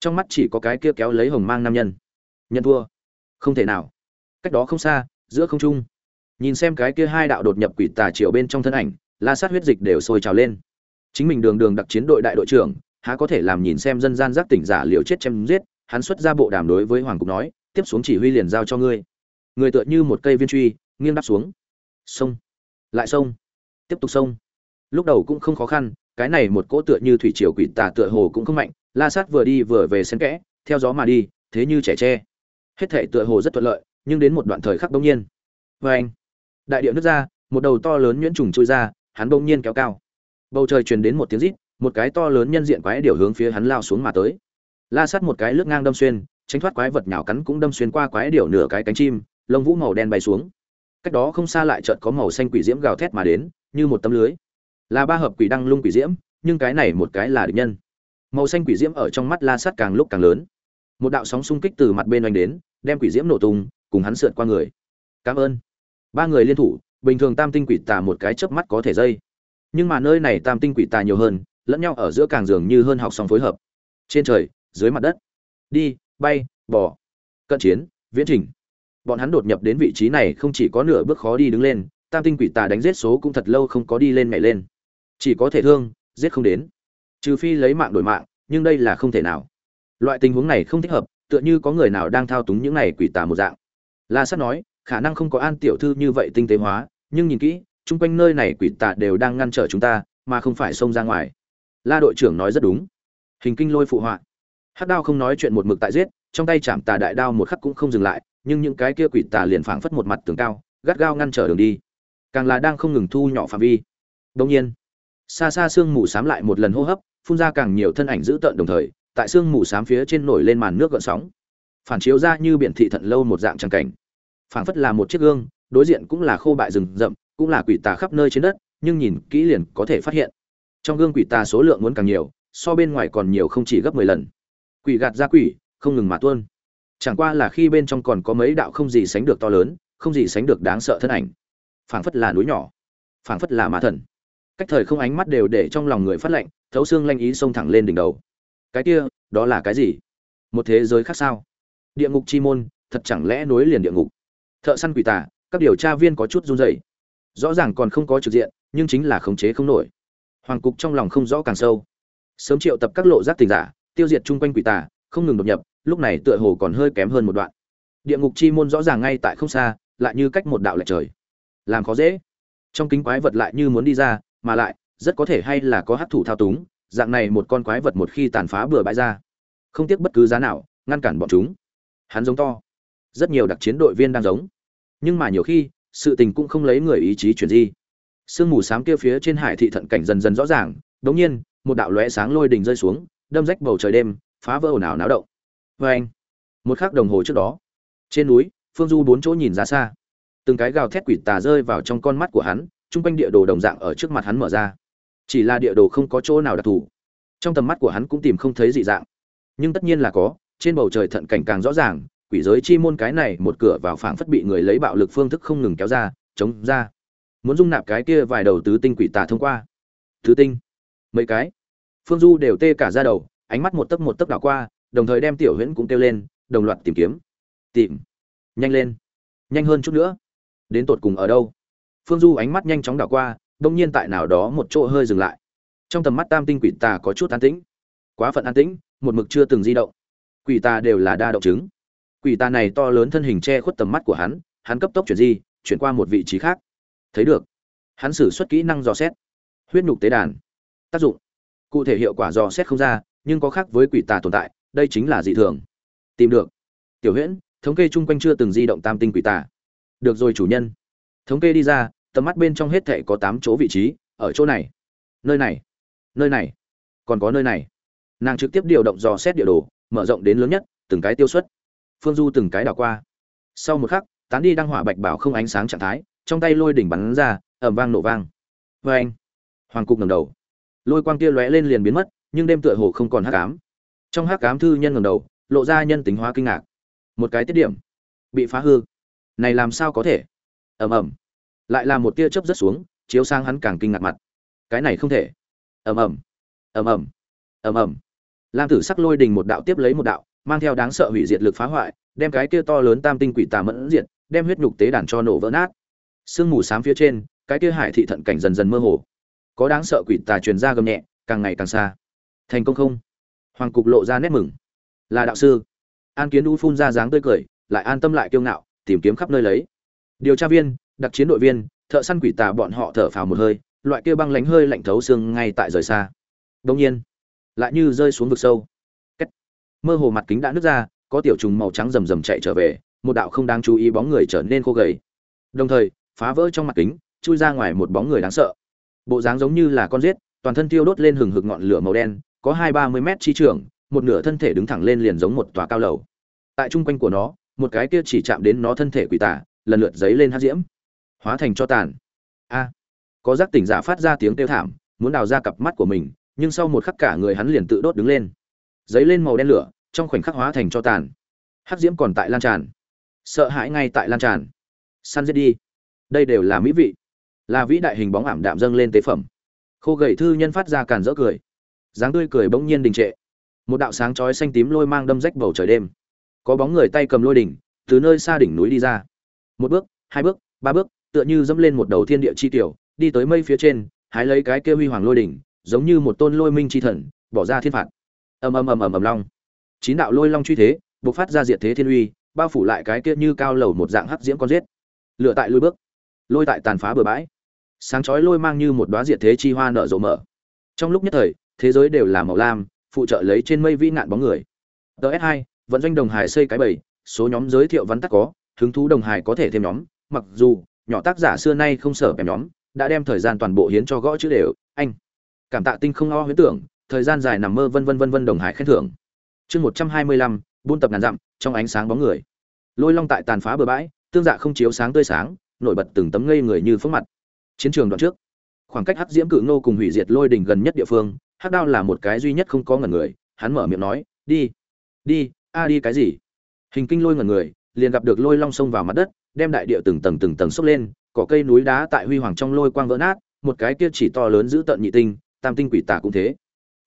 trong mắt chỉ có cái kia kéo lấy hồng mang nam nhân. Nhận thua. Không thể nào. Cách đó không xa, giữa không trung. Nhìn xem cái kia hai đạo đột nhập quỷ tà triều bên trong thân ảnh, la sát huyết dịch đều sôi trào lên. Chính mình đường đường đặc chiến đội đại đội trưởng, há có thể làm nhìn xem dân gian giác tỉnh giả liều chết chém giết, hắn xuất ra bộ đàm đối với hoàng cục nói, tiếp xuống chỉ huy liền giao cho ngươi. Người tựa như một cây viên truy, nghiêng đáp xuống. Sông. Lại sông. Tiếp tục sông. Lúc đầu cũng không khó khăn, cái này một cỗ tựa như thủy triều quỷ tà tựa hồ cũng không mạnh la sát vừa đi vừa về xen kẽ, theo gió mà đi, thế như trẻ tre. Hết thể tựa hồ rất thuận lợi, nhưng đến một đoạn thời khắc bỗng nhiên. Vê anh, đại điệu nước ra, một đầu to lớn nhuyễn trùng trôi ra, hắn bỗng nhiên kéo cao. Bầu trời truyền đến một tiếng rít, một cái to lớn nhân diện quái điểu hướng phía hắn lao xuống mà tới. La sát một cái lướt ngang đâm xuyên, tránh thoát quái vật nhào cắn cũng đâm xuyên qua quái điểu nửa cái cánh chim, lông vũ màu đen bay xuống. Cách đó không xa lại chợt có màu xanh quỷ diễm gào thét mà đến, như một tấm lưới. Là ba hợp quỷ đăng lung quỷ diễm, nhưng cái này một cái là địch nhân màu xanh quỷ diễm ở trong mắt la sát càng lúc càng lớn. Một đạo sóng xung kích từ mặt bên oanh đến, đem quỷ diễm nổ tung, cùng hắn sượt qua người. Cảm ơn. Ba người liên thủ, bình thường tam tinh quỷ tà một cái chớp mắt có thể dây. Nhưng mà nơi này tam tinh quỷ tà nhiều hơn, lẫn nhau ở giữa càng dường như hơn học song phối hợp. Trên trời, dưới mặt đất. Đi, bay, bò. Cận chiến, viễn trình. Bọn hắn đột nhập đến vị trí này không chỉ có nửa bước khó đi đứng lên, tam tinh quỷ tà đánh giết số cũng thật lâu không có đi lên nhảy lên. Chỉ có thể thương, giết không đến trừ phi lấy mạng đổi mạng, nhưng đây là không thể nào. Loại tình huống này không thích hợp, tựa như có người nào đang thao túng những này quỷ tà một dạng. La sát nói, khả năng không có an tiểu thư như vậy tinh tế hóa, nhưng nhìn kỹ, chung quanh nơi này quỷ tà đều đang ngăn trở chúng ta, mà không phải xông ra ngoài. La đội trưởng nói rất đúng. Hình kinh lôi phụ họa. Hát đao không nói chuyện một mực tại giết, trong tay chạm tà đại đao một khắc cũng không dừng lại, nhưng những cái kia quỷ tà liền phảng phất một mặt tường cao, gắt gao ngăn trở đường đi. Càng là đang không ngừng thu nhỏ phạm vi. Đông nhiên, xa xa sương mù xám lại một lần hô hấp phun ra càng nhiều thân ảnh dữ tợn đồng thời, tại sương mù xám phía trên nổi lên màn nước gợn sóng. Phản chiếu ra như biển thị thận lâu một dạng tràng cảnh. Phảng phất là một chiếc gương, đối diện cũng là khô bại rừng rậm, cũng là quỷ tà khắp nơi trên đất, nhưng nhìn kỹ liền có thể phát hiện. Trong gương quỷ tà số lượng muốn càng nhiều, so bên ngoài còn nhiều không chỉ gấp mười lần. Quỷ gạt ra quỷ, không ngừng mà tuôn. Chẳng qua là khi bên trong còn có mấy đạo không gì sánh được to lớn, không gì sánh được đáng sợ thân ảnh. Phảng phất là núi nhỏ. Phảng phất là ma thần cách thời không ánh mắt đều để trong lòng người phát lạnh thấu xương lanh ý xông thẳng lên đỉnh đầu. Cái kia, đó là cái gì? Một thế giới khác sao? Địa ngục chi môn, thật chẳng lẽ nối liền địa ngục? Thợ săn quỷ tà, các điều tra viên có chút run rẩy. Rõ ràng còn không có trực diện, nhưng chính là khống chế không nổi. Hoàng cục trong lòng không rõ càng sâu. Sớm triệu tập các lộ giác tình giả, tiêu diệt chung quanh quỷ tà, không ngừng đột nhập, lúc này tựa hồ còn hơi kém hơn một đoạn. Địa ngục chi môn rõ ràng ngay tại không xa, lại như cách một đạo lệch trời. Làm khó dễ. Trong kính quái vật lại như muốn đi ra mà lại, rất có thể hay là có hắc thủ thao túng, dạng này một con quái vật một khi tàn phá bừa bãi ra, không tiếc bất cứ giá nào, ngăn cản bọn chúng. Hắn giống to. Rất nhiều đặc chiến đội viên đang giống. Nhưng mà nhiều khi, sự tình cũng không lấy người ý chí chuyển di. Sương mù xám kia phía trên hải thị thận cảnh dần dần rõ ràng đống nhiên, một đạo lóe sáng lôi đình rơi xuống, đâm rách bầu trời đêm, phá vỡ ồn ào náo động. Vê anh, một khắc đồng hồ trước đó, trên núi, phương du bốn chỗ nhìn ra xa. Từng cái gào thét quỷ tà rơi vào trong con mắt của hắn chung quanh địa đồ đồng dạng ở trước mặt hắn mở ra. Chỉ là địa đồ không có chỗ nào đặc thù. Trong tầm mắt của hắn cũng tìm không thấy dị dạng. Nhưng tất nhiên là có, trên bầu trời thận cảnh càng rõ ràng, quỷ giới chi môn cái này một cửa vào phảng phất bị người lấy bạo lực phương thức không ngừng kéo ra, chống ra. Muốn dung nạp cái kia vài đầu tứ tinh quỷ tà thông qua. Tứ tinh. Mấy cái. Phương du đều tê cả ra đầu, ánh mắt một tấc một tấc đảo qua, đồng thời đem tiểu huyễn cũng kêu lên, đồng loạt tìm kiếm. Tìm. Nhanh lên. Nhanh hơn chút nữa. Đến tột cùng ở đâu? Phương du ánh mắt nhanh chóng đảo qua, đông nhiên tại nào đó một chỗ hơi dừng lại. Trong tầm mắt tam tinh quỷ tà có chút an tĩnh. Quá phận an tĩnh, một mực chưa từng di động. Quỷ tà đều là đa động chứng. Quỷ tà này to lớn thân hình che khuất tầm mắt của hắn hắn cấp tốc chuyển di, chuyển qua một vị trí khác. Thấy được, hắn sử xuất kỹ năng dò xét. Huyết nhục tế đàn. Tác dụng. Cụ thể hiệu quả dò xét không ra, nhưng có khác với quỷ tà tồn tại, đây chính là dị thường. Tìm được. Tiểu huyễn, thống kê chung quanh chưa từng di động tam tinh quỷ tà. Được rồi, chủ nhân. Thống kê đi ra tầm mắt bên trong hết thệ có tám chỗ vị trí, ở chỗ này, nơi này nơi này, còn có nơi này. Nàng trực tiếp điều động dò xét địa đồ, mở rộng đến lớn nhất, từng cái tiêu xuất. Phương du từng cái đảo qua. Sau một khắc, tán đi đang hỏa bạch bảo không ánh sáng trạng thái, trong tay lôi đỉnh bắn ra, ầm vang nổ vang. Và anh, hoàng cục ngẩng đầu. Lôi quang kia lóe lên liền biến mất, nhưng đêm tựa hồ không còn hắc ám. Trong hắc ám thư nhân ngẩng đầu, lộ ra nhân tính hóa kinh ngạc. Một cái tiết điểm. Bị phá hư. Này làm sao có thể? Ầm ầm lại là một tia chớp rất xuống, chiếu sang hắn càng kinh ngạc mặt. Cái này không thể. Ầm ầm. Ầm ầm. Ầm ầm. Lam tử sắc lôi đình một đạo tiếp lấy một đạo, mang theo đáng sợ hủy diệt lực phá hoại, đem cái kia to lớn tam tinh quỷ tà mẫn diệt, đem huyết nhục tế đàn cho nổ vỡ nát. Sương mù xám phía trên, cái kia hải thị thận cảnh dần dần mơ hồ. Có đáng sợ quỷ tà truyền ra gầm nhẹ, càng ngày càng xa. Thành công không? Hoàng cục lộ ra nét mừng. Là đạo sư. An kiến u phun ra dáng tươi cười, lại an tâm lại kiêu ngạo, tìm kiếm khắp nơi lấy. Điều tra viên đặc chiến đội viên, thợ săn quỷ tà bọn họ thở phào một hơi, loại kia băng lánh hơi lạnh thấu xương ngay tại rời xa. Đông nhiên, lại như rơi xuống vực sâu. Cách. mơ hồ mặt kính đã nứt ra, có tiểu trùng màu trắng rầm rầm chạy trở về, một đạo không đáng chú ý bóng người trở nên khô gầy. Đồng thời, phá vỡ trong mặt kính, chui ra ngoài một bóng người đáng sợ. Bộ dáng giống như là con rết toàn thân tiêu đốt lên hừng hực ngọn lửa màu đen, có hai ba mươi mét chi trường, một nửa thân thể đứng thẳng lên liền giống một tòa cao lầu. Tại trung quanh của nó, một cái kia chỉ chạm đến nó thân thể quỷ tả lần lượt giấy lên hát diễm hóa thành cho tàn. A. Có giác tỉnh giả phát ra tiếng kêu thảm, muốn đào ra cặp mắt của mình, nhưng sau một khắc cả người hắn liền tự đốt đứng lên. Giấy lên màu đen lửa, trong khoảnh khắc hóa thành cho tàn. Hắc diễm còn tại lan tràn. Sợ hãi ngay tại lan tràn. Săn giết đi. Đây đều là mỹ vị. Là vĩ đại hình bóng ảm đạm dâng lên tế phẩm. Khô gầy thư nhân phát ra càn rỡ cười. Dáng tươi cười bỗng nhiên đình trệ. Một đạo sáng chói xanh tím lôi mang đâm rách bầu trời đêm. Có bóng người tay cầm lôi đỉnh, từ nơi xa đỉnh núi đi ra. Một bước, hai bước, ba bước tựa như dẫm lên một đầu thiên địa chi tiểu, đi tới mây phía trên, hái lấy cái kia huy hoàng lôi đỉnh, giống như một tôn lôi minh chi thần, bỏ ra thiên phạt. Ầm ầm ầm ầm ầm long. Chín đạo lôi long truy thế, bộc phát ra diệt thế thiên uy, bao phủ lại cái kia như cao lầu một dạng hắc diễm con giết. Lựa tại lôi bước, lôi tại tàn phá bờ bãi. Sáng chói lôi mang như một đóa diệt thế chi hoa nở rộ mở. Trong lúc nhất thời, thế giới đều là màu lam, phụ trợ lấy trên mây vĩ nạn bóng người. Ts 2 vận doanh đồng hải xây cái bầy, số nhóm giới thiệu vắn tắt có, hứng thú đồng hải có thể thêm nhóm, mặc dù nhỏ tác giả xưa nay không sở kèm nhóm, đã đem thời gian toàn bộ hiến cho gõ chữ đều, anh. Cảm tạ tinh không lo huyễn tưởng, thời gian dài nằm mơ vân vân vân vân đồng hải khen thưởng. Chương một trăm hai mươi lăm, buôn tập ngàn dặm, trong ánh sáng bóng người. Lôi long tại tàn phá bờ bãi, tương dạ không chiếu sáng tươi sáng, nổi bật từng tấm ngây người như phước mặt. Chiến trường đoạn trước, khoảng cách hắc diễm cự nô cùng hủy diệt lôi đỉnh gần nhất địa phương, hắc đao là một cái duy nhất không có ngần người, hắn mở miệng nói, đi đi, a đi cái gì? Hình kinh lôi ngần người, liền gặp được lôi long xông vào mặt đất đem đại địa từng tầng từng tầng xốc lên, cỏ cây núi đá tại huy hoàng trong lôi quang vỡ nát, một cái kia chỉ to lớn giữ tận nhị tinh, tam tinh quỷ tà cũng thế.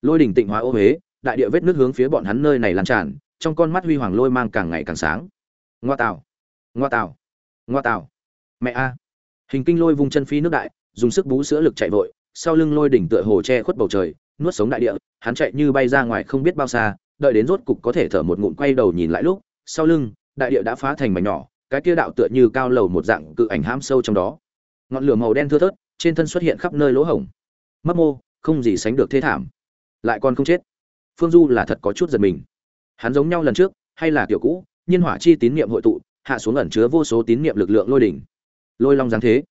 Lôi đỉnh tịnh hóa ô huế đại địa vết nước hướng phía bọn hắn nơi này lan tràn, trong con mắt huy hoàng lôi mang càng ngày càng sáng. Ngoa tạo ngoa tạo ngoa tạo mẹ a. Hình kinh lôi vùng chân phi nước đại, dùng sức bú sữa lực chạy vội, sau lưng lôi đỉnh tựa hồ che khuất bầu trời, nuốt sống đại địa, hắn chạy như bay ra ngoài không biết bao xa, đợi đến rốt cục có thể thở một ngụm quay đầu nhìn lại lúc, sau lưng, đại địa đã phá thành mảnh nhỏ cái kia đạo tựa như cao lầu một dạng cự ảnh hãm sâu trong đó. Ngọn lửa màu đen thưa thớt, trên thân xuất hiện khắp nơi lỗ hổng. Mấp mô, không gì sánh được thế thảm. Lại còn không chết. Phương du là thật có chút giật mình. Hắn giống nhau lần trước, hay là kiểu cũ, nhiên hỏa chi tín niệm hội tụ, hạ xuống ẩn chứa vô số tín niệm lực lượng lôi đỉnh. Lôi long giáng thế.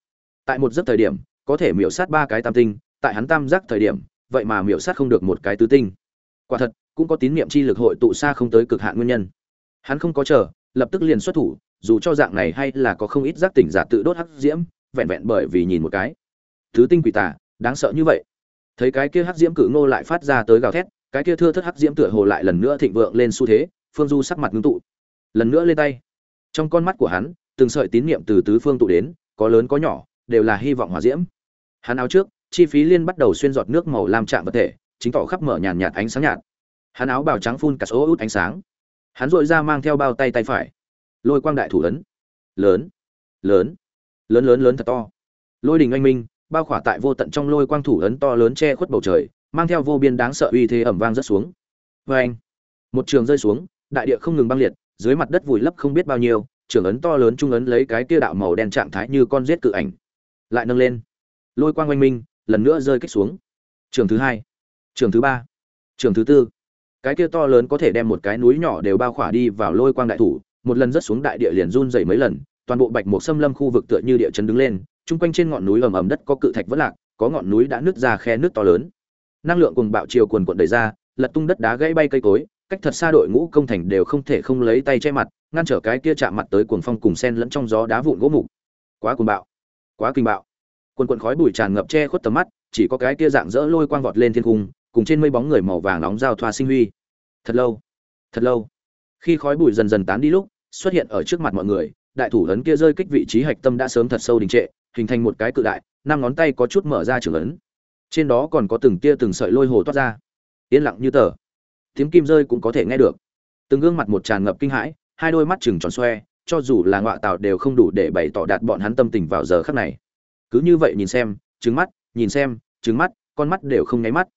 Tại một giấc thời điểm, có thể miểu sát ba cái tam tinh, tại hắn tam giác thời điểm, vậy mà miểu sát không được một cái tứ tinh. Quả thật, cũng có tín niệm chi lực hội tụ xa không tới cực hạn nguyên nhân. Hắn không có chờ, lập tức liền xuất thủ dù cho dạng này hay là có không ít giác tỉnh giả tự đốt hắc diễm, vẹn vẹn bởi vì nhìn một cái. Thứ tinh quỷ tà, đáng sợ như vậy. Thấy cái kia hắc diễm cự ngô lại phát ra tới gào thét, cái kia thưa thất hắc diễm tựa hồ lại lần nữa thịnh vượng lên xu thế, phương du sắc mặt ngưng tụ. Lần nữa lên tay. Trong con mắt của hắn, từng sợi tín niệm từ tứ phương tụ đến, có lớn có nhỏ, đều là hy vọng hỏa diễm. Hắn áo trước, chi phí liên bắt đầu xuyên giọt nước màu lam chạm vật thể, chính tỏ khắp mở nhàn nhạt ánh sáng nhạt. Hắn áo bào trắng phun cả số út ánh sáng. Hắn dội ra mang theo bao tay tay phải lôi quang đại thủ ấn lớn. Lớn. Lớn lớn lớn thật to. Lôi đình oanh minh, bao khỏa tại vô tận trong lôi quang thủ ấn to lớn che khuất bầu trời, mang theo vô biên đáng sợ uy thế ẩm vang rất xuống. Vê anh, một trường rơi xuống, đại địa không ngừng băng liệt, dưới mặt đất vùi lấp không biết bao nhiêu, trường ấn to lớn trung ấn lấy cái kia đạo màu đen trạng thái như con rết cự ảnh, lại nâng lên. Lôi quang oanh minh, lần nữa rơi kích xuống. Trường thứ hai, trường thứ ba, trường thứ tư. Cái kia to lớn có thể đem một cái núi nhỏ đều bao khỏa đi vào lôi quang đại thủ một lần rớt xuống đại địa liền run dày mấy lần, toàn bộ bạch mục xâm lâm khu vực tựa như địa chấn đứng lên, chung quanh trên ngọn núi ầm ầm đất có cự thạch vỡ lạc, có ngọn núi đã nứt ra khe nước to lớn. Năng lượng cùng bạo chiều quần quận đầy ra, lật tung đất đá gãy bay cây cối, cách thật xa đội ngũ công thành đều không thể không lấy tay che mặt, ngăn trở cái kia chạm mặt tới cuồng phong cùng sen lẫn trong gió đá vụn gỗ mục. Quá cuồng bạo, quá kinh bạo. Quần quần khói bụi tràn ngập che khuất tầm mắt, chỉ có cái kia dạng dỡ lôi quang vọt lên thiên cung, cùng trên mây bóng người màu vàng nóng giao thoa sinh huy. Thật lâu thật lâu. Khi khói bụi dần dần tán đi lúc xuất hiện ở trước mặt mọi người, đại thủ ấn kia rơi kích vị trí hạch tâm đã sớm thật sâu đình trệ, hình thành một cái cự đại, năm ngón tay có chút mở ra trường ấn. Trên đó còn có từng tia từng sợi lôi hồ toát ra. Yên lặng như tờ. Tiếng kim rơi cũng có thể nghe được. Từng gương mặt một tràn ngập kinh hãi, hai đôi mắt chừng tròn xoe, cho dù là ngọa tạo đều không đủ để bày tỏ đạt bọn hắn tâm tình vào giờ khắc này. Cứ như vậy nhìn xem trứng mắt, nhìn xem trứng mắt, con mắt đều không nháy mắt.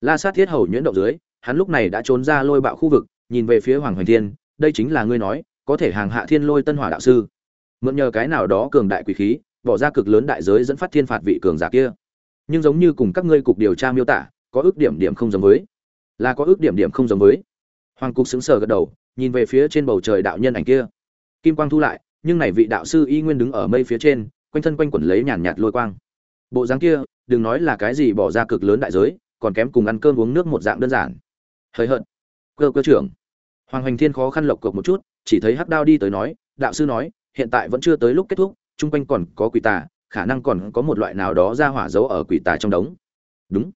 La sát thiết hầu nhuyễn động dưới, hắn lúc này đã trốn ra lôi bạo khu vực, nhìn về phía hoàng hoành thiên, đây chính là ngươi nói có thể hàng hạ thiên lôi tân hỏa đạo sư. Mượn nhờ cái nào đó cường đại quỷ khí, bỏ ra cực lớn đại giới dẫn phát thiên phạt vị cường giả kia. Nhưng giống như cùng các ngươi cục điều tra miêu tả, có ước điểm điểm không giống với. Là có ước điểm điểm không giống với. Hoàng cục sững sờ gật đầu, nhìn về phía trên bầu trời đạo nhân ảnh kia. Kim quang thu lại, nhưng này vị đạo sư y nguyên đứng ở mây phía trên, quanh thân quanh quẩn lấy nhàn nhạt lôi quang. Bộ dáng kia, đừng nói là cái gì bỏ ra cực lớn đại giới, còn kém cùng ăn cơm uống nước một dạng đơn giản. Hơi hận cơ cơ trưởng hoàng hoành thiên khó khăn lộc cộc một chút, chỉ thấy hắc đao đi tới nói, đạo sư nói, hiện tại vẫn chưa tới lúc kết thúc, chung quanh còn có quỷ tà, khả năng còn có một loại nào đó ra hỏa giấu ở quỷ tà trong đống. Đúng.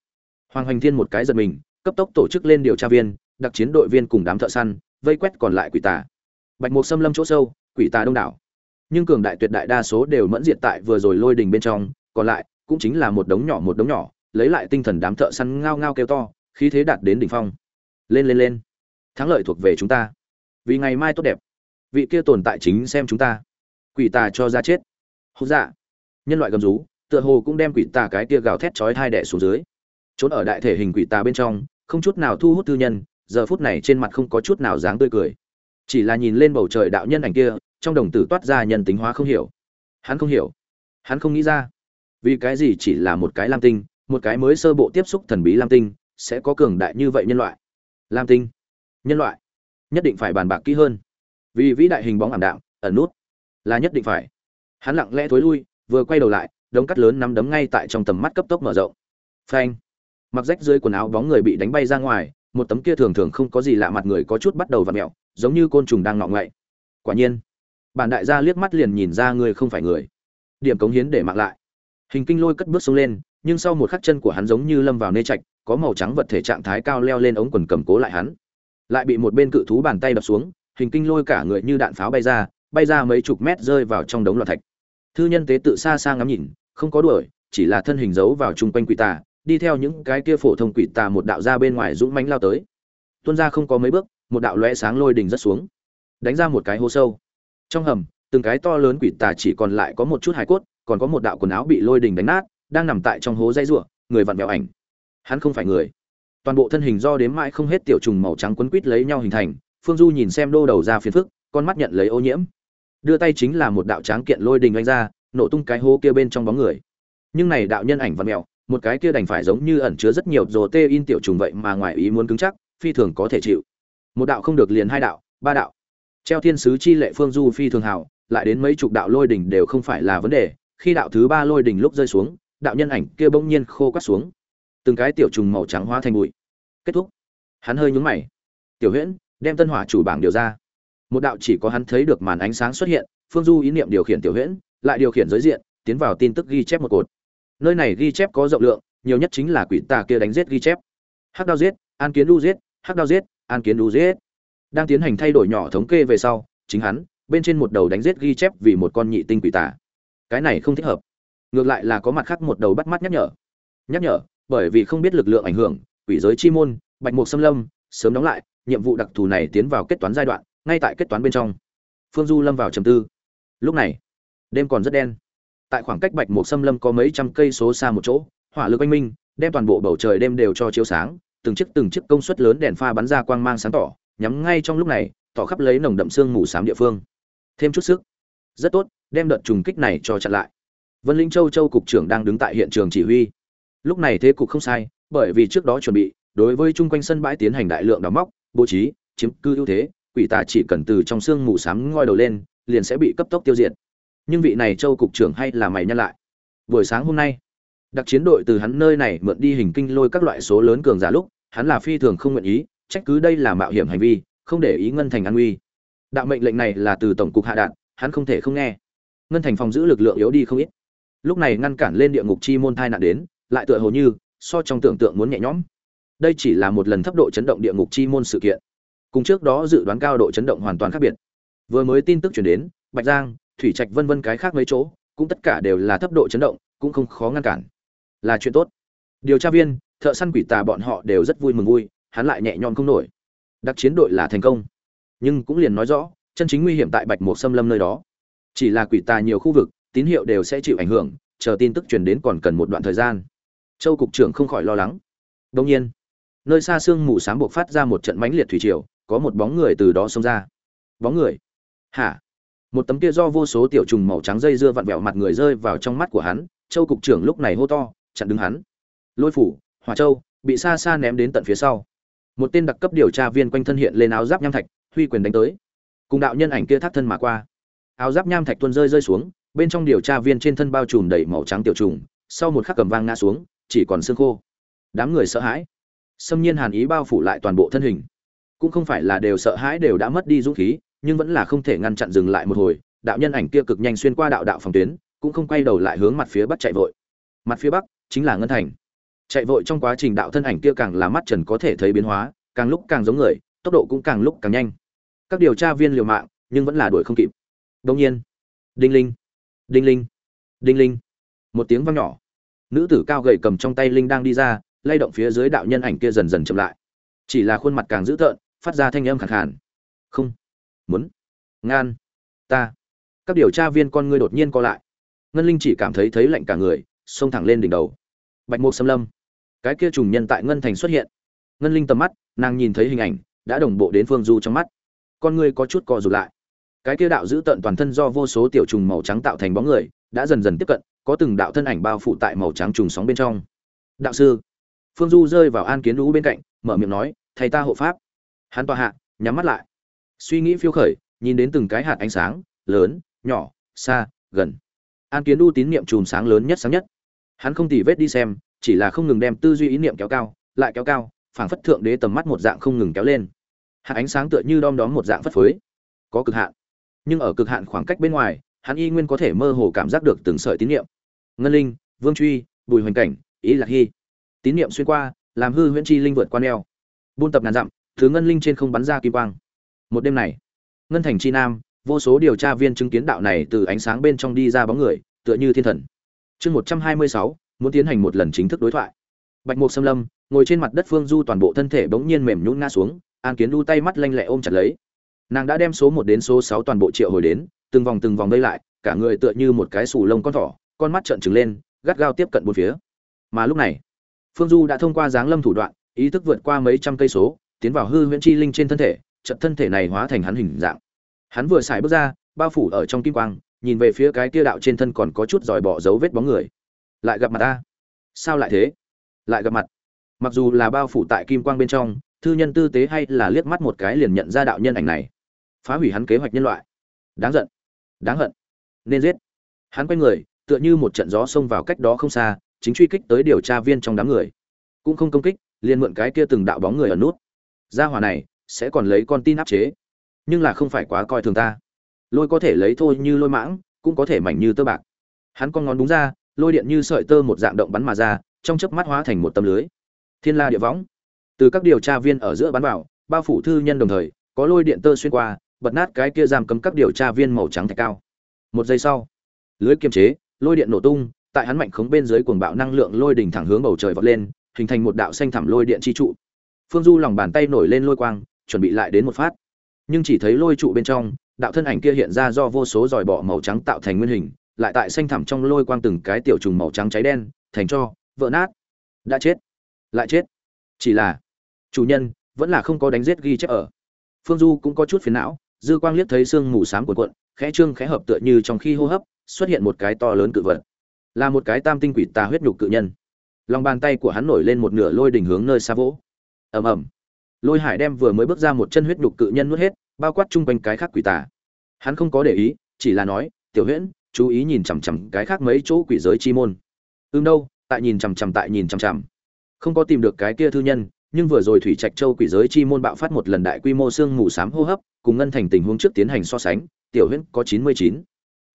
Hoàng hoành thiên một cái giật mình, cấp tốc tổ chức lên điều tra viên, đặc chiến đội viên cùng đám thợ săn, vây quét còn lại quỷ tà. Bạch mục xâm lâm chỗ sâu, quỷ tà đông đảo. Nhưng cường đại tuyệt đại đa số đều mẫn diệt tại vừa rồi lôi đình bên trong, còn lại cũng chính là một đống nhỏ một đống nhỏ, lấy lại tinh thần đám thợ săn ngao ngao kêu to, khí thế đạt đến đỉnh phong. Lên lên lên thắng lợi thuộc về chúng ta. Vì ngày mai tốt đẹp, vị kia tồn tại chính xem chúng ta. Quỷ tà cho ra chết. Hốt dạ. Nhân loại gầm rú, tựa hồ cũng đem quỷ tà cái kia gào thét chói thai đẻ xuống dưới. Trốn ở đại thể hình quỷ tà bên trong, không chút nào thu hút tư nhân, giờ phút này trên mặt không có chút nào dáng tươi cười. Chỉ là nhìn lên bầu trời đạo nhân ảnh kia, trong đồng tử toát ra nhân tính hóa không hiểu. Hắn không hiểu. Hắn không nghĩ ra. Vì cái gì chỉ là một cái lam tinh, một cái mới sơ bộ tiếp xúc thần bí lam tinh, sẽ có cường đại như vậy nhân loại? Lam tinh nhân loại. Nhất định phải bàn bạc kỹ hơn. Vì vĩ đại hình bóng ảm đạm, ẩn nút là nhất định phải. Hắn lặng lẽ thối lui, vừa quay đầu lại, đống cắt lớn nắm đấm ngay tại trong tầm mắt cấp tốc mở rộng. Phanh. Mặc rách dưới quần áo bóng người bị đánh bay ra ngoài, một tấm kia thường thường không có gì lạ mặt người có chút bắt đầu v ặ mẹo, giống như côn trùng đang ngọ ngậy quả nhiên, bản đại gia liếc mắt liền nhìn ra người không phải người. Điểm cống hiến để mặc lại. Hình kinh lôi cất bước xuống lên, nhưng sau một khắc chân của hắn giống như lâm vào nê trạch, có màu trắng vật thể trạng thái cao leo lên ống quần cầm cố lại hắn lại bị một bên cự thú bàn tay đập xuống, hình kinh lôi cả người như đạn pháo bay ra bay ra mấy chục mét rơi vào trong đống loạn thạch. Thư nhân tế tự xa xa ngắm nhìn, không có đuổi, chỉ là thân hình giấu vào chung quanh quỷ tà, đi theo những cái kia phổ thông quỷ tà một đạo ra bên ngoài dũng mãnh lao tới. Tuân ra không có mấy bước, một đạo lóe sáng lôi đình rất xuống, đánh ra một cái hố sâu. Trong hầm, từng cái to lớn quỷ tà chỉ còn lại có một chút hải cốt, còn có một đạo quần áo bị lôi đình đánh nát, đang nằm tại trong hố dây rủa, người vặn vẹo ảnh. Hắn không phải người toàn bộ thân hình do đếm mãi không hết tiểu trùng màu trắng quấn quít lấy nhau hình thành phương du nhìn xem đô đầu ra phiền phức con mắt nhận lấy ô nhiễm. Đưa tay chính là một đạo tráng kiện lôi đình đánh ra nổ tung cái hố kia bên trong bóng người. Nhưng này đạo nhân ảnh vặn mèo, một cái kia đành phải giống như ẩn chứa rất nhiều rồ tê in tiểu trùng vậy mà ngoài ý muốn cứng chắc phi thường có thể chịu. Một đạo không được liền hai đạo ba đạo. Treo thiên sứ chi lệ phương du phi thường hảo lại đến mấy chục đạo lôi đỉnh đều không phải là vấn đề khi đạo thứ ba lôi đỉnh lúc rơi xuống đạo nhân ảnh kia bỗng nhiên khô quắt xuống từng cái tiểu trùng màu trắng hóa thành bụi. Kết thúc. Hắn hơi nhúng mày. Tiểu huyễn, đem tân hỏa chủ bảng điều ra. Một đạo chỉ có hắn thấy được màn ánh sáng xuất hiện, phương du ý niệm điều khiển tiểu huyễn, lại điều khiển giới diện, tiến vào tin tức ghi chép một cột. Nơi này ghi chép có rộng lượng, nhiều nhất chính là quỷ tà kia đánh giết ghi chép. Hắc đao giết, an kiến đu giết, hắc đao giết, an kiến đu giết. Đang tiến hành thay đổi nhỏ thống kê về sau, chính hắn, bên trên một đầu đánh giết ghi chép vì một con nhị tinh quỷ tà. Cái này không thích hợp. Ngược lại là có mặt khác một đầu bắt mắt nhắc nhở. Nhắc nhở bởi vì không biết lực lượng ảnh hưởng, quỷ giới chi môn, bạch mục xâm lâm, sớm đóng lại, nhiệm vụ đặc thù này tiến vào kết toán giai đoạn, ngay tại kết toán bên trong. Phương du lâm vào trầm tư. Lúc này, đêm còn rất đen. Tại khoảng cách bạch mục xâm lâm có mấy trăm cây số xa một chỗ, hỏa lực oanh minh, đem toàn bộ bầu trời đêm đều cho chiếu sáng, từng chiếc từng chiếc công suất lớn đèn pha bắn ra quang mang sáng tỏ, nhắm ngay trong lúc này, tỏ khắp lấy nồng đậm sương mù xám địa phương. Thêm chút sức. Rất tốt, đem đợt trùng kích này cho chặn lại. Vân linh châu châu cục trưởng đang đứng tại hiện trường chỉ huy lúc này thế cục không sai, bởi vì trước đó chuẩn bị, đối với chung quanh sân bãi tiến hành đại lượng đào móc, bố trí, chiếm cư ưu thế, quỷ tà chỉ cần từ trong xương mù xám ngoi đầu lên, liền sẽ bị cấp tốc tiêu diệt. Nhưng vị này châu cục trưởng hay là mày nhắc lại. Buổi sáng hôm nay, đặc chiến đội từ hắn nơi này mượn đi hình kinh lôi các loại số lớn cường giả lúc, hắn là phi thường không nguyện ý, trách cứ đây là mạo hiểm hành vi, không để ý ngân thành an nguy. Đạo mệnh lệnh này là từ tổng cục hạ đạn hắn không thể không nghe. Ngân thành phòng giữ lực lượng yếu đi không ít. Lúc này ngăn cản lên địa ngục chi môn thai nạn đến lại tựa hồ như so trong tưởng tượng muốn nhẹ nhõm. Đây chỉ là một lần thấp độ chấn động địa ngục chi môn sự kiện. Cùng trước đó dự đoán cao độ chấn động hoàn toàn khác biệt. Vừa mới tin tức chuyển đến, bạch giang, thủy trạch vân vân cái khác mấy chỗ, cũng tất cả đều là thấp độ chấn động, cũng không khó ngăn cản. Là chuyện tốt. Điều tra viên, thợ săn quỷ tà bọn họ đều rất vui mừng vui, hắn lại nhẹ nhõm không nổi. Đặc chiến đội là thành công. Nhưng cũng liền nói rõ, chân chính nguy hiểm tại bạch một xâm lâm nơi đó. Chỉ là quỷ tà nhiều khu vực, tín hiệu đều sẽ chịu ảnh hưởng, chờ tin tức truyền đến còn cần một đoạn thời gian châu cục trưởng không khỏi lo lắng. Đông nhiên, nơi xa xương mù sáng buộc phát ra một trận mãnh liệt thủy triều, có một bóng người từ đó xông ra. Bóng người? Hả? Một tấm kia do vô số tiểu trùng màu trắng dây dưa vặn vẹo mặt người rơi vào trong mắt của hắn, châu cục trưởng lúc này hô to, chặn đứng hắn. Lôi phủ, hỏa châu, bị xa xa ném đến tận phía sau. Một tên đặc cấp điều tra viên quanh thân hiện lên áo giáp nham thạch, huy quyền đánh tới. Cùng đạo nhân ảnh kia thắt thân mà qua. Áo giáp nham thạch tuôn rơi rơi xuống, bên trong điều tra viên trên thân bao trùm đầy màu trắng tiểu trùng, sau một khắc cầm vang ngã xuống chỉ còn xương khô. Đám người sợ hãi. Xâm nhiên hàn ý bao phủ lại toàn bộ thân hình. Cũng không phải là đều sợ hãi đều đã mất đi dũng khí, nhưng vẫn là không thể ngăn chặn dừng lại một hồi. Đạo nhân ảnh kia cực nhanh xuyên qua đạo đạo phòng tuyến, cũng không quay đầu lại hướng mặt phía bắc chạy vội. Mặt phía bắc chính là ngân thành. Chạy vội trong quá trình đạo thân ảnh kia càng là mắt trần có thể thấy biến hóa, càng lúc càng giống người, tốc độ cũng càng lúc càng nhanh. Các điều tra viên liều mạng, nhưng vẫn là đuổi không kịp. Đông nhiên. Đinh linh. Đinh linh. Đinh linh. Một tiếng vang nhỏ nữ tử cao gầy cầm trong tay linh đang đi ra, lay động phía dưới đạo nhân ảnh kia dần dần chậm lại. Chỉ là khuôn mặt càng dữ tợn, phát ra thanh âm khẳng khàn. Không. Muốn. Ngan. Ta. Các điều tra viên con ngươi đột nhiên co lại. Ngân linh chỉ cảm thấy thấy lạnh cả người, xông thẳng lên đỉnh đầu. Bạch mục xâm lâm. Cái kia trùng nhân tại ngân thành xuất hiện. Ngân linh tầm mắt, nàng nhìn thấy hình ảnh, đã đồng bộ đến phương du trong mắt. Con ngươi có chút co rụt lại. Cái kia đạo giữ tận toàn thân do vô số tiểu trùng màu trắng tạo thành bóng người, đã dần dần tiếp cận có từng đạo thân ảnh bao phủ tại màu trắng trùng sóng bên trong. Đạo sư, phương du rơi vào an kiến lũ bên cạnh, mở miệng nói thầy ta hộ pháp. Hắn tòa hạ, nhắm mắt lại. Suy nghĩ phiêu khởi, nhìn đến từng cái hạt ánh sáng, lớn, nhỏ, xa, gần. An kiến đu tín niệm chùm sáng lớn nhất sáng nhất. Hắn không tỉ vết đi xem, chỉ là không ngừng đem tư duy ý niệm kéo cao, lại kéo cao, phảng phất thượng đế tầm mắt một dạng không ngừng kéo lên. Hạt ánh sáng tựa như đom đóm một dạng phất phới, có cực hạn. Nhưng ở cực hạn khoảng cách bên ngoài, hắn y nguyên có thể mơ hồ cảm giác được từng sợi tín niệm ngân linh, vương truy, bùi hoành cảnh, ý lạc hy. Tín niệm xuyên qua, làm hư huyễn chi linh vượt qua neo. Buôn tập ngàn dặm, thứ ngân linh trên không bắn ra kim quang. Một đêm này, ngân thành chi nam, vô số điều tra viên chứng kiến đạo này từ ánh sáng bên trong đi ra bóng người, tựa như thiên thần. Chương một trăm hai mươi sáu, muốn tiến hành một lần chính thức đối thoại. Bạch mục xâm lâm, ngồi trên mặt đất phương du toàn bộ thân thể bỗng nhiên mềm nhũn ngã xuống, an kiến đu tay mắt lanh lẹ ôm chặt lấy. Nàng đã đem số một đến số sáu toàn bộ triệu hồi đến, từng vòng từng vòng đây lại, cả người tựa như một cái sù lông con thỏ con mắt trợn trừng lên, gắt gao tiếp cận bốn phía. Mà lúc này, phương du đã thông qua dáng lâm thủ đoạn, ý thức vượt qua mấy trăm cây số, tiến vào hư huyễn chi linh trên thân thể trận thân thể này hóa thành hắn hình dạng. Hắn vừa xài bước ra, bao phủ ở trong kim quang, nhìn về phía cái kia đạo trên thân còn có chút dòi bỏ dấu vết bóng người. Lại gặp mặt ta. Sao lại thế? Lại gặp mặt. Mặc dù là bao phủ tại kim quang bên trong, thư nhân tư tế hay là liếc mắt một cái liền nhận ra đạo nhân ảnh này. Phá hủy hắn kế hoạch nhân loại. Đáng giận. Đáng hận. Nên giết. Hắn quay người tựa như một trận gió xông vào cách đó không xa, chính truy kích tới điều tra viên trong đám người. Cũng không công kích, liền mượn cái kia từng đạo bóng người ở nút. Gia hỏa này, sẽ còn lấy con tin áp chế. Nhưng là không phải quá coi thường ta. Lôi có thể lấy thôi như lôi mãng, cũng có thể mảnh như tơ bạc. Hắn con ngón đúng ra, lôi điện như sợi tơ một dạng động bắn mà ra, trong chớp mắt hóa thành một tấm lưới. Thiên la địa võng. Từ các điều tra viên ở giữa bắn vào, bao phủ thư nhân đồng thời, có lôi điện tơ xuyên qua, bật nát cái kia giam cấm các điều tra viên màu trắng thạch cao. Một giây sau, lưới kiềm chế lôi điện nổ tung, tại hắn mạnh khống bên dưới cuồng bạo năng lượng lôi đỉnh thẳng hướng bầu trời vọt lên, hình thành một đạo xanh thẳm lôi điện chi trụ. Phương du lòng bàn tay nổi lên lôi quang, chuẩn bị lại đến một phát. Nhưng chỉ thấy lôi trụ bên trong, đạo thân ảnh kia hiện ra do vô số dòi bọ màu trắng tạo thành nguyên hình, lại tại xanh thẳm trong lôi quang từng cái tiểu trùng màu trắng cháy đen, thành cho, vỡ nát. Đã chết. Lại chết. Chỉ là, chủ nhân, vẫn là không có đánh giết ghi chép ở. Phương du cũng có chút phiền não, dư quang liếc thấy sương mù xám cuộn cuộn, khẽ trương khẽ hợp tựa như trong khi hô hấp xuất hiện một cái to lớn cự vật, là một cái tam tinh quỷ tà huyết nhục cự nhân. Lòng bàn tay của hắn nổi lên một nửa lôi đỉnh hướng nơi xa vỗ. Ầm ầm. Lôi hải đem vừa mới bước ra một chân huyết nhục cự nhân nuốt hết, bao quát chung quanh cái khác quỷ tà. Hắn không có để ý, chỉ là nói, tiểu huyễn, chú ý nhìn chằm chằm cái khác mấy chỗ quỷ giới chi môn. Ưng đâu, tại nhìn chằm chằm, tại nhìn chằm chằm. Không có tìm được cái kia thư nhân, nhưng vừa rồi thủy trạch châu quỷ giới chi môn bạo phát một lần đại quy mô xương mù sám hô hấp, cùng ngân thành tình huống trước tiến hành so sánh, tiểu huyễn có chín mươi chín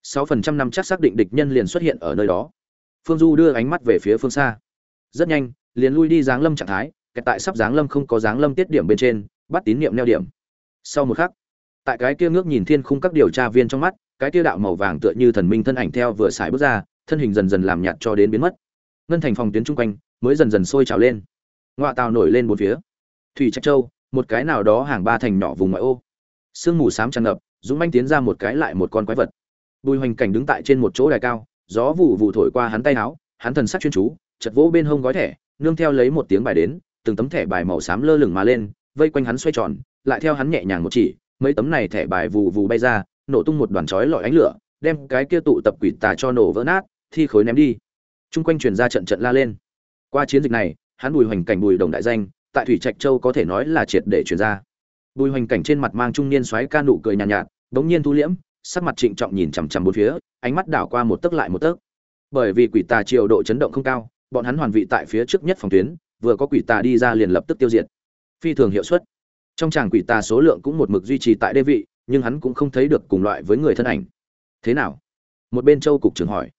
sáu phần trăm năm chắc xác định địch nhân liền xuất hiện ở nơi đó. Phương du đưa ánh mắt về phía phương xa. Rất nhanh, liền lui đi giáng lâm trạng thái, kẹt tại sắp giáng lâm không có giáng lâm tiết điểm bên trên, bắt tín niệm neo điểm. Sau một khắc, tại cái kia ngước nhìn thiên khung các điều tra viên trong mắt, cái kia đạo màu vàng tựa như thần minh thân ảnh theo vừa xài bước ra, thân hình dần dần làm nhạt cho đến biến mất. Ngân thành phòng tuyến chung quanh mới dần dần sôi trào lên. Ngoại tàu nổi lên bốn phía. Thủy trạch châu, một cái nào đó hàng ba thành nhỏ vùng ngoại ô. Sương mù xám tràn ngập, dũng manh tiến ra một cái lại một con quái vật bùi hoành cảnh đứng tại trên một chỗ đài cao gió vụ vụ thổi qua hắn tay áo hắn thần sắc chuyên chú chật vỗ bên hông gói thẻ nương theo lấy một tiếng bài đến từng tấm thẻ bài màu xám lơ lửng mà lên vây quanh hắn xoay tròn lại theo hắn nhẹ nhàng một chỉ mấy tấm này thẻ bài vụ vụ bay ra nổ tung một đoàn chói lọi ánh lửa đem cái kia tụ tập quỷ tà cho nổ vỡ nát thi khối ném đi. Chung quanh truyền ra trận trận la lên. Qua chiến dịch này hắn bùi hoành cảnh bùi đồng đại danh tại thủy trạch châu có thể nói là triệt để truyền ra. Bùi hoành cảnh trên mặt mang trung niên xoáy ca nụ cười nhàn nhạt, nhạt đống nhiên thu liễm sắc mặt trịnh trọng nhìn chằm chằm bốn phía, ánh mắt đảo qua một tấc lại một tấc. Bởi vì quỷ tà triều độ chấn động không cao, bọn hắn hoàn vị tại phía trước nhất phòng tuyến, vừa có quỷ tà đi ra liền lập tức tiêu diệt. Phi thường hiệu suất. Trong tràng quỷ tà số lượng cũng một mực duy trì tại đê vị, nhưng hắn cũng không thấy được cùng loại với người thân ảnh. Thế nào? Một bên châu cục trưởng hỏi.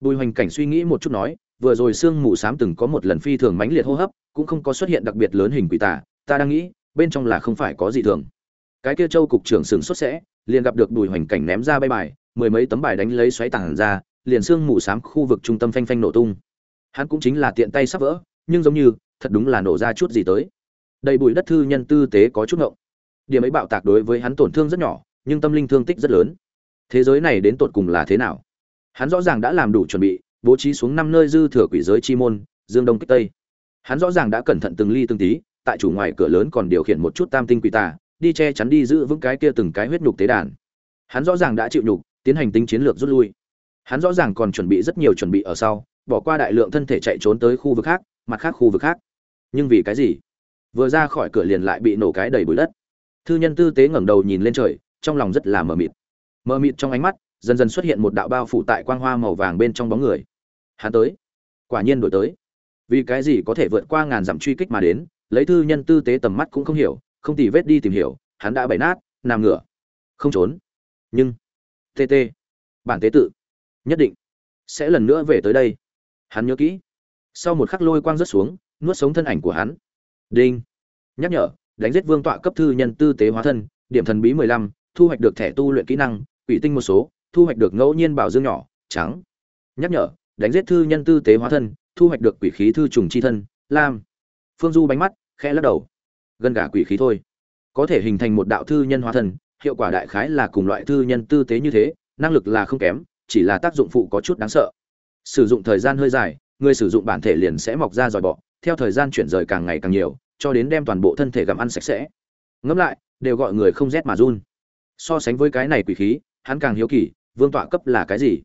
Bùi hoành cảnh suy nghĩ một chút nói, vừa rồi xương mù xám từng có một lần phi thường mãnh liệt hô hấp, cũng không có xuất hiện đặc biệt lớn hình quỷ tà, ta đang nghĩ, bên trong là không phải có gì thường. Cái kia châu cục trưởng sừng sốt sẽ liền gặp được đùi hoành cảnh ném ra bay bài, mười mấy tấm bài đánh lấy xoáy tảng ra, liền xương mù xám khu vực trung tâm phanh phanh nổ tung. Hắn cũng chính là tiện tay sắp vỡ, nhưng giống như, thật đúng là nổ ra chút gì tới. Đầy bụi đất thư nhân tư tế có chút ngộng. Điểm ấy bạo tạc đối với hắn tổn thương rất nhỏ, nhưng tâm linh thương tích rất lớn. Thế giới này đến tột cùng là thế nào? Hắn rõ ràng đã làm đủ chuẩn bị, bố trí xuống năm nơi dư thừa quỷ giới chi môn, dương đông kích tây. Hắn rõ ràng đã cẩn thận từng ly từng tí, tại chủ ngoài cửa lớn còn điều khiển một chút tam tinh quỷ tà đi che chắn đi giữ vững cái kia từng cái huyết nhục tế đàn. Hắn rõ ràng đã chịu nhục, tiến hành tính chiến lược rút lui. Hắn rõ ràng còn chuẩn bị rất nhiều chuẩn bị ở sau, bỏ qua đại lượng thân thể chạy trốn tới khu vực khác, mặt khác khu vực khác. Nhưng vì cái gì? Vừa ra khỏi cửa liền lại bị nổ cái đầy bụi đất. Thư nhân tư tế ngẩng đầu nhìn lên trời, trong lòng rất là mờ mịt. Mờ mịt trong ánh mắt, dần dần xuất hiện một đạo bao phủ tại quang hoa màu vàng bên trong bóng người. Hắn tới. Quả nhiên đổi tới. Vì cái gì có thể vượt qua ngàn dặm truy kích mà đến, lấy thư nhân tư tế tầm mắt cũng không hiểu không tì vết đi tìm hiểu, hắn đã bày nát, nằm ngửa. Không trốn. Nhưng tt bản tế tự. Nhất định. Sẽ lần nữa về tới đây. Hắn nhớ kỹ. Sau một khắc lôi quang rớt xuống, nuốt sống thân ảnh của hắn. Đinh. Nhắc nhở, đánh giết vương tọa cấp thư nhân tư tế hóa thân, điểm thần bí mười lăm, thu hoạch được thẻ tu luyện kỹ năng, quỷ tinh một số, thu hoạch được ngẫu nhiên bảo dương nhỏ, trắng. Nhắc nhở, đánh giết thư nhân tư tế hóa thân, thu hoạch được quỷ khí thư trùng chi thân, lam. Phương du bánh mắt, khẽ lắc đầu gần gà quỷ khí thôi. Có thể hình thành một đạo thư nhân hóa thân, hiệu quả đại khái là cùng loại thư nhân tư tế như thế, năng lực là không kém, chỉ là tác dụng phụ có chút đáng sợ. Sử dụng thời gian hơi dài, người sử dụng bản thể liền sẽ mọc ra dòi bọ, theo thời gian chuyển rời càng ngày càng nhiều, cho đến đem toàn bộ thân thể gặm ăn sạch sẽ. Ngẫm lại, đều gọi người không rét mà run. So sánh với cái này quỷ khí, hắn càng hiếu kỳ, vương tọa cấp là cái gì?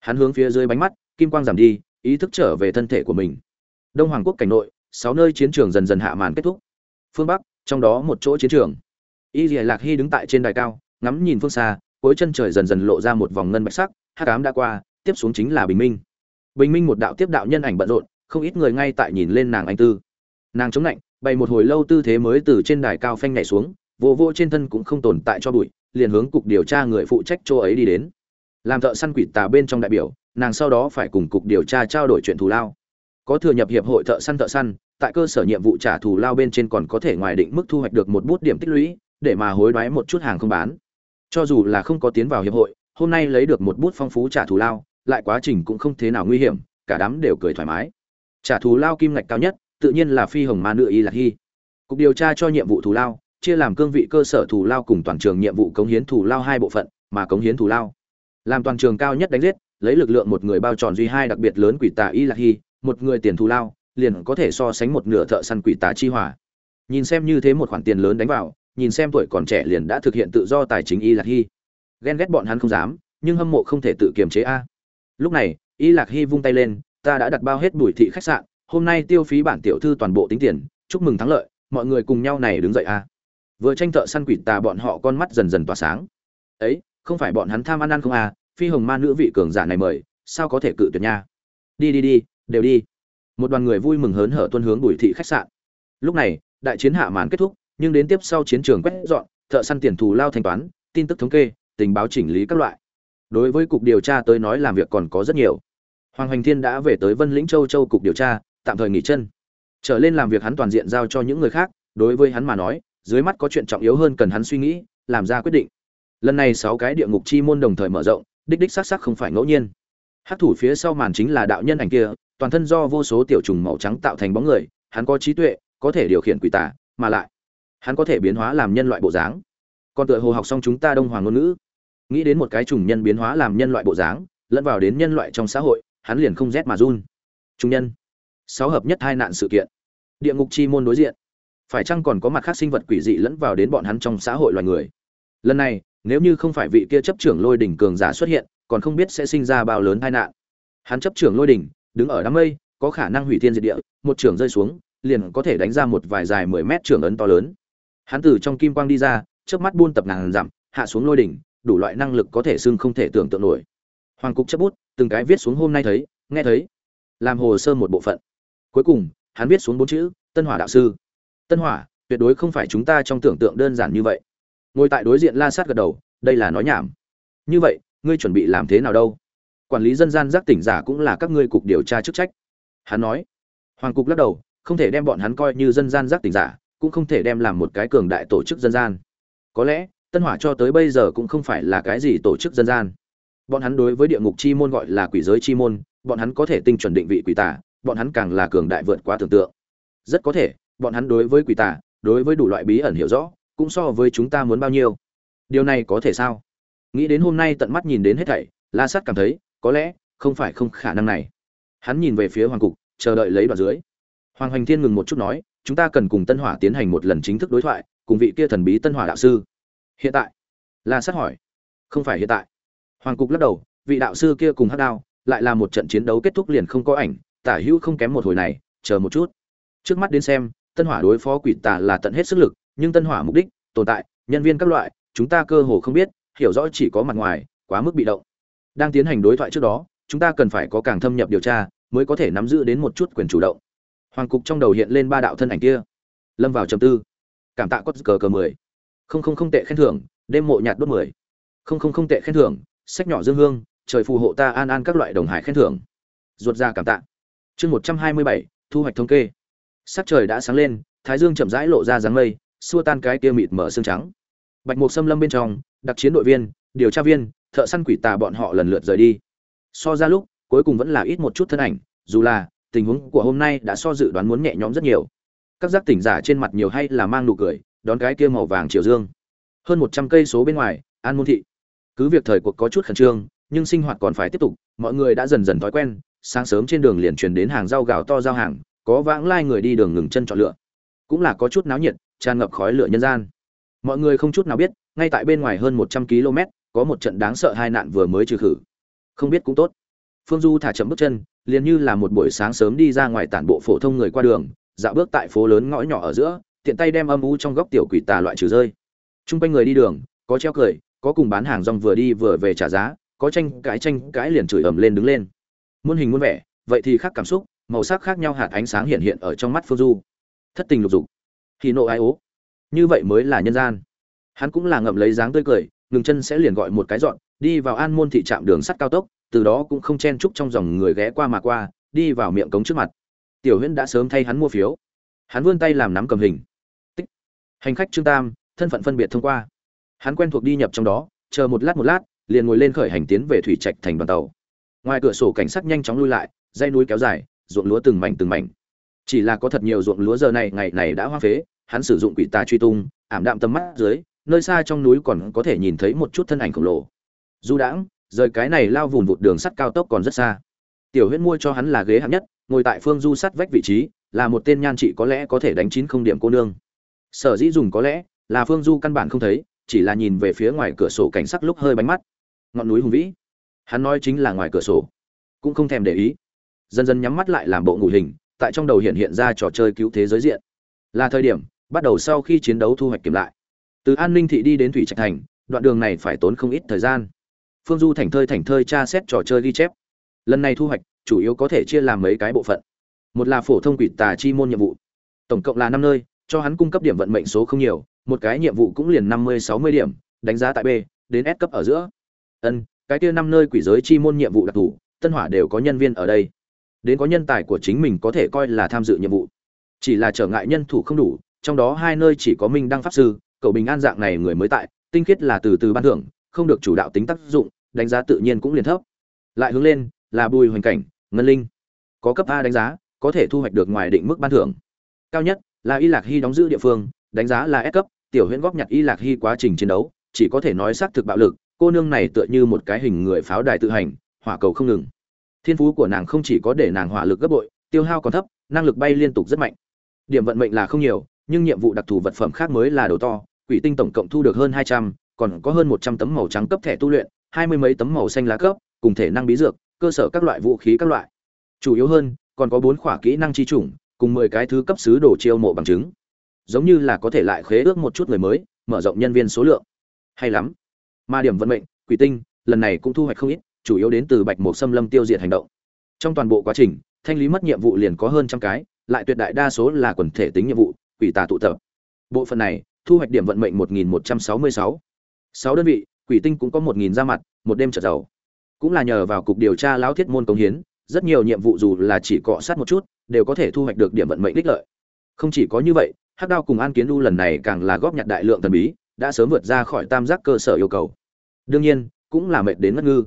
Hắn hướng phía dưới bánh mắt, kim quang giảm đi, ý thức trở về thân thể của mình. Đông hoàng quốc cảnh nội, sáu nơi chiến trường dần dần hạ màn kết thúc phương bắc, trong đó một chỗ chiến trường. Y dì lạc hy đứng tại trên đài cao, ngắm nhìn phương xa, cuối chân trời dần dần lộ ra một vòng ngân bạch sắc hát cám đã qua, tiếp xuống chính là bình minh. Bình minh một đạo tiếp đạo nhân ảnh bận rộn, không ít người ngay tại nhìn lên nàng anh tư. Nàng chống lạnh, bày một hồi lâu tư thế mới từ trên đài cao phanh nhảy xuống, vô vô trên thân cũng không tồn tại cho bụi, liền hướng cục điều tra người phụ trách chỗ ấy đi đến. Làm thợ săn quỷ tà bên trong đại biểu, nàng sau đó phải cùng cục điều tra trao đổi chuyện thù lao. Có thừa nhập hiệp hội thợ săn thợ săn tại cơ sở nhiệm vụ trả thù lao bên trên còn có thể ngoài định mức thu hoạch được một bút điểm tích lũy, để mà hối đoái một chút hàng không bán. Cho dù là không có tiến vào hiệp hội, hôm nay lấy được một bút phong phú trả thù lao, lại quá trình cũng không thế nào nguy hiểm, cả đám đều cười thoải mái. Trả thù lao kim ngạch cao nhất, tự nhiên là phi hồng ma nữ y lạc hy. Cục điều tra cho nhiệm vụ thù lao, chia làm cương vị cơ sở thù lao cùng toàn trường nhiệm vụ cống hiến thù lao hai bộ phận, mà cống hiến thù lao. Làm toàn trường cao nhất đánh giết, lấy lực lượng một người bao tròn duy hai đặc biệt lớn quỷ tà y lạc hy, một người tiền thù lao liền có thể so sánh một nửa thợ săn quỷ tà chi hòa. Nhìn xem như thế một khoản tiền lớn đánh vào, nhìn xem tuổi còn trẻ liền đã thực hiện tự do tài chính y lạc hy. Ghen ghét bọn hắn không dám, nhưng hâm mộ không thể tự kiềm chế a. Lúc này, y lạc hy vung tay lên, ta đã đặt bao hết buổi thị khách sạn, hôm nay tiêu phí bản tiểu thư toàn bộ tính tiền, chúc mừng thắng lợi, mọi người cùng nhau này đứng dậy a. Vừa tranh thợ săn quỷ tà bọn họ con mắt dần dần tỏa sáng. Ấy, không phải bọn hắn tham ăn ăn không à phi hồng ma nữ vị cường giả này mời, sao có thể cự tuyệt nha? Đi đi đi, đều đi một đoàn người vui mừng hớn hở tuân hướng bùi thị khách sạn. Lúc này, đại chiến hạ màn kết thúc, nhưng đến tiếp sau chiến trường quét dọn, thợ săn tiền thù lao thanh toán, tin tức thống kê, tình báo chỉnh lý các loại. Đối với cục điều tra tới nói làm việc còn có rất nhiều. Hoàng hoành thiên đã về tới vân lĩnh châu châu cục điều tra, tạm thời nghỉ chân. Trở lên làm việc hắn toàn diện giao cho những người khác, đối với hắn mà nói, dưới mắt có chuyện trọng yếu hơn cần hắn suy nghĩ, làm ra quyết định. Lần này sáu cái địa ngục chi môn đồng thời mở rộng, đích đích xác xác không phải ngẫu nhiên. Hát thủ phía sau màn chính là đạo nhân ảnh kia toàn thân do vô số tiểu trùng màu trắng tạo thành bóng người, hắn có trí tuệ, có thể điều khiển quỷ tả mà lại, hắn có thể biến hóa làm nhân loại bộ dáng. Còn tựa hồ học xong chúng ta đông hoàng ngôn ngữ. Nghĩ đến một cái trùng nhân biến hóa làm nhân loại bộ dáng, lẫn vào đến nhân loại trong xã hội, hắn liền không rét mà run. Trung nhân. Sáu hợp nhất hai nạn sự kiện. Địa ngục chi môn đối diện. Phải chăng còn có mặt khác sinh vật quỷ dị lẫn vào đến bọn hắn trong xã hội loài người? Lần này, nếu như không phải vị kia chấp trưởng lôi đỉnh cường giả xuất hiện, còn không biết sẽ sinh ra bao lớn tai nạn. Hắn chấp trưởng lôi đỉnh đứng ở đám mây, có khả năng hủy thiên diệt địa, một trưởng rơi xuống, liền có thể đánh ra một vài dài mười mét trưởng ấn to lớn. Hắn từ trong kim quang đi ra trước mắt buôn tập ngàn dặm, hạ xuống lôi đỉnh, đủ loại năng lực có thể xưng không thể tưởng tượng nổi. Hoàng cục chấp bút, từng cái viết xuống hôm nay thấy, nghe thấy. Làm hồ sơ một bộ phận. Cuối cùng, hắn viết xuống bốn chữ, tân hỏa đạo sư. Tân hỏa, tuyệt đối không phải chúng ta trong tưởng tượng đơn giản như vậy. Ngồi tại đối diện la sát gật đầu, đây là nói nhảm. Như vậy, ngươi chuẩn bị làm thế nào đâu? Quản lý dân gian giác tỉnh giả cũng là các ngươi cục điều tra chức trách. Hắn nói, hoàng cục lắc đầu, không thể đem bọn hắn coi như dân gian giác tỉnh giả, cũng không thể đem làm một cái cường đại tổ chức dân gian. Có lẽ, tân hỏa cho tới bây giờ cũng không phải là cái gì tổ chức dân gian. Bọn hắn đối với địa ngục chi môn gọi là quỷ giới chi môn, bọn hắn có thể tinh chuẩn định vị quỷ tà, bọn hắn càng là cường đại vượt quá tưởng tượng. Rất có thể, bọn hắn đối với quỷ tà, đối với đủ loại bí ẩn hiểu rõ, cũng so với chúng ta muốn bao nhiêu. Điều này có thể sao? Nghĩ đến hôm nay tận mắt nhìn đến hết thảy, la sát cảm thấy có lẽ, không phải không khả năng này. Hắn nhìn về phía hoàng cục, chờ đợi lấy đoạn dưới. Hoàng hoành thiên ngừng một chút nói, chúng ta cần cùng tân hỏa tiến hành một lần chính thức đối thoại, cùng vị kia thần bí tân hỏa đạo sư. Hiện tại? La sát hỏi. Không phải hiện tại. Hoàng cục lắc đầu, vị đạo sư kia cùng hát đao, lại là một trận chiến đấu kết thúc liền không có ảnh, tả hữu không kém một hồi này, chờ một chút. Trước mắt đến xem, tân hỏa đối phó quỷ tà là tận hết sức lực, nhưng tân hỏa mục đích, tồn tại, nhân viên các loại, chúng ta cơ hồ không biết, hiểu rõ chỉ có mặt ngoài, quá mức bị động đang tiến hành đối thoại trước đó, chúng ta cần phải có càng thâm nhập điều tra, mới có thể nắm giữ đến một chút quyền chủ động. Hoàng cục trong đầu hiện lên ba đạo thân ảnh kia. Lâm vào trầm tư. Cảm tạ cốt cờ cờ mười. Không không không tệ khen thưởng, đêm mộ nhạt đốt mười. Không không không tệ khen thưởng, sách nhỏ dương hương, trời phù hộ ta an an các loại đồng hải khen thưởng. Ruột ra cảm tạ. Chương một trăm hai mươi bảy, thu hoạch thống kê. Sắc trời đã sáng lên, thái dương chậm rãi lộ ra dáng mây, xua tan cái kia mịt mở xương trắng. Bạch mục xâm lâm bên trong, đặc chiến đội viên, điều tra viên thợ săn quỷ tà bọn họ lần lượt rời đi. So ra lúc, cuối cùng vẫn là ít một chút thân ảnh, dù là, tình huống của hôm nay đã so dự đoán muốn nhẹ nhõm rất nhiều. Các giác tỉnh giả trên mặt nhiều hay là mang nụ cười, đón cái kia màu vàng chiều dương. Hơn một trăm cây số bên ngoài, an môn thị. Cứ việc thời cuộc có chút khẩn trương, nhưng sinh hoạt còn phải tiếp tục, mọi người đã dần dần thói quen, sáng sớm trên đường liền truyền đến hàng rau gạo to giao hàng, có vãng lai người đi đường ngừng chân chọn lựa. Cũng là có chút náo nhiệt, tràn ngập khói lửa nhân gian. Mọi người không chút nào biết, ngay tại bên ngoài hơn một trăm km có một trận đáng sợ hai nạn vừa mới trừ khử. Không biết cũng tốt. Phương du thả chậm bước chân, liền như là một buổi sáng sớm đi ra ngoài tản bộ phổ thông người qua đường, dạo bước tại phố lớn ngõ nhỏ ở giữa, tiện tay đem âm u trong góc tiểu quỷ tà loại trừ rơi. T quanh người đi đường, có treo cười, có cùng bán hàng rong vừa đi vừa về trả giá, có tranh cãi tranh cãi liền chửi ầm lên đứng lên. Muôn hình muôn vẻ, vậy thì khác cảm xúc, màu sắc khác nhau hạt ánh sáng hiện hiện ở trong mắt phương du. Thất tình lục dục. Thì nộ ai ố. Như vậy mới là nhân gian. Hắn cũng là ngậm lấy dáng tươi cười ngừng chân sẽ liền gọi một cái dọn, đi vào an môn thị trạm đường sắt cao tốc, từ đó cũng không chen chúc trong dòng người ghé qua mà qua, đi vào miệng cống trước mặt. Tiểu huyễn đã sớm thay hắn mua phiếu. Hắn vươn tay làm nắm cầm hình. Tích. Hành khách trương tam, thân phận phân biệt thông qua. Hắn quen thuộc đi nhập trong đó, chờ một lát một lát, liền ngồi lên khởi hành tiến về thủy trạch thành đoàn tàu. Ngoài cửa sổ cảnh sát nhanh chóng lui lại, dây núi kéo dài, ruộng lúa từng mảnh từng mảnh. Chỉ là có thật nhiều ruộng lúa giờ này, ngày này đã hoa phế, hắn sử dụng quỷ tà truy tung, ảm đạm tầm mắt dưới nơi xa trong núi còn có thể nhìn thấy một chút thân ảnh khổng lồ. Du đãng, rời cái này lao vùn vụt đường sắt cao tốc còn rất xa. Tiểu huyết mua cho hắn là ghế hạng nhất, ngồi tại phương du sắt vách vị trí, là một tên nhan trị có lẽ có thể đánh chín không điểm cô nương. Sở dĩ dùng có lẽ, là phương du căn bản không thấy, chỉ là nhìn về phía ngoài cửa sổ cảnh sắc lúc hơi bánh mắt. Ngọn núi hùng vĩ. Hắn nói chính là ngoài cửa sổ. Cũng không thèm để ý. Dần dần nhắm mắt lại làm bộ ngủ hình, tại trong đầu hiện hiện ra trò chơi cứu thế giới diện. Là thời điểm, bắt đầu sau khi chiến đấu thu hoạch kiểm lại từ an ninh thị đi đến thủy trạch thành, đoạn đường này phải tốn không ít thời gian. Phương du thành thơi thành thơi tra xét trò chơi ghi chép. Lần này thu hoạch, chủ yếu có thể chia làm mấy cái bộ phận. Một là phổ thông quỷ tà chi môn nhiệm vụ. Tổng cộng là năm nơi, cho hắn cung cấp điểm vận mệnh số không nhiều, một cái nhiệm vụ cũng liền năm mươi, sáu mươi điểm, đánh giá tại b, đến s cấp ở giữa. Ân, cái kia năm nơi quỷ giới chi môn nhiệm vụ đặc thù, tân hỏa đều có nhân viên ở đây. Đến có nhân tài của chính mình có thể coi là tham dự nhiệm vụ. Chỉ là trở ngại nhân thủ không đủ, trong đó hai nơi chỉ có minh đăng pháp sư cầu bình an dạng này người mới tại tinh khiết là từ từ ban thưởng không được chủ đạo tính tác dụng đánh giá tự nhiên cũng liền thấp lại hướng lên là bùi hoành cảnh ngân linh có cấp a đánh giá có thể thu hoạch được ngoài định mức ban thưởng cao nhất là y lạc hy đóng giữ địa phương đánh giá là S cấp, tiểu huyễn góp nhặt y lạc hy quá trình chiến đấu, chỉ có thể nói xác thực bạo lực, cô nương này tựa như một cái hình người pháo đài tự hành, hỏa cầu không ngừng. Thiên phú của nàng không chỉ có để nàng hỏa lực gấp bội, tiêu hao còn thấp, năng lực bay liên tục rất mạnh. Điểm vận mệnh là không nhiều, nhưng nhiệm vụ đặc thù vật phẩm khác mới là đồ to, quỷ tinh tổng cộng thu được hơn 200, còn có hơn 100 tấm màu trắng cấp thẻ tu luyện, hai mươi mấy tấm màu xanh lá cấp, cùng thể năng bí dược, cơ sở các loại vũ khí các loại. Chủ yếu hơn, còn có bốn khỏa kỹ năng chi chủng, cùng 10 cái thứ cấp sứ đồ chiêu mộ bằng chứng. Giống như là có thể lại khế ước một chút người mới, mở rộng nhân viên số lượng. Hay lắm. Ma điểm vận mệnh, quỷ tinh, lần này cũng thu hoạch không ít, chủ yếu đến từ Bạch Mộc Sâm Lâm tiêu diệt hành động. Trong toàn bộ quá trình, thanh lý mất nhiệm vụ liền có hơn trăm cái, lại tuyệt đại đa số là quần thể tính nhiệm vụ, quỷ tà tụ tập. Bộ phận này, thu hoạch điểm vận mệnh 1166. 6 đơn vị, quỷ tinh cũng có 1000 ra mặt, một đêm trở giàu. Cũng là nhờ vào cục điều tra lão thiết môn công hiến, rất nhiều nhiệm vụ dù là chỉ cọ sát một chút, đều có thể thu hoạch được điểm vận mệnh đích lợi. Không chỉ có như vậy, Hắc Đao cùng An Kiến Du lần này càng là góp nhặt đại lượng thần bí, đã sớm vượt ra khỏi tam giác cơ sở yêu cầu. Đương nhiên, cũng là mệt đến ngất ngư.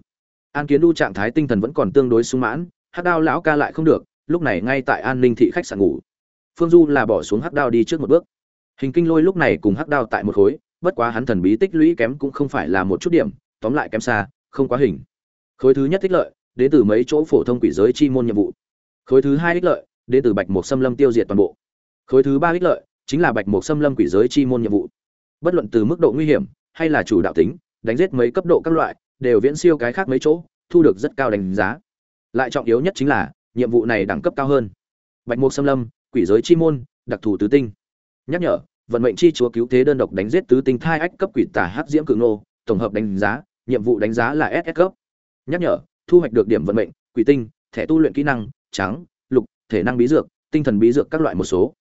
An Kiến Du trạng thái tinh thần vẫn còn tương đối sung mãn, Hắc Đao lão ca lại không được, lúc này ngay tại An Ninh thị khách sạn ngủ. Phương Du là bỏ xuống Hắc Đao đi trước một bước. Hình Kinh Lôi lúc này cùng Hắc Đao tại một khối, bất quá hắn thần bí tích lũy kém cũng không phải là một chút điểm, tóm lại kém xa, không quá hình. Khối thứ nhất tích lợi, đến từ mấy chỗ phổ thông quỷ giới chi môn nhiệm vụ. Khối thứ hai ích lợi, đến từ Bạch mộc Xâm Lâm tiêu diệt toàn bộ. Khối thứ ba ích lợi, chính là Bạch mộc Xâm Lâm quỷ giới chi môn nhiệm vụ. Bất luận từ mức độ nguy hiểm hay là chủ đạo tính, đánh giết mấy cấp độ các loại, đều viễn siêu cái khác mấy chỗ, thu được rất cao đánh giá. Lại trọng yếu nhất chính là, nhiệm vụ này đẳng cấp cao hơn. Bạch mộc Xâm Lâm, quỷ giới chi môn, đặc thù tứ tinh. Nhắc nhở, vận mệnh chi chúa cứu thế đơn độc đánh giết tứ tinh thai ách cấp quỷ tà hắc diễm cự nô, tổng hợp đánh giá, nhiệm vụ đánh giá là SS cấp. Nhắc nhở, thu hoạch được điểm vận mệnh, quỷ tinh, thẻ tu luyện kỹ năng, trắng, lục, thể năng bí dược, tinh thần bí dược các loại một số.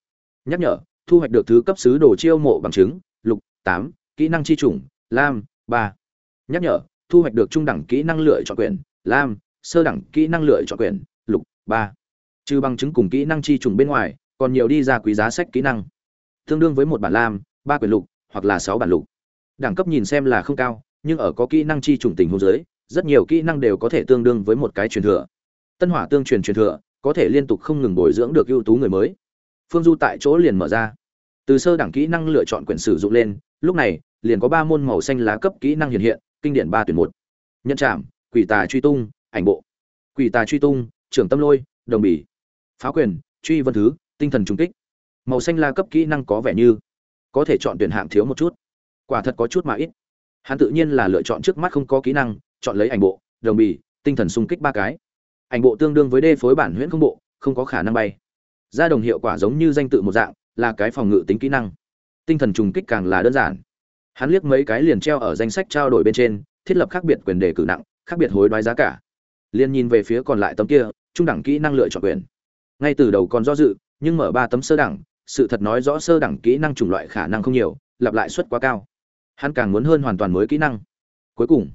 Nhắc nhở, thu hoạch được thứ cấp sứ đồ chiêu mộ bằng chứng, lục, tám, kỹ năng chi chủng, lam, ba. Nhắc nhở, thu hoạch được trung đẳng kỹ năng lựa chọn quyền, lam, sơ đẳng kỹ năng lựa chọn quyền, lục, ba. Trừ bằng chứng cùng kỹ năng chi chủng bên ngoài, còn nhiều đi ra quý giá sách kỹ năng tương đương với một bản lam, ba quyển lục, hoặc là sáu bản lục. Đẳng cấp nhìn xem là không cao, nhưng ở có kỹ năng chi trùng tình hôn giới rất nhiều kỹ năng đều có thể tương đương với một cái truyền thừa. Tân hỏa tương truyền truyền thừa, có thể liên tục không ngừng bồi dưỡng được ưu tú người mới. Phương du tại chỗ liền mở ra. Từ sơ đẳng kỹ năng lựa chọn quyển sử dụng lên, lúc này, liền có ba môn màu xanh lá cấp kỹ năng hiện hiện, kinh điển ba tuyển một. Nhân trạm quỷ tà truy tung, ảnh bộ. Quỷ tà truy tung, trưởng tâm lôi, đồng bỉ phá quyền, truy vân thứ, tinh thần trung kích màu xanh la cấp kỹ năng có vẻ như có thể chọn tuyển hạng thiếu một chút. Quả thật có chút mà ít. Hắn tự nhiên là lựa chọn trước mắt không có kỹ năng, chọn lấy ảnh bộ, đồng bì, tinh thần sung kích ba cái. Ảnh bộ tương đương với đê phối bản huyễn không bộ, không có khả năng bay. Ra đồng hiệu quả giống như danh tự một dạng, là cái phòng ngự tính kỹ năng. Tinh thần trùng kích càng là đơn giản. Hắn liếc mấy cái liền treo ở danh sách trao đổi bên trên, thiết lập khác biệt quyền đề cử nặng, khác biệt hối đoái giá cả. Liền nhìn về phía còn lại tấm kia, trung đẳng kỹ năng lựa chọn quyền. Ngay từ đầu còn do dự, nhưng mở ba tấm sơ đẳng sự thật nói rõ sơ đẳng kỹ năng chủng loại khả năng không nhiều, lặp lại suất quá cao. Hắn càng muốn hơn hoàn toàn mới kỹ năng. Cuối cùng,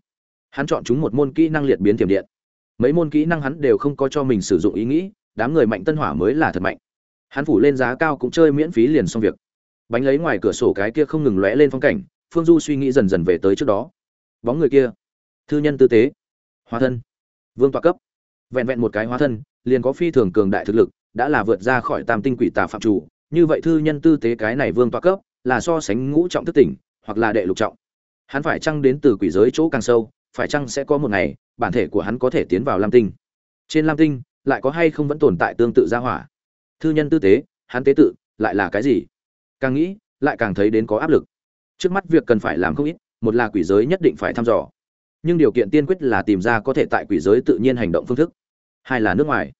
hắn chọn chúng một môn kỹ năng liệt biến tiềm điện. Mấy môn kỹ năng hắn đều không có cho mình sử dụng ý nghĩ, đám người mạnh tân hỏa mới là thật mạnh. Hắn phủ lên giá cao cũng chơi miễn phí liền xong việc. Bánh lấy ngoài cửa sổ cái kia không ngừng lóe lên phong cảnh, phương du suy nghĩ dần dần về tới trước đó. Bóng người kia, thư nhân tư tế, hóa thân, vương tọa cấp. Vẹn vẹn một cái hóa thân, liền có phi thường cường đại thực lực, đã là vượt ra khỏi tam tinh quỷ tà phạm chủ như vậy thư nhân tư tế cái này vương toa cấp, là so sánh ngũ trọng thức tỉnh, hoặc là đệ lục trọng. Hắn phải chăng đến từ quỷ giới chỗ càng sâu, phải chăng sẽ có một ngày, bản thể của hắn có thể tiến vào lam tinh. Trên lam tinh, lại có hay không vẫn tồn tại tương tự gia hỏa? Thư nhân tư tế, hắn tế tự, lại là cái gì? Càng nghĩ, lại càng thấy đến có áp lực. Trước mắt việc cần phải làm không ít, một là quỷ giới nhất định phải thăm dò. Nhưng điều kiện tiên quyết là tìm ra có thể tại quỷ giới tự nhiên hành động phương thức. Hai là nước ngoài.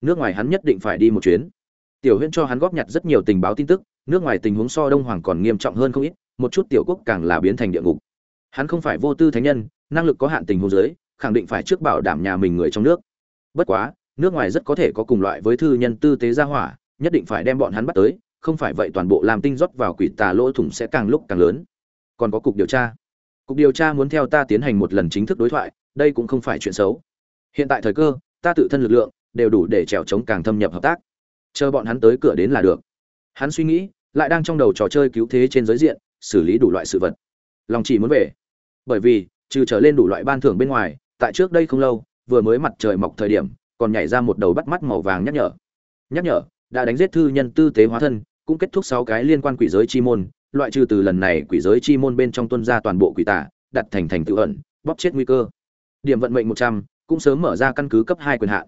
Nước ngoài hắn nhất định phải đi một chuyến tiểu huyễn cho hắn góp nhặt rất nhiều tình báo tin tức, nước ngoài tình huống so đông hoàng còn nghiêm trọng hơn không ít, một chút tiểu quốc càng là biến thành địa ngục. Hắn không phải vô tư thánh nhân, năng lực có hạn tình huống giới, khẳng định phải trước bảo đảm nhà mình người trong nước. Bất quá, nước ngoài rất có thể có cùng loại với thư nhân tư tế gia hỏa, nhất định phải đem bọn hắn bắt tới, không phải vậy toàn bộ làm tinh rót vào quỷ tà lỗ thủng sẽ càng lúc càng lớn. Còn có cục điều tra. Cục điều tra muốn theo ta tiến hành một lần chính thức đối thoại, đây cũng không phải chuyện xấu. Hiện tại thời cơ, ta tự thân lực lượng, đều đủ để trèo chống càng thâm nhập hợp tác chờ bọn hắn tới cửa đến là được. Hắn suy nghĩ, lại đang trong đầu trò chơi cứu thế trên giới diện, xử lý đủ loại sự vật. Lòng chỉ muốn về. Bởi vì, trừ trở lên đủ loại ban thưởng bên ngoài, tại trước đây không lâu, vừa mới mặt trời mọc thời điểm, còn nhảy ra một đầu bắt mắt màu vàng nhắc nhở. Nhắc nhở, đã đánh giết thư nhân tư tế hóa thân, cũng kết thúc sáu cái liên quan quỷ giới chi môn, loại trừ từ lần này quỷ giới chi môn bên trong tuân ra toàn bộ quỷ tà, đặt thành thành tự ẩn, bóp chết nguy cơ. Điểm vận mệnh một trăm, cũng sớm mở ra căn cứ cấp hai quyền hạn.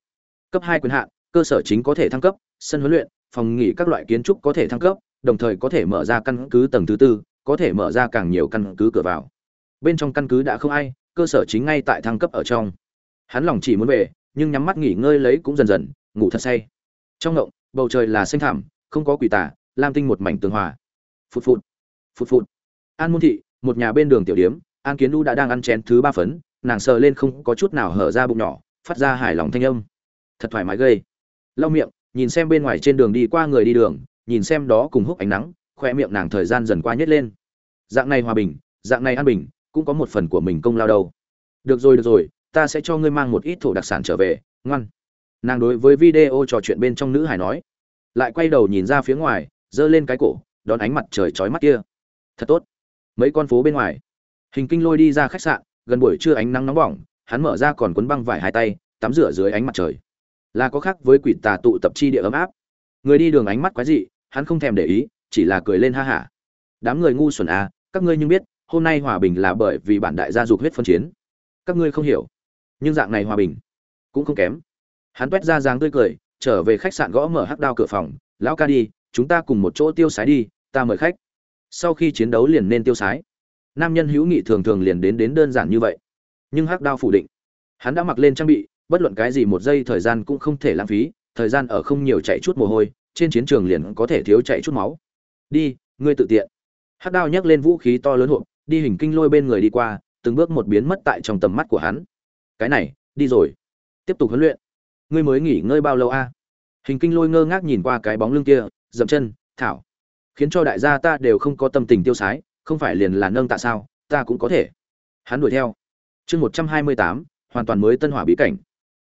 Cấp hai quyền hạn, cơ sở chính có thể thăng cấp sân huấn luyện, phòng nghỉ các loại kiến trúc có thể thăng cấp, đồng thời có thể mở ra căn cứ tầng thứ tư, có thể mở ra càng nhiều căn cứ cửa vào. Bên trong căn cứ đã không ai, cơ sở chính ngay tại thăng cấp ở trong. Hắn lòng chỉ muốn về, nhưng nhắm mắt nghỉ ngơi lấy cũng dần dần, ngủ thật say. Trong ngộng, bầu trời là xanh thẳm, không có quỷ tả lam tinh một mảnh tường hòa. Phụt phụt phụt phụt. An môn thị, một nhà bên đường tiểu điếm, an kiến Du đã đang ăn chén thứ ba phấn, nàng sờ lên không có chút nào hở ra bụng nhỏ, phát ra hài lòng thanh âm. Thật thoải mái gây. Lau miệng nhìn xem bên ngoài trên đường đi qua người đi đường, nhìn xem đó cùng húc ánh nắng, khoe miệng nàng thời gian dần qua nhét lên. Dạng này hòa bình, dạng này an bình, cũng có một phần của mình công lao đâu. Được rồi được rồi, ta sẽ cho ngươi mang một ít thổ đặc sản trở về, ngoan. Nàng đối với video trò chuyện bên trong nữ hải nói. Lại quay đầu nhìn ra phía ngoài, giơ lên cái cổ, đón ánh mặt trời chói mắt kia. Thật tốt. Mấy con phố bên ngoài. Hình kinh lôi đi ra khách sạn, gần buổi trưa ánh nắng nóng bỏng, hắn mở ra còn cuốn băng vải hai tay, tắm rửa dưới ánh mặt trời là có khác với quỷ tà tụ tập chi địa ấm áp. Người đi đường ánh mắt quái dị, hắn không thèm để ý, chỉ là cười lên ha hả. Đám người ngu xuẩn à các ngươi nhưng biết, hôm nay hòa bình là bởi vì bản đại gia dục huyết phân chiến. Các ngươi không hiểu, nhưng dạng này hòa bình cũng không kém. Hắn quét ra dáng tươi cười, trở về khách sạn gõ mở hắc đao cửa phòng, lão ca đi, chúng ta cùng một chỗ tiêu sái đi, ta mời khách. Sau khi chiến đấu liền nên tiêu sái. Nam nhân hữu nghị thường thường liền đến đến đơn giản như vậy, nhưng hắc đao phủ định. Hắn đã mặc lên trang bị bất luận cái gì một giây thời gian cũng không thể lãng phí, thời gian ở không nhiều chạy chút mồ hôi, trên chiến trường liền có thể thiếu chạy chút máu. Đi, ngươi tự tiện. Hắc đao nhấc lên vũ khí to lớn hộp, đi hình kinh lôi bên người đi qua, từng bước một biến mất tại trong tầm mắt của hắn. Cái này, đi rồi. Tiếp tục huấn luyện. Ngươi mới nghỉ ngơi bao lâu a? Hình kinh lôi ngơ ngác nhìn qua cái bóng lưng kia, dậm chân, thảo. Khiến cho đại gia ta đều không có tâm tình tiêu sái, không phải liền là nâng tạ sao, ta cũng có thể. Hắn đuổi theo. Chương một trăm hai mươi tám, hoàn toàn mới tân hỏa bí cảnh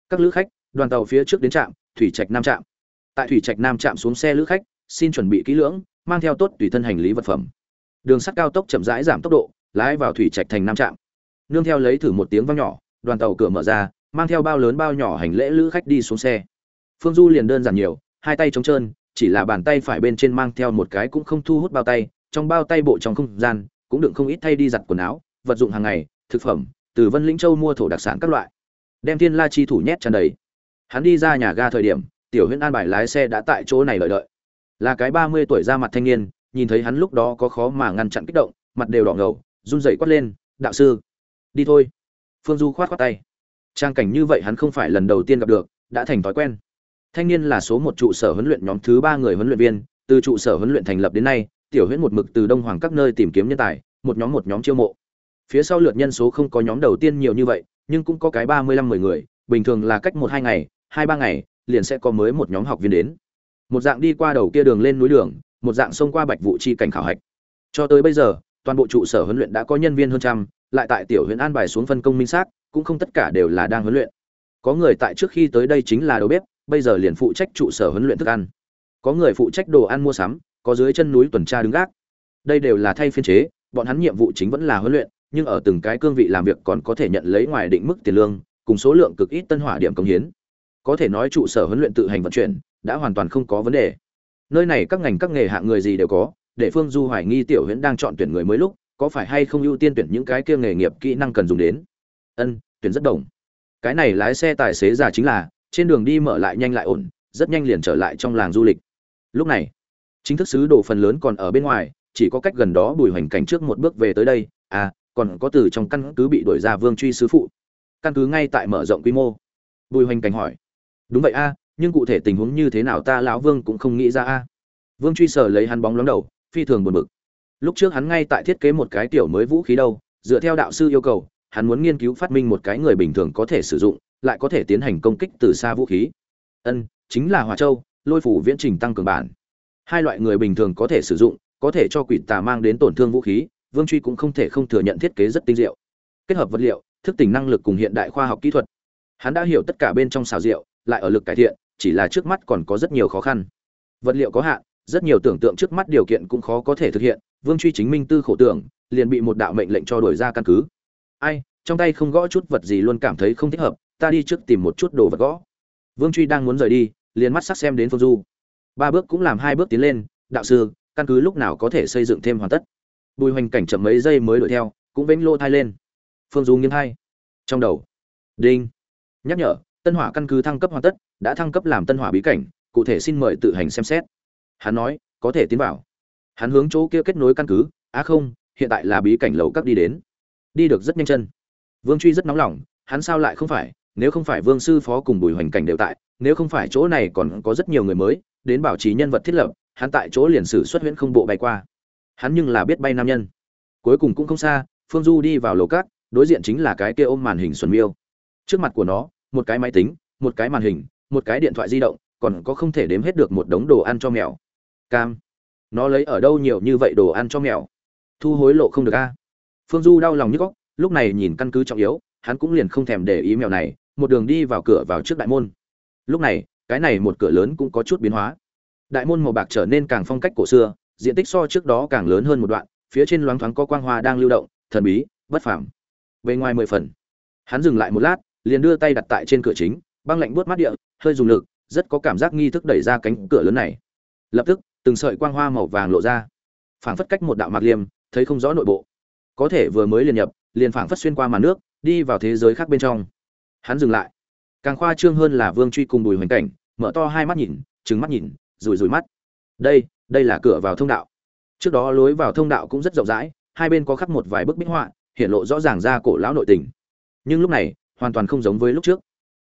các lữ khách, đoàn tàu phía trước đến trạm, thủy trạch nam trạm. Tại thủy trạch nam trạm xuống xe lữ khách, xin chuẩn bị kỹ lưỡng, mang theo tốt tùy thân hành lý vật phẩm. Đường sắt cao tốc chậm rãi giảm tốc độ, lái vào thủy trạch thành nam trạm. Nương theo lấy thử một tiếng vang nhỏ, đoàn tàu cửa mở ra, mang theo bao lớn bao nhỏ hành lễ lữ khách đi xuống xe. Phương du liền đơn giản nhiều, hai tay trống trơn, chỉ là bàn tay phải bên trên mang theo một cái cũng không thu hút bao tay, trong bao tay bộ trong không gian, cũng đựng không ít thay đi giặt quần áo, vật dụng hàng ngày, thực phẩm, từ vân lĩnh châu mua thổ đặc sản các loại đem thiên la chi thủ nhét tràn đầy. Hắn đi ra nhà ga thời điểm, tiểu huyễn an bài lái xe đã tại chỗ này lợi đợi. Là cái ba mươi tuổi ra mặt thanh niên, nhìn thấy hắn lúc đó có khó mà ngăn chặn kích động, mặt đều đỏ ngầu, run rẩy quát lên, đạo sư, đi thôi. Phương du khoát khoát tay. Trang cảnh như vậy hắn không phải lần đầu tiên gặp được, đã thành thói quen. Thanh niên là số một trụ sở huấn luyện nhóm thứ ba người huấn luyện viên, từ trụ sở huấn luyện thành lập đến nay, tiểu huyễn một mực từ đông hoàng các nơi tìm kiếm nhân tài, một nhóm một nhóm chiêu mộ. Phía sau lượt nhân số không có nhóm đầu tiên nhiều như vậy nhưng cũng có cái ba mươi lăm mười người, bình thường là cách một hai ngày, hai ba ngày, liền sẽ có mới một nhóm học viên đến. Một dạng đi qua đầu kia đường lên núi đường, một dạng xông qua bạch vụ chi cảnh khảo hạch. Cho tới bây giờ, toàn bộ trụ sở huấn luyện đã có nhân viên hơn trăm, lại tại tiểu huyện an bài xuống phân công minh xác, cũng không tất cả đều là đang huấn luyện. Có người tại trước khi tới đây chính là đầu bếp, bây giờ liền phụ trách trụ sở huấn luyện thức ăn. Có người phụ trách đồ ăn mua sắm, có dưới chân núi tuần tra đứng gác. Đây đều là thay phiên chế, bọn hắn nhiệm vụ chính vẫn là huấn luyện nhưng ở từng cái cương vị làm việc còn có thể nhận lấy ngoài định mức tiền lương, cùng số lượng cực ít tân hỏa điểm công hiến. Có thể nói trụ sở huấn luyện tự hành vận chuyển đã hoàn toàn không có vấn đề. Nơi này các ngành các nghề hạng người gì đều có, để phương du hoài nghi, tiểu huyễn đang chọn tuyển người mới lúc, có phải hay không ưu tiên tuyển những cái kia nghề nghiệp kỹ năng cần dùng đến? Ân, tuyển rất đồng. Cái này lái xe tài xế già chính là, trên đường đi mở lại nhanh lại ổn, rất nhanh liền trở lại trong làng du lịch. Lúc này, chính thức sứ đồ phần lớn còn ở bên ngoài, chỉ có cách gần đó bùi hoành cảnh trước một bước về tới đây. À còn có từ trong căn cứ bị đuổi ra vương truy sứ phụ. Căn cứ ngay tại mở rộng quy mô. Bùi hoành cảnh hỏi. Đúng vậy a, nhưng cụ thể tình huống như thế nào ta lão vương cũng không nghĩ ra a. Vương truy sở lấy hắn bóng lóng đầu, phi thường buồn bực. Lúc trước hắn ngay tại thiết kế một cái tiểu mới vũ khí đâu, dựa theo đạo sư yêu cầu, hắn muốn nghiên cứu phát minh một cái người bình thường có thể sử dụng, lại có thể tiến hành công kích từ xa vũ khí. Ân, chính là hòa châu, lôi phủ viễn trình tăng cường bản. Hai loại người bình thường có thể sử dụng, có thể cho quỷ tà mang đến tổn thương vũ khí vương truy cũng không thể không thừa nhận thiết kế rất tinh diệu. Kết hợp vật liệu, thức tỉnh năng lực cùng hiện đại khoa học kỹ thuật. Hắn đã hiểu tất cả bên trong xào rượu, lại ở lực cải thiện, chỉ là trước mắt còn có rất nhiều khó khăn. Vật liệu có hạn, rất nhiều tưởng tượng trước mắt điều kiện cũng khó có thể thực hiện, vương truy chính minh tư khổ tưởng, liền bị một đạo mệnh lệnh cho đổi ra căn cứ. Ai, trong tay không gõ chút vật gì luôn cảm thấy không thích hợp, ta đi trước tìm một chút đồ vật gõ. Vương truy đang muốn rời đi, liền mắt sắc xem đến phương du. Ba bước cũng làm hai bước tiến lên, đạo sư, căn cứ lúc nào có thể xây dựng thêm hoàn tất? Bùi hoành cảnh chậm mấy giây mới đuổi theo cũng vĩnh lô thai lên. Phương du nghiêng thai, trong đầu. Đinh. Nhắc nhở tân hỏa căn cứ thăng cấp hoàn tất đã thăng cấp làm tân hỏa bí cảnh cụ thể xin mời tự hành xem xét. Hắn nói có thể tiến vào. Hắn hướng chỗ kia kết nối căn cứ á không hiện tại là bí cảnh lầu các đi đến. Đi được rất nhanh chân. Vương truy rất nóng lòng hắn sao lại không phải? Nếu không phải vương sư phó cùng bùi hoành cảnh đều tại nếu không phải chỗ này còn có rất nhiều người mới đến bảo trì nhân vật thiết lập hắn tại chỗ liền sử xuất huyễn không bộ bay qua hắn nhưng là biết bay nam nhân. Cuối cùng cũng không xa, phương du đi vào lầu cát, đối diện chính là cái kia ôm màn hình xuân miêu. Trước mặt của nó, một cái máy tính, một cái màn hình, một cái điện thoại di động, còn có không thể đếm hết được một đống đồ ăn cho mèo. Cam, nó lấy ở đâu nhiều như vậy đồ ăn cho mèo? Thu hối lộ không được a. Phương du đau lòng như góc, lúc này nhìn căn cứ trọng yếu, hắn cũng liền không thèm để ý mèo này, một đường đi vào cửa vào trước đại môn. Lúc này, cái này một cửa lớn cũng có chút biến hóa. Đại môn màu bạc trở nên càng phong cách cổ xưa diện tích so trước đó càng lớn hơn một đoạn, phía trên loáng thoáng có quang hoa đang lưu động, thần bí, bất phàm. Bên ngoài mười phần. Hắn dừng lại một lát, liền đưa tay đặt tại trên cửa chính, băng lạnh buốt mắt địa, hơi dùng lực, rất có cảm giác nghi thức đẩy ra cánh cửa lớn này. Lập tức, từng sợi quang hoa màu vàng lộ ra. Phảng phất cách một đạo mạc liêm, thấy không rõ nội bộ. Có thể vừa mới liền nhập, liền phảng phất xuyên qua màn nước, đi vào thế giới khác bên trong. Hắn dừng lại. Càng khoa trương hơn là vương truy cùng bùi hoành cảnh, mở to hai mắt nhìn trứng mắt nhìn rùi rùi mắt. Đây đây là cửa vào thông đạo. Trước đó lối vào thông đạo cũng rất rộng rãi, hai bên có khắc một vài bức bích họa hiện lộ rõ ràng ra cổ lão nội tình. Nhưng lúc này, hoàn toàn không giống với lúc trước.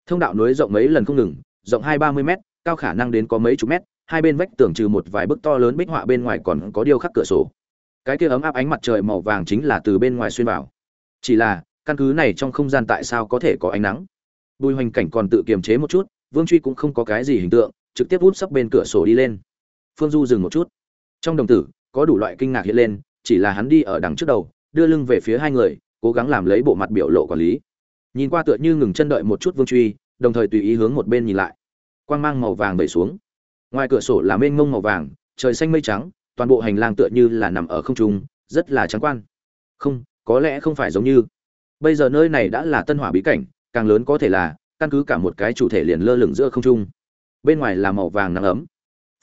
Thông đạo núi rộng mấy lần không ngừng, rộng hai ba mươi m cao khả năng đến có mấy chục mét, hai bên vách tường trừ một vài bức to lớn bích họa bên ngoài còn có điêu khắc cửa sổ. Cái kia ấm áp ánh mặt trời màu vàng chính là từ bên ngoài xuyên vào. Chỉ là, căn cứ này trong không gian tại sao có thể có ánh nắng? Bùi hoành cảnh còn tự kiềm chế một chút, vương truy cũng không có cái gì hình tượng, trực tiếp hút sấp bên cửa sổ đi lên phương du dừng một chút. Trong đồng tử, có đủ loại kinh ngạc hiện lên, chỉ là hắn đi ở đằng trước đầu, đưa lưng về phía hai người, cố gắng làm lấy bộ mặt biểu lộ quản lý. Nhìn qua tựa như ngừng chân đợi một chút vương truy, đồng thời tùy ý hướng một bên nhìn lại. Quang mang màu vàng bẩy xuống. Ngoài cửa sổ là mênh mông màu vàng, trời xanh mây trắng, toàn bộ hành lang tựa như là nằm ở không trung, rất là trắng quan. Không, có lẽ không phải giống như. Bây giờ nơi này đã là tân hỏa bí cảnh, càng lớn có thể là, căn cứ cả một cái chủ thể liền lơ lửng giữa không trung. Bên ngoài là màu vàng nắng ấm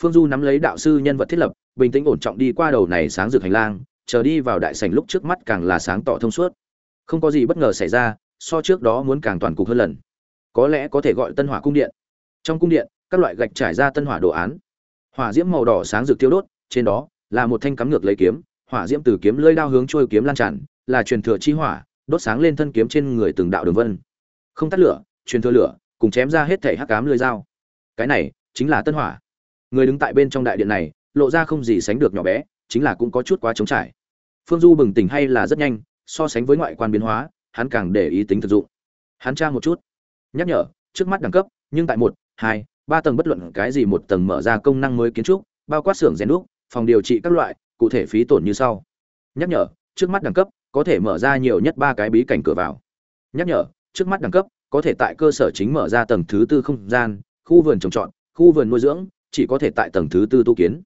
phương du nắm lấy đạo sư nhân vật thiết lập, bình tĩnh ổn trọng đi qua đầu này sáng rực hành lang, chờ đi vào đại sảnh lúc trước mắt càng là sáng tỏ thông suốt. Không có gì bất ngờ xảy ra, so trước đó muốn càng toàn cục hơn lần. Có lẽ có thể gọi tân hỏa cung điện. Trong cung điện, các loại gạch trải ra tân hỏa đồ án. Hỏa diễm màu đỏ sáng rực tiêu đốt, trên đó là một thanh cắm ngược lấy kiếm, hỏa diễm từ kiếm lưỡi đao hướng trôi kiếm lan tràn, là truyền thừa chi hỏa, đốt sáng lên thân kiếm trên người từng đạo đường vân. Không tắt lửa, truyền thừa lửa, cùng chém ra hết thể hắc ám lưỡi dao. Cái này chính là tân hỏa người đứng tại bên trong đại điện này, lộ ra không gì sánh được nhỏ bé, chính là cũng có chút quá trống trải. Phương du bừng tỉnh hay là rất nhanh, so sánh với ngoại quan biến hóa, hắn càng để ý tính thực dụng. Hắn tra một chút, nhắc nhở, trước mắt đẳng cấp, nhưng tại một, hai, ba tầng bất luận cái gì một tầng mở ra công năng mới kiến trúc, bao quát xưởng rèn đúc, phòng điều trị các loại, cụ thể phí tổn như sau. Nhắc nhở, trước mắt đẳng cấp, có thể mở ra nhiều nhất ba cái bí cảnh cửa vào. Nhắc nhở, trước mắt đẳng cấp, có thể tại cơ sở chính mở ra tầng thứ tư không gian, khu vườn trồng trọt, khu vườn nuôi dưỡng chỉ có thể tại tầng thứ tư tu kiến.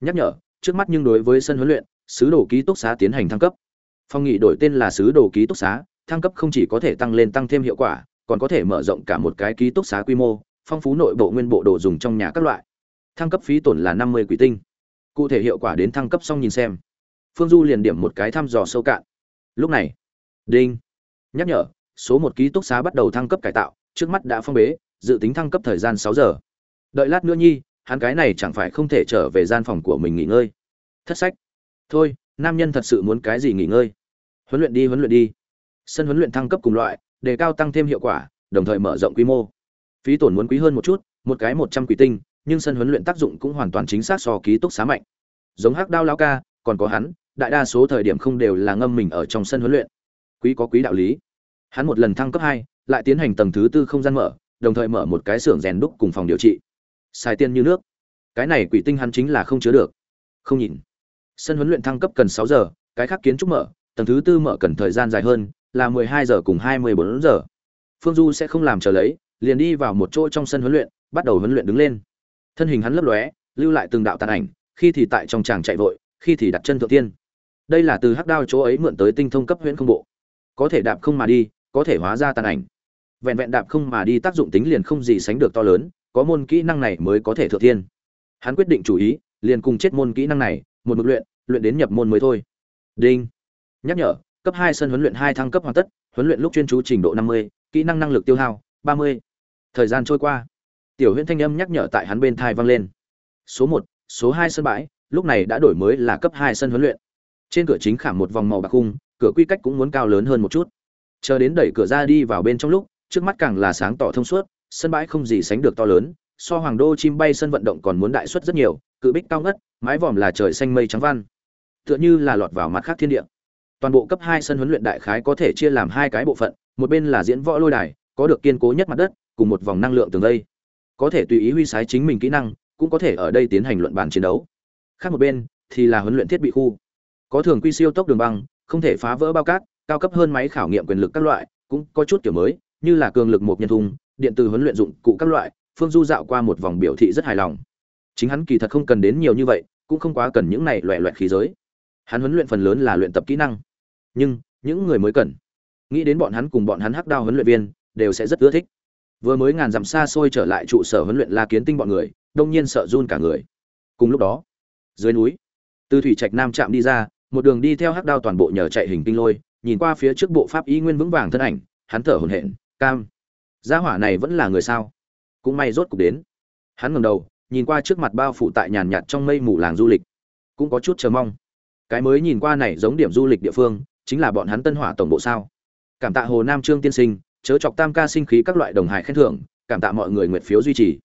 Nhắc nhở, trước mắt nhưng đối với sân huấn luyện, sứ đồ ký túc xá tiến hành thăng cấp. Phong nghị đổi tên là sứ đồ ký túc xá, thăng cấp không chỉ có thể tăng lên tăng thêm hiệu quả, còn có thể mở rộng cả một cái ký túc xá quy mô, phong phú nội bộ nguyên bộ đồ dùng trong nhà các loại. Thăng cấp phí tổn là năm mươi quỷ tinh. Cụ thể hiệu quả đến thăng cấp xong nhìn xem. Phương du liền điểm một cái thăm dò sâu cạn. Lúc này, đinh. Nhắc nhở, số một ký túc xá bắt đầu thăng cấp cải tạo, trước mắt đã phong bế, dự tính thăng cấp thời gian sáu giờ. Đợi lát nữa nhi hắn cái này chẳng phải không thể trở về gian phòng của mình nghỉ ngơi. Thất sách. Thôi, nam nhân thật sự muốn cái gì nghỉ ngơi? Huấn luyện đi, huấn luyện đi. Sân huấn luyện thăng cấp cùng loại, đề cao tăng thêm hiệu quả, đồng thời mở rộng quy mô. Phí tổn muốn quý hơn một chút, một cái một trăm quỷ tinh, nhưng sân huấn luyện tác dụng cũng hoàn toàn chính xác so ký túc xá mạnh. Giống hắc đao lao ca, còn có hắn, đại đa số thời điểm không đều là ngâm mình ở trong sân huấn luyện. Quý có quý đạo lý. Hắn một lần thăng cấp hai, lại tiến hành tầng thứ tư không gian mở, đồng thời mở một cái xưởng rèn đúc cùng phòng điều trị xài tiền như nước. Cái này quỷ tinh hắn chính là không chứa được. Không nhìn. Sân huấn luyện thăng cấp cần sáu giờ, cái khác kiến trúc mở, tầng thứ tư mở cần thời gian dài hơn, là mười hai giờ cùng hai mươi bốn giờ. Phương du sẽ không làm chờ lấy, liền đi vào một chỗ trong sân huấn luyện, bắt đầu huấn luyện đứng lên. Thân hình hắn lấp lóe, lưu lại từng đạo tàn ảnh, khi thì tại trong tràng chạy vội, khi thì đặt chân thượng tiên. Đây là từ hắc đao chỗ ấy mượn tới tinh thông cấp huyễn không bộ. Có thể đạp không mà đi, có thể hóa ra tàn ảnh. Vẹn vẹn đạp không mà đi tác dụng tính liền không gì sánh được to lớn có môn kỹ năng này mới có thể thượng thiên. Hắn quyết định chủ ý, liền cùng chết môn kỹ năng này, một mực luyện luyện đến nhập môn mới thôi. Đinh. Nhắc nhở, cấp hai sân huấn luyện hai thăng cấp hoàn tất, huấn luyện lúc chuyên chú trình độ năm mươi, kỹ năng năng lực tiêu hao, ba mươi. Thời gian trôi qua. Tiểu huyễn thanh âm nhắc nhở tại hắn bên thai vang lên. Số một, số hai sân bãi, lúc này đã đổi mới là cấp hai sân huấn luyện. Trên cửa chính khảm một vòng màu bạc khung, cửa quy cách cũng muốn cao lớn hơn một chút. Chờ đến đẩy cửa ra đi vào bên trong lúc, trước mắt càng là sáng tỏ thông suốt sân bãi không gì sánh được to lớn, so hoàng đô chim bay sân vận động còn muốn đại suất rất nhiều, cự bích cao ngất, mái vòm là trời xanh mây trắng văn. Tựa như là lọt vào mặt khác thiên địa. Toàn bộ cấp hai sân huấn luyện đại khái có thể chia làm hai cái bộ phận, một bên là diễn võ lôi đài, có được kiên cố nhất mặt đất, cùng một vòng năng lượng tường đây có thể tùy ý huy sái chính mình kỹ năng, cũng có thể ở đây tiến hành luận bàn chiến đấu. Khác một bên, thì là huấn luyện thiết bị khu. Có thường quy siêu tốc đường băng, không thể phá vỡ bao cát, cao cấp hơn máy khảo nghiệm quyền lực các loại, cũng có chút kiểu mới, như là cường lực một nhân thùng điện từ huấn luyện dụng cụ các loại, phương du dạo qua một vòng biểu thị rất hài lòng. Chính hắn kỳ thật không cần đến nhiều như vậy, cũng không quá cần những này loẹ loẹt khí giới. Hắn huấn luyện phần lớn là luyện tập kỹ năng. Nhưng, những người mới cần. Nghĩ đến bọn hắn cùng bọn hắn hắc đao huấn luyện viên, đều sẽ rất ưa thích. Vừa mới ngàn dặm xa xôi trở lại trụ sở huấn luyện la kiến tinh bọn người, đông nhiên sợ run cả người. Cùng lúc đó, dưới núi, từ thủy trạch nam chạm đi ra, một đường đi theo hắc đao toàn bộ nhờ chạy hình tinh lôi, nhìn qua phía trước bộ pháp y nguyên vững vàng thân ảnh, hắn thở hổn hển, cam gia hỏa này vẫn là người sao? Cũng may rốt cục đến. Hắn ngẩng đầu, nhìn qua trước mặt bao phủ tại nhàn nhạt trong mây mù làng du lịch. Cũng có chút chờ mong. Cái mới nhìn qua này giống điểm du lịch địa phương, chính là bọn hắn tân hỏa tổng bộ sao? Cảm tạ hồ nam trương tiên sinh, chớ chọc tam ca sinh khí các loại đồng hải khen thưởng, cảm tạ mọi người nguyện phiếu duy trì.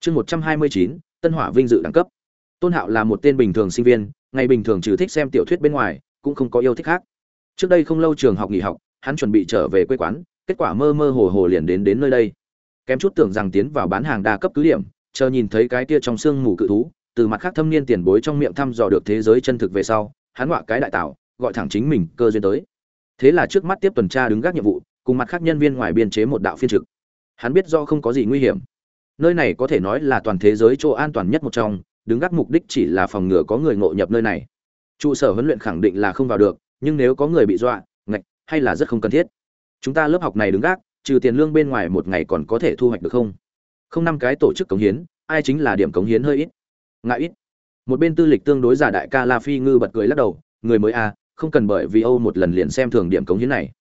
Chương một trăm hai mươi chín, tân hỏa vinh dự đẳng cấp. Tôn hạo là một tên bình thường sinh viên, ngày bình thường trừ thích xem tiểu thuyết bên ngoài, cũng không có yêu thích khác. Trước đây không lâu trường học nghỉ học, hắn chuẩn bị trở về quê quán kết quả mơ mơ hồ hồ liền đến đến nơi đây. Kém chút tưởng rằng tiến vào bán hàng đa cấp cứ điểm, chờ nhìn thấy cái kia trong xương mù cự thú, từ mặt khác thâm niên tiền bối trong miệng thăm dò được thế giới chân thực về sau, hắn họa cái đại tạo gọi thẳng chính mình cơ duyên tới. Thế là trước mắt tiếp tuần tra đứng gác nhiệm vụ, cùng mặt khác nhân viên ngoài biên chế một đạo phiên trực. Hắn biết do không có gì nguy hiểm. Nơi này có thể nói là toàn thế giới chỗ an toàn nhất một trong, đứng gác mục đích chỉ là phòng ngừa có người ngộ nhập nơi này. Trụ sở huấn luyện khẳng định là không vào được, nhưng nếu có người bị dọa, ngạch, hay là rất không cần thiết chúng ta lớp học này đứng gác trừ tiền lương bên ngoài một ngày còn có thể thu hoạch được không? Không năm cái tổ chức cống hiến ai chính là điểm cống hiến hơi ít? Ngại ít. Một bên tư lịch tương đối giả đại ca la phi ngư bật cười lắc đầu người mới a à, không cần bởi vì âu một lần liền xem thường điểm cống hiến này.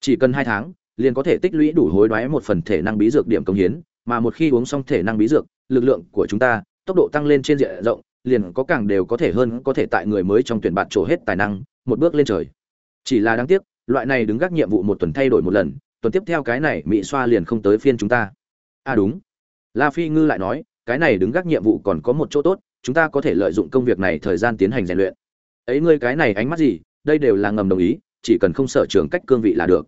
Chỉ cần hai tháng liền có thể tích lũy đủ hối đoái một phần thể năng bí dược điểm cống hiến mà một khi uống xong thể năng bí dược lực lượng của chúng ta tốc độ tăng lên trên diện rộng liền có càng đều có thể hơn có thể tại người mới trong tuyển bạn trổ hết tài năng một bước lên trời. Chỉ là đáng tiếc loại này đứng gác nhiệm vụ một tuần thay đổi một lần, tuần tiếp theo cái này mỹ xoa liền không tới phiên chúng ta. À đúng. La phi ngư lại nói, cái này đứng gác nhiệm vụ còn có một chỗ tốt, chúng ta có thể lợi dụng công việc này thời gian tiến hành rèn luyện. Ấy ngươi cái này ánh mắt gì, đây đều là ngầm đồng ý, chỉ cần không sở trường cách cương vị là được.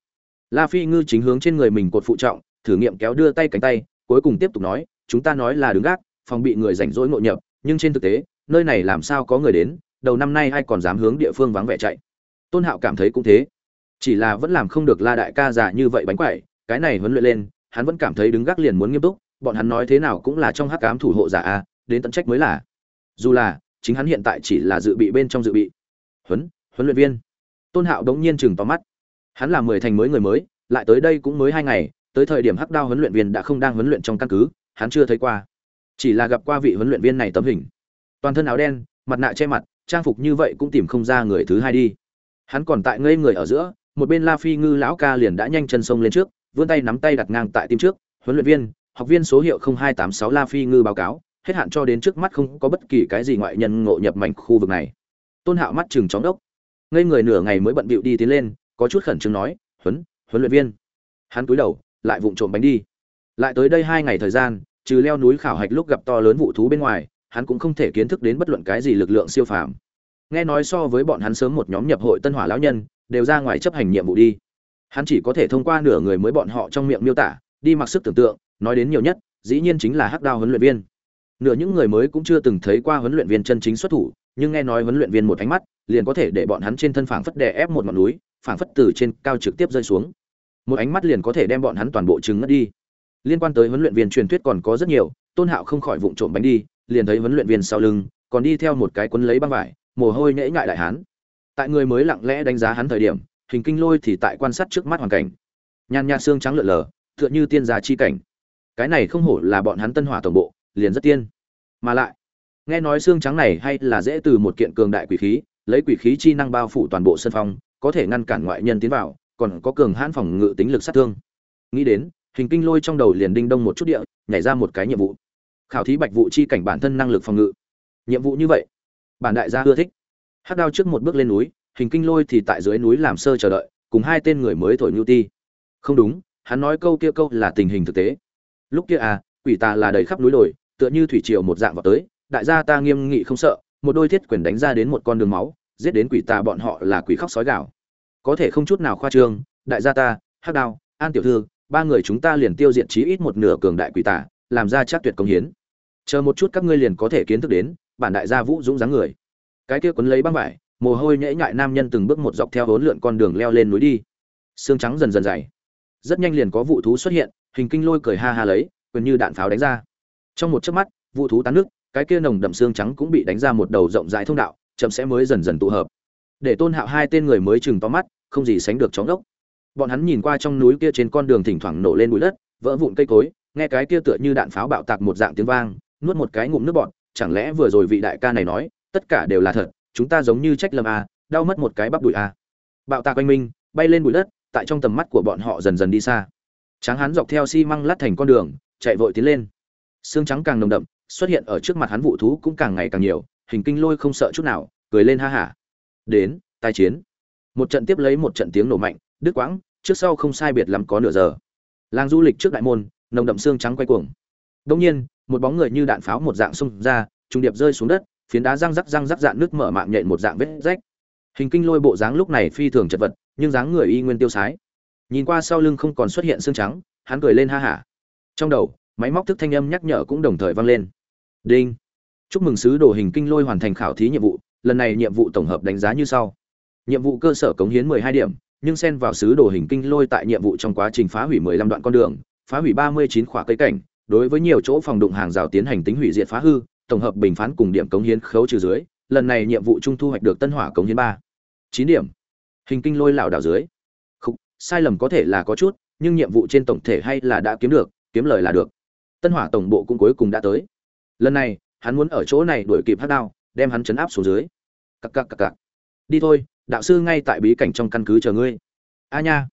La phi ngư chính hướng trên người mình cột phụ trọng, thử nghiệm kéo đưa tay cánh tay, cuối cùng tiếp tục nói, chúng ta nói là đứng gác, phòng bị người rảnh rỗi ngộ nhập, nhưng trên thực tế, nơi này làm sao có người đến, đầu năm nay ai còn dám hướng địa phương vắng vẻ chạy. Tôn hạo cảm thấy cũng thế chỉ là vẫn làm không được la đại ca già như vậy bánh quẩy, cái này huấn luyện lên, hắn vẫn cảm thấy đứng gác liền muốn nghiêm túc, bọn hắn nói thế nào cũng là trong hắc cám thủ hộ giả a, đến tận trách mới là. Dù là, chính hắn hiện tại chỉ là dự bị bên trong dự bị. Huấn huấn luyện viên. Tôn hạo đống nhiên chừng to mắt. Hắn là mười thành mới người mới, lại tới đây cũng mới hai ngày, tới thời điểm hắc đao huấn luyện viên đã không đang huấn luyện trong căn cứ, hắn chưa thấy qua. Chỉ là gặp qua vị huấn luyện viên này tấm hình. Toàn thân áo đen, mặt nạ che mặt, trang phục như vậy cũng tìm không ra người thứ hai đi. Hắn còn tại ngây người ở giữa một bên la phi ngư lão ca liền đã nhanh chân sông lên trước, vươn tay nắm tay đặt ngang tại tim trước, huấn luyện viên, học viên số hiệu 0286 la phi ngư báo cáo, hết hạn cho đến trước mắt không có bất kỳ cái gì ngoại nhân ngộ nhập mảnh khu vực này. Tôn hạo mắt trừng chóng đốc ngây người nửa ngày mới bận bịu đi tiến lên, có chút khẩn trương nói, huấn huấn luyện viên. Hắn cúi đầu, lại vụng trộm bánh đi. Lại tới đây hai ngày thời gian, trừ leo núi khảo hạch lúc gặp to lớn vụ thú bên ngoài, hắn cũng không thể kiến thức đến bất luận cái gì lực lượng siêu phàm. Nghe nói so với bọn hắn sớm một nhóm nhập hội tân hỏa lão nhân đều ra ngoài chấp hành nhiệm vụ đi. Hắn chỉ có thể thông qua nửa người mới bọn họ trong miệng miêu tả, đi mặc sức tưởng tượng, nói đến nhiều nhất, dĩ nhiên chính là hắc đao huấn luyện viên. Nửa những người mới cũng chưa từng thấy qua huấn luyện viên chân chính xuất thủ, nhưng nghe nói huấn luyện viên một ánh mắt, liền có thể để bọn hắn trên thân phảng phất đè ép một ngọn núi, phảng phất từ trên cao trực tiếp rơi xuống. Một ánh mắt liền có thể đem bọn hắn toàn bộ trừng ngất đi. Liên quan tới huấn luyện viên truyền thuyết còn có rất nhiều, tôn hạo không khỏi vụng trộm bánh đi, liền thấy huấn luyện viên sau lưng, còn đi theo một cái quấn lấy băng vải, mồ hôi nhễ ngại đại hán tại người mới lặng lẽ đánh giá hắn thời điểm, hình kinh lôi thì tại quan sát trước mắt hoàn cảnh. Nhàn nhạt xương trắng lượn lờ, tựa như tiên gia chi cảnh. Cái này không hổ là bọn hắn tân hỏa tổng bộ, liền rất tiên. Mà lại, nghe nói xương trắng này hay là dễ từ một kiện cường đại quỷ khí, lấy quỷ khí chi năng bao phủ toàn bộ sân phong, có thể ngăn cản ngoại nhân tiến vào, còn có cường hãn phòng ngự tính lực sát thương. Nghĩ đến, hình kinh lôi trong đầu liền đinh đông một chút địa, nhảy ra một cái nhiệm vụ. Khảo thí bạch vụ chi cảnh bản thân năng lực phòng ngự. Nhiệm vụ như vậy, bản đại gia ưa thích. Hắc đao trước một bước lên núi, hình kinh lôi thì tại dưới núi làm sơ chờ đợi, cùng hai tên người mới thổi nhu ti. Không đúng, hắn nói câu kia câu là tình hình thực tế. Lúc kia à quỷ tà là đầy khắp núi đồi, tựa như thủy triều một dạng vào tới, đại gia ta nghiêm nghị không sợ, một đôi thiết quyền đánh ra đến một con đường máu, giết đến quỷ tà bọn họ là quỷ khóc sói gạo có thể không chút nào khoa trương, đại gia ta, hắc đao, an tiểu thư, ba người chúng ta liền tiêu diệt chí ít một nửa cường đại quỷ tà, làm ra chắc tuyệt công hiến. Chờ một chút các ngươi liền có thể kiến thức đến, bản đại gia vũ dũng dáng người cái kia quấn lấy băng vải, mồ hôi nhễ nhại nam nhân từng bước một dọc theo hốn lượn con đường leo lên núi đi. Xương trắng dần dần dày. Rất nhanh liền có vụ thú xuất hiện, hình kinh lôi cười ha ha lấy, quyền như đạn pháo đánh ra. Trong một chớp mắt, vụ thú tán nước, cái kia nồng đậm xương trắng cũng bị đánh ra một đầu rộng rãi thông đạo, chậm sẽ mới dần dần tụ hợp. Để tôn hạo hai tên người mới chừng to mắt, không gì sánh được chóng đốc bọn hắn nhìn qua trong núi kia trên con đường thỉnh thoảng nổ lên bụi đất, vỡ vụn cây cối, nghe cái kia tựa như đạn pháo bạo tạc một dạng tiếng vang, nuốt một cái ngụm nước bọt, chẳng lẽ vừa rồi vị đại ca này nói tất cả đều là thật, chúng ta giống như trách lầm a đau mất một cái bắp đùi a bạo tạc oanh minh, bay lên bụi đất, tại trong tầm mắt của bọn họ dần dần đi xa. Tráng hắn dọc theo xi măng lát thành con đường, chạy vội tiến lên. Xương trắng càng nồng đậm, xuất hiện ở trước mặt hắn vụ thú cũng càng ngày càng nhiều, hình kinh lôi không sợ chút nào, cười lên ha hả. Đến, tai chiến. Một trận tiếp lấy một trận tiếng nổ mạnh, đứt quãng, trước sau không sai biệt lắm có nửa giờ. Làng du lịch trước đại môn, nồng đậm xương trắng quay cuồng. Đông nhiên, một bóng người như đạn pháo một dạng xung ra, trung điệp rơi xuống đất phiến đá răng rắc răng rắc dạn nước mở mạng nhện một dạng vết rách. Hình kinh lôi bộ dáng lúc này phi thường chật vật, nhưng dáng người y nguyên tiêu sái. Nhìn qua sau lưng không còn xuất hiện xương trắng, hắn cười lên ha hả. Trong đầu, máy móc thức thanh âm nhắc nhở cũng đồng thời vang lên. Đinh. Chúc mừng sứ đồ hình kinh lôi hoàn thành khảo thí nhiệm vụ, lần này nhiệm vụ tổng hợp đánh giá như sau. Nhiệm vụ cơ sở cống hiến 12 điểm, nhưng xen vào sứ đồ hình kinh lôi tại nhiệm vụ trong quá trình phá hủy 15 đoạn con đường, phá hủy 39 khỏa cây cảnh, đối với nhiều chỗ phòng đụng hàng rào tiến hành tính hủy diệt phá hư tổng hợp bình phán cùng điểm cống hiến khấu trừ dưới lần này nhiệm vụ trung thu hoạch được tân hỏa cống hiến ba. Chín điểm. Hình kinh lôi lảo đảo dưới. Khục, sai lầm có thể là có chút nhưng nhiệm vụ trên tổng thể hay là đã kiếm được kiếm lời là được. Tân hỏa tổng bộ cũng cuối cùng đã tới. Lần này hắn muốn ở chỗ này đuổi kịp hắc đao đem hắn chấn áp xuống dưới. Cặc cặc cặc cặc. Đi thôi đạo sư ngay tại bí cảnh trong căn cứ chờ ngươi. A nha.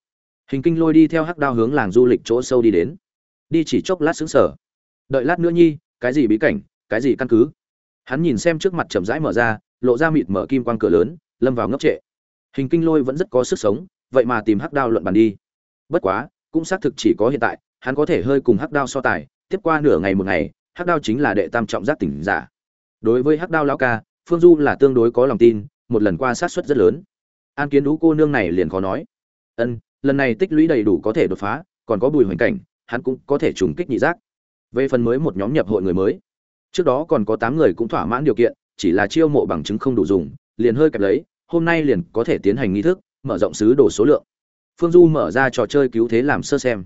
Hình kinh lôi đi theo hắc đao hướng làng du lịch chỗ sâu đi đến. Đi chỉ chốc lát xứng sở đợi lát nữa nhi cái gì bí cảnh? Cái gì căn cứ? Hắn nhìn xem trước mặt chậm rãi mở ra, lộ ra mịt mở kim quang cửa lớn, lâm vào ngốc trệ. Hình kinh lôi vẫn rất có sức sống, vậy mà tìm hắc đao luận bàn đi. Bất quá, cũng xác thực chỉ có hiện tại, hắn có thể hơi cùng hắc đao so tài, tiếp qua nửa ngày một ngày, hắc đao chính là đệ tam trọng giác tỉnh giả. Đối với hắc đao lão ca, phương du là tương đối có lòng tin, một lần qua sát suất rất lớn. An kiến đũ cô nương này liền khó nói. Ân, lần này tích lũy đầy đủ có thể đột phá, còn có bùi hoành cảnh, hắn cũng có thể trùng kích nhị giác. Về phần mới một nhóm nhập hội người mới trước đó còn có tám người cũng thỏa mãn điều kiện, chỉ là chiêu mộ bằng chứng không đủ dùng, liền hơi kẹp lấy, hôm nay liền có thể tiến hành nghi thức, mở rộng sứ đồ số lượng. Phương du mở ra trò chơi cứu thế làm sơ xem.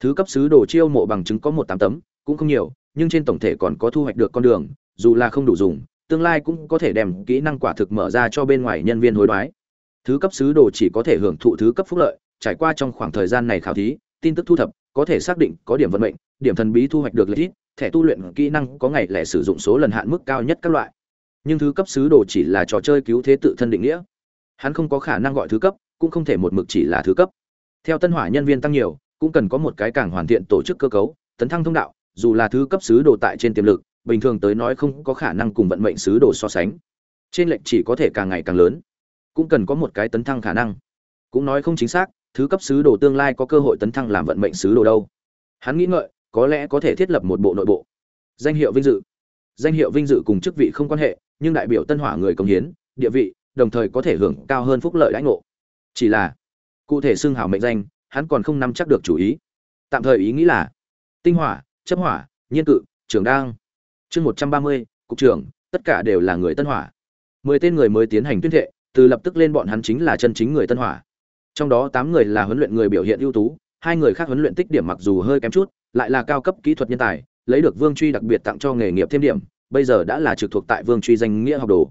Thứ cấp sứ đồ chiêu mộ bằng chứng có một tám tấm, cũng không nhiều, nhưng trên tổng thể còn có thu hoạch được con đường, dù là không đủ dùng, tương lai cũng có thể đem kỹ năng quả thực mở ra cho bên ngoài nhân viên hối đoái. Thứ cấp sứ đồ chỉ có thể hưởng thụ thứ cấp phúc lợi, trải qua trong khoảng thời gian này khảo thí tin tức thu thập, có thể xác định có điểm vận mệnh, điểm thần bí thu hoạch được lợi ích, thẻ tu luyện kỹ năng có ngày lẻ sử dụng số lần hạn mức cao nhất các loại. Nhưng thứ cấp sứ đồ chỉ là trò chơi cứu thế tự thân định nghĩa. Hắn không có khả năng gọi thứ cấp, cũng không thể một mực chỉ là thứ cấp. Theo tân hỏa nhân viên tăng nhiều, cũng cần có một cái càng hoàn thiện tổ chức cơ cấu, tấn thăng thông đạo, dù là thứ cấp sứ đồ tại trên tiềm lực, bình thường tới nói không có khả năng cùng vận mệnh sứ đồ so sánh. Trên lệnh chỉ có thể càng ngày càng lớn, cũng cần có một cái tấn thăng khả năng. Cũng nói không chính xác thứ cấp sứ đồ tương lai có cơ hội tấn thăng làm vận mệnh sứ đồ đâu? Hắn nghĩ ngợi, có lẽ có thể thiết lập một bộ nội bộ. Danh hiệu vinh dự. Danh hiệu vinh dự cùng chức vị không quan hệ, nhưng đại biểu tân hỏa người công hiến, địa vị, đồng thời có thể hưởng cao hơn phúc lợi đãi ngộ. Chỉ là, cụ thể xưng hào mệnh danh, hắn còn không nắm chắc được chủ ý. Tạm thời ý nghĩ là, tinh hỏa, chấp hỏa, nhiên cự, trưởng đang chương một trăm ba mươi, cục trưởng, tất cả đều là người tân hỏa. Mười tên người mới tiến hành tuyên thệ, từ lập tức lên bọn hắn chính là chân chính người tân hỏa trong đó tám người là huấn luyện người biểu hiện ưu tú, hai người khác huấn luyện tích điểm mặc dù hơi kém chút, lại là cao cấp kỹ thuật nhân tài, lấy được vương truy đặc biệt tặng cho nghề nghiệp thêm điểm, bây giờ đã là trực thuộc tại vương truy danh nghĩa học đồ.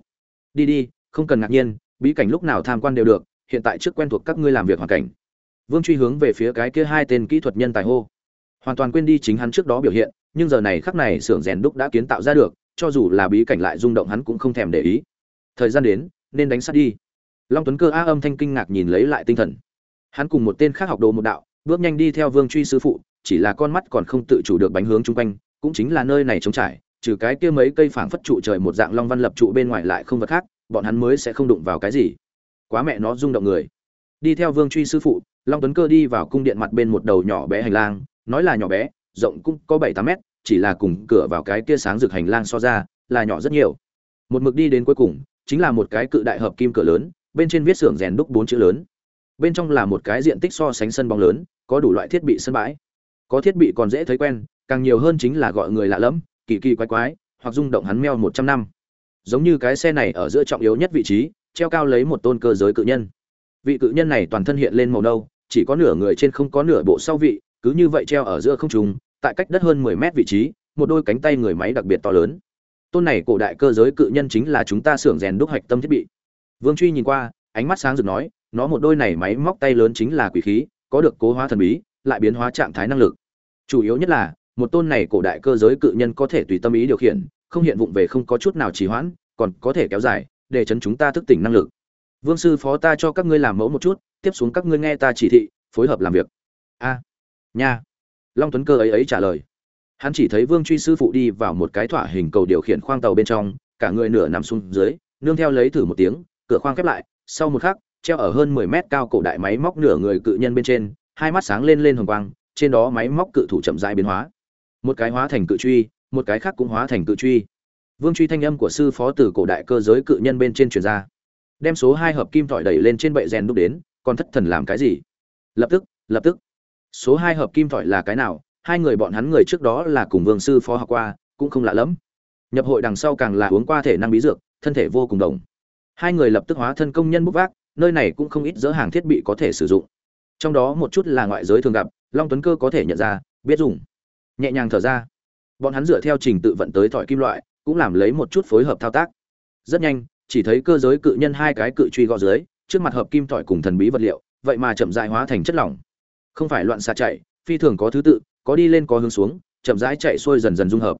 Đi đi, không cần ngạc nhiên, bí cảnh lúc nào tham quan đều được, hiện tại trước quen thuộc các ngươi làm việc hoàn cảnh. Vương truy hướng về phía cái kia hai tên kỹ thuật nhân tài hô. Hoàn toàn quên đi chính hắn trước đó biểu hiện, nhưng giờ này khắc này xưởng rèn đúc đã kiến tạo ra được, cho dù là bí cảnh lại rung động hắn cũng không thèm để ý. Thời gian đến, nên đánh sát đi long tuấn cơ a âm thanh kinh ngạc nhìn lấy lại tinh thần. Hắn cùng một tên khác học đồ một đạo, bước nhanh đi theo vương truy sư phụ, chỉ là con mắt còn không tự chủ được bánh hướng chung quanh, cũng chính là nơi này trống trải, trừ cái kia mấy cây phảng phất trụ trời một dạng long văn lập trụ bên ngoài lại không vật khác, bọn hắn mới sẽ không đụng vào cái gì. Quá mẹ nó rung động người. Đi theo vương truy sư phụ, long tuấn cơ đi vào cung điện mặt bên một đầu nhỏ bé hành lang, nói là nhỏ bé, rộng cũng có bảy tám mét, chỉ là cùng cửa vào cái kia sáng rực hành lang so ra, là nhỏ rất nhiều. Một mực đi đến cuối cùng, chính là một cái cự đại hợp kim cửa lớn bên trên viết xưởng rèn đúc bốn chữ lớn. Bên trong là một cái diện tích so sánh sân bóng lớn, có đủ loại thiết bị sân bãi. Có thiết bị còn dễ thấy quen, càng nhiều hơn chính là gọi người lạ lẫm, kỳ kỳ quái quái, hoặc rung động hắn meo một trăm năm. Giống như cái xe này ở giữa trọng yếu nhất vị trí, treo cao lấy một tôn cơ giới cự nhân. Vị cự nhân này toàn thân hiện lên màu nâu, chỉ có nửa người trên không có nửa bộ sau vị, cứ như vậy treo ở giữa không trung, tại cách đất hơn mười mét vị trí, một đôi cánh tay người máy đặc biệt to lớn. Tôn này cổ đại cơ giới cự nhân chính là chúng ta xưởng rèn đúc hạch tâm thiết bị vương truy nhìn qua, ánh mắt sáng rực nói, nó một đôi này máy móc tay lớn chính là quỷ khí, có được cố hóa thần bí, lại biến hóa trạng thái năng lực. Chủ yếu nhất là, một tôn này cổ đại cơ giới cự nhân có thể tùy tâm ý điều khiển, không hiện vụng về không có chút nào trì hoãn, còn có thể kéo dài, để chấn chúng ta thức tỉnh năng lực. Vương sư phó ta cho các ngươi làm mẫu một chút, tiếp xuống các ngươi nghe ta chỉ thị, phối hợp làm việc. A, nha. Long tuấn cơ ấy ấy trả lời. Hắn chỉ thấy vương truy sư phụ đi vào một cái thỏa hình cầu điều khiển khoang tàu bên trong, cả người nửa nằm xuống dưới, nương theo lấy thử một tiếng cửa khoang khép lại, sau một khắc, treo ở hơn mười mét cao cổ đại máy móc nửa người cự nhân bên trên, hai mắt sáng lên lên hồng quang, trên đó máy móc cự thủ chậm rãi biến hóa. Một cái hóa thành cự truy, một cái khác cũng hóa thành cự truy. Vương truy thanh âm của sư phó từ cổ đại cơ giới cự nhân bên trên truyền ra. Đem số hai hợp kim thỏi đẩy lên trên bệ rèn đúc đến, còn thất thần làm cái gì? Lập tức lập tức. Số hai hợp kim thỏi là cái nào? Hai người bọn hắn người trước đó là cùng vương sư phó học qua, cũng không lạ lẫm. Nhập hội đằng sau càng là uống qua thể năng bí dược, thân thể vô cùng đồng hai người lập tức hóa thân công nhân bốc vác, nơi này cũng không ít dỡ hàng thiết bị có thể sử dụng. Trong đó một chút là ngoại giới thường gặp, long tuấn cơ có thể nhận ra, biết dùng. Nhẹ nhàng thở ra. Bọn hắn dựa theo trình tự vận tới thỏi kim loại, cũng làm lấy một chút phối hợp thao tác. Rất nhanh, chỉ thấy cơ giới cự nhân hai cái cự truy gò dưới, trước mặt hợp kim thỏi cùng thần bí vật liệu, vậy mà chậm rãi hóa thành chất lỏng. Không phải loạn xạ chạy, phi thường có thứ tự, có đi lên có hướng xuống, chậm rãi chạy xuôi dần dần dung hợp.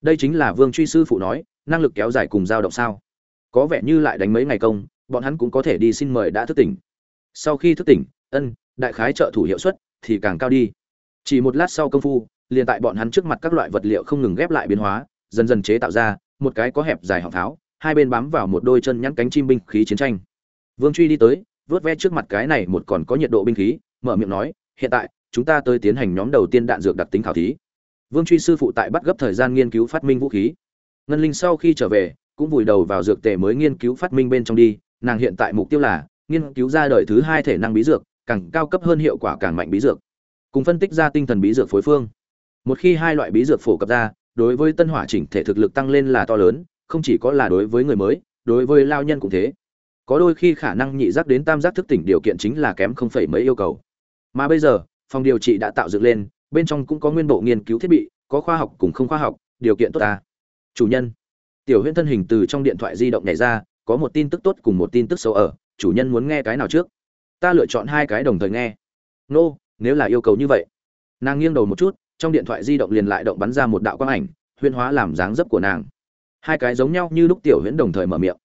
Đây chính là vương truy sư phụ nói, năng lực kéo dài cùng dao động sao có vẻ như lại đánh mấy ngày công, bọn hắn cũng có thể đi xin mời đã thức tỉnh. Sau khi thức tỉnh, ân, đại khái trợ thủ hiệu suất thì càng cao đi. Chỉ một lát sau công phu, liền tại bọn hắn trước mặt các loại vật liệu không ngừng ghép lại biến hóa, dần dần chế tạo ra một cái có hẹp dài họng tháo, hai bên bám vào một đôi chân nhắn cánh chim binh khí chiến tranh. Vương truy đi tới, vớt ve trước mặt cái này một còn có nhiệt độ binh khí, mở miệng nói, hiện tại, chúng ta tới tiến hành nhóm đầu tiên đạn dược đặc tính khảo thí. Vương truy sư phụ tại bắt gấp thời gian nghiên cứu phát minh vũ khí. Ngân linh sau khi trở về cũng vùi đầu vào dược tề mới nghiên cứu phát minh bên trong đi, nàng hiện tại mục tiêu là nghiên cứu ra đời thứ hai thể năng bí dược, càng cao cấp hơn hiệu quả càng mạnh bí dược. Cùng phân tích ra tinh thần bí dược phối phương. Một khi hai loại bí dược phổ cập ra, đối với tân hỏa chỉnh thể thực lực tăng lên là to lớn, không chỉ có là đối với người mới, đối với lao nhân cũng thế. Có đôi khi khả năng nhị giác đến tam giác thức tỉnh điều kiện chính là kém không phải mấy yêu cầu. Mà bây giờ, phòng điều trị đã tạo dựng lên, bên trong cũng có nguyên bộ nghiên cứu thiết bị, có khoa học cùng không khoa học, điều kiện tốt ta. Chủ nhân tiểu huyễn thân hình từ trong điện thoại di động nhảy ra có một tin tức tốt cùng một tin tức xấu ở chủ nhân muốn nghe cái nào trước? Ta lựa chọn hai cái đồng thời nghe. Nô、no, nếu là yêu cầu như vậy. Nàng nghiêng đầu một chút trong điện thoại di động liền lại động bắn ra một đạo quang ảnh huyễn hóa làm dáng dấp của nàng. Hai cái giống nhau như lúc tiểu huyễn đồng thời mở miệng.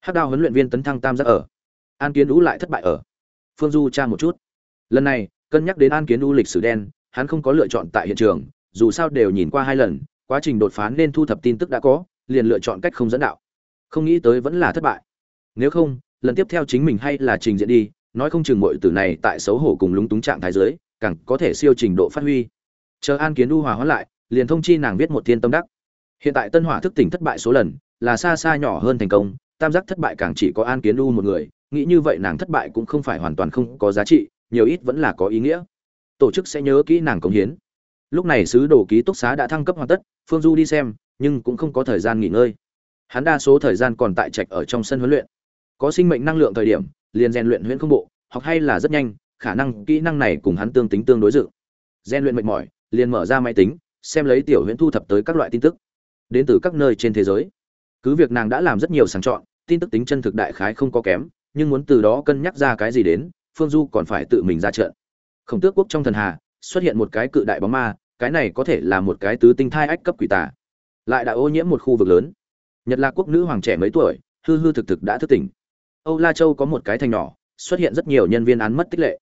Hát đao huấn luyện viên tấn thăng tam giác ở. An kiến đũ lại thất bại ở. Phương du tra một chút. Lần này cân nhắc đến an kiến đũ lịch sử đen hắn không có lựa chọn tại hiện trường dù sao đều nhìn qua hai lần quá trình đột phá nên thu thập tin tức đã có liền lựa chọn cách không dẫn đạo. Không nghĩ tới vẫn là thất bại. Nếu không, lần tiếp theo chính mình hay là trình diễn đi, nói không chừng mọi từ này tại xấu hổ cùng lúng túng trạng thái giới càng có thể siêu trình độ phát huy. Chờ an kiến đu hòa hóa lại, liền thông chi nàng viết một thiên tâm đắc. Hiện tại tân hỏa thức tỉnh thất bại số lần, là xa xa nhỏ hơn thành công, tam giác thất bại càng chỉ có an kiến đu một người, nghĩ như vậy nàng thất bại cũng không phải hoàn toàn không có giá trị, nhiều ít vẫn là có ý nghĩa. Tổ chức sẽ nhớ kỹ nàng công hiến. Lúc này sứ đồ ký túc xá đã thăng cấp hoàn tất phương du đi xem, nhưng cũng không có thời gian nghỉ ngơi. Hắn đa số thời gian còn tại trạch ở trong sân huấn luyện. Có sinh mệnh năng lượng thời điểm, liền rèn luyện huyễn không bộ, học hay là rất nhanh, khả năng, kỹ năng này cùng hắn tương tính tương đối dự. Rèn luyện mệt mỏi, liền mở ra máy tính, xem lấy tiểu huyễn thu thập tới các loại tin tức. Đến từ các nơi trên thế giới. Cứ việc nàng đã làm rất nhiều sàng chọn, tin tức tính chân thực đại khái không có kém, nhưng muốn từ đó cân nhắc ra cái gì đến, phương du còn phải tự mình ra trận. Khổng tước quốc trong thần hà, xuất hiện một cái cự đại bóng ma cái này có thể là một cái tứ tinh thai ách cấp quỷ tà. Lại đã ô nhiễm một khu vực lớn. Nhật lạc quốc nữ hoàng trẻ mấy tuổi, hư hư thực thực đã thức tỉnh. Âu la châu có một cái thành nhỏ, xuất hiện rất nhiều nhân viên án mất tích lệ.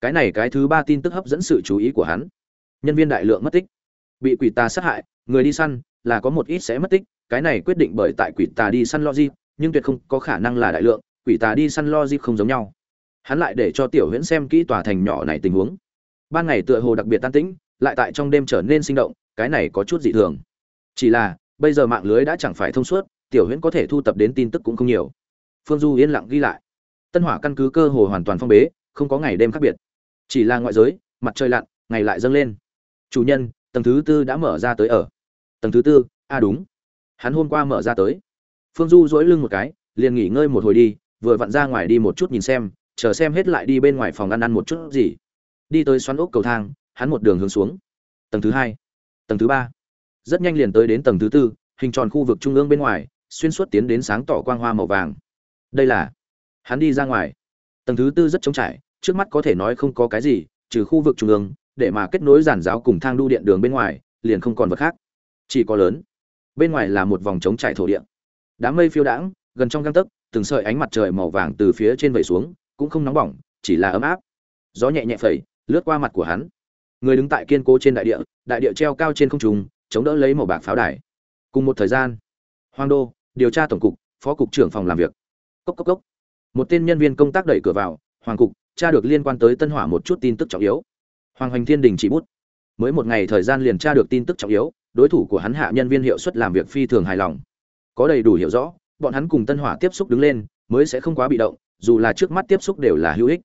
Cái này cái thứ ba tin tức hấp dẫn sự chú ý của hắn. Nhân viên đại lượng mất tích. Bị quỷ tà sát hại, người đi săn, là có một ít sẽ mất tích. Cái này quyết định bởi tại quỷ tà đi săn logic, nhưng tuyệt không có khả năng là đại lượng, quỷ tà đi săn logic không giống nhau. Hắn lại để cho tiểu huyễn xem kỹ tòa thành nhỏ này tình huống. Ban ngày tựa hồ đặc biệt tan tĩnh lại tại trong đêm trở nên sinh động, cái này có chút dị thường. Chỉ là, bây giờ mạng lưới đã chẳng phải thông suốt, tiểu huyễn có thể thu tập đến tin tức cũng không nhiều. Phương du yên lặng ghi lại. Tân hỏa căn cứ cơ hồ hoàn toàn phong bế, không có ngày đêm khác biệt. Chỉ là ngoại giới, mặt trời lặn, ngày lại dâng lên. Chủ nhân, tầng thứ tư đã mở ra tới ở. Tầng thứ tư a à đúng. Hắn hôm qua mở ra tới. Phương du dỗi lưng một cái, liền nghỉ ngơi một hồi đi, vừa vặn ra ngoài đi một chút nhìn xem, chờ xem hết lại đi bên ngoài phòng ăn ăn một chút gì. Đi tới xoắn ốc cầu thang hắn một đường hướng xuống. Tầng thứ hai, tầng thứ ba. Rất nhanh liền tới đến tầng thứ tư, hình tròn khu vực trung ương bên ngoài, xuyên suốt tiến đến sáng tỏ quang hoa màu vàng. Đây là hắn đi ra ngoài. Tầng thứ tư rất trống trải, trước mắt có thể nói không có cái gì, trừ khu vực trung ương, để mà kết nối giản giáo cùng thang đu điện đường bên ngoài, liền không còn vật khác. Chỉ có lớn. Bên ngoài là một vòng trống trải thổ địa. Đám mây phiêu đãng, gần trong găng tấc, từng sợi ánh mặt trời màu vàng từ phía trên vẩy xuống, cũng không nóng bỏng, chỉ là ấm áp. Gió nhẹ nhẹ phẩy, lướt qua mặt của hắn người đứng tại kiên cố trên đại địa đại địa treo cao trên không trung, chống đỡ lấy màu bạc pháo đài. Cùng một thời gian hoàng đô, điều tra tổng cục, phó cục trưởng phòng làm việc. Cốc cốc cốc. Một tên nhân viên công tác đẩy cửa vào, hoàng cục, tra được liên quan tới tân hỏa một chút tin tức trọng yếu. Hoàng hoành thiên đình chỉ bút. Mới một ngày thời gian liền tra được tin tức trọng yếu, đối thủ của hắn hạ nhân viên hiệu suất làm việc phi thường hài lòng. Có đầy đủ hiểu rõ, bọn hắn cùng tân hỏa tiếp xúc đứng lên, mới sẽ không quá bị động, dù là trước mắt tiếp xúc đều là hữu ích.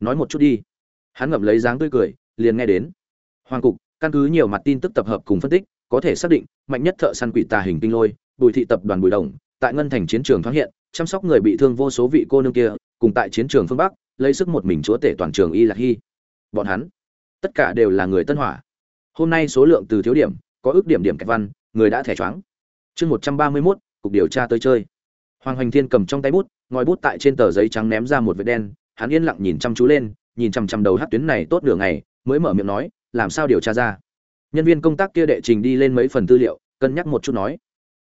Nói một chút đi. Hắn ngậm lấy dáng tươi cười liền nghe đến. Hoàng cục, căn cứ nhiều mặt tin tức tập hợp cùng phân tích, có thể xác định, mạnh nhất thợ săn quỷ tà hình tinh lôi, bùi thị tập đoàn bùi đồng, tại ngân thành chiến trường thoáng hiện, chăm sóc người bị thương vô số vị cô nương kia, cùng tại chiến trường phương bắc, lấy sức một mình chúa tể toàn trường y lạc hy. Bọn hắn, tất cả đều là người tân hỏa. Hôm nay số lượng từ thiếu điểm, có ước điểm điểm kẹt văn, người đã thẻ choáng. Chương một trăm ba mươi mốt, cục điều tra tới chơi. Hoàng hoành thiên cầm trong tay bút, ngòi bút tại trên tờ giấy trắng ném ra một vệt đen, hắn yên lặng nhìn chăm chú lên, nhìn chằm chằm đầu hát tuyến này tốt nửa ngày mới mở miệng nói, làm sao điều tra ra? Nhân viên công tác kia đệ trình đi lên mấy phần tư liệu, cân nhắc một chút nói,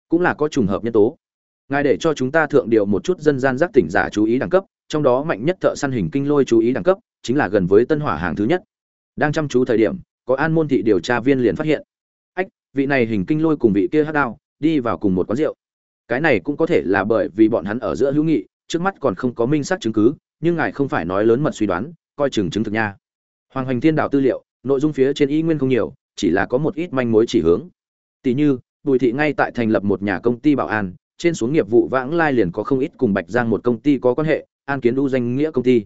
cũng là có trùng hợp nhân tố. Ngài để cho chúng ta thượng điều một chút dân gian giác tỉnh giả chú ý đẳng cấp, trong đó mạnh nhất thợ săn hình kinh lôi chú ý đẳng cấp, chính là gần với tân hỏa hàng thứ nhất. Đang chăm chú thời điểm, có an môn thị điều tra viên liền phát hiện. Ách, vị này hình kinh lôi cùng vị kia hát đao, đi vào cùng một quán rượu. Cái này cũng có thể là bởi vì bọn hắn ở giữa hữu nghị, trước mắt còn không có minh xác chứng cứ, nhưng ngài không phải nói lớn mật suy đoán, coi chừng chứng thực nha hoàng hoành thiên đạo tư liệu, nội dung phía trên y nguyên không nhiều, chỉ là có một ít manh mối chỉ hướng. Tỷ như, bùi thị ngay tại thành lập một nhà công ty bảo an, trên xuống nghiệp vụ vãng lai liền có không ít cùng bạch giang một công ty có quan hệ, an kiến đu danh nghĩa công ty.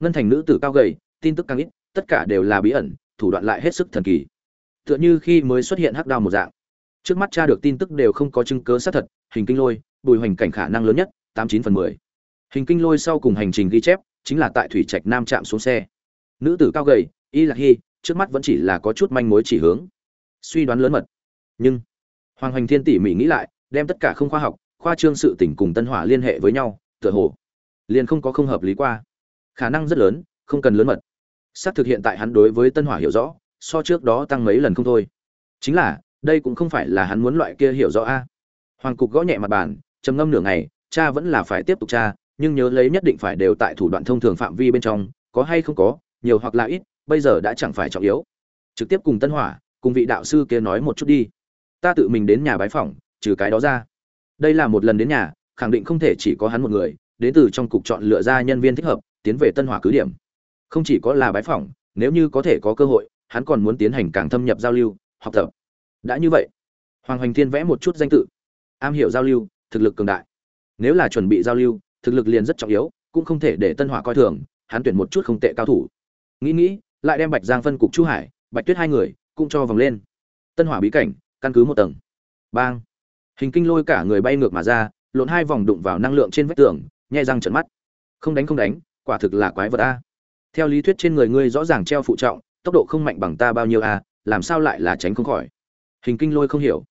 Ngân thành nữ tử cao gầy, tin tức càng ít, tất cả đều là bí ẩn, thủ đoạn lại hết sức thần kỳ. Tựa như khi mới xuất hiện hắc đao một dạng. Trước mắt cha được tin tức đều không có chứng cứ xác thật, hình kinh lôi, bùi hoành cảnh khả năng lớn nhất, tám chín phần mười. Hình kinh lôi sau cùng hành trình ghi chép, chính là tại thủy trạch nam Trạm xuống xe nữ tử cao gầy, y lạc hy, trước mắt vẫn chỉ là có chút manh mối chỉ hướng. Suy đoán lớn mật. Nhưng, hoàng hoành thiên tỉ mỉ nghĩ lại, đem tất cả không khoa học, khoa trương sự tỉnh cùng tân hỏa liên hệ với nhau, tựa hồ, liền không có không hợp lý qua. Khả năng rất lớn, không cần lớn mật. Xác thực hiện tại hắn đối với tân hỏa hiểu rõ, so trước đó tăng mấy lần không thôi. Chính là, đây cũng không phải là hắn muốn loại kia hiểu rõ a. Hoàng cục gõ nhẹ mặt bàn, trầm ngâm nửa ngày, cha vẫn là phải tiếp tục tra, nhưng nhớ lấy nhất định phải đều tại thủ đoạn thông thường phạm vi bên trong, có hay không có nhiều hoặc là ít, bây giờ đã chẳng phải trọng yếu. Trực tiếp cùng tân hỏa, cùng vị đạo sư kia nói một chút đi. Ta tự mình đến nhà bái phỏng, trừ cái đó ra. Đây là một lần đến nhà, khẳng định không thể chỉ có hắn một người, đến từ trong cục chọn lựa ra nhân viên thích hợp, tiến về tân hỏa cứ điểm. Không chỉ có là bái phỏng, nếu như có thể có cơ hội, hắn còn muốn tiến hành càng thâm nhập giao lưu, học tập. Đã như vậy, hoàng hoành thiên vẽ một chút danh tự. Am hiểu giao lưu, thực lực cường đại. Nếu là chuẩn bị giao lưu, thực lực liền rất trọng yếu, cũng không thể để tân hỏa coi thường, hắn tuyển một chút không tệ cao thủ nghĩ nghĩ, lại đem bạch giang phân cục chu hải, bạch tuyết hai người cũng cho vòng lên. Tân hỏa bí cảnh, căn cứ một tầng. Bang. Hình kinh lôi cả người bay ngược mà ra, lộn hai vòng đụng vào năng lượng trên vách tường, nhai răng trận mắt. Không đánh không đánh, quả thực là quái vật a. Theo lý thuyết trên người ngươi rõ ràng treo phụ trọng, tốc độ không mạnh bằng ta bao nhiêu a, làm sao lại là tránh không khỏi? Hình kinh lôi không hiểu.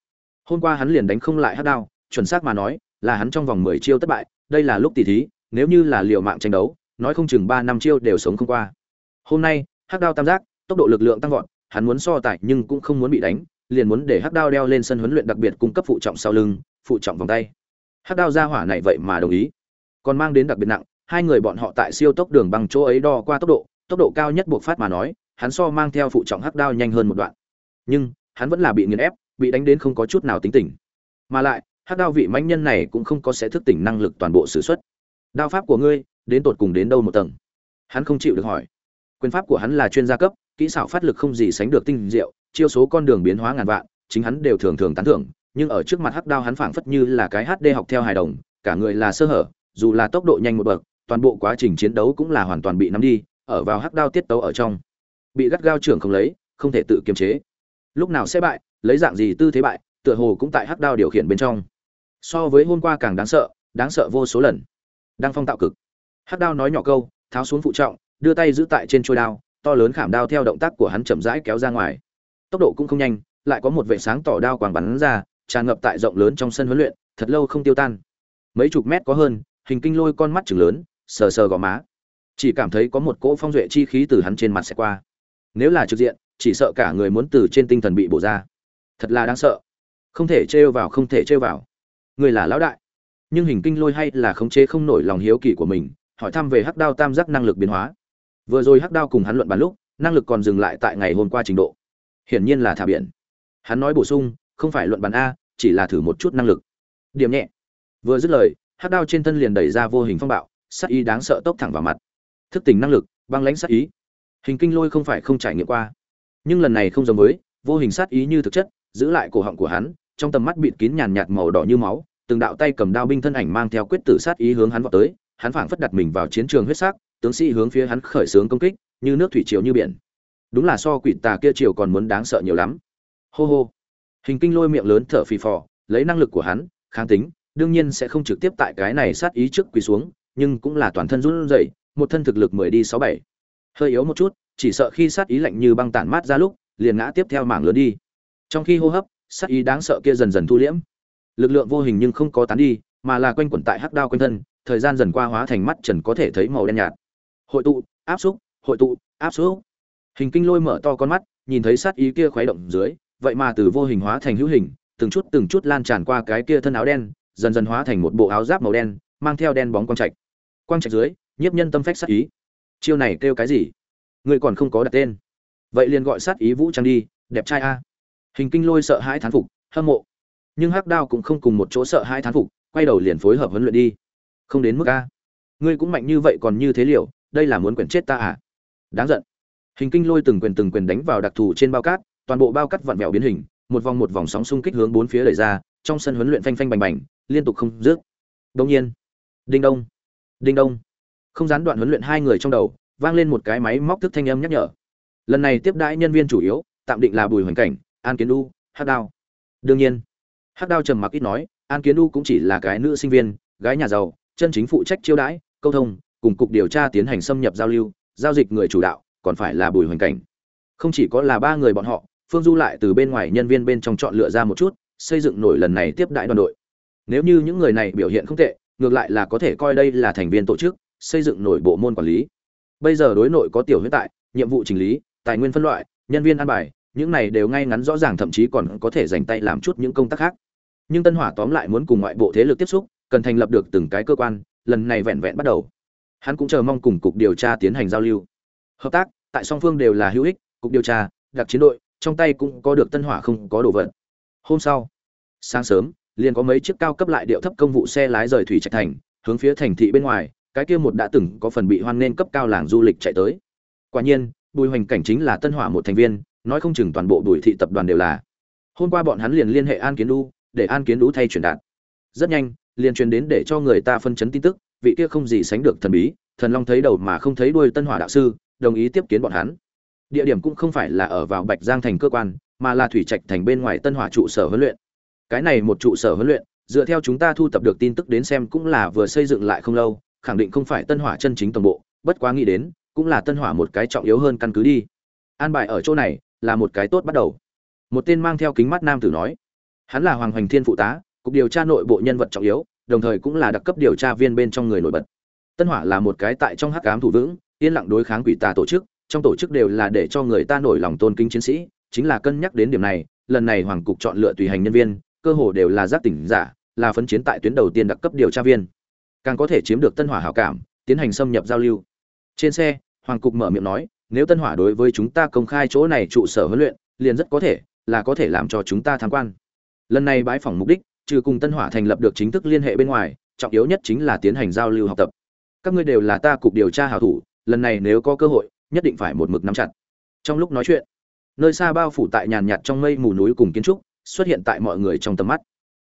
Hôm qua hắn liền đánh không lại hát đao, chuẩn xác mà nói, là hắn trong vòng mười chiêu thất bại, đây là lúc tỷ thí, nếu như là liều mạng tranh đấu, nói không chừng ba năm chiêu đều sống không qua hôm nay, hắc đao tam giác, tốc độ lực lượng tăng vọt, hắn muốn so tài nhưng cũng không muốn bị đánh, liền muốn để hắc đao đeo lên sân huấn luyện đặc biệt cung cấp phụ trọng sau lưng, phụ trọng vòng tay. Hắc đao ra hỏa này vậy mà đồng ý. Còn mang đến đặc biệt nặng, hai người bọn họ tại siêu tốc đường bằng chỗ ấy đo qua tốc độ tốc độ cao nhất buộc phát mà nói, hắn so mang theo phụ trọng hắc đao nhanh hơn một đoạn. Nhưng, hắn vẫn là bị nghiền ép, bị đánh đến không có chút nào tính tỉnh mà lại, hắc đao vị mãnh nhân này cũng không có sẽ thức tỉnh năng lực toàn bộ sử xuất. Đao pháp của ngươi, đến tột cùng đến đâu một tầng? Hắn không chịu được hỏi quyền pháp của hắn là chuyên gia cấp, kỹ xảo phát lực không gì sánh được tinh diệu, chiêu số con đường biến hóa ngàn vạn, chính hắn đều thường thường tán thưởng, nhưng ở trước mặt hắc đao hắn phảng phất như là cái hd học theo hài đồng, cả người là sơ hở, dù là tốc độ nhanh một bậc, toàn bộ quá trình chiến đấu cũng là hoàn toàn bị nắm đi, ở vào hắc đao tiết tấu ở trong. Bị gắt gao trưởng không lấy, không thể tự kiềm chế. Lúc nào sẽ bại, lấy dạng gì tư thế bại, tựa hồ cũng tại hắc đao điều khiển bên trong. So với hôm qua càng đáng sợ đáng sợ vô số lần. Đang phong tạo cực. Hắc đao nói nhỏ câu, tháo xuống phụ trọng đưa tay giữ tại trên trôi đao, to lớn khảm đao theo động tác của hắn chậm rãi kéo ra ngoài. Tốc độ cũng không nhanh, lại có một vệ sáng tỏ đao quàng bắn ra, tràn ngập tại rộng lớn trong sân huấn luyện, thật lâu không tiêu tan. Mấy chục mét có hơn, hình kinh lôi con mắt chừng lớn, sờ sờ gò má. Chỉ cảm thấy có một cỗ phong duệ chi khí từ hắn trên mặt sẽ qua. Nếu là trực diện, chỉ sợ cả người muốn từ trên tinh thần bị bổ ra. Thật là đáng sợ. Không thể trêu vào, không thể trêu vào. Người là lão đại. Nhưng hình kinh lôi hay là khống chế không nổi lòng hiếu kỳ của mình, hỏi thăm về hắc đao tam giác năng lực biến hóa vừa rồi hắc đao cùng hắn luận bàn lúc, năng lực còn dừng lại tại ngày hôm qua trình độ. Hiển nhiên là thả biển. Hắn nói bổ sung, không phải luận bàn a, chỉ là thử một chút năng lực. Điểm nhẹ. Vừa dứt lời, hắc đao trên thân liền đẩy ra vô hình phong bạo sắc ý đáng sợ tốc thẳng vào mặt. Thức tỉnh năng lực, băng lãnh sắc ý. Hình kinh lôi không phải không trải nghiệm qua. Nhưng lần này không giống với, vô hình sát ý như thực chất, giữ lại cổ họng của hắn, trong tầm mắt bịt kín nhàn nhạt màu đỏ như máu, từng đạo tay cầm đao binh thân ảnh mang theo quyết tử sát ý hướng hắn vọt tới, hắn phảng phất đặt mình vào chiến trường huyết sắc tướng sĩ hướng phía hắn khởi xướng công kích, như nước thủy triều như biển. Đúng là so quỷ tà kia triều còn muốn đáng sợ nhiều lắm. Hô hô. Hình kinh lôi miệng lớn thở phì phò, lấy năng lực của hắn, kháng tính, đương nhiên sẽ không trực tiếp tại cái này sát ý trước quỳ xuống, nhưng cũng là toàn thân run rẩy, một thân thực lực mười đi sáu bảy. Hơi yếu một chút, chỉ sợ khi sát ý lạnh như băng tản mát ra lúc, liền ngã tiếp theo mảng lớn đi. Trong khi hô hấp, sát ý đáng sợ kia dần dần thu liễm. Lực lượng vô hình nhưng không có tán đi, mà là quanh quẩn tại hắc đao quanh thân, thời gian dần qua hóa thành mắt trần có thể thấy màu đen nhạt hội tụ, áp xúc, hội tụ, áp xúc. Hình kinh lôi mở to con mắt, nhìn thấy sát ý kia khuấy động dưới, vậy mà từ vô hình hóa thành hữu hình, từng chút từng chút lan tràn qua cái kia thân áo đen, dần dần hóa thành một bộ áo giáp màu đen, mang theo đen bóng quang trạch. Quang trạch dưới, nhiếp nhân tâm phách sát ý. Chiêu này kêu cái gì? Người còn không có đặt tên. Vậy liền gọi sát ý vũ trang đi, đẹp trai a. Hình kinh lôi sợ hãi thán phục, hâm mộ. Nhưng hắc đao cũng không cùng một chỗ sợ hãi thán phục, quay đầu liền phối hợp huấn luyện đi. Không đến mức a. Ngươi cũng mạnh như vậy còn như thế liệu đây là muốn quyển chết ta à? Đáng giận. Hình kinh lôi từng quyền từng quyền đánh vào đặc thù trên bao cát, toàn bộ bao cát vặn vẹo biến hình, một vòng một vòng sóng xung kích hướng bốn phía đẩy ra, trong sân huấn luyện phanh phanh bành bành, liên tục không dứt. Đông nhiên. Đinh đông. Đinh đông. Không gián đoạn huấn luyện hai người trong đầu, vang lên một cái máy móc thức thanh âm nhắc nhở. Lần này tiếp đãi nhân viên chủ yếu, tạm định là bùi hoành cảnh, an kiến u, hắc đao. Đương nhiên. Hắc đao trầm mặc ít nói, an kiến u cũng chỉ là cái nữ sinh viên, gái nhà giàu, chân chính phụ trách chiêu đãi, câu thông cùng cục điều tra tiến hành xâm nhập giao lưu, giao dịch người chủ đạo, còn phải là bùi hoành cảnh. Không chỉ có là ba người bọn họ, phương du lại từ bên ngoài nhân viên bên trong chọn lựa ra một chút, xây dựng nổi lần này tiếp đại đoàn đội. Nếu như những người này biểu hiện không tệ, ngược lại là có thể coi đây là thành viên tổ chức, xây dựng nổi bộ môn quản lý. Bây giờ đối nội có tiểu huyết tại, nhiệm vụ chỉnh lý, tài nguyên phân loại, nhân viên an bài, những này đều ngay ngắn rõ ràng thậm chí còn có thể dành tay làm chút những công tác khác. Nhưng tân hỏa tóm lại muốn cùng ngoại bộ thế lực tiếp xúc, cần thành lập được từng cái cơ quan, lần này vẹn vẹn bắt đầu hắn cũng chờ mong cùng cục điều tra tiến hành giao lưu. Hợp tác, tại song phương đều là hữu ích, cục điều tra, đặc chiến đội, trong tay cũng có được tân hỏa không có đồ vật. Hôm sau, sáng sớm, liền có mấy chiếc cao cấp lại điệu thấp công vụ xe lái rời thủy trạch thành, hướng phía thành thị bên ngoài, cái kia một đã từng có phần bị hoan nên cấp cao làng du lịch chạy tới. Quả nhiên, bùi hoành cảnh chính là tân hỏa một thành viên, nói không chừng toàn bộ bùi thị tập đoàn đều là. Hôm qua bọn hắn liền liên hệ an kiến đu để an kiến đu thay truyền đạt. Rất nhanh, liền truyền đến để cho người ta phân chấn tin tức vị kia không gì sánh được thần bí, thần long thấy đầu mà không thấy đuôi tân hỏa đạo sư, đồng ý tiếp kiến bọn hắn. Địa điểm cũng không phải là ở vào bạch giang thành cơ quan, mà là thủy trạch thành bên ngoài tân hỏa trụ sở huấn luyện. Cái này một trụ sở huấn luyện, dựa theo chúng ta thu tập được tin tức đến xem cũng là vừa xây dựng lại không lâu, khẳng định không phải tân hỏa chân chính toàn bộ, bất quá nghĩ đến, cũng là tân hỏa một cái trọng yếu hơn căn cứ đi. An bài ở chỗ này là một cái tốt bắt đầu. Một tên mang theo kính mắt nam tử nói, hắn là hoàng hoành thiên phụ tá, cục điều tra nội bộ nhân vật trọng yếu đồng thời cũng là đặc cấp điều tra viên bên trong người nổi bật. Tân hỏa là một cái tại trong hắc ám thủ vững, yên lặng đối kháng quỷ tà tổ chức, trong tổ chức đều là để cho người ta nổi lòng tôn kính chiến sĩ, chính là cân nhắc đến điểm này, lần này hoàng cục chọn lựa tùy hành nhân viên, cơ hồ đều là giác tỉnh giả, là phấn chiến tại tuyến đầu tiên đặc cấp điều tra viên. Càng có thể chiếm được tân hỏa hảo cảm, tiến hành xâm nhập giao lưu. Trên xe, hoàng cục mở miệng nói, nếu tân hỏa đối với chúng ta công khai chỗ này trụ sở huấn luyện, liền rất có thể là có thể làm cho chúng ta tham quan. Lần này bãi phỏng mục đích trừ cùng tân hỏa thành lập được chính thức liên hệ bên ngoài, trọng yếu nhất chính là tiến hành giao lưu học tập. Các ngươi đều là ta cục điều tra hảo thủ, lần này nếu có cơ hội, nhất định phải một mực nắm chặt. Trong lúc nói chuyện, nơi xa bao phủ tại nhàn nhạt trong mây mù núi cùng kiến trúc, xuất hiện tại mọi người trong tầm mắt.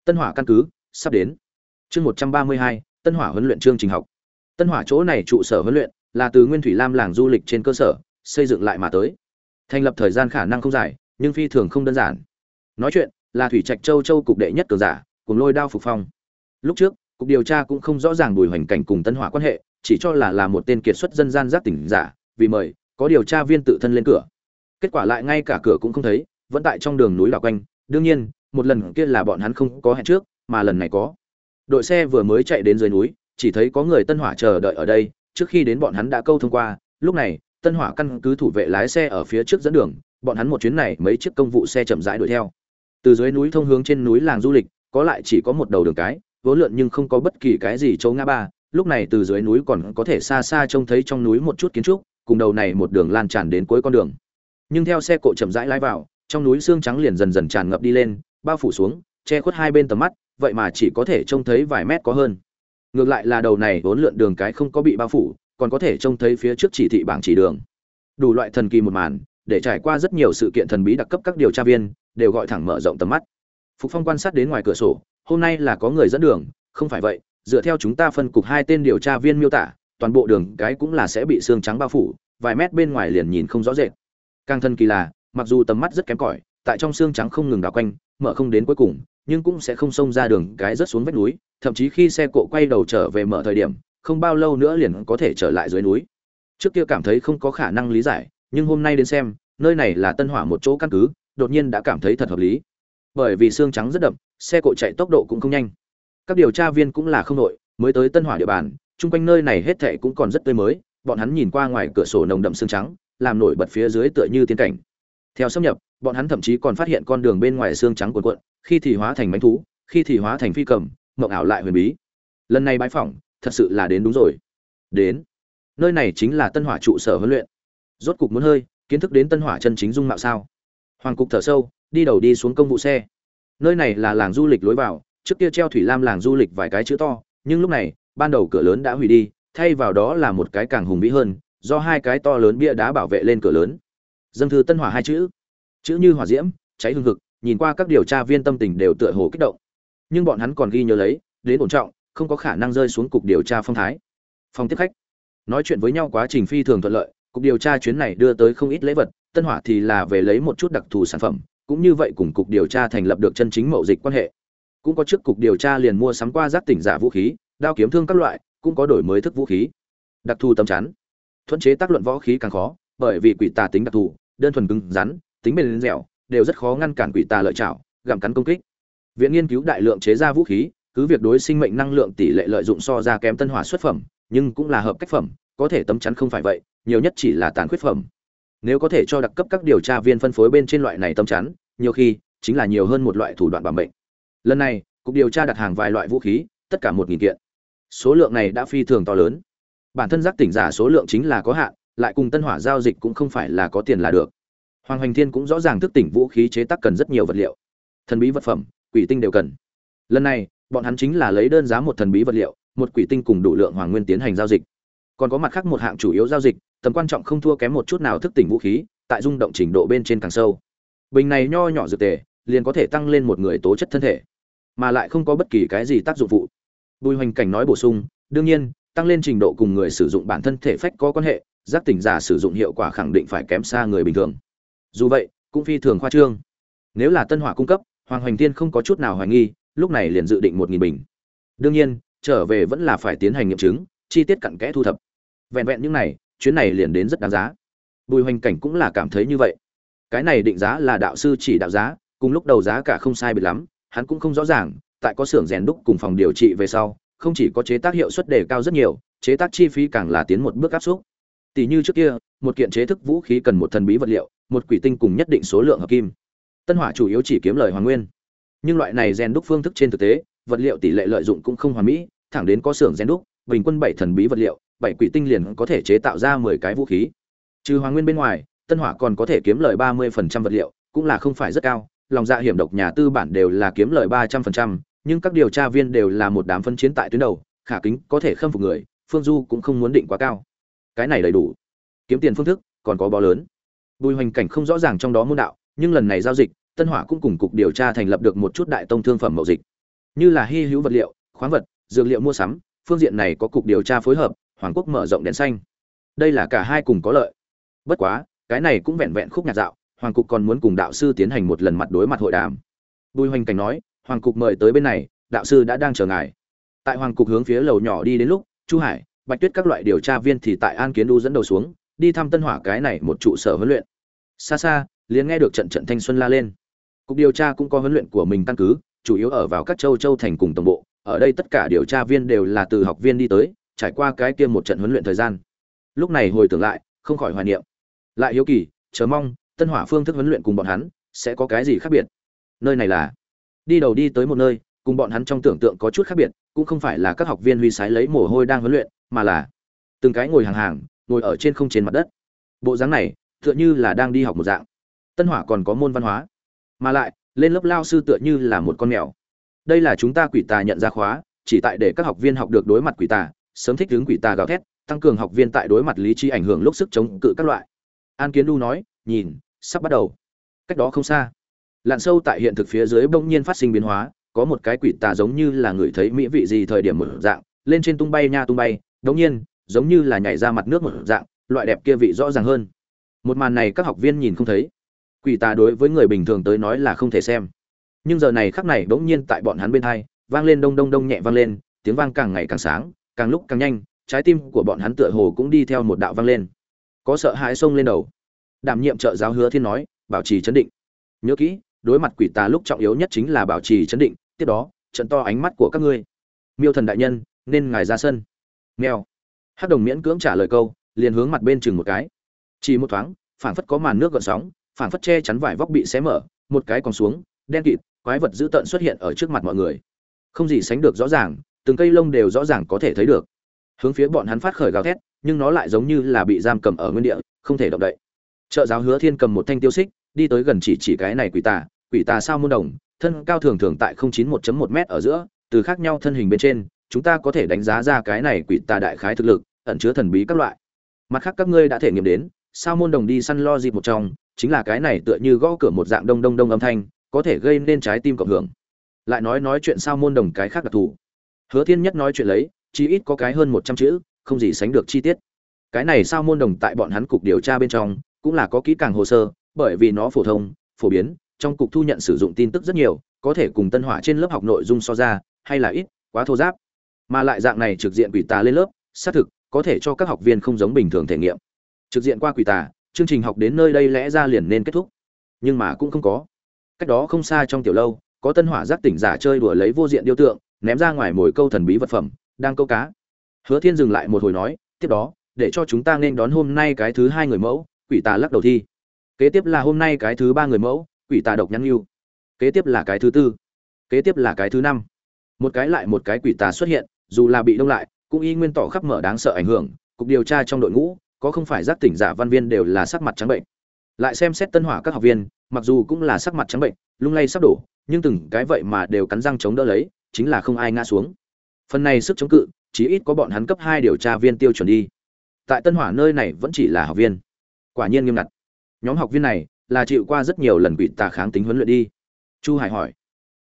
Tân hỏa căn cứ, sắp đến. Chương một trăm ba mươi hai, tân hỏa huấn luyện chương trình học. Tân hỏa chỗ này trụ sở huấn luyện là từ nguyên thủy lam làng du lịch trên cơ sở, xây dựng lại mà tới. Thành lập thời gian khả năng không dài, nhưng phi thường không đơn giản. Nói chuyện là thủy trạch châu châu cục đệ nhất cường giả cùng lôi đao phục phong. Lúc trước, cục điều tra cũng không rõ ràng bùi hoành cảnh cùng tân hỏa quan hệ, chỉ cho là là một tên kiệt xuất dân gian giác tỉnh giả, vì mời, có điều tra viên tự thân lên cửa. Kết quả lại ngay cả cửa cũng không thấy, vẫn tại trong đường núi đảo quanh. Đương nhiên, một lần kia là bọn hắn không có hẹn trước, mà lần này có. Đội xe vừa mới chạy đến dưới núi, chỉ thấy có người tân hỏa chờ đợi ở đây, trước khi đến bọn hắn đã câu thông qua. Lúc này, tân hỏa căn cứ thủ vệ lái xe ở phía trước dẫn đường, bọn hắn một chuyến này mấy chiếc công vụ xe chậm rãi đuổi theo. Từ dưới núi thông hướng trên núi làng du lịch có lại chỉ có một đầu đường cái vốn lượn nhưng không có bất kỳ cái gì chỗ ngã ba, lúc này từ dưới núi còn có thể xa xa trông thấy trong núi một chút kiến trúc, cùng đầu này một đường lan tràn đến cuối con đường. Nhưng theo xe cộ chậm rãi lái vào, trong núi xương trắng liền dần dần tràn ngập đi lên, bao phủ xuống, che khuất hai bên tầm mắt, vậy mà chỉ có thể trông thấy vài mét có hơn. Ngược lại là đầu này vốn lượn đường cái không có bị bao phủ, còn có thể trông thấy phía trước chỉ thị bảng chỉ đường. Đủ loại thần kỳ một màn, để trải qua rất nhiều sự kiện thần bí đặc cấp các điều tra viên, đều gọi thẳng mở rộng tầm mắt phục phong quan sát đến ngoài cửa sổ, hôm nay là có người dẫn đường, không phải vậy, dựa theo chúng ta phân cục hai tên điều tra viên miêu tả, toàn bộ đường cái cũng là sẽ bị xương trắng bao phủ, vài mét bên ngoài liền nhìn không rõ rệt. Càng thân kỳ là, mặc dù tầm mắt rất kém cỏi, tại trong xương trắng không ngừng đảo quanh, mở không đến cuối cùng, nhưng cũng sẽ không xông ra đường cái rất xuống vách núi, thậm chí khi xe cộ quay đầu trở về mở thời điểm, không bao lâu nữa liền có thể trở lại dưới núi. Trước kia cảm thấy không có khả năng lý giải, nhưng hôm nay đến xem, nơi này là tân hỏa một chỗ căn cứ, đột nhiên đã cảm thấy thật hợp lý bởi vì xương trắng rất đậm, xe cộ chạy tốc độ cũng không nhanh. Các điều tra viên cũng là không nội, mới tới tân hỏa địa bàn, chung quanh nơi này hết thệ cũng còn rất tươi mới, bọn hắn nhìn qua ngoài cửa sổ nồng đậm xương trắng, làm nổi bật phía dưới tựa như tiên cảnh. Theo xâm nhập, bọn hắn thậm chí còn phát hiện con đường bên ngoài xương trắng cuộn cuộn, khi thì hóa thành bánh thú, khi thì hóa thành phi cầm, mộng ảo lại huyền bí. Lần này bãi phỏng, thật sự là đến đúng rồi. Đến. Nơi này chính là tân hỏa trụ sở huấn luyện. Rốt cục muốn hơi, kiến thức đến tân hỏa chân chính dung mạo sao? Hoàng cục thở sâu đi đầu đi xuống công vụ xe. Nơi này là làng du lịch lối vào, trước kia treo thủy lam làng du lịch vài cái chữ to, nhưng lúc này, ban đầu cửa lớn đã hủy đi, thay vào đó là một cái càng hùng vĩ hơn, do hai cái to lớn bia đá bảo vệ lên cửa lớn. Dâng thư tân hỏa hai chữ. Chữ như hỏa diễm, cháy hương hực, nhìn qua các điều tra viên tâm tình đều tựa hồ kích động. Nhưng bọn hắn còn ghi nhớ lấy, đến ổn trọng, không có khả năng rơi xuống cục điều tra phong thái. Phòng tiếp khách. Nói chuyện với nhau quá trình phi thường thuận lợi, cục điều tra chuyến này đưa tới không ít lễ vật, tân hỏa thì là về lấy một chút đặc thù sản phẩm cũng như vậy cùng cục điều tra thành lập được chân chính mậu dịch quan hệ. Cũng có trước cục điều tra liền mua sắm qua giác tỉnh giả vũ khí, đao kiếm thương các loại, cũng có đổi mới thức vũ khí. Đặc thù tấm chắn. Thuận chế tác luận võ khí càng khó, bởi vì quỷ tà tính đặc thù, đơn thuần cứng rắn, tính bền dẻo, đều rất khó ngăn cản quỷ tà lợi chảo gặm cắn công kích. Viện nghiên cứu đại lượng chế ra vũ khí, cứ việc đối sinh mệnh năng lượng tỷ lệ lợi dụng so ra kém tân hỏa xuất phẩm, nhưng cũng là hợp cách phẩm, có thể tấm chắn không phải vậy, nhiều nhất chỉ là tàn khuyết phẩm nếu có thể cho đặc cấp các điều tra viên phân phối bên trên loại này tâm chắn, nhiều khi chính là nhiều hơn một loại thủ đoạn bảo mệnh. Lần này, cục điều tra đặt hàng vài loại vũ khí, tất cả một nghìn kiện. Số lượng này đã phi thường to lớn. Bản thân giác tỉnh giả số lượng chính là có hạn, lại cùng tân hỏa giao dịch cũng không phải là có tiền là được. Hoàng hoành thiên cũng rõ ràng thức tỉnh vũ khí chế tác cần rất nhiều vật liệu. Thần bí vật phẩm, quỷ tinh đều cần. Lần này, bọn hắn chính là lấy đơn giá một thần bí vật liệu, một quỷ tinh cùng đủ lượng hoàng nguyên tiến hành giao dịch. Còn có mặt khác một hạng chủ yếu giao dịch tầm quan trọng không thua kém một chút nào thức tỉnh vũ khí, tại rung động trình độ bên trên càng sâu. Bình này nho nhỏ dược tề, liền có thể tăng lên một người tố chất thân thể, mà lại không có bất kỳ cái gì tác dụng phụ. Bùi hoành cảnh nói bổ sung, đương nhiên, tăng lên trình độ cùng người sử dụng bản thân thể phách có quan hệ, giác tỉnh giả sử dụng hiệu quả khẳng định phải kém xa người bình thường. Dù vậy, cũng phi thường khoa trương. Nếu là tân hỏa cung cấp, hoàng hoành tiên không có chút nào hoài nghi, lúc này liền dự định một nghìn bình. Đương nhiên, trở về vẫn là phải tiến hành nghiệm chứng, chi tiết cặn kẽ thu thập. Vẹn vẹn những này chuyến này liền đến rất đáng giá. Bùi hoành cảnh cũng là cảm thấy như vậy. Cái này định giá là đạo sư chỉ đạo giá, cùng lúc đầu giá cả không sai biệt lắm, hắn cũng không rõ ràng, tại có xưởng rèn đúc cùng phòng điều trị về sau, không chỉ có chế tác hiệu suất đề cao rất nhiều, chế tác chi phí càng là tiến một bước áp suất. Tỷ như trước kia, một kiện chế thức vũ khí cần một thần bí vật liệu, một quỷ tinh cùng nhất định số lượng hợp kim. Tân hỏa chủ yếu chỉ kiếm lời hoàn nguyên. Nhưng loại này rèn đúc phương thức trên thực tế, vật liệu tỷ lệ lợi dụng cũng không hoàn mỹ, thẳng đến có xưởng rèn đúc, bình quân bảy thần bí vật liệu bảy quỷ tinh liền có thể chế tạo ra mười cái vũ khí. Trừ hoàng nguyên bên ngoài, tân hỏa còn có thể kiếm lời ba mươi phần trăm vật liệu, cũng là không phải rất cao. Lòng dạ hiểm độc nhà tư bản đều là kiếm lời ba trăm phần trăm, nhưng các điều tra viên đều là một đám phân chiến tại tuyến đầu, khả kính có thể khâm phục người, phương du cũng không muốn định quá cao. Cái này đầy đủ. Kiếm tiền phương thức còn có bó lớn. Bùi hoành cảnh không rõ ràng trong đó môn đạo, nhưng lần này giao dịch, tân hỏa cũng cùng cục điều tra thành lập được một chút đại tông thương phẩm mậu dịch. Như là hy hữu vật liệu, khoáng vật, dược liệu mua sắm, phương diện này có cục điều tra phối hợp hoàng quốc mở rộng đèn xanh. Đây là cả hai cùng có lợi. Bất quá, cái này cũng vẹn vẹn khúc nhạc dạo, hoàng cục còn muốn cùng đạo sư tiến hành một lần mặt đối mặt hội đàm. Bùi hoành cảnh nói, hoàng cục mời tới bên này, đạo sư đã đang chờ ngài. Tại hoàng cục hướng phía lầu nhỏ đi đến lúc, chu hải, bạch tuyết các loại điều tra viên thì tại an kiến đu dẫn đầu xuống, đi thăm tân hỏa cái này một trụ sở huấn luyện. Xa xa, liền nghe được trận trận thanh xuân la lên. Cục điều tra cũng có huấn luyện của mình căn cứ, chủ yếu ở vào các châu châu thành cùng tổng bộ, ở đây tất cả điều tra viên đều là từ học viên đi tới trải qua cái kia một trận huấn luyện thời gian. Lúc này hồi tưởng lại, không khỏi hoài niệm. Lại hiếu kỳ, chờ mong, tân hỏa phương thức huấn luyện cùng bọn hắn sẽ có cái gì khác biệt. Nơi này là, đi đầu đi tới một nơi, cùng bọn hắn trong tưởng tượng có chút khác biệt, cũng không phải là các học viên huy sái lấy mồ hôi đang huấn luyện, mà là từng cái ngồi hàng hàng, ngồi ở trên không trên mặt đất. Bộ dáng này, tựa như là đang đi học một dạng. Tân hỏa còn có môn văn hóa, mà lại, lên lớp lao sư tựa như là một con mèo. Đây là chúng ta quỷ tà nhận ra khóa, chỉ tại để các học viên học được đối mặt quỷ tà sớm thích hướng quỷ tà gào thét, tăng cường học viên tại đối mặt lý trí ảnh hưởng lúc sức chống cự các loại. An kiến đu nói, nhìn, sắp bắt đầu. Cách đó không xa, lặn sâu tại hiện thực phía dưới bỗng nhiên phát sinh biến hóa, có một cái quỷ tà giống như là người thấy mỹ vị gì thời điểm một dạng, lên trên tung bay nha tung bay, đống nhiên, giống như là nhảy ra mặt nước một dạng, loại đẹp kia vị rõ ràng hơn. Một màn này các học viên nhìn không thấy. Quỷ tà đối với người bình thường tới nói là không thể xem. Nhưng giờ này khắc này bỗng nhiên tại bọn hắn bên hai, vang lên đông đông đông nhẹ vang lên, tiếng vang càng ngày càng sáng càng lúc càng nhanh, trái tim của bọn hắn tựa hồ cũng đi theo một đạo vang lên. Có sợ hãi xông lên đầu. Đảm nhiệm trợ giáo hứa thiên nói, bảo trì chấn định. Nhớ kỹ, đối mặt quỷ tà lúc trọng yếu nhất chính là bảo trì chấn định, tiếp đó, trận to ánh mắt của các ngươi. Miêu thần đại nhân, nên ngài ra sân. Nghèo hát đồng miễn cưỡng trả lời câu, liền hướng mặt bên chừng một cái. Chỉ một thoáng, phảng phất có màn nước gợn sóng, phảng phất che chắn vải vóc bị xé mở, một cái còn xuống, đen kịt, quái vật dữ tợn xuất hiện ở trước mặt mọi người. Không gì sánh được rõ ràng từng cây lông đều rõ ràng có thể thấy được. Hướng phía bọn hắn phát khởi gào thét, nhưng nó lại giống như là bị giam cầm ở nguyên địa, không thể động đậy. Trợ giáo hứa thiên cầm một thanh tiêu xích, đi tới gần chỉ chỉ cái này quỷ tà quỷ tà sao môn đồng, thân cao thường thường tại 091.1 m ở giữa, từ khác nhau thân hình bên trên, chúng ta có thể đánh giá ra cái này quỷ tà đại khái thực lực, ẩn chứa thần bí các loại. Mặt khác các ngươi đã thể nghiệm đến, sao môn đồng đi săn lo dịp một trong, chính là cái này tựa như gõ cửa một dạng đông đông đông âm thanh, có thể gây nên trái tim cộng hưởng. Lại nói nói chuyện sao môn đồng cái khác đặc thù hứa thiên nhất nói chuyện lấy chỉ ít có cái hơn một trăm chữ, không gì sánh được chi tiết. Cái này sao môn đồng tại bọn hắn cục điều tra bên trong, cũng là có kỹ càng hồ sơ, bởi vì nó phổ thông, phổ biến, trong cục thu nhận sử dụng tin tức rất nhiều, có thể cùng tân hỏa trên lớp học nội dung so ra, hay là ít, quá thô giáp. Mà lại dạng này trực diện quỷ tà lên lớp, xác thực, có thể cho các học viên không giống bình thường thể nghiệm. Trực diện qua quỷ tà, chương trình học đến nơi đây lẽ ra liền nên kết thúc. Nhưng mà cũng không có. Cách đó không xa trong tiểu lâu, có tân hỏa giác tỉnh giả chơi đùa lấy vô diện điêu tượng ném ra ngoài mồi câu thần bí vật phẩm, đang câu cá. Hứa thiên dừng lại một hồi nói, tiếp đó, để cho chúng ta nên đón hôm nay cái thứ hai người mẫu, quỷ tà lắc đầu thi. Kế tiếp là hôm nay cái thứ ba người mẫu, quỷ tà độc nhăn yêu. Kế tiếp là cái thứ tư. Kế tiếp là cái thứ năm. Một cái lại một cái quỷ tà xuất hiện, dù là bị đông lại, cũng y nguyên tỏ khắp mở đáng sợ ảnh hưởng. Cục điều tra trong đội ngũ, có không phải giác tỉnh giả văn viên đều là sắc mặt trắng bệnh. Lại xem xét tân hỏa các học viên, mặc dù cũng là sắc mặt trắng bệnh, lung lay sắp đổ, nhưng từng cái vậy mà đều cắn răng chống đỡ lấy chính là không ai ngã xuống. Phần này sức chống cự, chí ít có bọn hắn cấp hai điều tra viên tiêu chuẩn đi. Tại tân hỏa nơi này vẫn chỉ là học viên. Quả nhiên nghiêm ngặt. Nhóm học viên này là chịu qua rất nhiều lần bị tà kháng tính huấn luyện đi. Chu hải hỏi.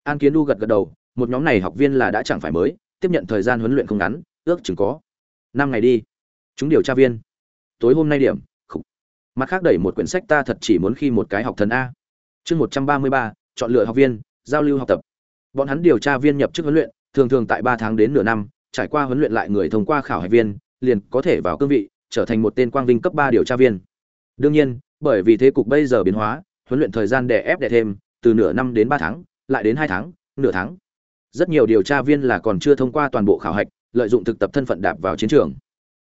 An kiến đu gật gật đầu, một nhóm này học viên là đã chẳng phải mới, tiếp nhận thời gian huấn luyện không ngắn, ước chừng có năm ngày đi. Chúng điều tra viên. Tối hôm nay điểm, khục. mặt khác đẩy một quyển sách ta thật chỉ muốn khi một cái học thần a. Chương một trăm ba mươi ba, chọn lựa học viên, giao lưu học tập bọn hắn điều tra viên nhập chức huấn luyện, thường thường tại ba tháng đến nửa năm, trải qua huấn luyện lại người thông qua khảo hạch viên, liền có thể vào cương vị, trở thành một tên quang vinh cấp ba điều tra viên. Đương nhiên, bởi vì thế cục bây giờ biến hóa, huấn luyện thời gian đè ép đè thêm, từ nửa năm đến ba tháng, lại đến hai tháng, nửa tháng. Rất nhiều điều tra viên là còn chưa thông qua toàn bộ khảo hạch, lợi dụng thực tập thân phận đạp vào chiến trường.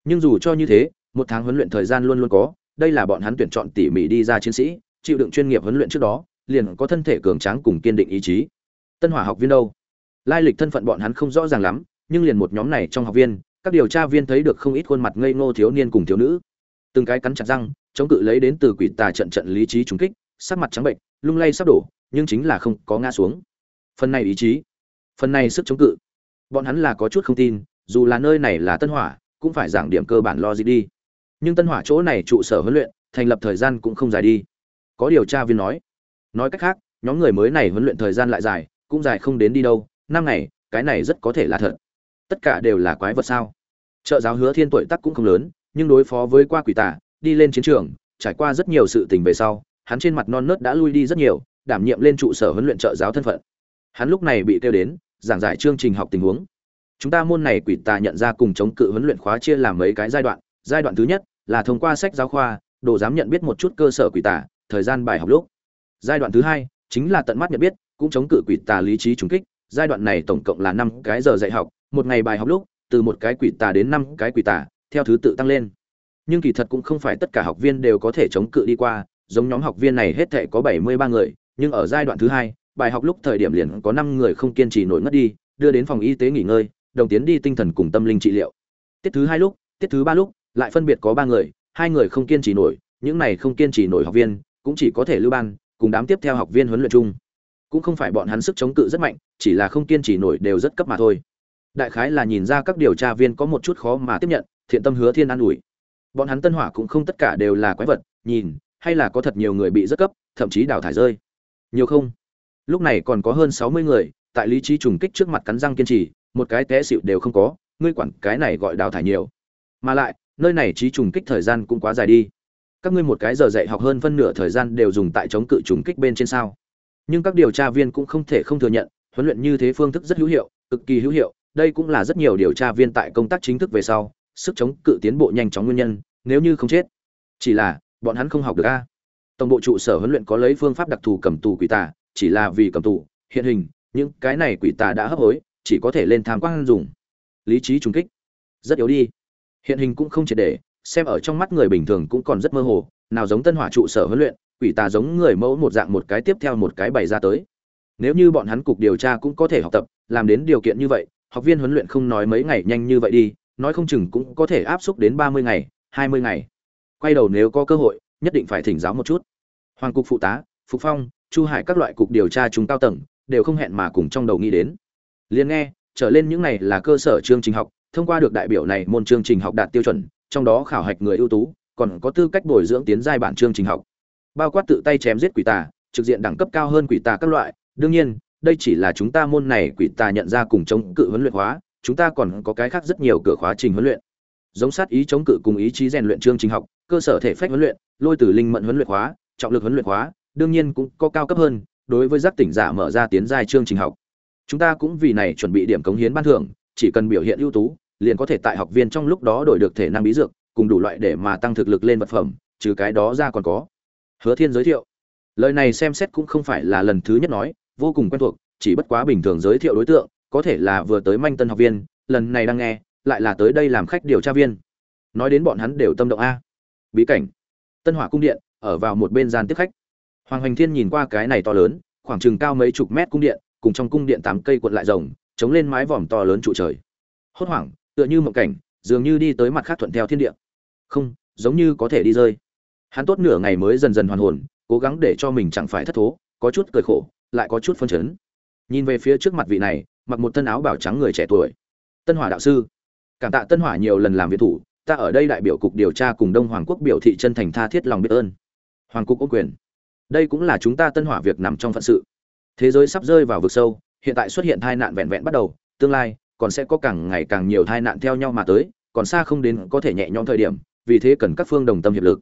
Nhưng dù cho như thế, một tháng huấn luyện thời gian luôn luôn có, đây là bọn hắn tuyển chọn tỉ mỉ đi ra chiến sĩ, chịu đựng chuyên nghiệp huấn luyện trước đó, liền có thân thể cường tráng cùng kiên định ý chí tân hỏa học viên đâu? Lai lịch thân phận bọn hắn không rõ ràng lắm, nhưng liền một nhóm này trong học viên, các điều tra viên thấy được không ít khuôn mặt ngây ngô thiếu niên cùng thiếu nữ. Từng cái cắn chặt răng, chống cự lấy đến từ quỷ tà trận trận lý trí trúng kích, sắc mặt trắng bệnh, lung lay sắp đổ, nhưng chính là không có ngã xuống. Phần này ý chí, phần này sức chống cự, bọn hắn là có chút không tin, dù là nơi này là tân hỏa, cũng phải giảng điểm cơ bản lo gì đi. Nhưng tân hỏa chỗ này trụ sở huấn luyện, thành lập thời gian cũng không dài đi. Có điều tra viên nói nói cách khác, nhóm người mới này huấn luyện thời gian lại dài cũng dài không đến đi đâu, năm ngày, cái này rất có thể là thật. Tất cả đều là quái vật sao? Trợ giáo hứa thiên tuổi tắc cũng không lớn, nhưng đối phó với qua quỷ tà, đi lên chiến trường, trải qua rất nhiều sự tình về sau, hắn trên mặt non nớt đã lui đi rất nhiều, đảm nhiệm lên trụ sở huấn luyện trợ giáo thân phận. Hắn lúc này bị kêu đến, giảng giải chương trình học tình huống. Chúng ta môn này quỷ tà nhận ra cùng chống cự huấn luyện khóa chia làm mấy cái giai đoạn. Giai đoạn thứ nhất là thông qua sách giáo khoa, đồ dám nhận biết một chút cơ sở quỷ tà, thời gian bài học lúc. Giai đoạn thứ hai chính là tận mắt nhận biết cũng chống cự quỷ tà lý trí trùng kích. Giai đoạn này tổng cộng là năm cái giờ dạy học, một ngày bài học lúc, từ một cái quỷ tà đến năm cái quỷ tà, theo thứ tự tăng lên. Nhưng kỳ thật cũng không phải tất cả học viên đều có thể chống cự đi qua, giống nhóm học viên này hết thể có bảy mươi ba người, nhưng ở giai đoạn thứ hai, bài học lúc thời điểm liền có năm người không kiên trì nổi ngất đi, đưa đến phòng y tế nghỉ ngơi, đồng tiến đi tinh thần cùng tâm linh trị liệu. Tiết thứ hai lúc, tiết thứ ba lúc, lại phân biệt có ba người, hai người không kiên trì nổi, những này không kiên trì nổi học viên, cũng chỉ có thể lưu ban, cùng đám tiếp theo học viên huấn luyện chung cũng không phải bọn hắn sức chống cự rất mạnh, chỉ là không kiên trì nổi đều rất cấp mà thôi. Đại khái là nhìn ra các điều tra viên có một chút khó mà tiếp nhận, thiện tâm hứa thiên an ủi. Bọn hắn tân hỏa cũng không tất cả đều là quái vật, nhìn, hay là có thật nhiều người bị rất cấp, thậm chí đào thải rơi. Nhiều không? Lúc này còn có hơn sáu mươi người, tại lý trí trùng kích trước mặt cắn răng kiên trì, một cái té xịu đều không có, ngươi quản cái này gọi đào thải nhiều. Mà lại, nơi này trí trùng kích thời gian cũng quá dài đi. Các ngươi một cái giờ dạy học hơn phân nửa thời gian đều dùng tại chống cự trùng kích bên trên sao? Nhưng các điều tra viên cũng không thể không thừa nhận, huấn luyện như thế phương thức rất hữu hiệu, cực kỳ hữu hiệu. Đây cũng là rất nhiều điều tra viên tại công tác chính thức về sau, sức chống cự tiến bộ nhanh chóng nguyên nhân, nếu như không chết. Chỉ là, bọn hắn không học được a. Tổng bộ trụ sở huấn luyện có lấy phương pháp đặc thù cầm tù quỷ tà, chỉ là vì cầm tù, hiện hình, những cái này quỷ tà đã hấp hối, chỉ có thể lên tham quan dùng. Lý trí trùng kích. Rất yếu đi. Hiện hình cũng không triệt để xem ở trong mắt người bình thường cũng còn rất mơ hồ, nào giống tân hỏa trụ sở huấn luyện, quỷ tà giống người mẫu một dạng một cái tiếp theo một cái bày ra tới. Nếu như bọn hắn cục điều tra cũng có thể học tập, làm đến điều kiện như vậy, học viên huấn luyện không nói mấy ngày nhanh như vậy đi, nói không chừng cũng có thể áp xúc đến ba mươi ngày, hai mươi ngày. Quay đầu nếu có cơ hội, nhất định phải thỉnh giáo một chút. Hoàng cục phụ tá, phục phong, chu hải các loại cục điều tra chúng cao tầng, đều không hẹn mà cùng trong đầu nghĩ đến. Liền nghe, trở lên những này là cơ sở chương trình học, thông qua được đại biểu này môn chương trình học đạt tiêu chuẩn trong đó khảo hạch người ưu tú, còn có tư cách bồi dưỡng tiến giai bản chương trình học. Bao quát tự tay chém giết quỷ tà, trực diện đẳng cấp cao hơn quỷ tà các loại. Đương nhiên, đây chỉ là chúng ta môn này quỷ tà nhận ra cùng chống cự huấn luyện hóa, chúng ta còn có cái khác rất nhiều cửa khóa trình huấn luyện. Giống sát ý chống cự cùng ý chí rèn luyện chương trình học, cơ sở thể phách huấn luyện, lôi tử linh mận huấn luyện hóa, trọng lực huấn luyện hóa, đương nhiên cũng có cao cấp hơn, đối với giác tỉnh giả mở ra tiến giai chương trình học. Chúng ta cũng vì này chuẩn bị điểm cống hiến ban thưởng, chỉ cần biểu hiện ưu tú liền có thể tại học viên trong lúc đó đổi được thể năng bí dược, cùng đủ loại để mà tăng thực lực lên vật phẩm, trừ cái đó ra còn có. Hứa thiên giới thiệu. Lời này xem xét cũng không phải là lần thứ nhất nói, vô cùng quen thuộc, chỉ bất quá bình thường giới thiệu đối tượng, có thể là vừa tới manh tân học viên, lần này đang nghe, lại là tới đây làm khách điều tra viên. Nói đến bọn hắn đều tâm động a. Bí cảnh. Tân hỏa cung điện, ở vào một bên gian tiếp khách. Hoàng hoành thiên nhìn qua cái này to lớn, khoảng chừng cao mấy chục mét cung điện, cùng trong cung điện tám cây cuộn lại rồng, chống lên mái vòm to lớn trụ trời. Hốt hoảng tựa như mộng cảnh, dường như đi tới mặt khác thuận theo thiên địa. Không, giống như có thể đi rơi. Hắn tốt nửa ngày mới dần dần hoàn hồn, cố gắng để cho mình chẳng phải thất thố, có chút cười khổ, lại có chút phân chấn. Nhìn về phía trước mặt vị này, mặc một thân áo bảo trắng người trẻ tuổi. Tân hỏa đạo sư, cảm tạ tân hỏa nhiều lần làm việc thủ, ta ở đây đại biểu cục điều tra cùng đông hoàng quốc biểu thị chân thành tha thiết lòng biết ơn. Hoàng cục có quyền. Đây cũng là chúng ta tân hỏa việc nằm trong phận sự. Thế giới sắp rơi vào vực sâu, hiện tại xuất hiện tai nạn vẹn vẹn bắt đầu, tương lai còn sẽ có càng ngày càng nhiều tai nạn theo nhau mà tới, còn xa không đến có thể nhẹ nhõm thời điểm, vì thế cần các phương đồng tâm hiệp lực.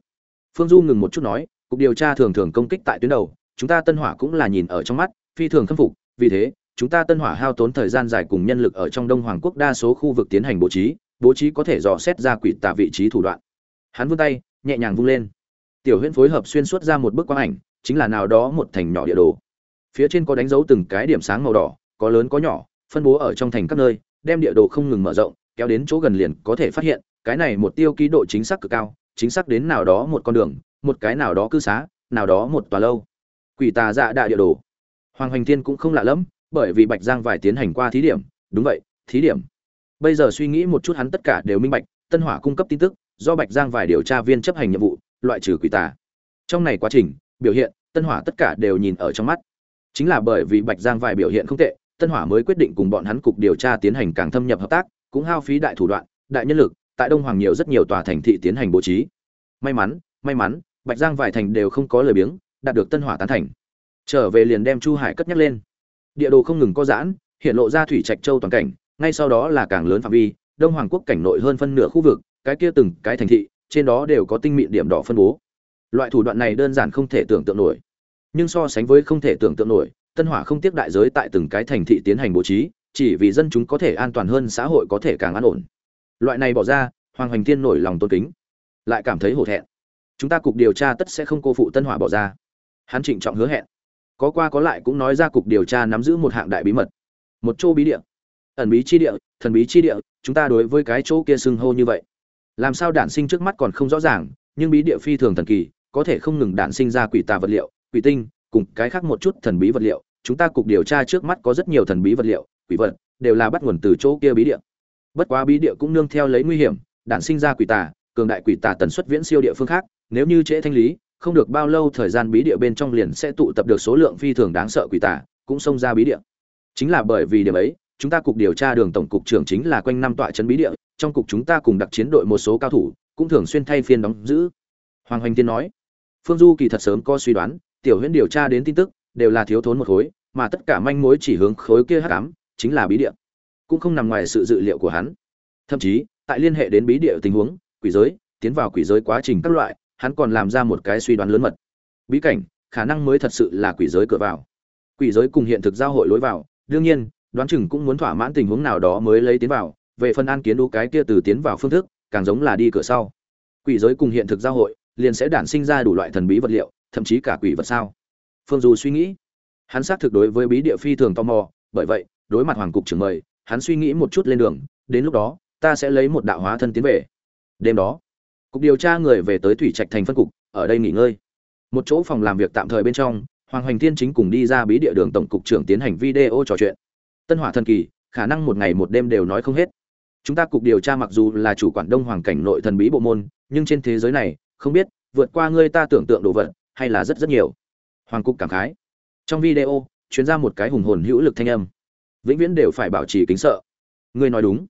Phương du ngừng một chút nói, cục điều tra thường thường công kích tại tuyến đầu, chúng ta tân hỏa cũng là nhìn ở trong mắt, phi thường khâm phục, vì thế, chúng ta tân hỏa hao tốn thời gian dài cùng nhân lực ở trong đông hoàng quốc đa số khu vực tiến hành bố trí bố trí có thể dò xét ra quỷ tà vị trí thủ đoạn. Hắn vươn tay, nhẹ nhàng vung lên. Tiểu huyễn phối hợp xuyên suốt ra một bức quang ảnh, chính là nào đó một thành nhỏ địa đồ. Phía trên có đánh dấu từng cái điểm sáng màu đỏ, có lớn có nhỏ phân bố ở trong thành các nơi đem địa đồ không ngừng mở rộng kéo đến chỗ gần liền có thể phát hiện cái này một tiêu ký độ chính xác cực cao chính xác đến nào đó một con đường một cái nào đó cư xá nào đó một tòa lâu. Quỷ tà dạ đại địa đồ. Hoàng hoành thiên cũng không lạ lắm, bởi vì bạch giang vải tiến hành qua thí điểm đúng vậy thí điểm. Bây giờ suy nghĩ một chút hắn tất cả đều minh bạch tân hỏa cung cấp tin tức do bạch giang vải điều tra viên chấp hành nhiệm vụ loại trừ quỷ tà. Trong này quá trình biểu hiện tân hỏa tất cả đều nhìn ở trong mắt. Chính là bởi vì bạch giang vải biểu hiện không tệ tân hỏa mới quyết định cùng bọn hắn cục điều tra tiến hành càng thâm nhập hợp tác, cũng hao phí đại thủ đoạn, đại nhân lực, tại đông hoàng nhiều rất nhiều tòa thành thị tiến hành bố trí. May mắn may mắn, bạch giang vài thành đều không có lời biếng, đạt được tân hỏa tán thành. Trở về liền đem chu hải cất nhắc lên. Địa đồ không ngừng có giãn, hiện lộ ra thủy trạch châu toàn cảnh, ngay sau đó là càng lớn phạm vi, đông hoàng quốc cảnh nội hơn phân nửa khu vực, cái kia từng cái thành thị, trên đó đều có tinh mịn điểm đỏ phân bố. Loại thủ đoạn này đơn giản không thể tưởng tượng nổi. Nhưng so sánh với không thể tưởng tượng nổi tân hỏa không tiếc đại giới tại từng cái thành thị tiến hành bố trí, chỉ vì dân chúng có thể an toàn hơn, xã hội có thể càng an ổn. Loại này bỏ ra, hoàng hoành thiên nổi lòng tôn kính, lại cảm thấy hổ thẹn. Chúng ta cục điều tra tất sẽ không cô phụ tân hỏa bỏ ra. Hắn trịnh trọng hứa hẹn. Có qua có lại cũng nói ra cục điều tra nắm giữ một hạng đại bí mật. Một chỗ bí địa. Ẩn bí chi địa, thần bí chi địa, chúng ta đối với cái chỗ kia xưng hô như vậy. Làm sao đản sinh trước mắt còn không rõ ràng, nhưng bí địa phi thường thần kỳ, có thể không ngừng đản sinh ra quỷ tà vật liệu, quỷ tinh, cùng cái khác một chút thần bí vật liệu chúng ta cục điều tra trước mắt có rất nhiều thần bí vật liệu, quỷ vật, đều là bắt nguồn từ chỗ kia bí địa. Bất quá bí địa cũng nương theo lấy nguy hiểm, đản sinh ra quỷ tà, cường đại quỷ tà tần suất viễn siêu địa phương khác, nếu như trễ thanh lý, không được bao lâu thời gian bí địa bên trong liền sẽ tụ tập được số lượng phi thường đáng sợ quỷ tà, cũng xông ra bí địa. Chính là bởi vì điểm ấy, chúng ta cục điều tra đường tổng cục trưởng chính là quanh năm tọa trấn bí địa, trong cục chúng ta cùng đặc chiến đội một số cao thủ, cũng thường xuyên thay phiên đóng giữ. Hoàng hoành tiên nói, phương du kỳ thật sớm có suy đoán, tiểu huyễn điều tra đến tin tức, đều là thiếu thốn một khối mà tất cả manh mối chỉ hướng khối kia hắc ám, chính là bí địa. Cũng không nằm ngoài sự dự liệu của hắn. Thậm chí, tại liên hệ đến bí địa tình huống, quỷ giới, tiến vào quỷ giới quá trình các loại, hắn còn làm ra một cái suy đoán lớn mật. Bí cảnh, khả năng mới thật sự là quỷ giới cửa vào. Quỷ giới cùng hiện thực giao hội lối vào, đương nhiên, đoán chừng cũng muốn thỏa mãn tình huống nào đó mới lấy tiến vào, về phần an kiến đu cái kia từ tiến vào phương thức, càng giống là đi cửa sau. Quỷ giới cùng hiện thực giao hội, liền sẽ đản sinh ra đủ loại thần bí vật liệu, thậm chí cả quỷ vật sao? Phương du suy nghĩ hắn xác thực đối với bí địa phi thường tò mò, bởi vậy, đối mặt hoàng cục trưởng mời, hắn suy nghĩ một chút lên đường, đến lúc đó, ta sẽ lấy một đạo hóa thân tiến về. Đêm đó, cục điều tra người về tới thủy trạch thành phân cục, ở đây nghỉ ngơi. Một chỗ phòng làm việc tạm thời bên trong, hoàng hoành thiên chính cùng đi ra bí địa đường tổng cục trưởng tiến hành video trò chuyện. Tân hỏa thần kỳ, khả năng một ngày một đêm đều nói không hết. Chúng ta cục điều tra mặc dù là chủ quản đông hoàng cảnh nội thần bí bộ môn, nhưng trên thế giới này, không biết vượt qua ngươi ta tưởng tượng đồ vật, hay là rất rất nhiều. Hoàng cục cảm khái trong video chuyến ra một cái hùng hồn hữu lực thanh âm. Vĩnh viễn đều phải bảo trì kính sợ. Ngươi nói đúng.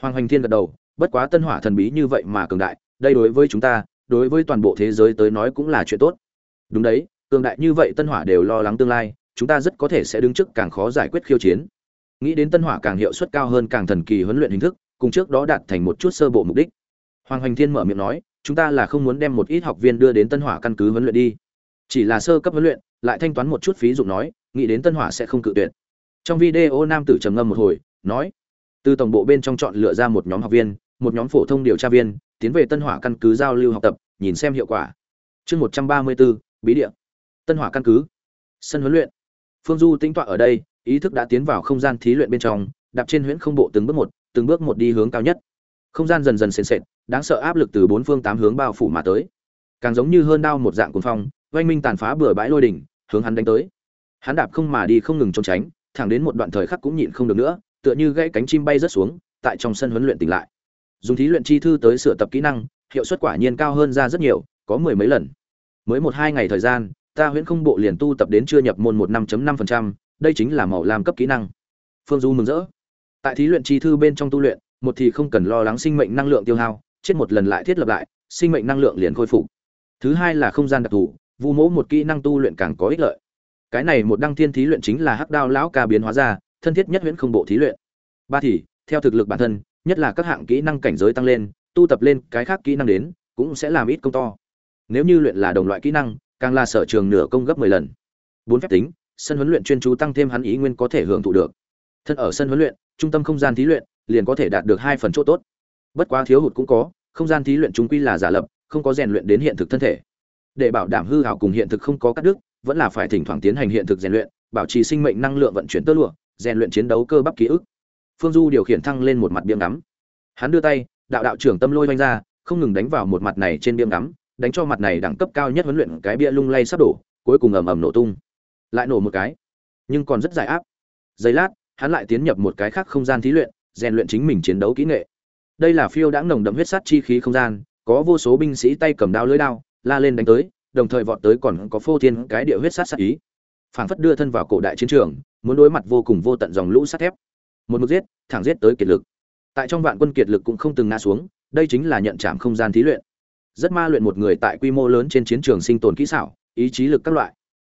Hoàng hoành thiên gật đầu, bất quá tân hỏa thần bí như vậy mà cường đại, đây đối với chúng ta, đối với toàn bộ thế giới tới nói cũng là chuyện tốt. Đúng đấy, cường đại như vậy tân hỏa đều lo lắng tương lai, chúng ta rất có thể sẽ đứng trước càng khó giải quyết khiêu chiến. Nghĩ đến tân hỏa càng hiệu suất cao hơn càng thần kỳ huấn luyện hình thức, cùng trước đó đạt thành một chút sơ bộ mục đích. Hoàng hoành thiên mở miệng nói, chúng ta là không muốn đem một ít học viên đưa đến tân hỏa căn cứ huấn luyện đi. Chỉ là sơ cấp huấn luyện lại thanh toán một chút phí dụng nói, nghĩ đến tân hỏa sẽ không cự tuyệt. Trong video nam tử trầm ngâm một hồi, nói, từ tổng bộ bên trong chọn lựa ra một nhóm học viên, một nhóm phổ thông điều tra viên, tiến về tân hỏa căn cứ giao lưu học tập, nhìn xem hiệu quả. Chương một trăm ba mươi bốn bí địa. Tân hỏa căn cứ. Sân huấn luyện. Phương du tinh tọa ở đây, ý thức đã tiến vào không gian thí luyện bên trong, đạp trên huyễn không bộ từng bước một, từng bước một đi hướng cao nhất. Không gian dần dần sền sệt, đáng sợ áp lực từ bốn phương tám hướng bao phủ mà tới. Càng giống như hơn đao một dạng cuồng phong oanh minh tàn phá bừa bãi lôi đỉnh, hướng hắn đánh tới. Hắn đạp không mà đi không ngừng trốn tránh, thẳng đến một đoạn thời khắc cũng nhịn không được nữa, tựa như gãy cánh chim bay rớt xuống, tại trong sân huấn luyện tỉnh lại. Dùng thí luyện chi thư tới sửa tập kỹ năng, hiệu suất quả nhiên cao hơn ra rất nhiều, có mười mấy lần. Mới một hai ngày thời gian, ta huyễn không bộ liền tu tập đến chưa nhập môn một năm năm phần trăm, đây chính là màu làm cấp kỹ năng. Phương du mừng rỡ. Tại thí luyện chi thư bên trong tu luyện, một thì không cần lo lắng sinh mệnh năng lượng tiêu hao, chết một lần lại thiết lập lại, sinh mệnh năng lượng liền khôi phục. Thứ hai là không gian đặc thù vu mỗ một kỹ năng tu luyện càng có ích lợi. Cái này một đăng thiên thí luyện chính là hắc đao lão ca biến hóa ra, thân thiết nhất huyễn không bộ thí luyện. Ba thì, theo thực lực bản thân, nhất là các hạng kỹ năng cảnh giới tăng lên, tu tập lên cái khác kỹ năng đến, cũng sẽ làm ít công to. Nếu như luyện là đồng loại kỹ năng, càng là sở trường nửa công gấp mười lần. Bốn phép tính, sân huấn luyện chuyên chú tăng thêm hắn ý nguyên có thể hưởng thụ được. Thân ở sân huấn luyện, trung tâm không gian thí luyện, liền có thể đạt được hai phần chỗ tốt. Bất quá thiếu hụt cũng có, không gian thí luyện chúng quy là giả lập, không có rèn luyện đến hiện thực thân thể để bảo đảm hư hảo cùng hiện thực không có cắt đứt, vẫn là phải thỉnh thoảng tiến hành hiện thực rèn luyện, bảo trì sinh mệnh năng lượng vận chuyển tơ lụa, rèn luyện chiến đấu cơ bắp ký ức. Phương du điều khiển thăng lên một mặt biếm ngắm. Hắn đưa tay, đạo đạo trưởng tâm lôi vanh ra, không ngừng đánh vào một mặt này trên biếm ngắm, đánh cho mặt này đẳng cấp cao nhất huấn luyện cái bia lung lay sắp đổ, cuối cùng ầm ầm nổ tung. Lại nổ một cái, nhưng còn rất dài áp. Giây lát, hắn lại tiến nhập một cái khác không gian thí luyện, rèn luyện chính mình chiến đấu kỹ nghệ. Đây là phiêu đã nồng đậm huyết sát chi khí không gian, có vô số binh sĩ tay cầm đao lưỡi đao la lên đánh tới, đồng thời vọt tới còn có phô thiên cái địa huyết sát sát ý. Phảng phất đưa thân vào cổ đại chiến trường, muốn đối mặt vô cùng vô tận dòng lũ sắt thép. Một mực giết, thẳng giết tới kiệt lực. Tại trong vạn quân kiệt lực cũng không từng ngã xuống, đây chính là nhận chạm không gian thí luyện. Rất ma luyện một người tại quy mô lớn trên chiến trường sinh tồn kỹ xảo, ý chí lực các loại.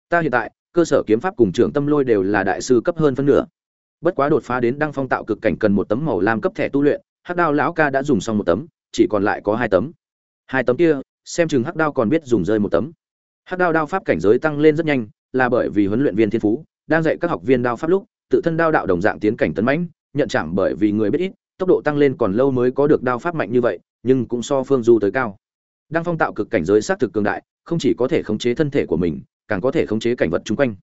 Ta hiện tại, cơ sở kiếm pháp cùng trưởng tâm lôi đều là đại sư cấp hơn phân nửa. Bất quá đột phá đến đăng phong tạo cực cảnh cần một tấm màu lam cấp thẻ tu luyện, hắc đao lão ca đã dùng xong một tấm, chỉ còn lại có hai tấm. Hai tấm kia xem chừng hắc đao còn biết dùng rơi một tấm. Hắc đao đao pháp cảnh giới tăng lên rất nhanh, là bởi vì huấn luyện viên thiên phú, đang dạy các học viên đao pháp lúc, tự thân đao đạo đồng dạng tiến cảnh tấn mãnh, nhận chạm bởi vì người biết ít, tốc độ tăng lên còn lâu mới có được đao pháp mạnh như vậy, nhưng cũng so phương du tới cao. Đang phong tạo cực cảnh giới sát thực cường đại, không chỉ có thể khống chế thân thể của mình, càng có thể khống chế cảnh vật chung quanh.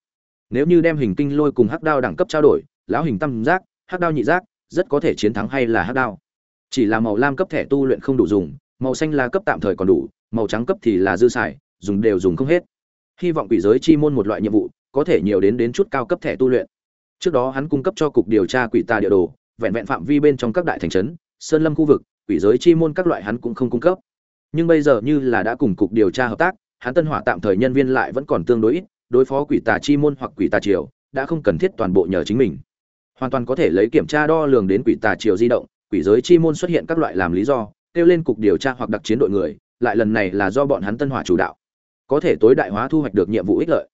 Nếu như đem hình kinh lôi cùng hắc đao đẳng cấp trao đổi, lão hình tam giác, hắc đao nhị giác, rất có thể chiến thắng hay là hắc đao. Chỉ là màu lam cấp thẻ tu luyện không đủ dùng, màu xanh là cấp tạm thời còn đủ màu trắng cấp thì là dư xài, dùng đều dùng không hết. Hy vọng quỷ giới chi môn một loại nhiệm vụ, có thể nhiều đến đến chút cao cấp thẻ tu luyện. Trước đó hắn cung cấp cho cục điều tra quỷ tà địa đồ, vẹn vẹn phạm vi bên trong các đại thành trấn, sơn lâm khu vực, quỷ giới chi môn các loại hắn cũng không cung cấp. Nhưng bây giờ như là đã cùng cục điều tra hợp tác, hắn tân hỏa tạm thời nhân viên lại vẫn còn tương đối ít, đối phó quỷ tà chi môn hoặc quỷ tà triều đã không cần thiết toàn bộ nhờ chính mình. Hoàn toàn có thể lấy kiểm tra đo lường đến quỷ tà triều di động, quỷ giới chi môn xuất hiện các loại làm lý do, kêu lên cục điều tra hoặc đặc chiến đội người lại lần này là do bọn hắn tân hỏa chủ đạo. Có thể tối đại hóa thu hoạch được nhiệm vụ ích lợi.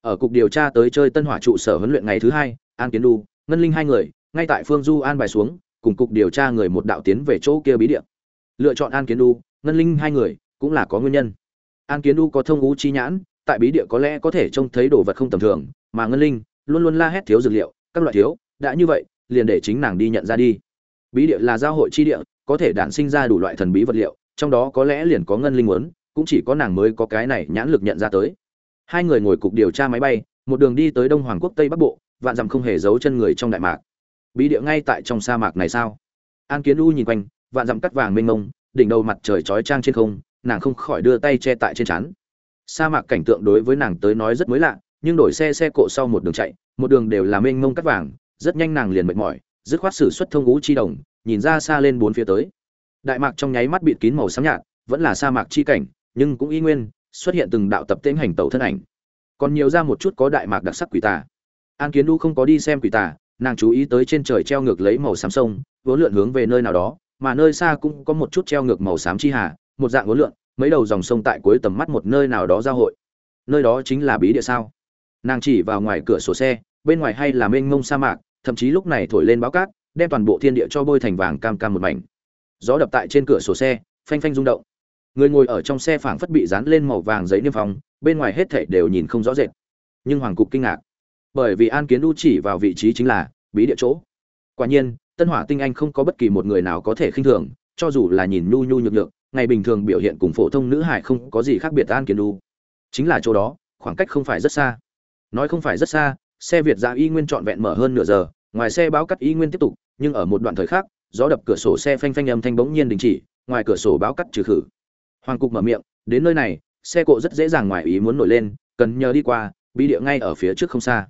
Ở cục điều tra tới chơi tân hỏa trụ sở huấn luyện ngày thứ hai, an kiến đu ngân linh hai người, ngay tại phương du an bài xuống, cùng cục điều tra người một đạo tiến về chỗ kia bí địa. Lựa chọn an kiến đu ngân linh hai người cũng là có nguyên nhân. An kiến đu có thông ngũ chi nhãn, tại bí địa có lẽ có thể trông thấy đồ vật không tầm thường, mà ngân linh luôn luôn la hét thiếu dược liệu, các loại thiếu, đã như vậy, liền để chính nàng đi nhận ra đi. Bí địa là giao hội chi địa, có thể đản sinh ra đủ loại thần bí vật liệu trong đó có lẽ liền có ngân linh muốn, cũng chỉ có nàng mới có cái này nhãn lực nhận ra tới. Hai người ngồi cục điều tra máy bay, một đường đi tới đông hoàng quốc tây bắc bộ, vạn dặm không hề giấu chân người trong đại mạc. Bí địa ngay tại trong sa mạc này sao? An kiến u nhìn quanh, vạn dặm cắt vàng mênh mông, đỉnh đầu mặt trời chói trang trên không, nàng không khỏi đưa tay che tại trên chắn sa mạc cảnh tượng đối với nàng tới nói rất mới lạ, nhưng đổi xe xe cộ sau một đường chạy, một đường đều là mênh mông cắt vàng, rất nhanh nàng liền mệt mỏi, dứt khoát sử xuất thông ngũ chi đồng, nhìn ra xa lên bốn phía tới đại mạc trong nháy mắt bịt kín màu xám nhạt, vẫn là sa mạc chi cảnh, nhưng cũng y nguyên, xuất hiện từng đạo tập tễnh hành tẩu thân ảnh. Còn nhiều ra một chút có đại mạc đặc sắc quỷ tà. An kiến đu không có đi xem quỷ tà, nàng chú ý tới trên trời treo ngược lấy màu xám sông vốn lượn hướng về nơi nào đó, mà nơi xa cũng có một chút treo ngược màu xám chi hà, một dạng vốn lượn, mấy đầu dòng sông tại cuối tầm mắt một nơi nào đó giao hội. Nơi đó chính là bí địa sao? Nàng chỉ vào ngoài cửa sổ xe, bên ngoài hay là mênh mông sa mạc, thậm chí lúc này thổi lên báo cát, đem toàn bộ thiên địa cho bôi thành vàng cam cam một mảnh gió đập tại trên cửa sổ xe, phanh phanh rung động. Người ngồi ở trong xe phảng phất bị dán lên màu vàng giấy niêm phong, bên ngoài hết thảy đều nhìn không rõ rệt. Nhưng hoàng cục kinh ngạc, bởi vì an kiến đu chỉ vào vị trí chính là bí địa chỗ. Quả nhiên, tân hỏa tinh anh không có bất kỳ một người nào có thể khinh thường, cho dù là nhìn nhu nhu nhược nhược, ngày bình thường biểu hiện cùng phổ thông nữ hải không có gì khác biệt an kiến đu chính là chỗ đó, khoảng cách không phải rất xa. Nói không phải rất xa, xe việt ra y nguyên trọn vẹn mở hơn nửa giờ, ngoài xe báo cắt y nguyên tiếp tục, nhưng ở một đoạn thời khác gió đập cửa sổ xe phanh phanh âm thanh bỗng nhiên đình chỉ, ngoài cửa sổ báo cắt trừ khử. Hoàng cục mở miệng, đến nơi này, xe cộ rất dễ dàng ngoài ý muốn nổi lên, cần nhờ đi qua, bí địa ngay ở phía trước không xa.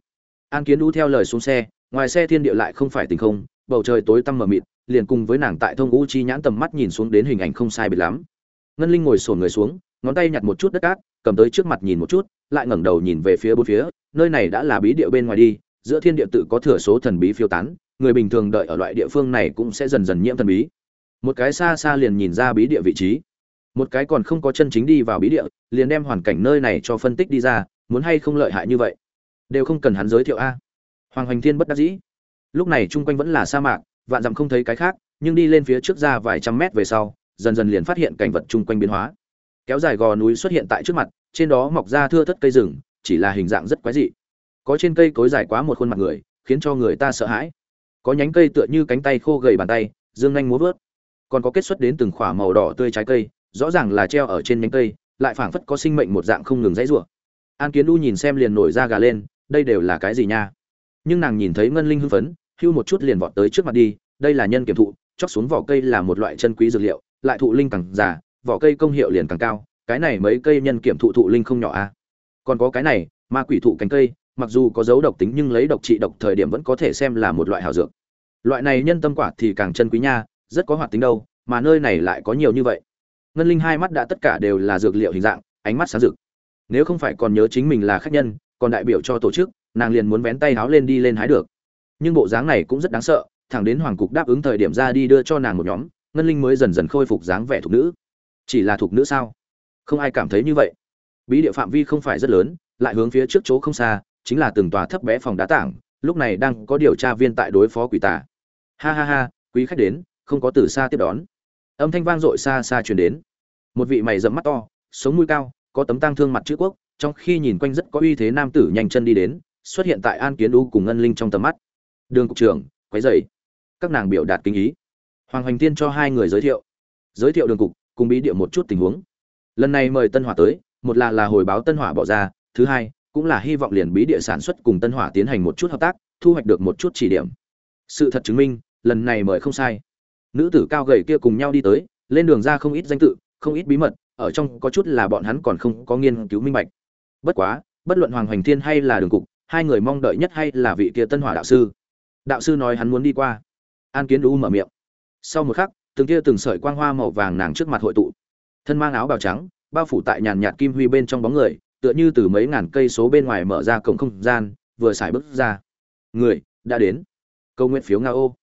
An kiến đu theo lời xuống xe, ngoài xe thiên địa lại không phải tình không, bầu trời tối tăm mờ mịt, liền cùng với nàng tại thông u chi nhãn tầm mắt nhìn xuống đến hình ảnh không sai biệt lắm. Ngân linh ngồi xổm người xuống, ngón tay nhặt một chút đất cát, cầm tới trước mặt nhìn một chút, lại ngẩng đầu nhìn về phía bốn phía, nơi này đã là bí địa bên ngoài đi, giữa thiên địa tự có thừa số thần bí phiêu tán người bình thường đợi ở loại địa phương này cũng sẽ dần dần nhiễm thần bí. Một cái xa xa liền nhìn ra bí địa vị trí. Một cái còn không có chân chính đi vào bí địa, liền đem hoàn cảnh nơi này cho phân tích đi ra, muốn hay không lợi hại như vậy. Đều không cần hắn giới thiệu a. Hoàng hoành thiên bất đắc dĩ. Lúc này chung quanh vẫn là sa mạc, vạn dặm không thấy cái khác, nhưng đi lên phía trước ra vài trăm mét về sau, dần dần liền phát hiện cảnh vật chung quanh biến hóa. Kéo dài gò núi xuất hiện tại trước mặt, trên đó mọc ra thưa thất cây rừng, chỉ là hình dạng rất quái dị. Có trên cây cối dài quá một khuôn mặt người, khiến cho người ta sợ hãi có nhánh cây tựa như cánh tay khô gầy bàn tay, dương nhanh múa vớt. Còn có kết xuất đến từng khỏa màu đỏ tươi trái cây, rõ ràng là treo ở trên nhánh cây, lại phảng phất có sinh mệnh một dạng không ngừng dãy rủa. An kiến đu nhìn xem liền nổi da gà lên, đây đều là cái gì nha? Nhưng nàng nhìn thấy ngân linh hưng phấn, hưu một chút liền vọt tới trước mặt đi, đây là nhân kiểm thụ, chóc xuống vỏ cây là một loại chân quý dược liệu, lại thụ linh càng già, vỏ cây công hiệu liền càng cao, cái này mấy cây nhân kiểm thụ thụ linh không nhỏ a à? còn có cái này, ma quỷ thụ cánh cây mặc dù có dấu độc tính nhưng lấy độc trị độc thời điểm vẫn có thể xem là một loại hảo dược. Loại này nhân tâm quả thì càng chân quý nha, rất có hoạt tính đâu, mà nơi này lại có nhiều như vậy. Ngân linh hai mắt đã tất cả đều là dược liệu hình dạng, ánh mắt sáng rực. Nếu không phải còn nhớ chính mình là khách nhân, còn đại biểu cho tổ chức, nàng liền muốn vén tay háo lên đi lên hái được. Nhưng bộ dáng này cũng rất đáng sợ, thẳng đến hoàng cục đáp ứng thời điểm ra đi đưa cho nàng một nhóm, ngân linh mới dần dần khôi phục dáng vẻ thục nữ. Chỉ là thục nữ sao? Không ai cảm thấy như vậy. Bí địa phạm vi không phải rất lớn, lại hướng phía trước chỗ không xa chính là từng tòa thấp bé phòng đá tảng, lúc này đang có điều tra viên tại đối phó quỷ tà. Ha ha ha, quý khách đến, không có từ xa tiếp đón. Âm thanh vang dội xa xa truyền đến. Một vị mày rậm mắt to, sống mũi cao, có tấm tang thương mặt chữ quốc, trong khi nhìn quanh rất có uy thế nam tử nhanh chân đi đến, xuất hiện tại an kiến u cùng ngân linh trong tầm mắt. Đường cục trưởng, quấy dày các nàng biểu đạt kinh ý. Hoàng hoành tiên cho hai người giới thiệu. Giới thiệu đường cục, cùng bí địa một chút tình huống. Lần này mời tân hỏa tới, một là là hồi báo tân hỏa bỏ ra, thứ hai cũng là hy vọng liền bí địa sản xuất cùng tân hỏa tiến hành một chút hợp tác, thu hoạch được một chút chỉ điểm. Sự thật chứng minh, lần này mời không sai. Nữ tử cao gầy kia cùng nhau đi tới, lên đường ra không ít danh tự, không ít bí mật, ở trong có chút là bọn hắn còn không có nghiên cứu minh bạch. Bất quá, bất luận hoàng hoành thiên hay là đường cục, hai người mong đợi nhất hay là vị kia tân hỏa đạo sư. Đạo sư nói hắn muốn đi qua. An kiến đu mở miệng. Sau một khắc, từng kia từng sợi quang hoa màu vàng nàng trước mặt hội tụ. Thân mang áo bào trắng, bao phủ tại nhàn nhạt kim huy bên trong bóng người tựa như từ mấy ngàn cây số bên ngoài mở ra cổng không gian, vừa xài bước ra. Người, đã đến. Câu nguyện phiếu nga ô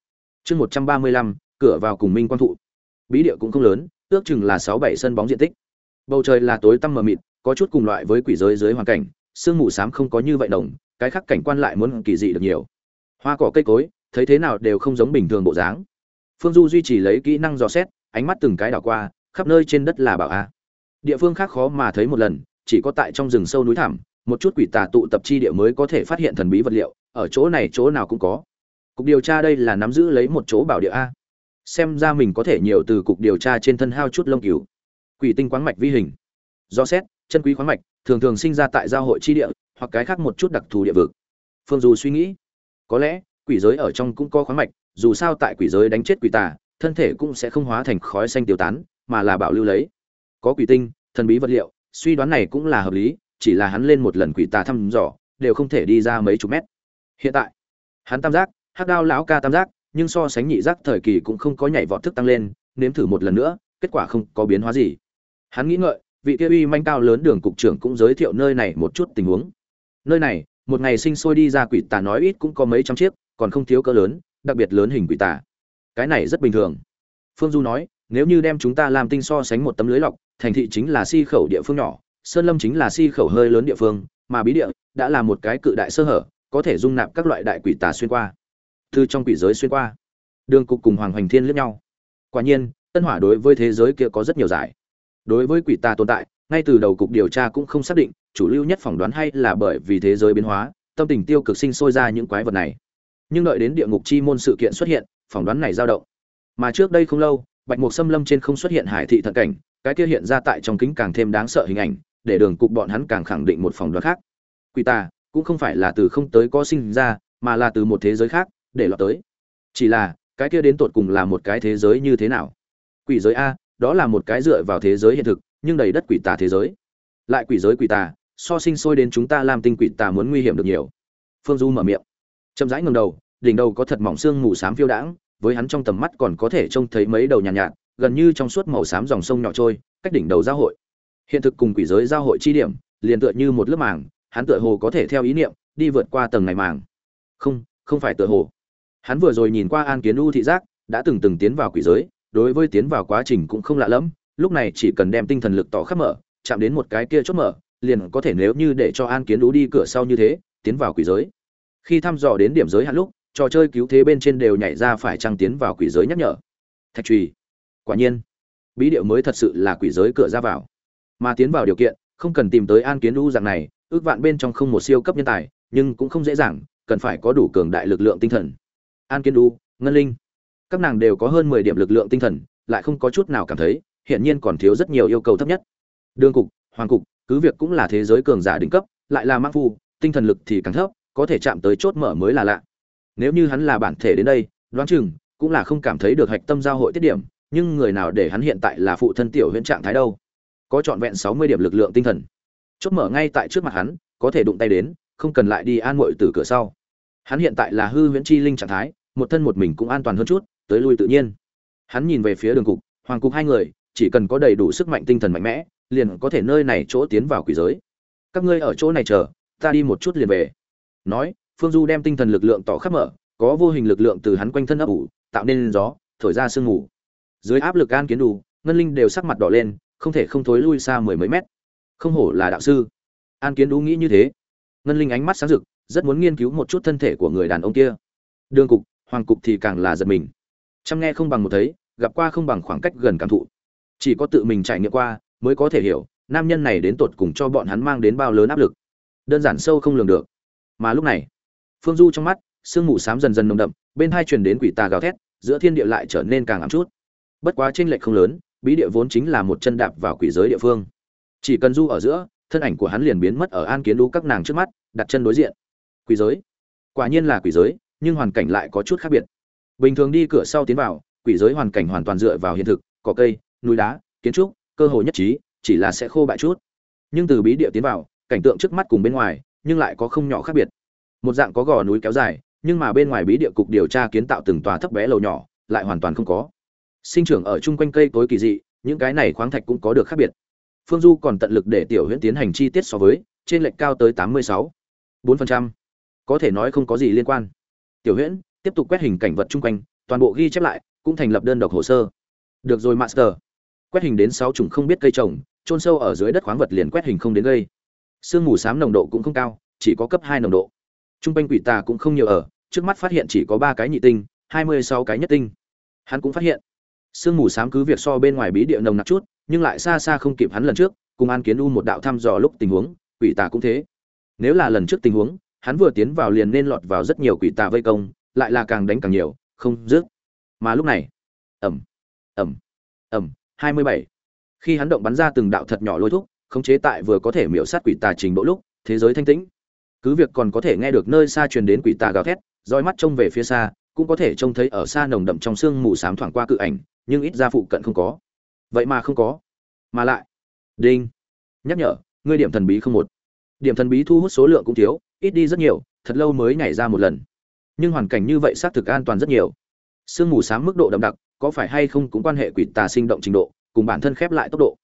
chương một trăm ba mươi lăm, cửa vào cùng minh quang thụ. Bí địa cũng không lớn, ước chừng là sáu bảy sân bóng diện tích. Bầu trời là tối tăm mờ mịt, có chút cùng loại với quỷ giới dưới hoàn cảnh, sương mù xám không có như vậy đồng cái khác cảnh quan lại muốn kỳ dị được nhiều. Hoa cỏ cây cối, thấy thế nào đều không giống bình thường bộ dáng. Phương du duy trì lấy kỹ năng dò xét, ánh mắt từng cái đảo qua, khắp nơi trên đất là bảo a. Địa phương khác khó mà thấy một lần chỉ có tại trong rừng sâu núi thẳm, một chút quỷ tà tụ tập chi địa mới có thể phát hiện thần bí vật liệu, ở chỗ này chỗ nào cũng có. Cục điều tra đây là nắm giữ lấy một chỗ bảo địa a. Xem ra mình có thể nhiều từ cục điều tra trên thân hao chút lông cừu. Quỷ tinh quáng mạch vi hình. Do xét, chân quý khoáng mạch, thường thường sinh ra tại giao hội chi địa, hoặc cái khác một chút đặc thù địa vực. Phương du suy nghĩ. Có lẽ, quỷ giới ở trong cũng có khoáng mạch, dù sao tại quỷ giới đánh chết quỷ tà, thân thể cũng sẽ không hóa thành khói xanh tiêu tán, mà là bảo lưu lấy. Có quỷ tinh, thần bí vật liệu suy đoán này cũng là hợp lý, chỉ là hắn lên một lần quỷ tà thăm dò, đều không thể đi ra mấy chục mét. Hiện tại, hắn tam giác, hắc đao lão ca tam giác, nhưng so sánh nhị giác thời kỳ cũng không có nhảy vọt thức tăng lên, nếm thử một lần nữa, kết quả không có biến hóa gì. Hắn nghĩ ngợi, vị kia uy manh cao lớn đường cục trưởng cũng giới thiệu nơi này một chút tình huống. Nơi này, một ngày sinh sôi đi ra quỷ tà nói ít cũng có mấy trăm chiếc, còn không thiếu cỡ lớn, đặc biệt lớn hình quỷ tà. Cái này rất bình thường. Phương du nói, nếu như đem chúng ta làm tinh so sánh một tấm lưới lọc thành thị chính là si khẩu địa phương nhỏ, sơn lâm chính là si khẩu hơi lớn địa phương, mà bí địa đã là một cái cự đại sơ hở, có thể dung nạp các loại đại quỷ tà xuyên qua. Từ trong quỷ giới xuyên qua, đường cục cùng hoàng hoành thiên liếc nhau. Quả nhiên, tân hỏa đối với thế giới kia có rất nhiều giải. Đối với quỷ tà tồn tại, ngay từ đầu cục điều tra cũng không xác định, chủ lưu nhất phỏng đoán hay là bởi vì thế giới biến hóa, tâm tình tiêu cực sinh sôi ra những quái vật này. Nhưng đợi đến địa ngục chi môn sự kiện xuất hiện, phỏng đoán này dao động. Mà trước đây không lâu, bạch mục xâm lâm trên không xuất hiện hải thị thận cảnh cái kia hiện ra tại trong kính càng thêm đáng sợ hình ảnh để đường cục bọn hắn càng khẳng định một phòng đoán khác. Quỷ tà cũng không phải là từ không tới có sinh ra mà là từ một thế giới khác để lọt tới. Chỉ là cái kia đến tột cùng là một cái thế giới như thế nào? Quỷ giới a đó là một cái dựa vào thế giới hiện thực nhưng đầy đất quỷ tà thế giới. Lại quỷ giới quỷ tà so sinh sôi đến chúng ta làm tinh quỷ tà muốn nguy hiểm được nhiều. Phương du mở miệng. Chậm rãi ngầm đầu đỉnh đầu có thật mỏng xương mù xám phiêu đãng với hắn trong tầm mắt còn có thể trông thấy mấy đầu nhàn nhạt, nhạt gần như trong suốt màu xám dòng sông nhỏ trôi, cách đỉnh đầu giao hội. Hiện thực cùng quỷ giới giao hội chi điểm, liền tựa như một lớp màng, hắn tựa hồ có thể theo ý niệm, đi vượt qua tầng này màng. Không không phải tựa hồ. Hắn vừa rồi nhìn qua an kiến u thị giác, đã từng từng tiến vào quỷ giới, đối với tiến vào quá trình cũng không lạ lẫm, lúc này chỉ cần đem tinh thần lực tỏ khắp mở, chạm đến một cái kia chốt mở, liền có thể nếu như để cho an kiến u đi cửa sau như thế, tiến vào quỷ giới. Khi thăm dò đến điểm giới hạn lúc, trò chơi cứu thế bên trên đều nhảy ra phải trăng tiến vào quỷ giới nhắc nhở. Thạch trùy quả nhiên, bí điệu mới thật sự là quỷ giới cửa ra vào. Mà tiến vào điều kiện, không cần tìm tới an kiến u dạng này, ước vạn bên trong không một siêu cấp nhân tài, nhưng cũng không dễ dàng, cần phải có đủ cường đại lực lượng tinh thần. An kiến u ngân linh. Các nàng đều có hơn mười điểm lực lượng tinh thần, lại không có chút nào cảm thấy, hiển nhiên còn thiếu rất nhiều yêu cầu thấp nhất. Đương cục, hoàng cục, cứ việc cũng là thế giới cường giả đỉnh cấp, lại là mắc phu, tinh thần lực thì càng thấp, có thể chạm tới chốt mở mới là lạ. Nếu như hắn là bản thể đến đây, đoán chừng cũng là không cảm thấy được hạch tâm giao hội tiết điểm nhưng người nào để hắn hiện tại là phụ thân tiểu huyễn trạng thái đâu? Có trọn vẹn sáu mươi điểm lực lượng tinh thần. Chốt mở ngay tại trước mặt hắn, có thể đụng tay đến, không cần lại đi an mội từ cửa sau. Hắn hiện tại là hư huyễn chi linh trạng thái, một thân một mình cũng an toàn hơn chút, tới lui tự nhiên. Hắn nhìn về phía đường cục, hoàng cục hai người, chỉ cần có đầy đủ sức mạnh tinh thần mạnh mẽ, liền có thể nơi này chỗ tiến vào quỷ giới. Các ngươi ở chỗ này chờ, ta đi một chút liền về. Nói, phương du đem tinh thần lực lượng tỏ khắp mở, có vô hình lực lượng từ hắn quanh thân ấp ủ, tạo nên gió, thổi ra sương mù dưới áp lực an kiến đủ, ngân linh đều sắc mặt đỏ lên, không thể không thối lui xa mười mấy mét. Không hổ là đạo sư. An kiến đủ nghĩ như thế. Ngân linh ánh mắt sáng rực, rất muốn nghiên cứu một chút thân thể của người đàn ông kia. Đường cục, hoàng cục thì càng là giật mình. Chăm nghe không bằng một thấy, gặp qua không bằng khoảng cách gần cảm thụ. Chỉ có tự mình trải nghiệm qua, mới có thể hiểu, nam nhân này đến tột cùng cho bọn hắn mang đến bao lớn áp lực. Đơn giản sâu không lường được. Mà lúc này, phương du trong mắt, sương mù xám dần dần nồng đậm, bên hai truyền đến quỷ tà gào thét, giữa thiên địa lại trở nên càng ám chút bất quá trên lệch không lớn, bí địa vốn chính là một chân đạp vào quỷ giới địa phương. Chỉ cần du ở giữa, thân ảnh của hắn liền biến mất ở an kiến lũ các nàng trước mắt, đặt chân đối diện. Quỷ giới? Quả nhiên là quỷ giới, nhưng hoàn cảnh lại có chút khác biệt. Bình thường đi cửa sau tiến vào, quỷ giới hoàn cảnh hoàn toàn dựa vào hiện thực, cỏ cây, núi đá, kiến trúc, cơ hội nhất trí, chỉ là sẽ khô bại chút. Nhưng từ bí địa tiến vào, cảnh tượng trước mắt cùng bên ngoài, nhưng lại có không nhỏ khác biệt. Một dạng có gò núi kéo dài, nhưng mà bên ngoài bí địa cục điều tra kiến tạo từng tòa thấp bé lầu nhỏ, lại hoàn toàn không có sinh trưởng ở chung quanh cây cối kỳ dị, những cái này khoáng thạch cũng có được khác biệt. Phương du còn tận lực để tiểu huyễn tiến hành chi tiết so với, trên lệch cao tới tám mươi sáu. bốn phần trăm. Có thể nói không có gì liên quan. Tiểu huyễn, tiếp tục quét hình cảnh vật chung quanh, toàn bộ ghi chép lại, cũng thành lập đơn độc hồ sơ. Được rồi, master. Quét hình đến sáu chủng không biết cây trồng trôn sâu ở dưới đất khoáng vật liền quét hình không đến gây. Sương mù xám nồng độ cũng không cao, chỉ có cấp hai nồng độ. T r quanh quỷ tà cũng không nhiều ở, trước mắt phát hiện chỉ có ba cái nhị tinh, hai mươi sáu cái nhất tinh. Hắn cũng phát hiện sương mù xám cứ việc so bên ngoài bí địa nồng nặc chút, nhưng lại xa xa không kịp hắn lần trước, cùng an kiến u một đạo thăm dò lúc tình huống, quỷ tà cũng thế. Nếu là lần trước tình huống, hắn vừa tiến vào liền nên lọt vào rất nhiều quỷ tà vây công, lại là càng đánh càng nhiều, không dứt. Mà lúc này ẩm ẩm ẩm hai mươi bảy. Khi hắn động bắn ra từng đạo thật nhỏ lôi thúc, khống chế tại vừa có thể miễu sát quỷ tà trình độ lúc, thế giới thanh tĩnh. Cứ việc còn có thể nghe được nơi xa truyền đến quỷ tà gào thét, roi mắt trông về phía xa, cũng có thể trông thấy ở xa nồng đậm trong sương mù xám thoảng qua cự ảnh nhưng ít ra phụ cận không có. Vậy mà không có. Mà lại, đinh, nhắc nhở, ngươi điểm thần bí không một. Điểm thần bí thu hút số lượng cũng thiếu, ít đi rất nhiều, thật lâu mới nhảy ra một lần. Nhưng hoàn cảnh như vậy xác thực an toàn rất nhiều. Sương mù xám mức độ đậm đặc, có phải hay không cũng quan hệ quỷ tà sinh động trình độ, cùng bản thân khép lại tốc độ.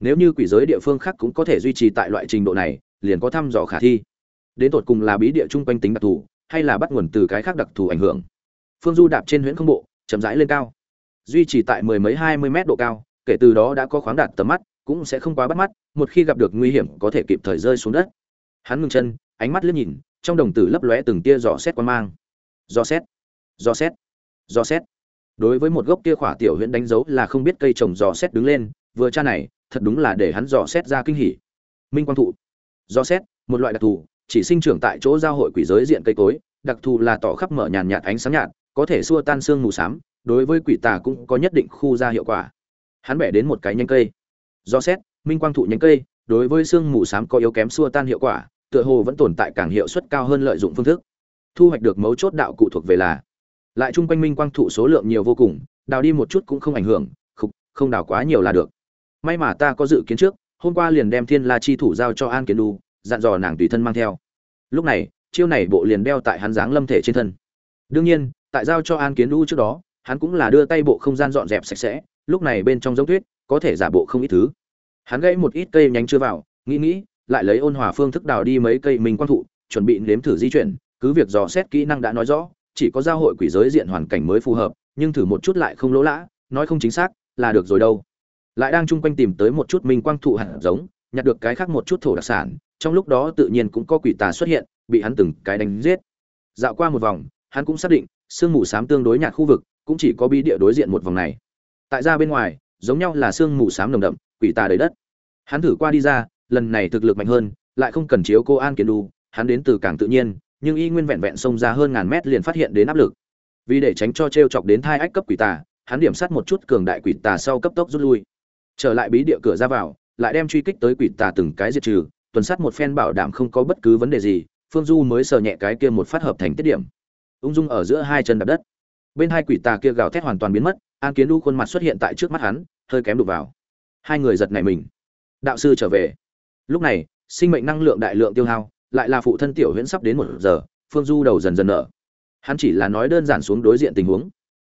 Nếu như quỷ giới địa phương khác cũng có thể duy trì tại loại trình độ này, liền có thăm dò khả thi. Đến tột cùng là bí địa chung quanh tính đặc thù, hay là bắt nguồn từ cái khác đặc thù ảnh hưởng. Phương du đạp trên huyễn không bộ, chậm rãi lên cao duy trì tại mười mấy hai mươi mét độ cao, kể từ đó đã có khoáng đạt tầm mắt, cũng sẽ không quá bắt mắt, một khi gặp được nguy hiểm có thể kịp thời rơi xuống đất. Hắn ngừng chân, ánh mắt liếc nhìn, trong đồng tử lấp lóe từng tia dò xét quan mang. Dò xét dò xét dò xét. Đối với một gốc tia khỏa tiểu huyễn đánh dấu là không biết cây trồng dò xét đứng lên, vừa cha này, thật đúng là để hắn dò xét ra kinh hỉ. Minh quang thụ. Dò xét, một loại đặc thù, chỉ sinh trưởng tại chỗ giao hội quỷ giới diện cây cối, đặc thù là tỏ khắp mở nhàn nhạt ánh sáng nhạt, có thể xua tan xương mù xám đối với quỷ tà cũng có nhất định khu ra hiệu quả. Hắn bẻ đến một cái nhánh cây. Do xét minh quang thụ nhánh cây đối với xương mù xám có yếu kém xua tan hiệu quả tựa hồ vẫn tồn tại càng hiệu suất cao hơn lợi dụng phương thức. Thu hoạch được mấu chốt đạo cụ thuộc về là lại chung quanh minh quang thụ số lượng nhiều vô cùng đào đi một chút cũng không ảnh hưởng không, không đào quá nhiều là được. May mà ta có dự kiến trước hôm qua liền đem thiên la chi thủ giao cho an kiến đu dặn dò nàng tùy thân mang theo. Lúc này chiêu này bộ liền đeo tại hắn dáng lâm thể trên thân. Đương nhiên tại giao cho an kiến đu trước đó hắn cũng là đưa tay bộ không gian dọn dẹp sạch sẽ, lúc này bên trong giống tuyết, có thể giả bộ không ít thứ. Hắn gãy một ít cây nhánh chưa vào, nghĩ nghĩ, lại lấy ôn hòa phương thức đào đi mấy cây mình quan thụ, chuẩn bị nếm thử di chuyển, cứ việc dò xét kỹ năng đã nói rõ, chỉ có giao hội quỷ giới diện hoàn cảnh mới phù hợp, nhưng thử một chút lại không lỗ lã, nói không chính xác, là được rồi đâu. Lại đang chung quanh tìm tới một chút minh quang thụ hạt giống, nhặt được cái khác một chút thổ đặc sản, trong lúc đó tự nhiên cũng có quỷ tà xuất hiện, bị hắn từng cái đánh giết. Dạo qua một vòng, hắn cũng xác định, sương mù xám tương đối nhạt khu vực cũng chỉ có bí địa đối diện một vòng này. Tại ra bên ngoài, giống nhau là sương mù xám nồng đậm, quỷ tà đầy đất. Hắn thử qua đi ra, lần này thực lực mạnh hơn, lại không cần chiếu cô an kiến đu, hắn đến từ càng tự nhiên, nhưng y nguyên vẹn vẹn xông ra hơn ngàn mét liền phát hiện đến áp lực. Vì để tránh cho t r e o chọc đến thai ách cấp quỷ tà, hắn điểm sát một chút cường đại quỷ tà sau cấp tốc rút lui. Trở lại bí địa cửa ra vào, lại đem truy kích tới quỷ tà từng cái diệt trừ, tuần sát một phen bảo đảm không có bất cứ vấn đề gì, phương du mới sờ nhẹ cái kia một phát hợp thành tiết điểm. Ung dung ở giữa hai chân đạp đất bên hai quỷ tà kia gào thét hoàn toàn biến mất, an kiến đu khuôn mặt xuất hiện tại trước mắt hắn, hơi kém đục vào. Hai người giật nảy mình. Đạo sư trở về. Lúc này, sinh mệnh năng lượng đại lượng tiêu hao, lại là phụ thân tiểu huyễn sắp đến một giờ, phương du đầu dần dần nở. Hắn chỉ là nói đơn giản xuống đối diện tình huống,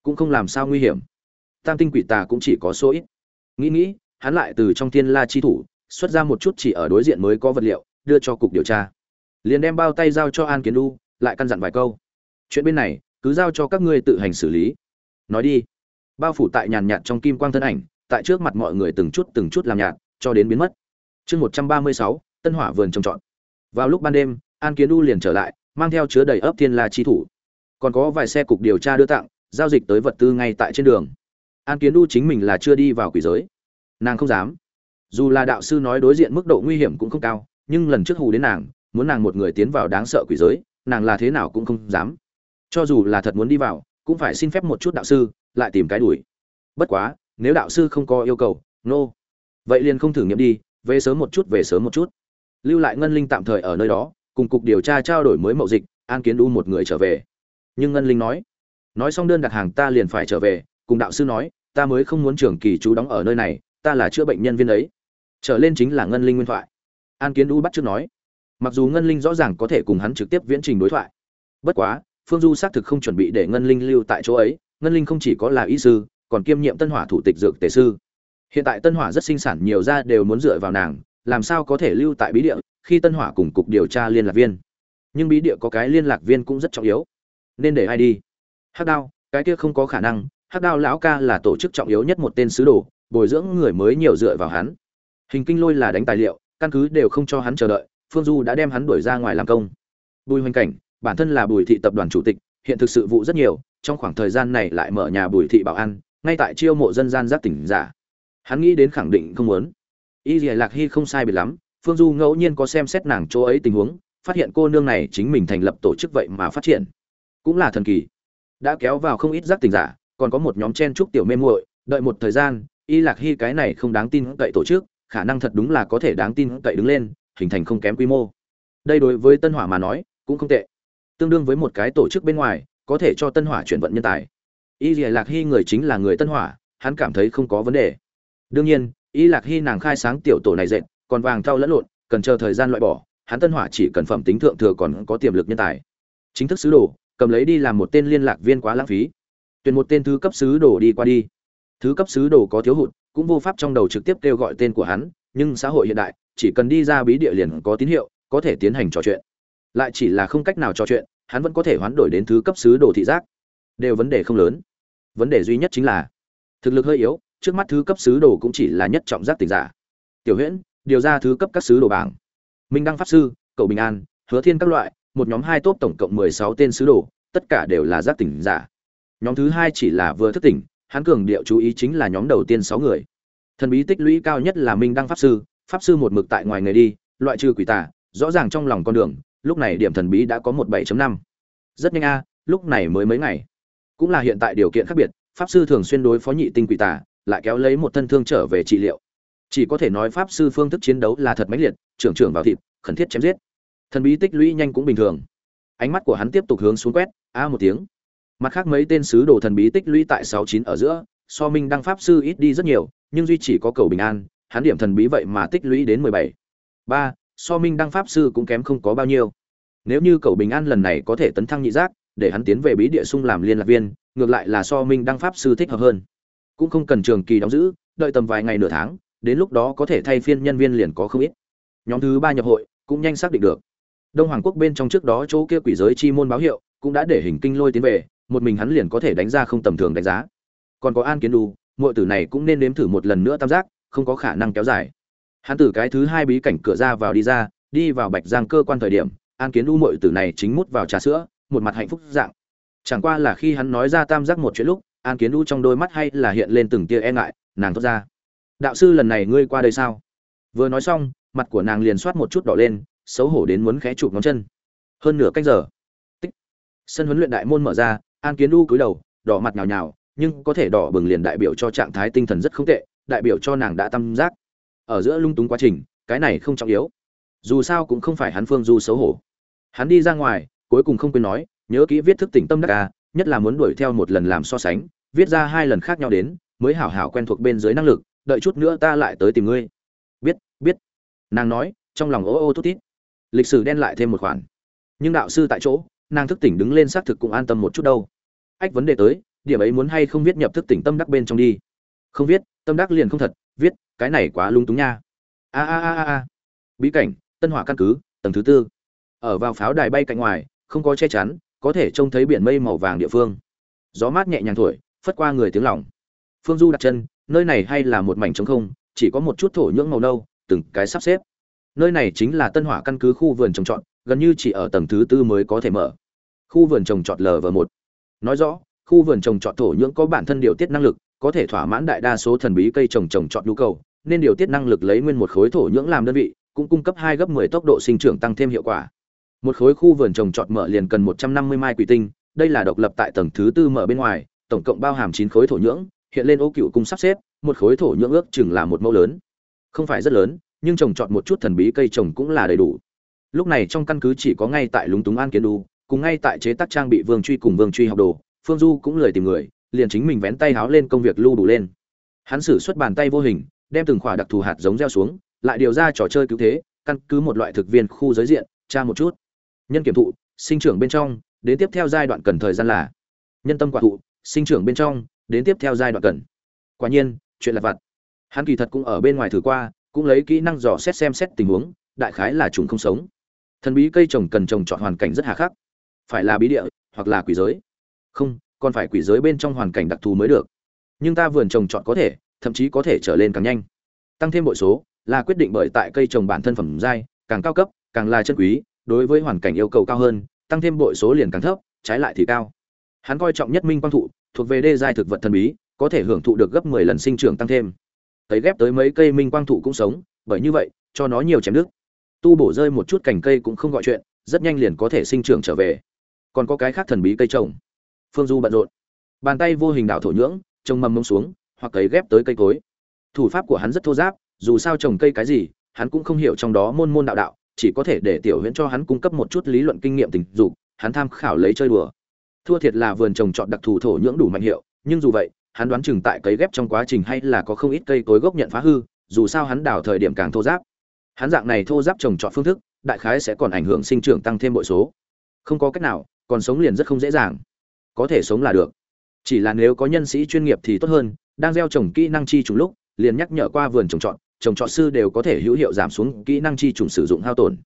cũng không làm sao nguy hiểm. Tam tinh quỷ tà cũng chỉ có số ít. Nghĩ nghĩ, hắn lại từ trong thiên la chi thủ, xuất ra một chút chỉ ở đối diện mới có vật liệu, đưa cho cục điều tra. Liền đem bao tay giao cho an kiến đu, lại căn dặn vài câu. Chuyện bên này cứ giao cho các ngươi tự hành xử lý. Nói đi. Bao phủ tại nhàn nhạt trong kim quang thân ảnh, tại trước mặt mọi người từng chút từng chút làm nhạt, cho đến biến mất. Chương một trăm ba mươi sáu, tân hỏa vườn trồng trọt. Vào lúc ban đêm, an kiến U liền trở lại, mang theo chứa đầy ấp thiên la chi thủ. Còn có vài xe cục điều tra đưa tặng, giao dịch tới vật tư ngay tại trên đường. An kiến U chính mình là chưa đi vào quỷ giới. Nàng không dám. Dù là đạo sư nói đối diện mức độ nguy hiểm cũng không cao, nhưng lần trước hù đến nàng, muốn nàng một người tiến vào đáng sợ quỷ giới, nàng là thế nào cũng không dám cho dù là thật muốn đi vào, cũng phải xin phép một chút đạo sư, lại tìm cái đuổi. Bất quá, nếu đạo sư không có yêu cầu, nô、no. vậy liền không thử nghiệm đi, về sớm một chút, về sớm một chút. Lưu lại ngân linh tạm thời ở nơi đó, cùng cục điều tra trao đổi mới mậu dịch, an kiến đu một người trở về. Nhưng ngân linh nói nói xong đơn đặt hàng ta liền phải trở về, cùng đạo sư nói, ta mới không muốn trưởng kỳ chú đóng ở nơi này, ta là chữa bệnh nhân viên ấy. Trở lên chính là ngân linh nguyên thoại. An kiến đu bắt trước nói, mặc dù ngân linh rõ ràng có thể cùng hắn trực tiếp viễn trình đối thoại, bất quá phương du xác thực không chuẩn bị để ngân linh lưu tại chỗ ấy, ngân linh không chỉ có là y sư, còn kiêm nhiệm tân hỏa thủ tịch dược tề sư. Hiện tại tân hỏa rất sinh sản, nhiều ra đều muốn dựa vào nàng, làm sao có thể lưu tại bí địa khi tân hỏa cùng cục điều tra liên lạc viên. Nhưng bí địa có cái liên lạc viên cũng rất trọng yếu. Nên để ai đi? Hắc đao, cái kia không có khả năng, hắc đao lão ca là tổ chức trọng yếu nhất một tên sứ đồ, bồi dưỡng người mới nhiều dựa vào hắn. Hình kinh lôi là đánh tài liệu, căn cứ đều không cho hắn chờ đợi, phương du đã đem hắn đuổi ra ngoài làm công. Bùi hoành cảnh bản thân là bùi thị tập đoàn chủ tịch, hiện thực sự vụ rất nhiều, trong khoảng thời gian này lại mở nhà bùi thị bảo an, ngay tại chiêu mộ dân gian giác tỉnh giả. Hắn nghĩ đến khẳng định không muốn. Y dì lạc hy không sai biệt lắm, phương du ngẫu nhiên có xem xét nàng chỗ ấy tình huống, phát hiện cô nương này chính mình thành lập tổ chức vậy mà phát triển. Cũng là thần kỳ. Đã kéo vào không ít giác tỉnh giả, còn có một nhóm chen trúc tiểu mê muội, đợi một thời gian, y lạc hy cái này không đáng tin cậy tổ chức, khả năng thật đúng là có thể đáng tin cậy đứng lên, hình thành không kém quy mô. Đây đối với tân hỏa mà nói, cũng không tệ tương đương với một cái tổ chức bên ngoài, có thể cho tân hỏa chuyển vận nhân tài. Y lạc hy người chính là người tân hỏa, hắn cảm thấy không có vấn đề. Đương nhiên, y lạc hy nàng khai sáng tiểu tổ này dệt, còn vàng thau lẫn lộn, cần chờ thời gian loại bỏ, hắn tân hỏa chỉ cần phẩm tính thượng thừa còn có tiềm lực nhân tài. Chính thức sứ đồ, cầm lấy đi làm một tên liên lạc viên quá lãng phí. Tuyển một tên thứ cấp sứ đồ đi qua đi. Thứ cấp sứ đồ có thiếu hụt, cũng vô pháp trong đầu trực tiếp kêu gọi tên của hắn, nhưng xã hội hiện đại, chỉ cần đi ra bí địa liền có tín hiệu, có thể tiến hành trò chuyện lại chỉ là không cách nào trò chuyện, hắn vẫn có thể hoán đổi đến thứ cấp sứ đồ thị giác. Đều vấn đề không lớn. Vấn đề duy nhất chính là, thực lực hơi yếu, trước mắt thứ cấp sứ đồ cũng chỉ là nhất trọng giác tỉnh giả. Tiểu huyễn, điều ra thứ cấp các sứ đồ bảng. Minh đăng pháp sư cậu bình an, hứa thiên các loại, một nhóm hai tốt tổng cộng mười sáu tên sứ đồ, tất cả đều là giác tỉnh giả. Nhóm thứ hai chỉ là vừa thức tỉnh, hắn cường điệu chú ý chính là nhóm đầu tiên sáu người. Thần bí tích lũy cao nhất là minh đăng pháp sư pháp sư một mực tại ngoài người đi, loại trừ quỷ tà, rõ ràng trong lòng con đường lúc này điểm thần bí đã có một 7 năm. Rất nhanh a, lúc này mới mấy ngày. Cũng là hiện tại điều kiện khác biệt, pháp sư thường xuyên đối phó nhị tinh quỷ tà, lại kéo lấy một thân thương trở về trị liệu. Chỉ có thể nói pháp sư phương thức chiến đấu là thật mãnh liệt, trưởng trưởng vào thịt, khẩn thiết chém giết. Thần bí tích lũy nhanh cũng bình thường. Ánh mắt của hắn tiếp tục hướng xuống quét, a một tiếng. Mặt khác mấy tên sứ đồ thần bí tích lũy tại sáu chín ở giữa, so minh đăng pháp sư ít đi rất nhiều, nhưng duy chỉ có cầu bình an, hắn điểm thần bí vậy mà tích lũy đến mười bảy. Ba so minh đăng pháp sư cũng kém không có bao nhiêu. Nếu như cầu bình an lần này có thể tấn thăng nhị giác, để hắn tiến về bí địa sung làm liên lạc viên, ngược lại là so minh đăng pháp sư thích hợp hơn. Cũng không cần trường kỳ đóng giữ, đợi tầm vài ngày nửa tháng, đến lúc đó có thể thay phiên nhân viên liền có không ít. Nhóm thứ ba nhập hội, cũng nhanh xác định được. Đông hoàng quốc bên trong trước đó chỗ kia quỷ giới chi môn báo hiệu, cũng đã để hình kinh lôi tiến về, một mình hắn liền có thể đánh ra không tầm thường đánh giá. Còn có an kiến đu mọi tử này cũng nên nếm thử một lần nữa tam giác, không có khả năng kéo dài hắn từ cái thứ hai bí cảnh cửa ra vào đi ra, đi vào bạch giang cơ quan thời điểm, an kiến u mội tử này chính mút vào trà sữa, một mặt hạnh phúc dạng. Chẳng qua là khi hắn nói ra tam giác một chuyện lúc, an kiến u trong đôi mắt hay là hiện lên từng tia e ngại, nàng thốt ra. Đạo sư, lần này ngươi qua đây sao? Vừa nói xong, mặt của nàng liền soát một chút đỏ lên, xấu hổ đến muốn khẽ chụp ngón chân. Hơn nửa cách giờ, tích, sân huấn luyện đại môn mở ra, an kiến u cúi đầu, đỏ mặt nhào nhào, nhưng có thể đỏ bừng liền đại biểu cho trạng thái tinh thần rất không tệ, đại biểu cho nàng đã tam giác ở giữa lung túng quá trình, cái này không trọng yếu. Dù sao cũng không phải hắn phương du xấu hổ. Hắn đi ra ngoài, cuối cùng không quên nói, nhớ kỹ viết thức tỉnh tâm đắc ca nhất là muốn đuổi theo một lần làm so sánh, viết ra hai lần khác nhau đến, mới hảo hảo quen thuộc bên dưới năng lực, đợi chút nữa ta lại tới tìm ngươi. Biết biết. Nàng nói, trong lòng ô ô thút tít lịch sử đen lại thêm một khoản. Nhưng đạo sư tại chỗ, nàng thức tỉnh đứng lên xác thực cũng an tâm một chút đâu. Ách, vấn đề tới, điểm ấy muốn hay không viết nhập thức tỉnh tâm đắc bên trong đi? Không viết, tâm đắc liền không thật, viết cái này quá lung túng nha. A a a a bí cảnh, tân hỏa căn cứ, tầng thứ tư. Ở vào pháo đài bay cạnh ngoài, không có che chắn, có thể trông thấy biển mây màu vàng địa phương. Gió mát nhẹ nhàng thổi, phất qua người tiếng lòng. Phương du đặt chân, nơi này hay là một mảnh trống không, chỉ có một chút thổ nhưỡng màu nâu, từng cái sắp xếp. Nơi này chính là tân hỏa căn cứ khu vườn trồng trọt, gần như chỉ ở tầng thứ tư mới có thể mở. Khu vườn trồng trọt lv một. Nói rõ, khu vườn trồng trọt thổ nhưỡng có bản thân điều tiết năng lực có thể thỏa mãn đại đa số thần bí cây trồng trồng chọn nhu cầu, nên điều tiết năng lực lấy nguyên một khối thổ nhưỡng làm đơn vị, cũng cung cấp hai gấp 10 tốc độ sinh trưởng tăng thêm hiệu quả. Một khối khu vườn trồng trọt mở liền cần 150 mai quỷ tinh, đây là độc lập tại tầng thứ tư mở bên ngoài, tổng cộng bao hàm 9 khối thổ nhưỡng, hiện lên ô cựu cung sắp xếp, một khối thổ nhưỡng ước chừng là một mẫu lớn. Không phải rất lớn, nhưng trồng trọt một chút thần bí cây trồng cũng là đầy đủ. Lúc này trong căn cứ chỉ có ngay tại lúng túng an kiến đu, cùng ngay tại chế tác trang bị vương truy cùng vương truy học đồ, phương du cũng lười tìm người liền chính mình vén tay háo lên công việc lưu đủ lên. Hắn sử xuất bàn tay vô hình, đem từng khỏa đặc thù hạt giống gieo xuống, lại điều ra trò chơi cứu thế, căn cứ một loại thực viên khu giới diện, tra một chút. Nhân kiểm thụ, sinh trưởng bên trong, đến tiếp theo giai đoạn cần thời gian là nhân tâm quả thụ, sinh trưởng bên trong, đến tiếp theo giai đoạn cần. Quả nhiên, chuyện lặt vặt. Hắn kỳ thật cũng ở bên ngoài thử qua, cũng lấy kỹ năng dò xét xem xét tình huống, đại khái là chúng không sống. Thần bí cây trồng cần trồng chọn hoàn cảnh rất hà khắc. Phải là bí địa, hoặc là quỷ giới. Không còn phải quỷ giới bên trong hoàn cảnh đặc thù mới được. Nhưng ta vườn trồng chọn có thể, thậm chí có thể trở lên càng nhanh. Tăng thêm bội số, là quyết định bởi tại cây trồng bản thân phẩm giai, càng cao cấp, càng là chân quý, đối với hoàn cảnh yêu cầu cao hơn, tăng thêm bội số liền càng thấp, trái lại thì cao. Hắn coi trọng nhất minh quang thụ, thuộc về đê giai thực vật thần bí, có thể hưởng thụ được gấp 10 lần sinh trưởng tăng thêm. Tấy ghép tới mấy cây minh quang thụ cũng sống, bởi như vậy, cho nó nhiều chém nước. Tu bổ rơi một chút cành cây cũng không gọi chuyện, rất nhanh liền có thể sinh trưởng trở về. Còn có cái khác thần bí cây trồng phương du bận rộn. Bàn tay vô hình đảo thổ nhưỡng trồng mầm mông xuống, hoặc cấy ghép tới cây cối. Thủ pháp của hắn rất thô giáp, dù sao trồng cây cái gì, hắn cũng không hiểu trong đó môn môn đạo đạo, chỉ có thể để tiểu huyễn cho hắn cung cấp một chút lý luận kinh nghiệm tình dục, hắn tham khảo lấy chơi đùa. Thua thiệt là vườn trồng trọt đặc thù thổ nhưỡng đủ mạnh hiệu, nhưng dù vậy, hắn đoán chừng tại cấy ghép trong quá trình hay là có không ít cây cối gốc nhận phá hư, dù sao hắn đào thời điểm càng thô giáp. Hắn dạng này thô giáp trồng trọt phương thức, đại khái sẽ còn ảnh hưởng sinh trưởng tăng thêm bội số. Không có cách nào, còn sống liền rất không dễ dàng có thể sống là được. Chỉ là nếu có nhân sĩ chuyên nghiệp thì tốt hơn, đang gieo trồng kỹ năng chi trùng lúc, liền nhắc nhở qua vườn trồng trọt trồng trọt sư đều có thể hữu hiệu giảm xuống kỹ năng chi trùng sử dụng hao tổn.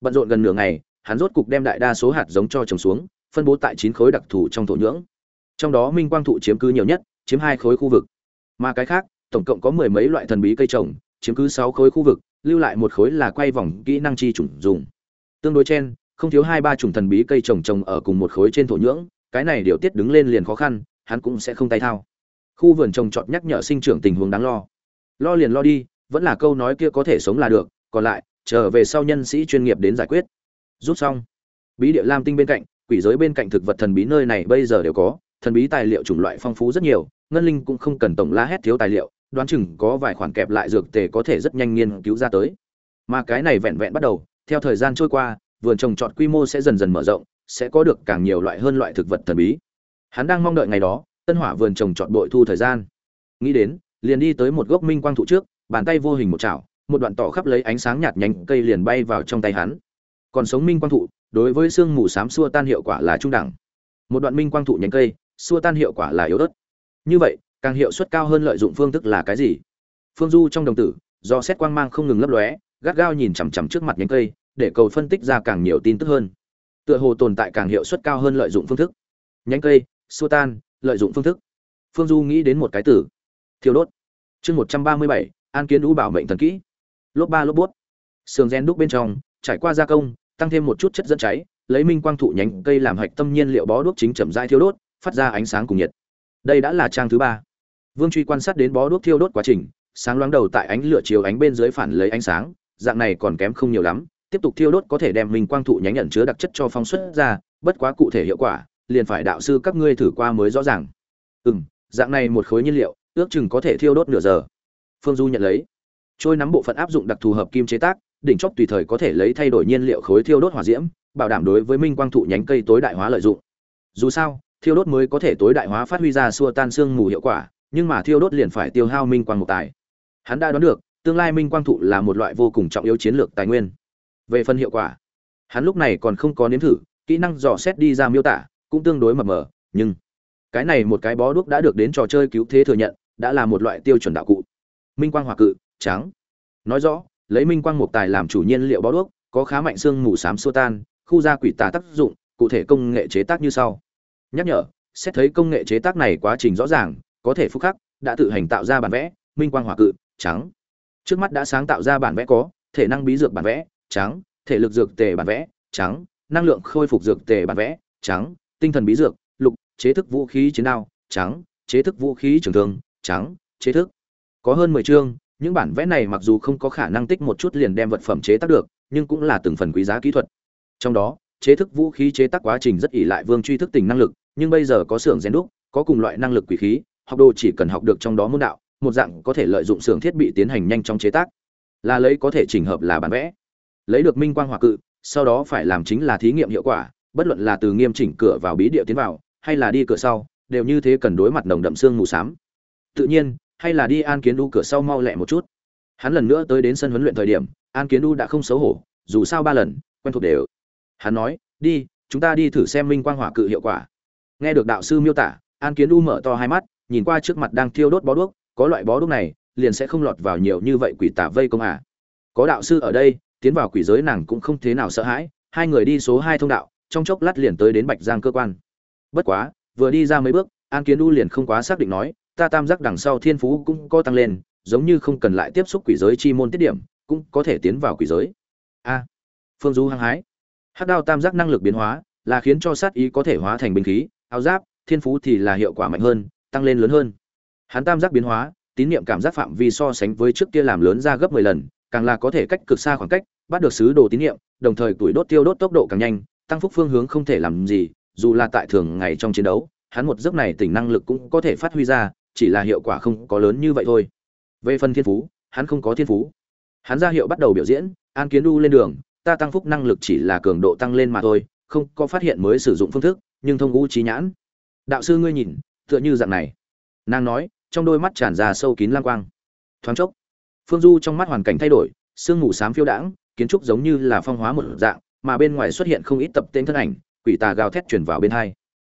Bận rộn gần nửa ngày, hắn rốt cục đem đại đa số hạt giống cho trồng xuống, phân bố tại chín khối đặc thù trong thổ nhưỡng. Trong đó minh quang thụ chiếm cứ nhiều nhất, chiếm hai khối khu vực. Mà cái khác, tổng cộng có mười mấy loại thần bí cây trồng, chiếm cứ sáu khối khu vực, lưu lại một khối là quay vòng kỹ năng chi trùng dùng. Tương đối chen không thiếu hai ba chủng thần bí cây trồng trồng ở cùng một khối trên thổ nhưỡng cái này điều tiết đứng lên liền khó khăn, hắn cũng sẽ không tay thao. Khu vườn trồng trọt nhắc nhở sinh trưởng tình huống đáng lo. Lo liền lo đi, vẫn là câu nói kia có thể sống là được, còn lại trở về sau nhân sĩ chuyên nghiệp đến giải quyết. Rút xong, bí địa lam tinh bên cạnh, quỷ giới bên cạnh thực vật thần bí nơi này bây giờ đều có, thần bí tài liệu chủng loại phong phú rất nhiều, ngân linh cũng không cần tổng la hét thiếu tài liệu, đoán chừng có vài khoản kẹp lại dược tề có thể rất nhanh nghiên cứu ra tới. Mà cái này vẹn vẹn bắt đầu, theo thời gian trôi qua, vườn trồng trọt quy mô sẽ dần dần mở rộng sẽ có được càng nhiều loại hơn loại thực vật thần bí. Hắn đang mong đợi ngày đó, tân hỏa vườn trồng trọt bội thu thời gian. Nghĩ đến, liền đi tới một gốc minh quang thụ trước, bàn tay vô hình một chảo, một đoạn tỏ khắp lấy ánh sáng nhạt nhánh cây liền bay vào trong tay hắn. Còn sống minh quang thụ, đối với xương mù xám xua tan hiệu quả là trung đẳng. Một đoạn minh quang thụ nhánh cây, xua tan hiệu quả là yếu ớt. Như vậy, càng hiệu suất cao hơn lợi dụng phương thức là cái gì? Phương du trong đồng tử, do xét quang mang không ngừng lấp lóe, gắt gao nhìn chằm chằm trước mặt nhánh cây, để cầu phân tích ra càng nhiều tin tức hơn tựa hồ tồn tại càng hiệu suất cao hơn lợi dụng phương thức. Nhánh cây, xua tan, lợi dụng phương thức. Phương du nghĩ đến một cái tử thiêu đốt. Chương một trăm ba mươi bảy, an kiến đũ bảo mệnh thần kỹ. Lốp ba lốp bút. Sườn gen đúc bên trong, trải qua gia công, tăng thêm một chút chất dẫn cháy, lấy minh quang thụ nhánh cây làm hạch tâm nhiên liệu bó đuốc chính chậm dai thiêu đốt, phát ra ánh sáng cùng nhiệt. Đây đã là trang thứ ba. Vương truy quan sát đến bó đuốc thiêu đốt quá trình, sáng loáng đầu tại ánh lửa chiếu ánh bên dưới phản lấy ánh sáng, dạng này còn kém không nhiều lắm tiếp tục thiêu đốt có thể đem minh quang thụ nhánh nhận chứa đặc chất cho phong xuất ra, bất quá cụ thể hiệu quả, liền phải đạo sư các ngươi thử qua mới rõ ràng. Ừ m dạng này một khối nhiên liệu, ước chừng có thể thiêu đốt nửa giờ. Phương du nhận lấy. Trôi nắm bộ phận áp dụng đặc thù hợp kim chế tác, đỉnh chóp tùy thời có thể lấy thay đổi nhiên liệu khối thiêu đốt hỏa diễm, bảo đảm đối với minh quang thụ nhánh cây tối đại hóa lợi dụng. Dù sao, thiêu đốt mới có thể tối đại hóa phát huy ra xua tan xương mù hiệu quả, nhưng mà thiêu đốt liền phải tiêu hao minh quang một tài. Hắn đã đoán được, tương lai minh quang thụ là một loại vô cùng trọng yếu chiến lược tài nguyên về phần hiệu quả. Hắn lúc này còn không có nếm thử, kỹ năng dò xét đi ra miêu tả cũng tương đối mập mờ, nhưng cái này một cái bó đuốc đã được đến trò chơi cứu thế thừa nhận, đã là một loại tiêu chuẩn đạo cụ. Minh quang Hòa cự, trắng. Nói rõ, lấy minh quang mục tài làm chủ nhiên liệu bó đuốc, có khá mạnh xương mù xám xua tan, khu gia quỷ tà tác dụng, cụ thể công nghệ chế tác như sau. Nhắc nhở, xét thấy công nghệ chế tác này quá trình rõ ràng, có thể phúc khắc, đã tự hành tạo ra bản vẽ, minh quang Hòa cự, trắng. Trước mắt đã sáng tạo ra bản vẽ có, thể năng bí dược bản vẽ trắng, thể lực dược tề bản vẽ, trắng, năng lượng khôi phục dược tề bản vẽ, trắng, tinh thần bí dược, lục, chế thức vũ khí chiến đao, trắng, chế thức vũ khí trường thương, trắng, chế thức. Có hơn mười chương, những bản vẽ này mặc dù không có khả năng tích một chút liền đem vật phẩm chế tác được, nhưng cũng là từng phần quý giá kỹ thuật. Trong đó, chế thức vũ khí chế tác quá trình rất ỷ lại vương truy thức tình năng lực, nhưng bây giờ có xưởng rèn đúc, có cùng loại năng lực quỷ khí, học đồ chỉ cần học được trong đó môn đạo, một dạng có thể lợi dụng xưởng thiết bị tiến hành nhanh chóng chế tác. Là lấy có thể chỉnh hợp là bản vẽ lấy được minh quang hỏa cự, sau đó phải làm chính là thí nghiệm hiệu quả, bất luận là từ nghiêm chỉnh cửa vào bí địa tiến vào, hay là đi cửa sau, đều như thế cần đối mặt nồng đậm xương mù xám. Tự nhiên, hay là đi an kiến đu cửa sau mau lẹ một chút. Hắn lần nữa tới đến sân huấn luyện thời điểm, an kiến đu đã không xấu hổ, dù sao ba lần, quen thuộc đều. Hắn nói, đi, chúng ta đi thử xem minh quang hỏa cự hiệu quả. Nghe được đạo sư miêu tả, an kiến đu mở to hai mắt, nhìn qua trước mặt đang thiêu đốt bó đuốc, có loại bó đuốc này, liền sẽ không lọt vào nhiều như vậy quỷ tả vây công à. Có đạo sư ở đây tiến vào quỷ giới nàng cũng không thế nào sợ hãi, hai người đi số hai thông đạo, trong chốc lát liền tới đến bạch giang cơ quan. Bất quá, vừa đi ra mấy bước, an kiến đu liền không quá xác định nói, ta tam giác đằng sau thiên phú cũng có tăng lên, giống như không cần lại tiếp xúc quỷ giới chi môn tiết điểm, cũng có thể tiến vào quỷ giới. A, phương du hăng hái. Hắc đao tam giác năng lực biến hóa, là khiến cho sát ý có thể hóa thành binh khí, áo giáp, thiên phú thì là hiệu quả mạnh hơn, tăng lên lớn hơn. Hắn tam giác biến hóa, tín niệm cảm giác phạm vi so sánh với trước kia làm lớn ra gấp 10 lần, càng là có thể cách cực xa khoảng cách bắt được sứ đồ tín nhiệm, đồng thời tuổi đốt tiêu đốt tốc độ càng nhanh, tăng phúc phương hướng không thể làm gì, dù là tại thường ngày trong chiến đấu, hắn một giấc này tỉnh năng lực cũng có thể phát huy ra, chỉ là hiệu quả không có lớn như vậy thôi. Về phần thiên phú, hắn không có thiên phú. Hắn ra hiệu bắt đầu biểu diễn, an kiến đu lên đường, ta tăng phúc năng lực chỉ là cường độ tăng lên mà thôi, không có phát hiện mới sử dụng phương thức, nhưng thông ngũ trí nhãn. Đạo sư ngươi nhìn, tựa như dạng này. Nàng nói, trong đôi mắt tràn ra sâu kín lang quang. Thoáng chốc, phương du trong mắt hoàn cảnh thay đổi, sương mù xám phiêu đãng kiến trúc giống như là phong hóa một dạng, mà bên ngoài xuất hiện không ít tập tên thân ảnh, quỷ tà gào thét truyền vào bên hai.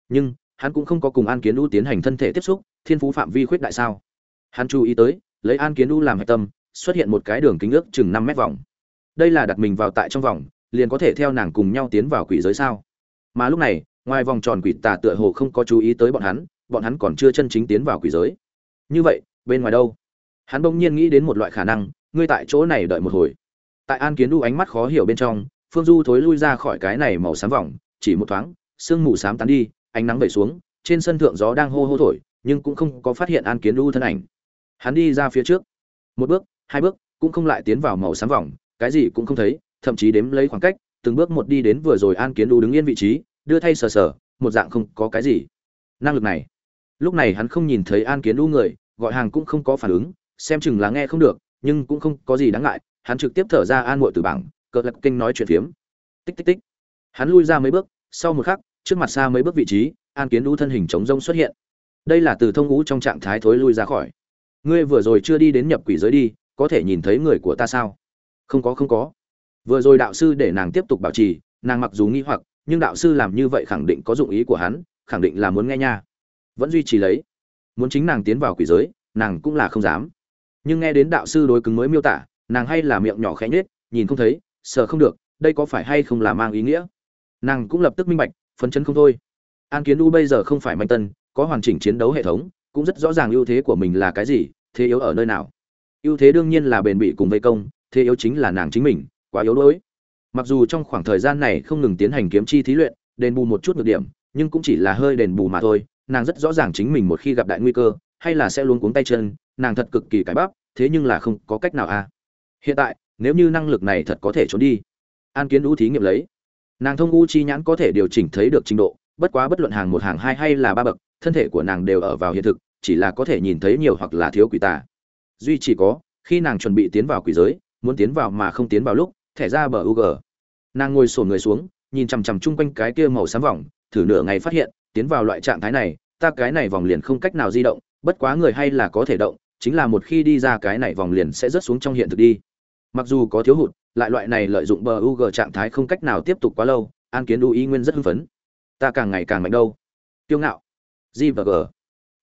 Nhưng, hắn cũng không có cùng an kiến u tiến hành thân thể tiếp xúc, thiên phú phạm vi khuyết đại sao? Hắn chú ý tới, lấy an kiến u làm hệ tâm, xuất hiện một cái đường kính ước chừng năm mét vòng. Đây là đặt mình vào tại trong vòng, liền có thể theo nàng cùng nhau tiến vào quỷ giới sao? Mà lúc này, ngoài vòng tròn quỷ tà tựa hồ không có chú ý tới bọn hắn bọn hắn còn chưa chân chính tiến vào quỷ giới. Như vậy, bên ngoài đâu? Hắn bỗng nhiên nghĩ đến một loại khả năng, ngươi tại chỗ này đợi một hồi tại an kiến đu ánh mắt khó hiểu bên trong, phương du thối lui ra khỏi cái này màu xám vòng, chỉ một thoáng, sương mù xám tán đi, ánh nắng vẩy xuống, trên sân thượng gió đang hô hô thổi, nhưng cũng không có phát hiện an kiến đu thân ảnh. Hắn đi ra phía trước. Một bước, hai bước, cũng không lại tiến vào màu xám vòng, cái gì cũng không thấy, thậm chí đếm lấy khoảng cách, từng bước một đi đến vừa rồi an kiến đu đứng yên vị trí, đưa thay sờ sờ, một dạng không có cái gì. Năng lực này. Lúc này hắn không nhìn thấy an kiến đu người, gọi hàng cũng không có phản ứng, xem chừng là nghe không được, nhưng cũng không có gì đáng ngại hắn trực tiếp thở ra an muội từ bảng, cờ lật kinh nói chuyện phiếm. Tích tích tích. Hắn lui ra mấy bước, sau một khắc, trước mặt xa mấy bước vị trí, an kiến đu thân hình chống rông xuất hiện. Đây là từ thông ngũ trong trạng thái thối lui ra khỏi. Ngươi vừa rồi chưa đi đến nhập quỷ giới đi, có thể nhìn thấy người của ta sao? Không có không có. Vừa rồi đạo sư để nàng tiếp tục bảo trì, nàng mặc dù nghi hoặc, nhưng đạo sư làm như vậy khẳng định có dụng ý của hắn, khẳng định là muốn nghe nha. Vẫn duy trì lấy. Muốn chính nàng tiến vào quỷ giới, nàng cũng là không dám. Nhưng nghe đến đạo sư đối cứng mới miêu tả nàng hay là miệng nhỏ khẽ nhết nhìn không thấy sợ không được, đây có phải hay không là mang ý nghĩa? Nàng cũng lập tức minh bạch, phấn chấn không thôi. An kiến u bây giờ không phải manh tân, có hoàn chỉnh chiến đấu hệ thống, cũng rất rõ ràng ưu thế của mình là cái gì, thế yếu ở nơi nào. Ưu thế đương nhiên là bền bỉ cùng vây công, thế yếu chính là nàng chính mình, quá yếu đuối. Mặc dù trong khoảng thời gian này không ngừng tiến hành kiếm chi thí luyện, đền bù một chút nhược điểm, nhưng cũng chỉ là hơi đền bù mà thôi, nàng rất rõ ràng chính mình một khi gặp đại nguy cơ, hay là sẽ luôn cuống tay chân, nàng thật cực kỳ cái bắp, thế nhưng là không có cách nào a à hiện tại, nếu như năng lực này thật có thể trốn đi, an kiến u thí nghiệm lấy. Nàng thông u chi nhãn có thể điều chỉnh thấy được trình độ, bất quá bất luận hàng một hàng hai hay là ba bậc, thân thể của nàng đều ở vào hiện thực, chỉ là có thể nhìn thấy nhiều hoặc là thiếu quỷ tà. Duy chỉ có, khi nàng chuẩn bị tiến vào quỷ giới, muốn tiến vào mà không tiến vào lúc, thẻ ra bờ u g nàng ngồi sổ người xuống, nhìn chằm chằm chung quanh cái kia màu xám vòng, thử nửa ngày phát hiện, tiến vào loại trạng thái này, ta cái này vòng liền không cách nào di động, bất quá người hay là có thể động, chính là một khi đi ra cái này vòng liền sẽ rớt xuống trong hiện thực đi mặc dù có thiếu hụt lại loại này lợi dụng bờ UG trạng thái không cách nào tiếp tục quá lâu, An Kiến u ý nguyên rất hưng phấn. Ta càng ngày càng mạnh đâu. Kiêu ngạo. G và G.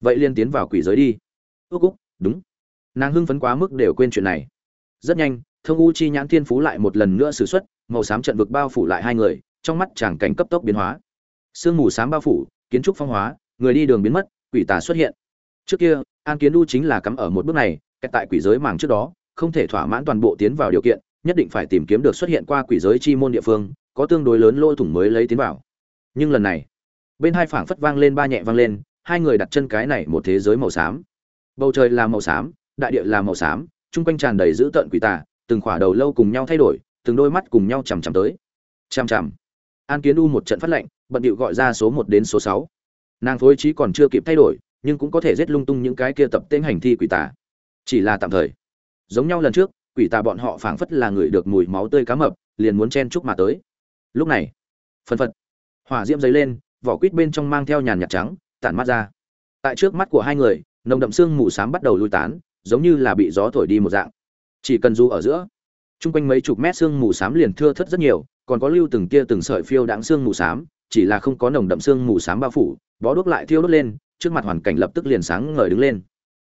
Vậy liên tiến vào quỷ giới đi. Ước úc, đúng. Nàng hưng phấn quá mức đều quên chuyện này. Rất nhanh, Thông U Chi nhãn thiên phú lại một lần nữa sử xuất, màu xám trận vực bao phủ lại hai người, trong mắt chàng cảnh cấp tốc biến hóa. Sương mù xám bao phủ, kiến trúc phong hóa, người đi đường biến mất, quỷ tà xuất hiện. Trước kia, An Kiến u chính là cắm ở một bước này, kẹt tại quỷ giới màng trước đó, không thể thỏa mãn toàn bộ tiến vào điều kiện, nhất định phải tìm kiếm được xuất hiện qua quỷ giới chi môn địa phương, có tương đối lớn lỗ thủng mới lấy tiến vào. Nhưng lần này, bên hai phảng phất vang lên ba nhẹ vang lên, hai người đặt chân cái này một thế giới màu xám. Bầu trời là màu xám, đại địa là màu xám, trung quanh tràn đầy dữ tợn quỷ tà, từng khỏa đầu lâu cùng nhau thay đổi, từng đôi mắt cùng nhau chằm chằm tới. Chằm chằm. An Kiến U một trận phát lệnh, bận điệu gọi ra số một đến số sáu. Nàng phối trí còn chưa kịp thay đổi, nhưng cũng có thể giết lung tung những cái kia tập tên hành thi quỷ tà. Chỉ là tạm thời. Giống nhau lần trước, quỷ tà bọn họ phảng phất là người được mùi máu tươi cá mập, liền muốn chen chúc mà tới. Lúc này, phân phật, hỏa diễm dấy lên, vỏ quýt bên trong mang theo nhàn nhạt trắng, tản mắt ra. Tại trước mắt của hai người, nồng đậm xương mù xám bắt đầu lui tán, giống như là bị gió thổi đi một dạng. Chỉ cần du ở giữa, trung quanh mấy chục mét xương mù xám liền thưa thớt rất nhiều, còn có lưu từng kia từng sợi phiêu đáng xương mù xám, chỉ là không có nồng đậm xương mù xám bao phủ, bó đuốc lại thiêu đốt lên, trước mặt hoàn cảnh lập tức liền sáng ngời đứng lên.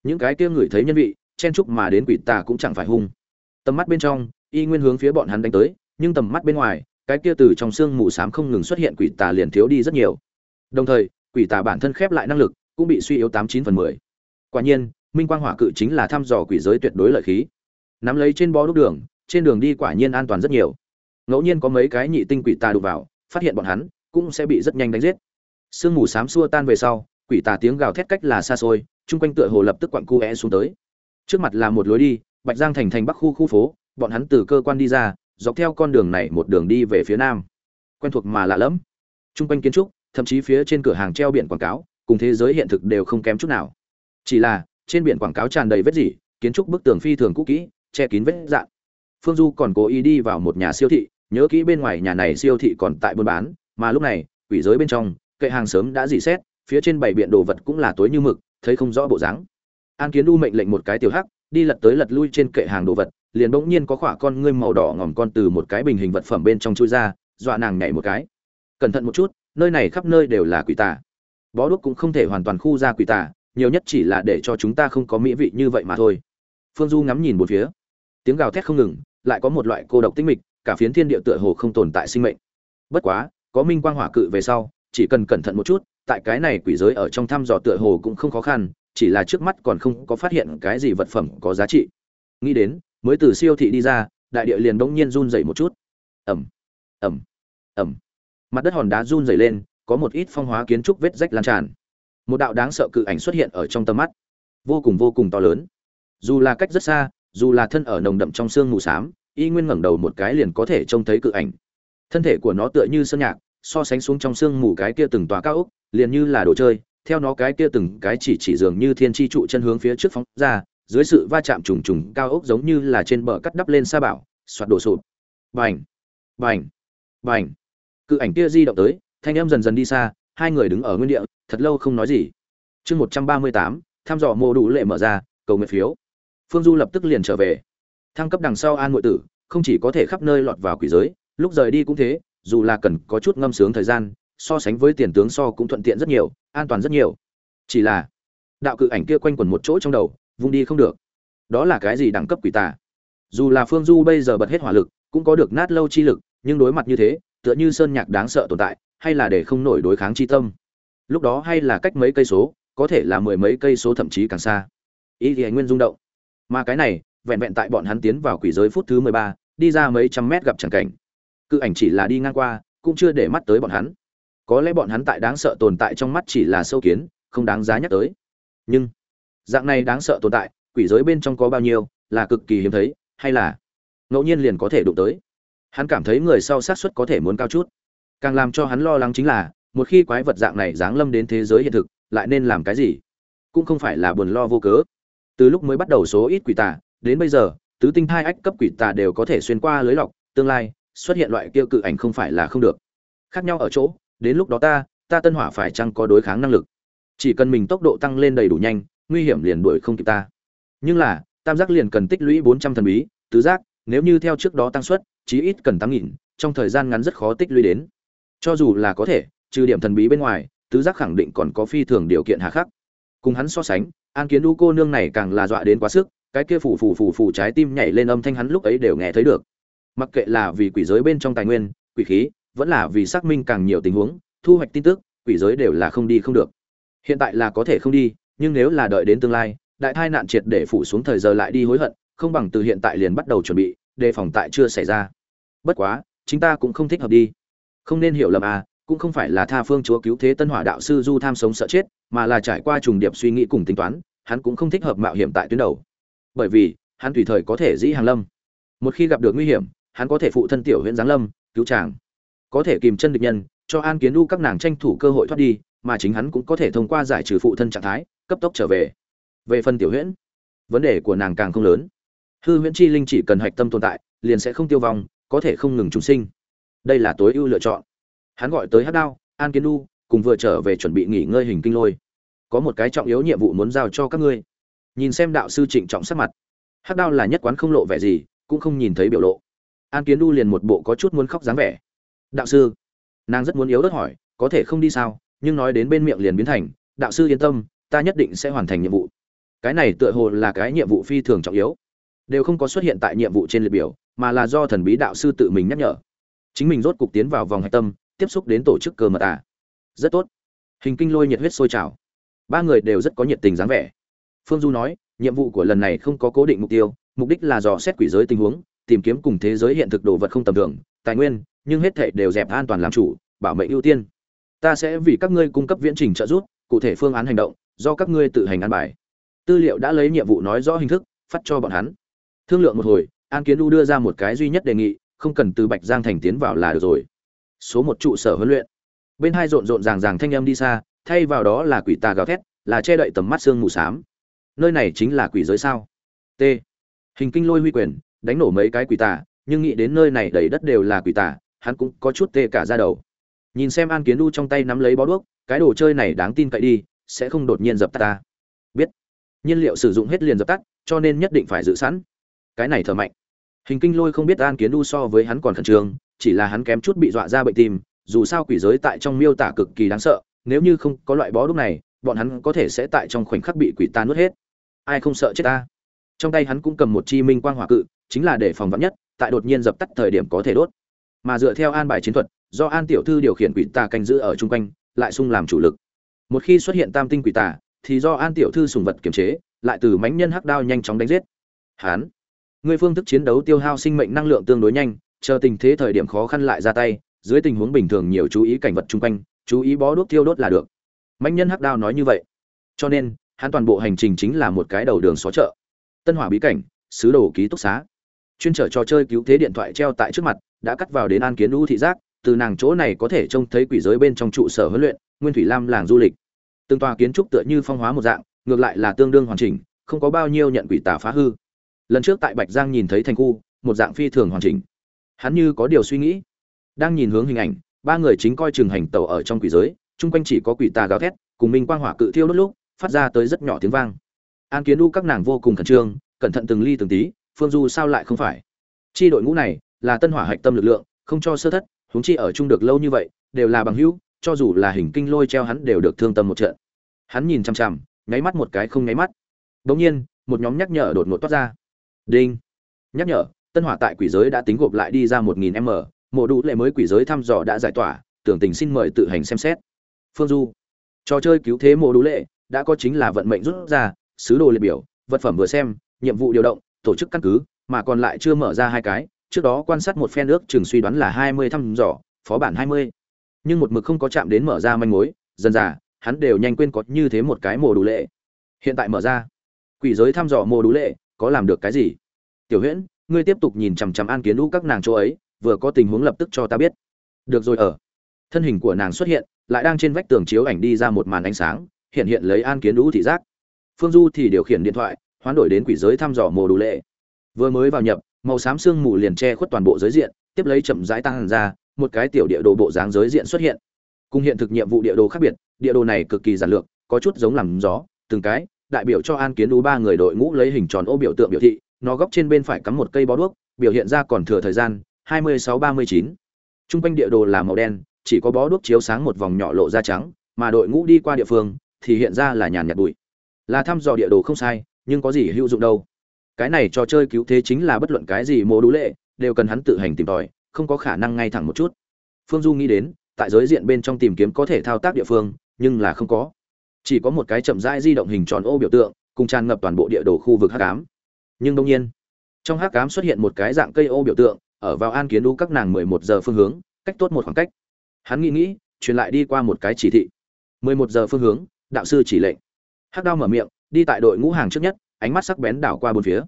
Những cái kia người thấy nhân vị, chen chúc mà đến quỷ tà cũng chẳng phải hung. Tầm mắt bên trong, y nguyên hướng phía bọn hắn đánh tới, nhưng tầm mắt bên ngoài, cái kia từ trong xương mù xám không ngừng xuất hiện quỷ tà liền thiếu đi rất nhiều. Đồng thời, quỷ tà bản thân khép lại năng lực cũng bị suy yếu tám chín phần mười. Quả nhiên, Minh Quang Hỏa Cự chính là thăm dò quỷ giới tuyệt đối lợi khí. Nắm lấy trên bó đúc đường, trên đường đi quả nhiên an toàn rất nhiều. Ngẫu nhiên có mấy cái nhị tinh quỷ tà đụng vào, phát hiện bọn hắn cũng sẽ bị rất nhanh đánh giết. Sương mù xám xua tan về sau, quỷ tà tiếng gào thét cách là xa xôi, chung quanh tựa hồ lập tức quặn cu é xuống tới. Trước mặt là một lối đi, Bạch Giang thành thành bắc khu khu phố, bọn hắn từ cơ quan đi ra, dọc theo con đường này một đường đi về phía nam. Quen thuộc mà lạ lẫm. Trung quanh kiến trúc, thậm chí phía trên cửa hàng treo biển quảng cáo, cùng thế giới hiện thực đều không kém chút nào. Chỉ là, trên biển quảng cáo tràn đầy vết rỉ, kiến trúc bức tường phi thường cũ kỹ, che kín vết dạn. Phương Du còn cố ý đi vào một nhà siêu thị, nhớ kỹ bên ngoài nhà này siêu thị còn tại buôn bán, mà lúc này, quỷ giới bên trong, kệ hàng sớm đã dỉ xét, phía trên bảy biện đồ vật cũng là tối như mực, thấy không rõ bộ dáng. An Kiến u mệnh lệnh một cái tiểu hắc, đi lật tới lật lui trên kệ hàng đồ vật, liền bỗng nhiên có khỏa con ngươi màu đỏ ngòm con từ một cái bình hình vật phẩm bên trong chui ra, dọa nàng nhảy một cái. Cẩn thận một chút, nơi này khắp nơi đều là quỷ tà. Bó đuốc cũng không thể hoàn toàn khu ra quỷ tà, nhiều nhất chỉ là để cho chúng ta không có mỹ vị như vậy mà thôi. Phương Du ngắm nhìn một phía, tiếng gào thét không ngừng, lại có một loại cô độc tĩnh mịch, cả phiến thiên địa tựa hồ không tồn tại sinh mệnh. Bất quá, có minh quang hỏa cự về sau, chỉ cần cẩn thận một chút, tại cái này quỷ giới ở trong thăm dò tựa hồ cũng không khó khăn, chỉ là trước mắt còn không có phát hiện cái gì vật phẩm có giá trị. Nghĩ đến, mới từ siêu thị đi ra, đại địa liền bỗng nhiên run rẩy một chút. Ầm, ầm, ầm. Mặt đất hòn đá run rẩy lên, có một ít phong hóa kiến trúc vết rách lan tràn. Một đạo đáng sợ cự ảnh xuất hiện ở trong tầm mắt, vô cùng vô cùng to lớn. Dù là cách rất xa, dù là thân ở nồng đậm trong xương mù xám, y nguyên ngẩng đầu một cái liền có thể trông thấy cự ảnh. Thân thể của nó tựa như sơn nhạc, so sánh xuống trong xương mù cái kia từng tòa cao ốc, liền như là đồ chơi, theo nó cái kia từng cái chỉ chỉ dường như thiên chi trụ chân hướng phía trước phóng ra, dưới sự va chạm trùng trùng cao ốc giống như là trên bờ cắt đắp lên sa bảo, soạt đổ sụp. Bành, bành, bành. Cự ảnh kia di động tới, thanh âm dần dần đi xa, hai người đứng ở nguyên địa, thật lâu không nói gì. Chương 138, thăm dò mô đủ lệ mở ra, cầu nguyện phiếu. Phương Du lập tức liền trở về. Thăng cấp đằng sau An Ngụy Tử, không chỉ có thể khắp nơi lọt vào quỷ giới, lúc rời đi cũng thế, dù là cần có chút ngâm sướng thời gian, so sánh với tiền tướng so cũng thuận tiện rất nhiều, an toàn rất nhiều. Chỉ là, đạo cự ảnh kia quanh quẩn một chỗ trong đầu, vung đi không được. Đó là cái gì đẳng cấp quỷ tà? Dù là Phương Du bây giờ bật hết hỏa lực, cũng có được nát lâu chi lực, nhưng đối mặt như thế, tựa như sơn nhạc đáng sợ tồn tại, hay là để không nổi đối kháng chi tâm. Lúc đó hay là cách mấy cây số, có thể là mười mấy cây số thậm chí càng xa. Ý thì nguyên rung động. Mà cái này, vẹn vẹn tại bọn hắn tiến vào quỷ giới phút thứ mười ba, đi ra mấy trăm mét gặp chẳng cảnh. Cự ảnh chỉ là đi ngang qua, cũng chưa để mắt tới bọn hắn. Có lẽ bọn hắn tại đáng sợ tồn tại trong mắt chỉ là sâu kiến, không đáng giá nhắc tới. Nhưng, dạng này đáng sợ tồn tại, quỷ giới bên trong có bao nhiêu, là cực kỳ hiếm thấy, hay là ngẫu nhiên liền có thể đụng tới. Hắn cảm thấy người sau sát suất có thể muốn cao chút. Càng làm cho hắn lo lắng chính là, một khi quái vật dạng này giáng lâm đến thế giới hiện thực, lại nên làm cái gì? Cũng không phải là buồn lo vô cớ. Từ lúc mới bắt đầu số ít quỷ tà, đến bây giờ, tứ tinh thai ách cấp quỷ tà đều có thể xuyên qua lưới lọc, tương lai xuất hiện loại kia cự ảnh không phải là không được. Khác nhau ở chỗ, đến lúc đó ta, ta tân hỏa phải chăng có đối kháng năng lực. Chỉ cần mình tốc độ tăng lên đầy đủ nhanh, nguy hiểm liền đuổi không kịp ta. Nhưng là, tam giác liền cần tích lũy 400 thần bí, tứ giác, nếu như theo trước đó tăng suất chí ít cần tám nghìn trong thời gian ngắn rất khó tích lũy đến cho dù là có thể trừ điểm thần bí bên ngoài tứ giác khẳng định còn có phi thường điều kiện hà khắc cùng hắn so sánh an kiến đu cô nương này càng là dọa đến quá sức cái kia phủ phủ phủ phủ trái tim nhảy lên âm thanh hắn lúc ấy đều nghe thấy được mặc kệ là vì quỷ giới bên trong tài nguyên quỷ khí vẫn là vì xác minh càng nhiều tình huống, thu hoạch tin tức, quỷ giới đều là không đi không được. Hiện tại là có thể không đi, nhưng nếu là đợi đến tương lai, đại tai nạn triệt để phủ xuống thời giờ lại đi hối hận, không bằng từ hiện tại liền bắt đầu chuẩn bị, đề phòng tại chưa xảy ra. Bất quá chúng ta cũng không thích hợp đi. Không nên hiểu lầm à cũng không phải là tha phương chúa cứu thế tân hỏa đạo sư du tham sống sợ chết, mà là trải qua trùng điệp suy nghĩ cùng tính toán, hắn cũng không thích hợp mạo hiểm tại tuyến đầu. Bởi vì, hắn tùy thời có thể dĩ hàng lâm. Một khi gặp được nguy hiểm, hắn có thể phụ thân tiểu huyện giáng lâm, cứu chàng có thể kìm chân địch nhân, cho an kiến U các nàng tranh thủ cơ hội thoát đi, mà chính hắn cũng có thể thông qua giải trừ phụ thân trạng thái, cấp tốc trở về. Về phần tiểu huyễn, vấn đề của nàng càng không lớn. Hư huyễn chi linh chỉ cần hạch tâm tồn tại, liền sẽ không tiêu vong, có thể không ngừng trùng sinh. Đây là tối ưu lựa chọn. Hắn gọi tới hát đao, an kiến U, cùng vừa trở về chuẩn bị nghỉ ngơi hình kinh lôi. Có một cái trọng yếu nhiệm vụ muốn giao cho các ngươi. Nhìn xem đạo sư trịnh trọng sắc mặt. Hát đao là nhất quán không lộ vẻ gì, cũng không nhìn thấy biểu lộ. An kiến U liền một bộ có chút muốn khóc dáng vẻ đạo sư. Nàng rất muốn yếu đất hỏi, có thể không đi sao? Nhưng nói đến bên miệng liền biến thành, đạo sư yên tâm, ta nhất định sẽ hoàn thành nhiệm vụ. Cái này tựa hồ là cái nhiệm vụ phi thường trọng yếu. Đều không có xuất hiện tại nhiệm vụ trên liệt biểu, mà là do thần bí đạo sư tự mình nhắc nhở. Chính mình rốt cục tiến vào vòng hạch tâm, tiếp xúc đến tổ chức cơ mật à. rất tốt. Hình kinh lôi nhiệt huyết sôi trào. Ba người đều rất có nhiệt tình dáng vẻ. Phương du nói, nhiệm vụ của lần này không có cố định mục tiêu, mục đích là dò xét quỷ giới tình huống, tìm kiếm cùng thế giới hiện thực đồ vật không tầm thường, tài nguyên nhưng hết thảy đều dẹp an toàn làm chủ, bảo mệnh ưu tiên. Ta sẽ vì các ngươi cung cấp viễn trình trợ giúp, cụ thể phương án hành động, do các ngươi tự hành an bài. Tư liệu đã lấy nhiệm vụ nói rõ hình thức, phát cho bọn hắn. Thương lượng một hồi, an kiến u đưa ra một cái duy nhất đề nghị, không cần từ bạch giang thành tiến vào là được rồi. Số một trụ sở huấn luyện. Bên hai rộn rộn ràng ràng thanh âm đi xa, thay vào đó là quỷ tà gào thét, là che đậy tầm mắt xương mù xám. Nơi này chính là quỷ giới sao? T. Hình kinh lôi huy quyền, đánh nổ mấy cái quỷ tà, nhưng nghĩ đến nơi này đầy đất đều là quỷ tà hắn cũng có chút tê cả ra đầu. Nhìn xem an kiến u trong tay nắm lấy bó đuốc, cái đồ chơi này đáng tin cậy đi, sẽ không đột nhiên dập tắt ta. Biết. Nhiên liệu sử dụng hết liền dập tắt, cho nên nhất định phải giữ sẵn. Cái này thở mạnh. Hình kinh lôi không biết an kiến u so với hắn còn khẩn trương, chỉ là hắn kém chút bị dọa ra bệnh tim, dù sao quỷ giới tại trong miêu tả cực kỳ đáng sợ, nếu như không có loại bó đúc này, bọn hắn có thể sẽ tại trong khoảnh khắc bị quỷ ta nuốt hết. Ai không sợ chết ta? Trong tay hắn cũng cầm một chi minh quang hỏa cự, chính là để phòng vắn nhất, tại đột nhiên dập tắt thời điểm có thể đốt mà dựa theo an bài chiến thuật, do an tiểu thư điều khiển quỷ tà canh giữ ở chung quanh, lại sung làm chủ lực. Một khi xuất hiện tam tinh quỷ tà, thì do an tiểu thư sùng vật kiềm chế, lại từ mãnh nhân hắc đao nhanh chóng đánh giết. Hán người phương thức chiến đấu tiêu hao sinh mệnh năng lượng tương đối nhanh, chờ tình thế thời điểm khó khăn lại ra tay, dưới tình huống bình thường nhiều chú ý cảnh vật chung quanh, chú ý bó đuốc tiêu đốt là được. Mãnh nhân hắc đao nói như vậy. Cho nên, hắn toàn bộ hành trình chính là một cái đầu đường xó chợ. Tân hỏa bí cảnh, sứ đồ ký túc xá. Chuyên trở trò chơi cứu thế điện thoại treo tại trước mặt đã cắt vào đến an kiến u thị giác, từ nàng chỗ này có thể trông thấy quỷ giới bên trong trụ sở huấn luyện, nguyên thủy lam làng du lịch. Từng tòa kiến trúc tựa như phong hóa một dạng, ngược lại là tương đương hoàn chỉnh, không có bao nhiêu nhận quỷ tà phá hư. Lần trước tại bạch giang nhìn thấy thành khu, một dạng phi thường hoàn chỉnh. Hắn như có điều suy nghĩ. Đang nhìn hướng hình ảnh, ba người chính coi trường hành tàu ở trong quỷ giới, chung quanh chỉ có quỷ tà gào thét, cùng minh quang hỏa cự thiêu đốt lúc, phát ra tới rất nhỏ tiếng vang. An kiến u các nàng vô cùng khẩn trương, cẩn thận từng ly từng tí, phương du sao lại không phải. Chi đội ngũ này là tân hỏa hạch tâm lực lượng, không cho sơ thất, huống chi ở chung được lâu như vậy, đều là bằng hữu, cho dù là hình kinh lôi treo hắn đều được thương tâm một trận. Hắn nhìn chằm chằm, nháy mắt một cái không nháy mắt. Bỗng nhiên, một nhóm nhắc nhở đột ngột toát ra. Đinh. Nhắc nhở, tân hỏa tại quỷ giới đã tính gộp lại đi ra một nghìn m, mộ đủ lệ mới quỷ giới thăm dò đã giải tỏa, tưởng tình xin mời tự hành xem xét. Phương du. Trò chơi cứu thế mộ đủ lệ, đã có chính là vận mệnh rút ra, sứ đồ liệt biểu, vật phẩm vừa xem, nhiệm vụ điều động, tổ chức căn cứ, mà còn lại chưa mở ra hai cái trước đó quan sát một phen nước chừng suy đoán là hai mươi thăm dò, phó bản hai mươi. Nhưng một mực không có chạm đến mở ra manh mối, dần dà, hắn đều nhanh quên có như thế một cái mồ đủ lệ. Hiện tại mở ra, quỷ giới thăm dò mồ đủ lệ, có làm được cái gì? Tiểu huyễn, ngươi tiếp tục nhìn chằm chằm an kiến Vũ các nàng chỗ ấy, vừa có tình huống lập tức cho ta biết. Được rồi ở. Thân hình của nàng xuất hiện, lại đang trên vách tường chiếu ảnh đi ra một màn ánh sáng, hiện hiện lấy an kiến Vũ thị giác. Phương du thì điều khiển điện thoại, hoán đổi đến quỷ giới thăm dò mồ đủ lệ. Vừa mới vào nhập màu xám sương mù liền che khuất toàn bộ giới diện tiếp lấy chậm rãi tăng ra một cái tiểu địa đồ bộ dáng giới diện xuất hiện cùng hiện thực nhiệm vụ địa đồ khác biệt địa đồ này cực kỳ giản lược có chút giống làm gió từng cái đại biểu cho an kiến đú ba người đội ngũ lấy hình tròn ô biểu tượng biểu thị nó góc trên bên phải cắm một cây bó đuốc biểu hiện ra còn thừa thời gian 26-39. Trung quanh địa đồ là màu đen, chỉ có bó đuốc chiếu sáng một vòng nhỏ lộ ra trắng, mà đội ngũ đi qua địa phương thì hiện ra là nhàn nhạt bụi. Là thăm dò địa đồ không sai, nhưng có gì hữu dụng đâu. Cái này trò chơi cứu thế chính là bất luận cái gì mô đũ lệ, đều cần hắn tự hành tìm tòi, không có khả năng ngay thẳng một chút. Phương Du nghĩ đến, tại giới diện bên trong tìm kiếm có thể thao tác địa phương, nhưng là không có. Chỉ có một cái chậm rãi di động hình tròn ô biểu tượng, cùng tràn ngập toàn bộ địa đồ khu vực hắc ám. Nhưng đông nhiên, trong hắc ám xuất hiện một cái dạng cây ô biểu tượng, ở vào an kiến đu các nàng 11 giờ phương hướng, cách tốt một khoảng cách. Hắn nghĩ nghĩ, truyền lại đi qua một cái chỉ thị. 11 giờ phương hướng, đạo sư chỉ lệnh. Hắc Đao mở miệng, đi tại đội ngũ hàng trước nhất, ánh mắt sắc bén đảo qua bốn phía.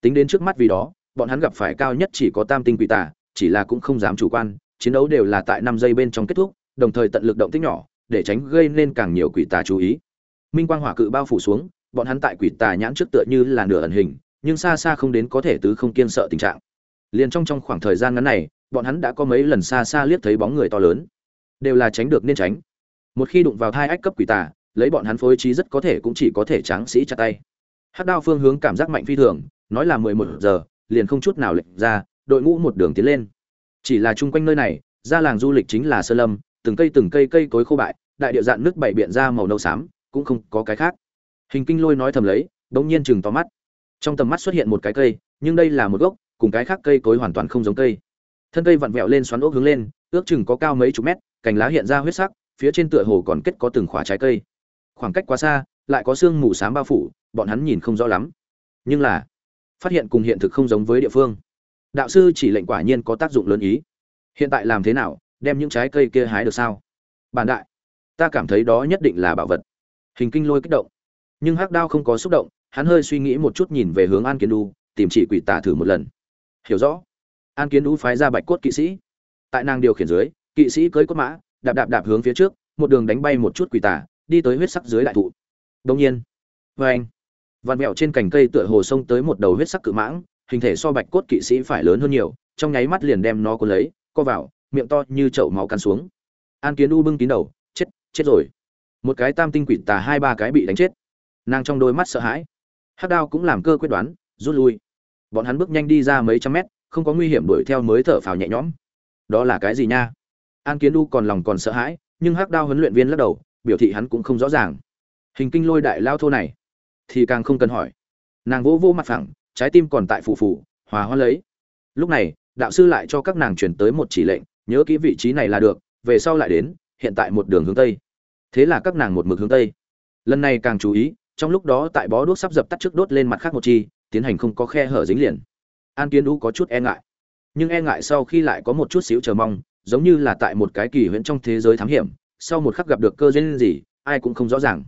Tính đến trước mắt vì đó, bọn hắn gặp phải cao nhất chỉ có Tam tinh quỷ tà, chỉ là cũng không dám chủ quan, chiến đấu đều là tại 5 giây bên trong kết thúc, đồng thời tận lực động tích nhỏ, để tránh gây nên càng nhiều quỷ tà chú ý. Minh quang hỏa cự bao phủ xuống, bọn hắn tại quỷ tà nhãn trước tựa như là nửa ẩn hình, nhưng xa xa không đến có thể tứ không kiên sợ tình trạng. Liền trong trong khoảng thời gian ngắn này, bọn hắn đã có mấy lần xa xa liếc thấy bóng người to lớn, đều là tránh được nên tránh. Một khi đụng vào thai ách cấp quỷ tà, lấy bọn hắn phối trí rất có thể cũng chỉ có thể tráng sĩ chặt tay. Hắc đao phương hướng cảm giác mạnh phi thường, nói là 11 giờ, liền không chút nào lệch ra, đội ngũ một đường tiến lên. Chỉ là chung quanh nơi này, ra làng du lịch chính là sơ lâm, từng cây từng cây cây cối khô bại, đại địa dạn nước bảy biện ra màu nâu xám, cũng không có cái khác. Hình Kinh Lôi nói thầm lấy, bỗng nhiên chừng to mắt. Trong tầm mắt xuất hiện một cái cây, nhưng đây là một gốc, cùng cái khác cây cối hoàn toàn không giống cây. Thân cây vặn vẹo lên xoắn ốc hướng lên, ước chừng có cao mấy chục mét, cành lá hiện ra huyết sắc, phía trên tựa hồ còn kết có từng khỏa trái cây. Khoảng cách quá xa, lại có sương mù xám bao phủ, bọn hắn nhìn không rõ lắm. Nhưng là, phát hiện cùng hiện thực không giống với địa phương. Đạo sư chỉ lệnh quả nhiên có tác dụng lớn ý. Hiện tại làm thế nào, đem những trái cây kia hái được sao? Bản đại, ta cảm thấy đó nhất định là bảo vật. Hình Kinh Lôi kích động nhưng hắc đao không có xúc động hắn hơi suy nghĩ một chút nhìn về hướng an kiến đu tìm chỉ quỷ tà thử một lần hiểu rõ an kiến đu phái ra bạch cốt kỵ sĩ tại nàng điều khiển dưới kỵ sĩ cưới cốt mã đạp đạp đạp hướng phía trước một đường đánh bay một chút quỷ tà đi tới huyết sắc dưới đại thụ đông nhiên vê anh Vạn mèo trên cành cây tựa hồ sông tới một đầu huyết sắc cự mãng, hình thể so bạch cốt kỵ sĩ phải lớn hơn nhiều, trong nháy mắt liền đem nó cuốn lấy, co vào, miệng to như chậu máu cắn xuống. An kiến u bưng kín đầu, chết chết rồi. Một cái tam tinh quỷ tà hai ba cái bị đánh chết. Nàng trong đôi mắt sợ hãi. Hắc đao cũng làm cơ quyết đoán, rút lui. Bọn hắn bước nhanh đi ra mấy trăm mét, không có nguy hiểm đuổi theo mới thở phào nhẹ nhõm. Đó là cái gì nha? An kiến đu còn lòng còn sợ hãi, nhưng hắc đao huấn luyện viên lắc đầu, biểu thị hắn cũng không rõ ràng. Hình kinh lôi đại lao thô này thì càng không cần hỏi. Nàng vỗ vỗ mặt phẳng, trái tim còn tại phù phù, hòa hoa lấy. Lúc này, đạo sư lại cho các nàng chuyển tới một chỉ lệnh, nhớ kỹ vị trí này là được, về sau lại đến, hiện tại một đường hướng tây. Thế là các nàng một mực hướng tây. Lần này càng chú ý, trong lúc đó tại bó đuốc sắp dập tắt trước đốt lên mặt khác một chi, tiến hành không có khe hở dính liền. An kiến đũ có chút e ngại. Nhưng e ngại sau khi lại có một chút xíu chờ mong, giống như là tại một cái kỳ huyễn trong thế giới thám hiểm, sau một khắc gặp được cơ duyên gì, ai cũng không rõ ràng.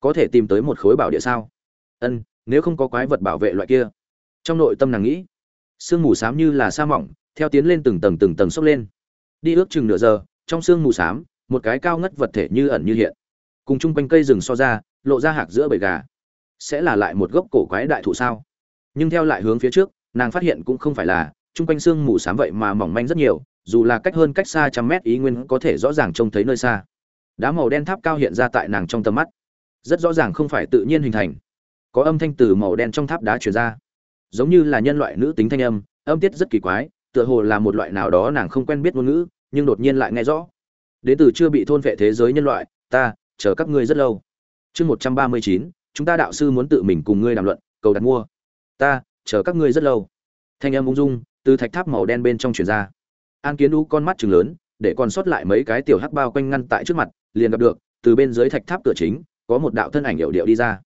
Có thể tìm tới một khối bảo địa sao? Ân, nếu không có quái vật bảo vệ loại kia. Trong nội tâm nàng nghĩ, sương mù xám như là sa mỏng, theo tiến lên từng tầng từng tầng xốc lên. Đi ước chừng nửa giờ, trong sương mù xám, một cái cao ngất vật thể như ẩn như hiện. Cùng chung quanh cây rừng so ra, lộ ra hạc giữa bầy gà. Sẽ là lại một gốc cổ quái đại thụ sao? Nhưng theo lại hướng phía trước, nàng phát hiện cũng không phải là, chung quanh xương mù s á m vậy mà mỏng manh rất nhiều, dù là cách hơn cách xa trăm mét ý nguyên có thể rõ ràng trông thấy nơi xa. Đá màu đen tháp cao hiện ra tại nàng trong tầm mắt. Rất rõ ràng không phải tự nhiên hình thành có âm thanh từ màu đen trong tháp đá truyền ra. Giống như là nhân loại nữ tính thanh âm âm tiết rất kỳ quái, tựa hồ là một loại nào đó nàng không quen biết ngôn ngữ, nhưng đột nhiên lại nghe rõ. Đến từ chưa bị thôn vệ thế giới nhân loại, ta, chờ các ngươi rất lâu. Chương một trăm ba mươi chín, chúng ta đạo sư muốn tự mình cùng ngươi đàm luận, cầu đặt mua. Ta, chờ các ngươi rất lâu. Thanh âm ung dung, từ thạch tháp màu đen bên trong truyền ra. An kiến đu con mắt chừng lớn, để còn sót lại mấy cái tiểu hắc bao quanh ngăn tại trước mặt, liền gặp được, từ bên dưới thạch tháp cửa chính, có một đạo thân ảnh hiệu điệu đi ra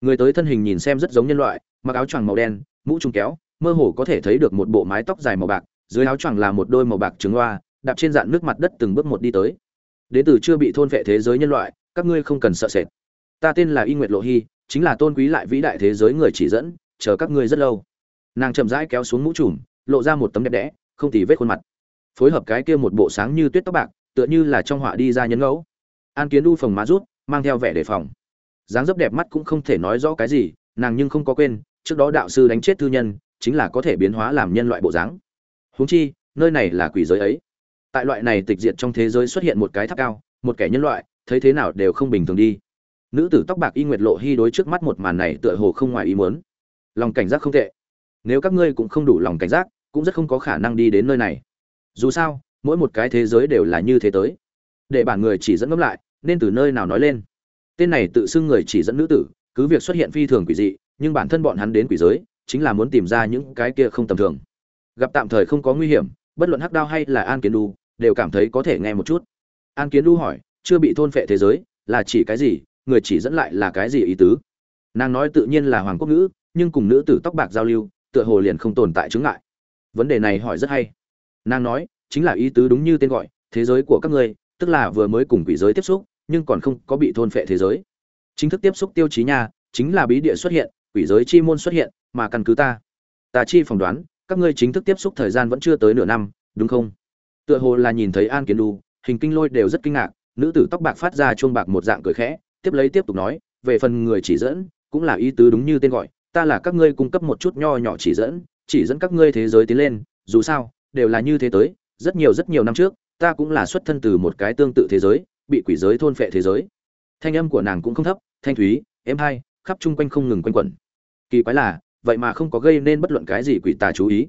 người tới thân hình nhìn xem rất giống nhân loại, mặc áo choàng màu đen, mũ trùng kéo, mơ hồ có thể thấy được một bộ mái tóc dài màu bạc, dưới áo choàng là một đôi màu bạc trứng loa đạp trên dạn nước mặt đất từng bước một đi tới. Đến từ chưa bị thôn vệ thế giới nhân loại, các ngươi không cần sợ sệt. Ta tên là y nguyệt lộ hy chính là tôn quý lại vĩ đại thế giới người chỉ dẫn, chờ các ngươi rất lâu. Nàng chậm rãi kéo xuống mũ trùm, lộ ra một tấm đẹp đẽ, không tì vết khuôn mặt. Phối hợp cái kia một bộ sáng như tuyết tóc bạc, tựa như là trong họa đi ra nhấn ngẫu. An kiến u phòng má rút, mang theo vẻ đề phòng dáng dấp đẹp mắt cũng không thể nói rõ cái gì, nàng nhưng không có quên, trước đó đạo sư đánh chết thư nhân, chính là có thể biến hóa làm nhân loại bộ dáng. Huống chi, nơi này là quỷ giới ấy. Tại loại này tịch diệt trong thế giới xuất hiện một cái tháp cao, một kẻ nhân loại, thấy thế nào đều không bình thường đi. Nữ tử tóc bạc y nguyệt lộ hy đối trước mắt một màn này tựa hồ không ngoài ý muốn. Lòng cảnh giác không tệ. Nếu các ngươi cũng không đủ lòng cảnh giác, cũng rất không có khả năng đi đến nơi này. Dù sao, mỗi một cái thế giới đều là như thế tới. Để bản người chỉ dẫn ngẫm lại, nên từ nơi nào nói lên? Tên này tự xưng người chỉ dẫn nữ tử, cứ việc xuất hiện phi thường quỷ dị, nhưng bản thân bọn hắn đến quỷ giới, chính là muốn tìm ra những cái kia không tầm thường. Gặp tạm thời không có nguy hiểm, bất luận hắc đao hay là an kiến đu, đều cảm thấy có thể nghe một chút. An kiến đu hỏi, chưa bị thôn phệ thế giới, là chỉ cái gì, người chỉ dẫn lại là cái gì ý tứ? Nàng nói tự nhiên là hoàng quốc ngữ, nhưng cùng nữ tử tóc bạc giao lưu, tựa hồ liền không tồn tại chứng ngại. Vấn đề này hỏi rất hay. Nàng nói, chính là ý tứ đúng như tên gọi, thế giới của các ngươi, tức là vừa mới cùng quỷ giới tiếp xúc nhưng còn không có bị thôn phệ thế giới. Chính thức tiếp xúc tiêu chí nha, chính là bí địa xuất hiện, quỷ giới chi môn xuất hiện, mà căn cứ ta. Ta chi phỏng đoán, các ngươi chính thức tiếp xúc thời gian vẫn chưa tới nửa năm, đúng không? Tựa hồ là nhìn thấy an kiến đu, hình kinh lôi đều rất kinh ngạc, nữ tử tóc bạc phát ra chuông bạc một dạng cười khẽ, tiếp lấy tiếp tục nói, về phần người chỉ dẫn, cũng là ý tứ đúng như tên gọi, ta là các ngươi cung cấp một chút nho nhỏ chỉ dẫn chỉ dẫn các ngươi thế giới tiến lên, dù sao, đều là như thế tới, rất nhiều rất nhiều năm trước, ta cũng là xuất thân từ một cái tương tự thế giới bị quỷ giới thôn phệ thế giới. Thanh âm của nàng cũng không thấp, thanh thúy, êm hai, khắp chung quanh không ngừng quanh quẩn. Kỳ quái là, vậy mà không có gây nên bất luận cái gì quỷ tà chú ý.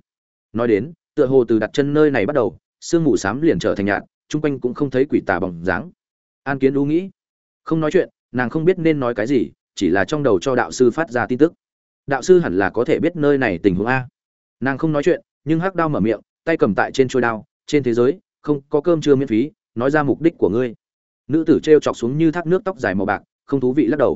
Nói đến, tựa hồ từ đặt chân nơi này bắt đầu, sương mù xám liền trở thành nhạt, chung quanh cũng không thấy quỷ tà bóng dáng. An kiến đu nghĩ, không nói chuyện, nàng không biết nên nói cái gì, chỉ là trong đầu cho đạo sư phát ra tin tức. Đạo sư hẳn là có thể biết nơi này tình huống a. Nàng không nói chuyện, nhưng hắc đao mở miệng, tay cầm tại trên trôi đao, trên thế giới, không có cơm trưa miễn phí, nói ra mục đích của ngươi nữ tử t r e o chọc xuống như thác nước tóc dài màu bạc, không thú vị lắc đầu.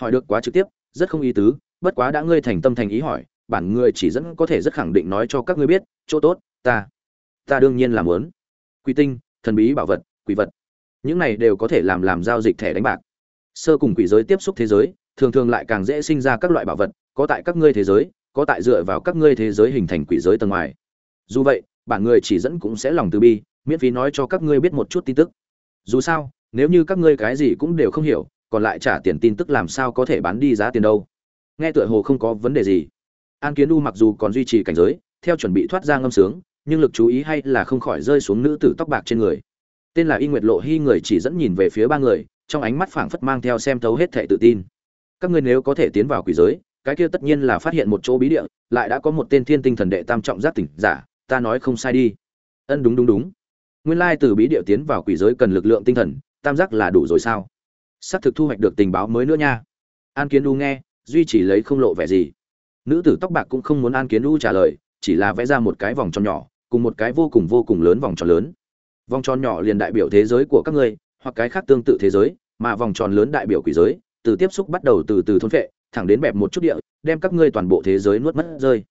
Hỏi được quá trực tiếp, rất không ý tứ, bất quá đã ngươi thành tâm thành ý hỏi, bản ngươi chỉ dẫn có thể rất khẳng định nói cho các ngươi biết, chỗ tốt, ta ta đương nhiên làm muốn. Quy tinh, thần bí bảo vật, quỷ vật. Những này đều có thể làm làm giao dịch thẻ đánh bạc. Sơ cùng quỷ giới tiếp xúc thế giới, thường thường lại càng dễ sinh ra các loại bảo vật, có tại các ngươi thế giới, có tại dựa vào các ngươi thế giới hình thành quỷ giới tầng ngoài. Dù vậy, bản người chỉ dẫn cũng sẽ lòng từ bi, miễn phí nói cho các ngươi biết một chút tin tức. Dù sao nếu như các ngươi cái gì cũng đều không hiểu, còn lại trả tiền tin tức làm sao có thể bán đi giá tiền đâu? Nghe tựa hồ không có vấn đề gì. An kiến u mặc dù còn duy trì cảnh giới, theo chuẩn bị thoát ra ngâm sướng, nhưng lực chú ý hay là không khỏi rơi xuống nữ tử tóc bạc trên người. Tên là y nguyệt lộ hy người chỉ dẫn nhìn về phía ba người, trong ánh mắt phảng phất mang theo xem thấu hết thệ tự tin. Các ngươi nếu có thể tiến vào quỷ giới, cái kia tất nhiên là phát hiện một chỗ bí địa, lại đã có một tên thiên tinh thần đệ tam trọng giác tỉnh giả, ta nói không sai đi. Ân, đúng đúng đúng. Nguyên lai từ bí địa tiến vào quỷ giới cần lực lượng tinh thần tam giác là đủ rồi sao? Xác thực thu hoạch được tình báo mới nữa nha. An kiến u nghe, duy chỉ lấy không lộ vẻ gì. Nữ tử tóc bạc cũng không muốn an kiến u trả lời, chỉ là vẽ ra một cái vòng tròn nhỏ, cùng một cái vô cùng vô cùng lớn vòng tròn lớn. Vòng tròn nhỏ liền đại biểu thế giới của các ngươi, hoặc cái khác tương tự thế giới, mà vòng tròn lớn đại biểu quỷ giới, từ tiếp xúc bắt đầu từ từ thôn phệ, thẳng đến bẹp một chút địa, đem các ngươi toàn bộ thế giới nuốt mất rơi.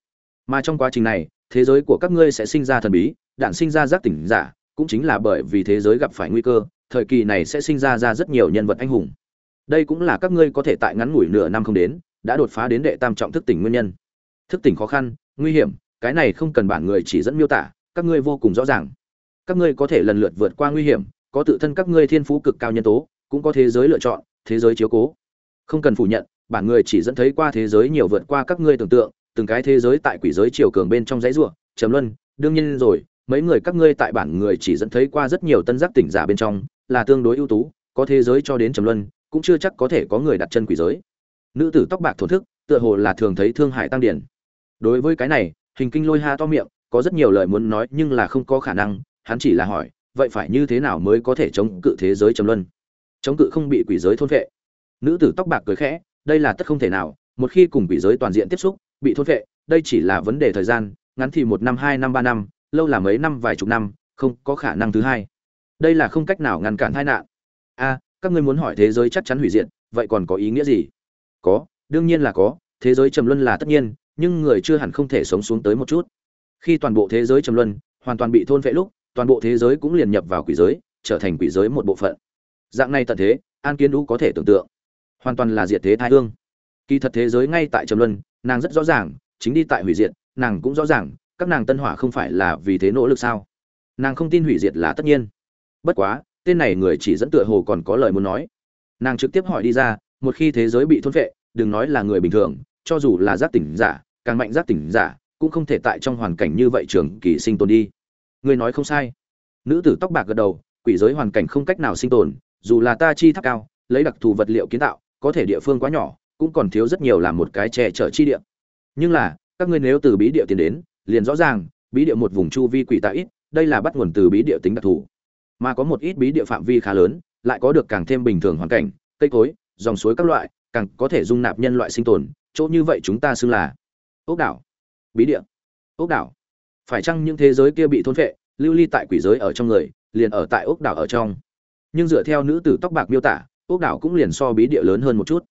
Mà trong quá trình này, thế giới của các ngươi sẽ sinh ra thần bí đạn sinh ra giác tỉnh giả, cũng chính là bởi vì thế giới gặp phải nguy cơ thời kỳ này sẽ sinh ra ra rất nhiều nhân vật anh hùng. Đây cũng là các ngươi có thể tại ngắn ngủi nửa năm không đến, đã đột phá đến đệ tam trọng thức tỉnh nguyên nhân. Thức tỉnh khó khăn, nguy hiểm, cái này không cần bản người chỉ dẫn miêu tả, các ngươi vô cùng rõ ràng. Các ngươi có thể lần lượt vượt qua nguy hiểm, có tự thân các ngươi thiên phú cực cao nhân tố, cũng có thế giới lựa chọn, thế giới chiếu cố. Không cần phủ nhận, bản người chỉ dẫn thấy qua thế giới nhiều vượt qua các ngươi tưởng tượng, từng cái thế giới tại quỷ giới chiều cường bên trong dãy ruộng trầm luân, đương nhiên rồi, mấy người các ngươi tại bản người chỉ dẫn thấy qua rất nhiều tân giác tỉnh giả bên trong là tương đối ưu tú, có thế giới cho đến trầm luân, cũng chưa chắc có thể có người đặt chân quỷ giới. Nữ tử tóc bạc thổn thức, tựa hồ là thường thấy thương hại tăng điển. Đối với cái này, hình kinh lôi ha to miệng, có rất nhiều lời muốn nói nhưng là không có khả năng, hắn chỉ là hỏi, vậy phải như thế nào mới có thể chống cự thế giới trầm luân? Chống cự không bị quỷ giới thôn vệ. Nữ tử tóc bạc cười khẽ, đây là tất không thể nào, một khi cùng quỷ giới toàn diện tiếp xúc, bị thôn vệ, đây chỉ là vấn đề thời gian, ngắn thì một năm, hai năm, ba năm, lâu là mấy năm, vài chục năm, không có khả năng thứ hai đây là không cách nào ngăn cản tai nạn. A, các ngươi muốn hỏi thế giới chắc chắn hủy diệt, vậy còn có ý nghĩa gì? Có, đương nhiên là có, thế giới trầm luân là tất nhiên, nhưng người chưa hẳn không thể sống xuống tới một chút. Khi toàn bộ thế giới trầm luân hoàn toàn bị thôn vệ lúc, toàn bộ thế giới cũng liền nhập vào quỷ giới, trở thành quỷ giới một bộ phận. Dạng này tận thế, an kiến đũ có thể tưởng tượng. Hoàn toàn là diệt thế thái hương. Kỳ thật thế giới ngay tại trầm luân, nàng rất rõ ràng, chính đi tại hủy diệt, nàng cũng rõ ràng, các nàng tân hỏa không phải là vì thế nỗ lực sao? Nàng không tin hủy diệt là tất nhiên bất quá, tên này người chỉ dẫn tựa hồ còn có lời muốn nói. Nàng trực tiếp hỏi đi ra, một khi thế giới bị thôn vệ, đừng nói là người bình thường, cho dù là giác tỉnh giả, càng mạnh giác tỉnh giả, cũng không thể tại trong hoàn cảnh như vậy trường kỳ sinh tồn đi. Ngươi nói không sai. Nữ tử tóc bạc gật đầu, quỷ giới hoàn cảnh không cách nào sinh tồn, dù là ta chi tháp cao, lấy đặc thù vật liệu kiến tạo, có thể địa phương quá nhỏ, cũng còn thiếu rất nhiều làm một cái che chở chi địa. Nhưng là, các ngươi nếu từ bí địa tiến đến, liền rõ ràng, bí địa một vùng chu vi quỷ tạ ít, đây là bắt nguồn từ bí địa tính đặc thù mà có một ít bí địa phạm vi khá lớn, lại có được càng thêm bình thường hoàn cảnh, cây cối, dòng suối các loại, càng có thể dung nạp nhân loại sinh tồn, chỗ như vậy chúng ta xưng là ốc đảo. Bí địa. Ốc đảo. Phải chăng những thế giới kia bị thôn phệ, lưu ly tại quỷ giới ở trong người, liền ở tại ốc đảo ở trong. Nhưng dựa theo nữ tử tóc bạc miêu tả, ốc đảo cũng liền so bí địa lớn hơn một chút.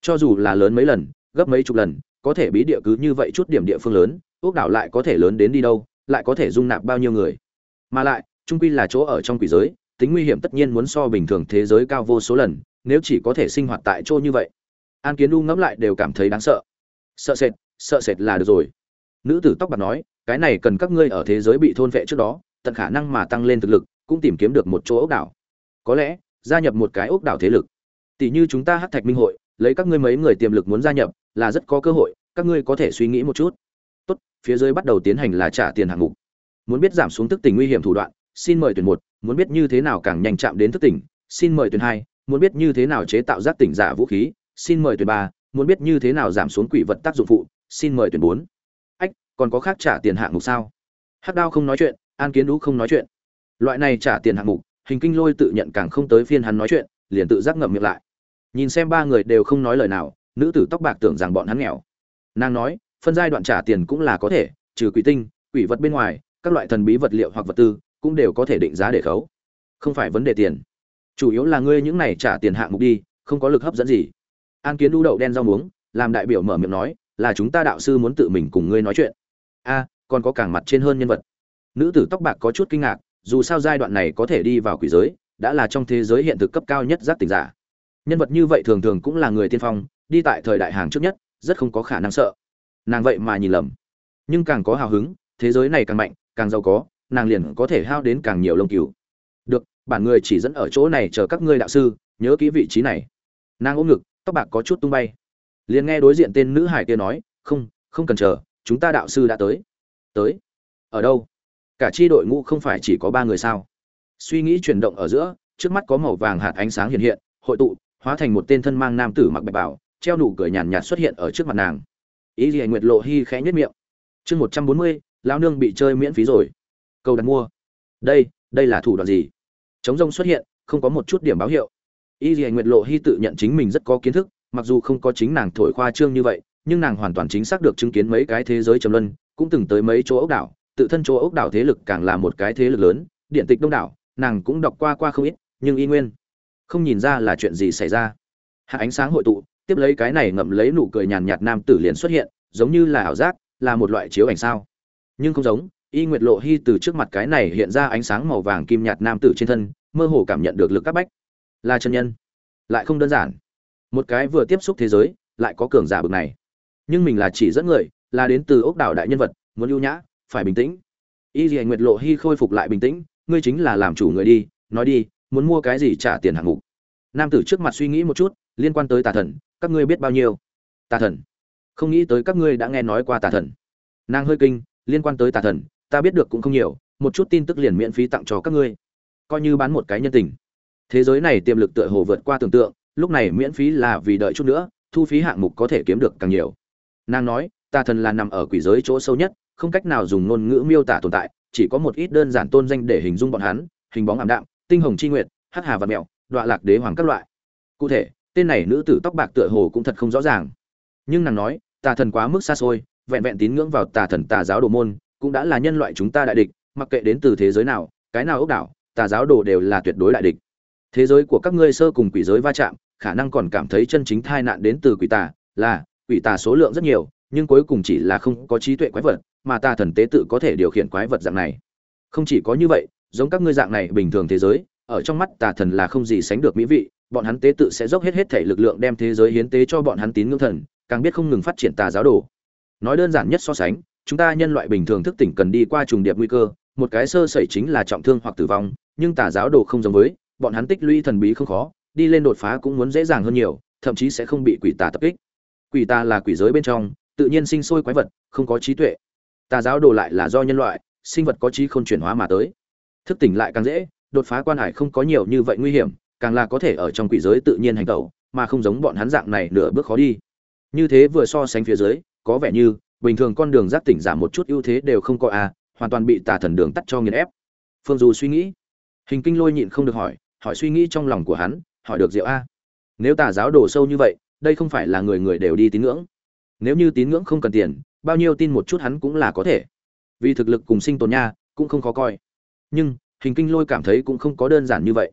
Cho dù là lớn mấy lần, gấp mấy chục lần, có thể bí địa cứ như vậy chút điểm địa phương lớn, ốc đảo lại có thể lớn đến đi đâu, lại có thể dung nạp bao nhiêu người. Mà lại trung quy là chỗ ở trong quỷ giới, tính nguy hiểm tất nhiên muốn so bình thường thế giới cao vô số lần, nếu chỉ có thể sinh hoạt tại chỗ như vậy. An kiến u ngẫm lại đều cảm thấy đáng sợ. Sợ sệt sợ sệt là được rồi. Nữ tử tóc bạc nói, cái này cần các ngươi ở thế giới bị thôn vệ trước đó, tận khả năng mà tăng lên thực lực, cũng tìm kiếm được một chỗ ốc đảo. Có lẽ, gia nhập một cái ốc đảo thế lực. Tỷ như chúng ta hát thạch minh hội, lấy các ngươi mấy người tiềm lực muốn gia nhập, là rất có cơ hội, các ngươi có thể suy nghĩ một chút. Tốt, phía dưới bắt đầu tiến hành là trả tiền hạng mục. Muốn biết giảm xuống thức tình nguy hiểm thủ đoạn xin mời tuyển một, muốn biết như thế nào càng nhanh chạm đến thức tỉnh, xin mời tuyển hai, muốn biết như thế nào chế tạo giác tỉnh giả vũ khí, xin mời tuyển ba, muốn biết như thế nào giảm xuống quỷ vật tác dụng phụ, xin mời tuyển bốn. Ách, còn có khác trả tiền hạng mục sao? Hắc đao không nói chuyện, an kiến đũ không nói chuyện. Loại này trả tiền hạng mục, hình kinh lôi tự nhận càng không tới phiên hắn nói chuyện, liền tự giác ngậm miệng lại. Nhìn xem ba người đều không nói lời nào, nữ tử tóc bạc tưởng rằng bọn hắn nghèo. Nàng nói, phân giai đoạn trả tiền cũng là có thể, trừ quỷ tinh, quỷ vật bên ngoài, các loại thần bí vật liệu hoặc vật tư cũng đều có thể định giá để khấu. Không phải vấn đề tiền. Chủ yếu là ngươi những này trả tiền hạng mục đi, không có lực hấp dẫn gì. An kiến đu đậu đen rau muống, làm đại biểu mở miệng nói, là chúng ta đạo sư muốn tự mình cùng ngươi nói chuyện. A, còn có càng mặt trên hơn nhân vật. Nữ tử tóc bạc có chút kinh ngạc, dù sao giai đoạn này có thể đi vào quỷ giới, đã là trong thế giới hiện thực cấp cao nhất giác tỉnh giả. Nhân vật như vậy thường thường cũng là người tiên phong, đi tại thời đại hàng trước nhất, rất không có khả năng sợ. Nàng vậy mà nhìn lầm. Nhưng càng có hào hứng, thế giới này càng mạnh, càng giàu có nàng liền có thể hao đến càng nhiều lông cừu. Được bản người chỉ dẫn ở chỗ này chờ các ngươi đạo sư nhớ kỹ vị trí này. Nàng ôm ngực tóc bạc có chút tung bay. Liền nghe đối diện tên nữ hải kia nói không không cần chờ chúng ta đạo sư đã tới. Tới? Ở đâu? Cả chi đội ngũ không phải chỉ có ba người sao? Suy nghĩ chuyển động ở giữa trước mắt có màu vàng hạt ánh sáng hiện hiện hội tụ hóa thành một tên thân mang nam tử mặc bạch bào, treo nụ cười nhàn nhạt xuất hiện ở trước mặt nàng. Ý Liễu nguyệt lộ hi khẽ nhếch miệng. Chương một trăm bốn mươi nương bị chơi miễn phí rồi câu đặt mua. Đây đây là thủ đoạn gì? Chống rông xuất hiện, không có một chút điểm báo hiệu. Y dì nguyệt lộ hy tự nhận chính mình rất có kiến thức, mặc dù không có chính nàng thổi khoa trương như vậy, nhưng nàng hoàn toàn chính xác được chứng kiến mấy cái thế giới trầm luân, cũng từng tới mấy chỗ ốc đảo, tự thân chỗ ốc đảo thế lực càng là một cái thế lực lớn, điện tịch đông đảo, nàng cũng đọc qua qua không ít, nhưng y nguyên không nhìn ra là chuyện gì xảy ra. Hạ ánh sáng hội tụ, tiếp lấy cái này ngậm lấy nụ cười nhàn nhạt nam tử liền xuất hiện, giống như là ảo giác, là một loại chiếu ảnh sao. Nhưng không giống y nguyệt lộ hy từ trước mặt cái này hiện ra ánh sáng màu vàng kim nhạt nam tử trên thân, mơ hồ cảm nhận được lực các bách. Là chân nhân. Lại không đơn giản. Một cái vừa tiếp xúc thế giới, lại có cường giả bực này. Nhưng mình là chỉ dẫn người, là đến từ ốc đảo đại nhân vật, muốn ưu nhã, phải bình tĩnh. Y dì nguyệt lộ hy khôi phục lại bình tĩnh, ngươi chính là làm chủ người đi, nói đi, muốn mua cái gì trả tiền hạng mục. Nam tử trước mặt suy nghĩ một chút, liên quan tới tà thần, các ngươi biết bao nhiêu? Tà thần. Không nghĩ tới các ngươi đã nghe nói qua tà thần. Nàng hơi kinh, liên quan tới tà thần ta biết được cũng không nhiều, một chút tin tức liền miễn phí tặng cho các ngươi. Coi như bán một cái nhân tình. Thế giới này tiềm lực tựa hồ vượt qua tưởng tượng, lúc này miễn phí là vì đợi chút nữa, thu phí hạng mục có thể kiếm được càng nhiều. Nàng nói tà thần là nằm ở quỷ giới chỗ sâu nhất, không cách nào dùng ngôn ngữ miêu tả tồn tại, chỉ có một ít đơn giản tôn danh để hình dung bọn hắn, hình bóng ảm đạm, tinh hồng chi nguyệt, hắc hà và mẹo, đọa lạc đế hoàng các loại. Cụ thể, tên này nữ tử tóc bạc tựa hồ cũng thật không rõ ràng. Nhưng nàng nói, tà thần quá mức xa xôi, vẹn vẹn tín ngưỡng vào tà thần tà giáo đồ môn cũng đã là nhân loại chúng ta đại địch, mặc kệ đến từ thế giới nào, cái nào ốc đảo, tà giáo đồ đều là tuyệt đối đại địch. Thế giới của các ngươi sơ cùng quỷ giới va chạm, khả năng còn cảm thấy chân chính tai nạn đến từ quỷ tà, là, quỷ tà số lượng rất nhiều, nhưng cuối cùng chỉ là không có trí tuệ quái vật, mà ta thần tế tự có thể điều khiển quái vật dạng này. Không chỉ có như vậy, giống các ngươi dạng này bình thường thế giới, ở trong mắt tà thần là không gì sánh được mỹ vị, bọn hắn tế tự sẽ dốc hết hết thể lực lượng đem thế giới hiến tế cho bọn hắn tín ngưỡng thần, càng biết không ngừng phát triển tà giáo đồ. Nói đơn giản nhất so sánh chúng ta nhân loại bình thường thức tỉnh cần đi qua trùng điệp nguy cơ, một cái sơ sẩy chính là trọng thương hoặc tử vong, nhưng tà giáo đồ không giống với, bọn hắn tích lũy thần bí không khó, đi lên đột phá cũng muốn dễ dàng hơn nhiều, thậm chí sẽ không bị quỷ tà tập kích. Quỷ tà là quỷ giới bên trong, tự nhiên sinh sôi quái vật, không có trí tuệ. Tà giáo đồ lại là do nhân loại, sinh vật có trí không chuyển hóa mà tới. Thức tỉnh lại càng dễ, đột phá quan hải không có nhiều như vậy nguy hiểm, càng là có thể ở trong quỷ giới tự nhiên hành tẩu, mà không giống bọn hắn dạng này nửa bước khó đi. Như thế vừa so sánh phía dưới, có vẻ như bình thường con đường giác tỉnh giảm một chút ưu thế đều không có a, hoàn toàn bị tà thần đường tắt cho nghiền ép. Phương du suy nghĩ. Hình kinh lôi nhịn không được hỏi hỏi suy nghĩ trong lòng của hắn, hỏi được diệu a. Nếu tà giáo đổ sâu như vậy, đây không phải là người người đều đi tín ngưỡng. Nếu như tín ngưỡng không cần tiền, bao nhiêu tin một chút hắn cũng là có thể. Vì thực lực cùng sinh tồn nha, cũng không khó coi. Nhưng, hình kinh lôi cảm thấy cũng không có đơn giản như vậy.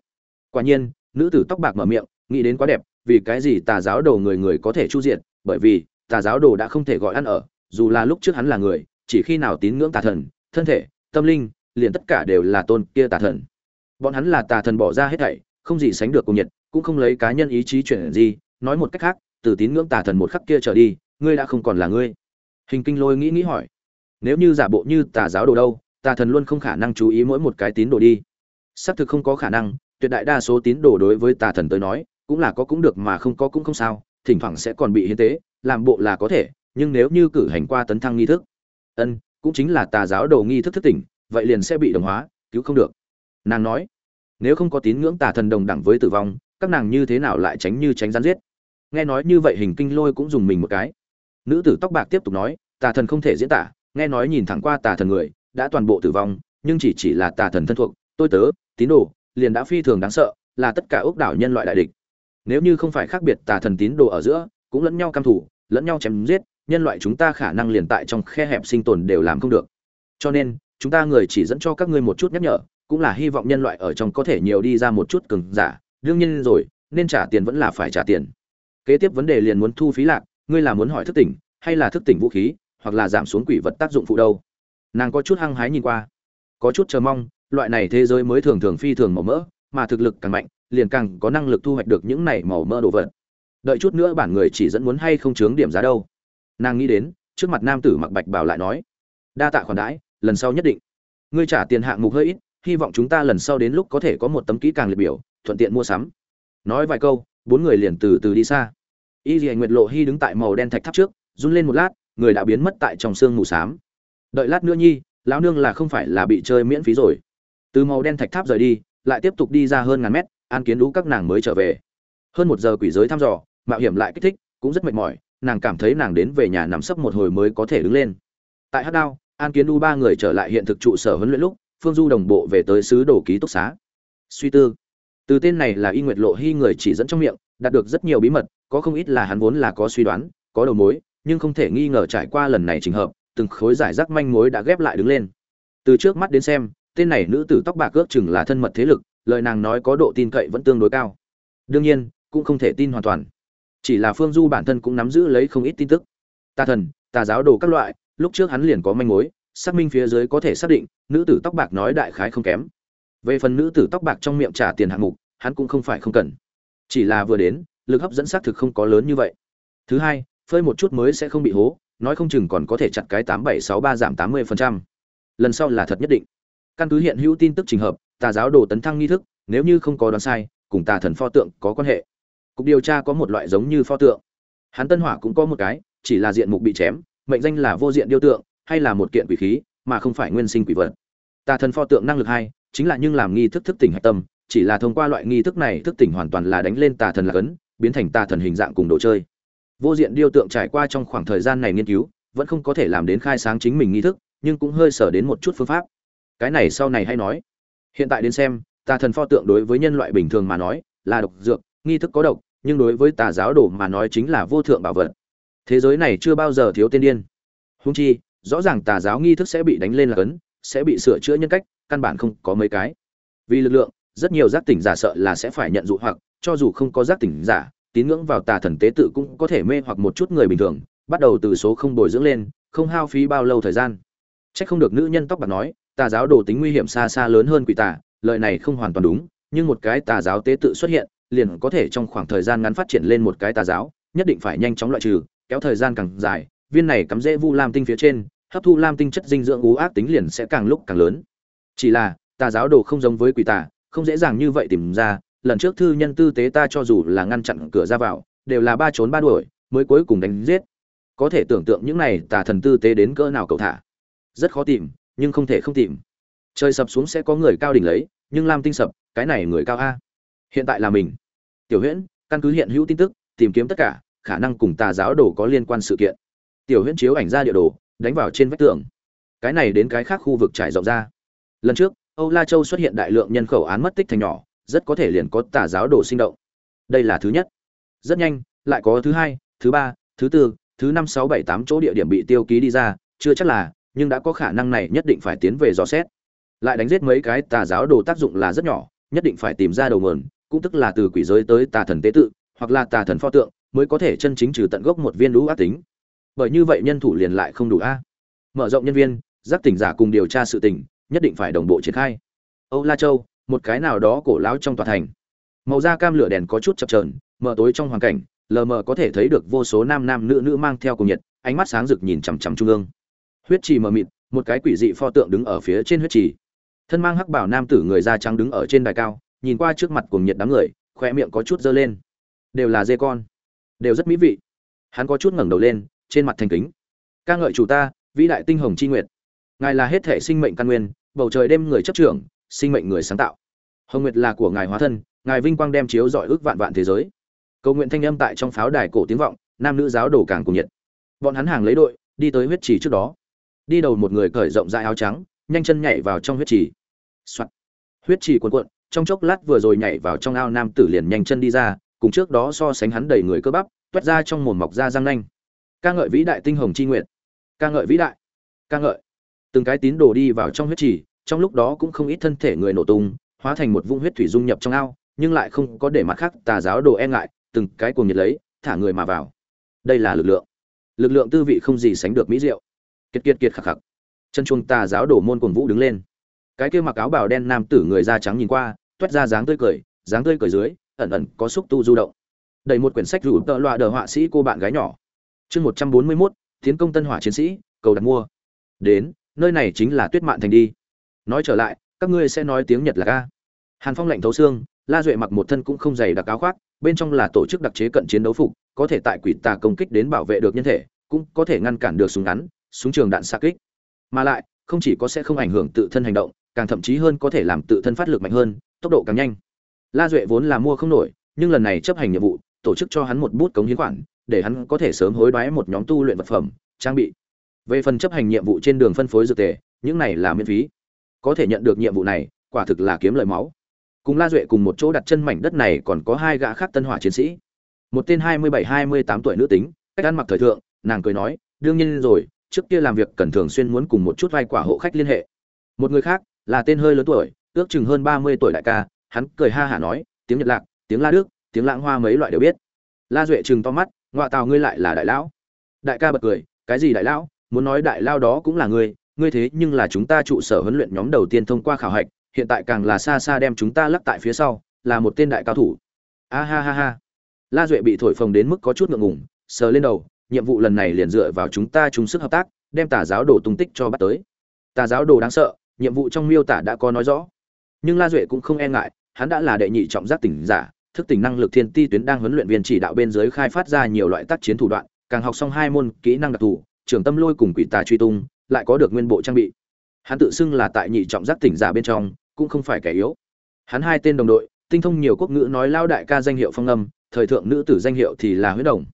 Quả nhiên, nữ tử tóc bạc mở miệng, nghĩ đến quá đẹp, vì cái gì tà giáo đồ người người có thể chu diện, bởi vì tà giáo đồ đã không thể gọi ăn ở dù là lúc trước hắn là người, chỉ khi nào tín ngưỡng tà thần, thân thể, tâm linh, liền tất cả đều là tôn kia tà thần. Bọn hắn là tà thần bỏ ra hết thảy, không gì sánh được cùng nhiệt, cũng không lấy cá nhân ý chí chuyển gì, nói một cách khác, từ tín ngưỡng tà thần một khắc kia trở đi, ngươi đã không còn là ngươi. Hình kinh lôi nghĩ nghĩ hỏi, nếu như giả bộ như tà giáo đồ đâu, tà thần luôn không khả năng chú ý mỗi một cái tín đồ đi. Xác thực không có khả năng, tuyệt đại đa số tín đồ đối với tà thần tới nói, cũng là có cũng được mà không có cũng không sao, thỉnh thoảng sẽ còn bị hiến tế, làm bộ là có thể nhưng nếu như cử hành qua tấn thăng nghi thức, ân, cũng chính là tà giáo đồ nghi thức thức tỉnh, vậy liền sẽ bị đồng hóa, cứu không được. Nàng nói, nếu không có tín ngưỡng tà thần đồng đẳng với tử vong, các nàng như thế nào lại tránh như tránh gián giết? Nghe nói như vậy hình kinh lôi cũng dùng mình một cái. Nữ tử tóc bạc tiếp tục nói, tà thần không thể diễn tả, nghe nói nhìn thẳng qua tà thần người, đã toàn bộ tử vong, nhưng chỉ chỉ là tà thần thân thuộc, tôi tớ, tín đồ, liền đã phi thường đáng sợ, là tất cả ốc đảo nhân loại đại địch. Nếu như không phải khác biệt tà thần tín đồ ở giữa, cũng lẫn nhau căm thủ lẫn nhau chém giết nhân loại chúng ta khả năng liền tại trong khe hẹp sinh tồn đều làm không được. Cho nên, chúng ta người chỉ dẫn cho các ngươi một chút nhắc nhở, cũng là hy vọng nhân loại ở trong có thể nhiều đi ra một chút cường giả. Đương nhiên rồi, nên trả tiền vẫn là phải trả tiền. Kế tiếp vấn đề liền muốn thu phí lạc, ngươi là muốn hỏi thức tỉnh, hay là thức tỉnh vũ khí, hoặc là giảm xuống quỷ vật tác dụng phụ đâu? Nàng có chút hăng hái nhìn qua. Có chút chờ mong, loại này thế giới mới thường thường phi thường màu mỡ, mà thực lực càng mạnh, liền càng có năng lực thu hoạch được những này màu mỡ đồ vật. Đợi chút nữa bản người chỉ dẫn muốn hay không chướng điểm giá đâu nàng nghĩ đến, trước mặt nam tử mặc bạch bảo lại nói, đa tạ khoản đãi, lần sau nhất định. Ngươi trả tiền hạng mục hơi ít, hy vọng chúng ta lần sau đến lúc có thể có một tấm kỹ càng liệt biểu, thuận tiện mua sắm. Nói vài câu, bốn người liền từ từ đi xa. Y dì nguyệt lộ hy đứng tại màu đen thạch tháp trước, run lên một lát, người đã biến mất tại trong sương mù xám. Đợi lát nữa nhi, lão nương là không phải là bị chơi miễn phí rồi. Từ màu đen thạch tháp rời đi, lại tiếp tục đi ra hơn ngàn mét, an kiến đũ các nàng mới trở về. Hơn một giờ quỷ giới thăm dò, mạo hiểm lại kích thích, cũng rất mệt mỏi nàng cảm thấy nàng đến về nhà nằm sấp một hồi mới có thể đứng lên. Tại hát đao, an kiến đu ba người trở lại hiện thực trụ sở huấn luyện lúc, phương du đồng bộ về tới sứ đồ ký túc xá. Suy tư. Từ tên này là y nguyệt lộ hy người chỉ dẫn trong miệng, đạt được rất nhiều bí mật, có không ít là hắn vốn là có suy đoán, có đầu mối, nhưng không thể nghi ngờ trải qua lần này trình hợp, từng khối giải rác manh mối đã ghép lại đứng lên. Từ trước mắt đến xem, tên này nữ tử tóc bạc ước chừng là thân mật thế lực, lời nàng nói có độ tin cậy vẫn tương đối cao. Đương nhiên, cũng không thể tin hoàn toàn chỉ là phương du bản thân cũng nắm giữ lấy không ít tin tức. Tà thần, tà giáo đồ các loại, lúc trước hắn liền có manh mối, xác minh phía dưới có thể xác định, nữ tử tóc bạc nói đại khái không kém. Về phần nữ tử tóc bạc trong miệng trả tiền hạng mục, hắn cũng không phải không cần. Chỉ là vừa đến, lực hấp dẫn xác thực không có lớn như vậy. Thứ hai, phơi một chút mới sẽ không bị hố, nói không chừng còn có thể chặt cái tám bảy sáu ba giảm tám mươi phần trăm. Lần sau là thật nhất định. Căn cứ hiện hữu tin tức trình hợp, tà giáo đồ tấn thăng nghi thức, nếu như không có đoán sai, cùng tà thần pho tượng có quan hệ cục điều tra có một loại giống như pho tượng. Hắn tân hỏa cũng có một cái, chỉ là diện mục bị chém, mệnh danh là vô diện điêu tượng, hay là một kiện quỷ khí, mà không phải nguyên sinh quỷ vật. Tà thần pho tượng năng lực hai, chính là nhưng làm nghi thức thức tỉnh hạch tâm, chỉ là thông qua loại nghi thức này thức tỉnh hoàn toàn là đánh lên tà thần là cấn, biến thành tà thần hình dạng cùng đồ chơi. Vô diện điêu tượng trải qua trong khoảng thời gian này nghiên cứu, vẫn không có thể làm đến khai sáng chính mình nghi thức, nhưng cũng hơi sở đến một chút phương pháp. Cái này sau này hay nói. Hiện tại đến xem, tà thần pho tượng đối với nhân loại bình thường mà nói, là độc dược, nghi thức có độc nhưng đối với tà giáo đồ mà nói chính là vô thượng bảo vật. Thế giới này chưa bao giờ thiếu tiên điên. Húng chi, rõ ràng tà giáo nghi thức sẽ bị đánh lên là cấn, sẽ bị sửa chữa nhân cách, căn bản không có mấy cái. Vì lực lượng, rất nhiều giác tỉnh giả sợ là sẽ phải nhận dụ hoặc, cho dù không có giác tỉnh giả, tín ngưỡng vào tà thần tế tự cũng có thể mê hoặc một chút người bình thường, bắt đầu từ số không bồi dưỡng lên, không hao phí bao lâu thời gian. C h ắ c không được nữ nhân tóc bạc nói, tà giáo đồ tính nguy hiểm xa xa lớn hơn quỷ tà lợi này không hoàn toàn đúng, nhưng một cái tà giáo tế tự xuất hiện liền có thể trong khoảng thời gian ngắn phát triển lên một cái tà giáo, nhất định phải nhanh chóng loại trừ, kéo thời gian càng dài, viên này cắm rễ vu lam tinh phía trên, hấp thu lam tinh chất dinh dưỡng ú ác tính liền sẽ càng lúc càng lớn. Chỉ là, tà giáo đồ không giống với quỷ tà, không dễ dàng như vậy tìm ra, lần trước thư nhân tư tế ta cho dù là ngăn chặn cửa ra vào, đều là ba trốn ba đuổi, mới cuối cùng đánh giết. Có thể tưởng tượng những này tà thần tư tế đến cỡ nào cậu thả. Rất khó tìm, nhưng không thể không tìm. Trời sập xuống sẽ có người cao đỉnh lấy, nhưng lam tinh sập, cái này người cao a hiện tại là mình. Tiểu huyễn, căn cứ hiện hữu tin tức, tìm kiếm tất cả, khả năng cùng tà giáo đồ có liên quan sự kiện. Tiểu huyễn chiếu ảnh ra địa đồ, đánh vào trên vách tường. Cái này đến cái khác khu vực trải rộng ra. Lần trước, âu la châu xuất hiện đại lượng nhân khẩu án mất tích thành nhỏ, rất có thể liền có tà giáo đồ sinh động. Đây là thứ nhất. Rất nhanh, lại có thứ hai, thứ ba, thứ tư, thứ năm, sáu, bảy, tám chỗ địa điểm bị tiêu ký đi ra, chưa chắc là, nhưng đã có khả năng này nhất định phải tiến về dò xét. Lại đánh giết mấy cái tà giáo đồ tác dụng là rất nhỏ, nhất định phải tìm ra đầu nguồn cũng tức là từ quỷ giới tới tà thần tế tự, hoặc là tà thần pho tượng, mới có thể chân chính trừ tận gốc một viên lũ ác tính. Bởi như vậy nhân thủ liền lại không đủ a. Mở rộng nhân viên, giác tỉnh giả cùng điều tra sự tình, nhất định phải đồng bộ triển khai. Âu la châu, một cái nào đó cổ lão trong tòa thành. Màu da cam lửa đèn có chút chập trờn mờ tối trong hoàn cảnh, lờ mờ có thể thấy được vô số nam nam nữ nữ mang theo cùng nhiệt, ánh mắt sáng rực nhìn chằm chằm trung ương. Huyết trì mờ mịt, một cái quỷ dị pho tượng đứng ở phía trên huyết trì. Thân mang hắc bảo nam tử người da trắng đứng ở trên đài cao nhìn qua trước mặt cùng nhiệt đám người khoe miệng có chút dơ lên. Đều là dê con. Đều rất mỹ vị. Hắn có chút ngẩng đầu lên, trên mặt thành kính. Ca ngợi chủ ta, vĩ đại tinh hồng c h i nguyệt. Ngài là hết thể sinh mệnh căn nguyên, bầu trời đêm người chấp trưởng, sinh mệnh người sáng tạo. Hồng nguyệt là của ngài hóa thân, ngài vinh quang đem chiếu dọi ước vạn vạn thế giới. Cầu nguyện thanh âm tại trong pháo đài cổ tiếng vọng, nam nữ giáo đổ càng cùng nhiệt. Bọn hắn hàng lấy đội, đi tới huyết trì trước đó. Đi đầu một người cởi rộng dại áo trắng, nhanh chân nhảy vào trong huyết trì、Soạn. huyết trì cuộn cuộn trong chốc lát vừa rồi nhảy vào trong ao nam tử liền nhanh chân đi ra, cùng trước đó so sánh hắn đầy người cơ bắp, toét ra trong mồm mọc ra răng nanh. Ca ngợi vĩ đại tinh hồng chi nguyện ca ngợi vĩ đại. Ca ngợi. Từng cái tín đồ đi vào trong huyết trì, trong lúc đó cũng không ít thân thể người nổ tung, hóa thành một vũng huyết thủy dung nhập trong ao, nhưng lại không có để mặt khác tà giáo đồ e ngại, từng cái cuồng nhiệt lấy, thả người mà vào. Đây là lực lượng. Lực lượng tư vị không gì sánh được mỹ diệu. Kiệt kiệt kiệt khạc khạc chân chuông tà giáo đổ môn cuồng vũ đứng lên cái kia mặc áo bào đen nam tử người da trắng nhìn qua, toét ra dáng tươi cười, dáng tươi cười dưới, ẩn ẩn có xúc tu du động. Đầy một quyển sách rủ tợ loạ đờ họa sĩ cô bạn gái nhỏ. Chương một trăm bốn mươi mốt, tiến công tân hỏa chiến sĩ, cầu đặt mua. Đến, nơi này chính là tuyết mạn thành đi. Nói trở lại, các ngươi sẽ nói tiếng nhật là ga. hàn phong lạnh thấu xương, la duệ mặc một thân cũng không dày đặc áo khoác, bên trong là tổ chức đặc chế cận chiến đấu phục, có thể tại quỷ tà công kích đến bảo vệ được nhân thể, cũng có thể ngăn cản được súng ngắn, súng trường đạn xa kích. Mà lại, không chỉ có sẽ không ảnh hưởng tự thân hành động càng thậm chí hơn có thể làm tự thân phát lực mạnh hơn, tốc độ càng nhanh. La duệ vốn là mua không nổi, nhưng lần này chấp hành nhiệm vụ, tổ chức cho hắn một bút cống hiến khoản, để hắn có thể sớm hối đoái một nhóm tu luyện vật phẩm, trang bị. Về phần chấp hành nhiệm vụ trên đường phân phối dược tề, những này là miễn phí. Có thể nhận được nhiệm vụ này, quả thực là kiếm lời máu. Cùng la duệ cùng một chỗ đặt chân mảnh đất này còn có hai gã khác tân hỏa chiến sĩ. Một tên hai mươi bảy, hai mươi tám tuổi nữ tính, cách ăn mặc thời thượng, nàng cười nói, đương nhiên rồi, trước kia làm việc cần thường xuyên muốn cùng một chút vai quả hộ khách liên hệ. Một người khác là tên hơi lớn tuổi, ước chừng hơn ba mươi tuổi đại ca, hắn cười ha hả nói, tiếng nhật lạc, tiếng la đức, tiếng lãng hoa mấy loại đều biết. La duệ chừng to mắt ngoạ tào ngươi lại là đại lão. Đại ca bật cười, cái gì đại lão? Muốn nói đại lao đó cũng là ngươi ngươi thế nhưng là chúng ta trụ sở huấn luyện nhóm đầu tiên thông qua khảo hạch, hiện tại càng là xa xa đem chúng ta lắc tại phía sau, là một tên đại cao thủ. A ha ha ha. La duệ bị thổi phồng đến mức có chút ngượng ngùng, sờ lên đầu, nhiệm vụ lần này liền dựa vào chúng ta chung sức hợp tác, đem tà giáo đồ tung tích cho bắt tới. Tà giáo đồ đáng sợ nhiệm vụ trong miêu tả đã có nói rõ. Nhưng la duệ cũng không e ngại, hắn đã là đệ nhị trọng giác tỉnh giả, thức tỉnh năng lực thiên ti tuyến đang huấn luyện viên chỉ đạo bên dưới khai phát ra nhiều loại tác chiến thủ đoạn, càng học xong hai môn kỹ năng đặc thù, trưởng tâm lôi cùng quỷ tà truy tung, lại có được nguyên bộ trang bị. Hắn tự xưng là tại nhị trọng giác tỉnh giả bên trong, cũng không phải kẻ yếu. Hắn hai tên đồng đội, tinh thông nhiều quốc ngữ nói lao đại ca danh hiệu phong âm, thời thượng nữ tử danh hiệu thì là huyết đồng.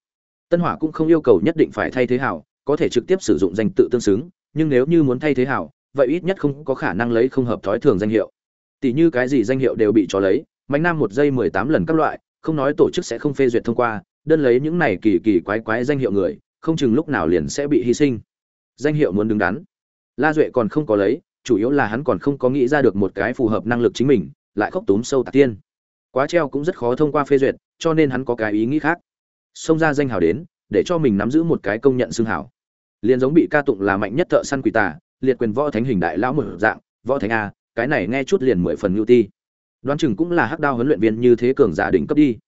Tân hỏa cũng không yêu cầu nhất định phải thay thế hảo, có thể trực tiếp sử dụng danh tự tương xứng, nhưng nếu như muốn thay thế hảo vậy ít nhất không có khả năng lấy không hợp thói thường danh hiệu. Tỷ như cái gì danh hiệu đều bị cho lấy, mạnh nam một giây mười tám lần các loại, không nói tổ chức sẽ không phê duyệt thông qua, đơn lấy những này kỳ kỳ quái quái danh hiệu người, không chừng lúc nào liền sẽ bị hy sinh. Danh hiệu muốn đứng đắn. La duệ còn không có lấy, chủ yếu là hắn còn không có nghĩ ra được một cái phù hợp năng lực chính mình, lại khóc túm sâu tạc tiên. Quá treo cũng rất khó thông qua phê duyệt, cho nên hắn có cái ý nghĩ khác. Xông ra danh hào đến, để cho mình nắm giữ một cái công nhận xương hảo liền giống bị ca tụng là mạnh nhất thợ săn quỷ tà liệt quyền võ thánh hình đại lão một dạng, võ thánh a, cái này nghe chút liền mười phần ngưu ti. Đoán chừng cũng là hắc đao huấn luyện viên như thế cường giả đỉnh cấp đi.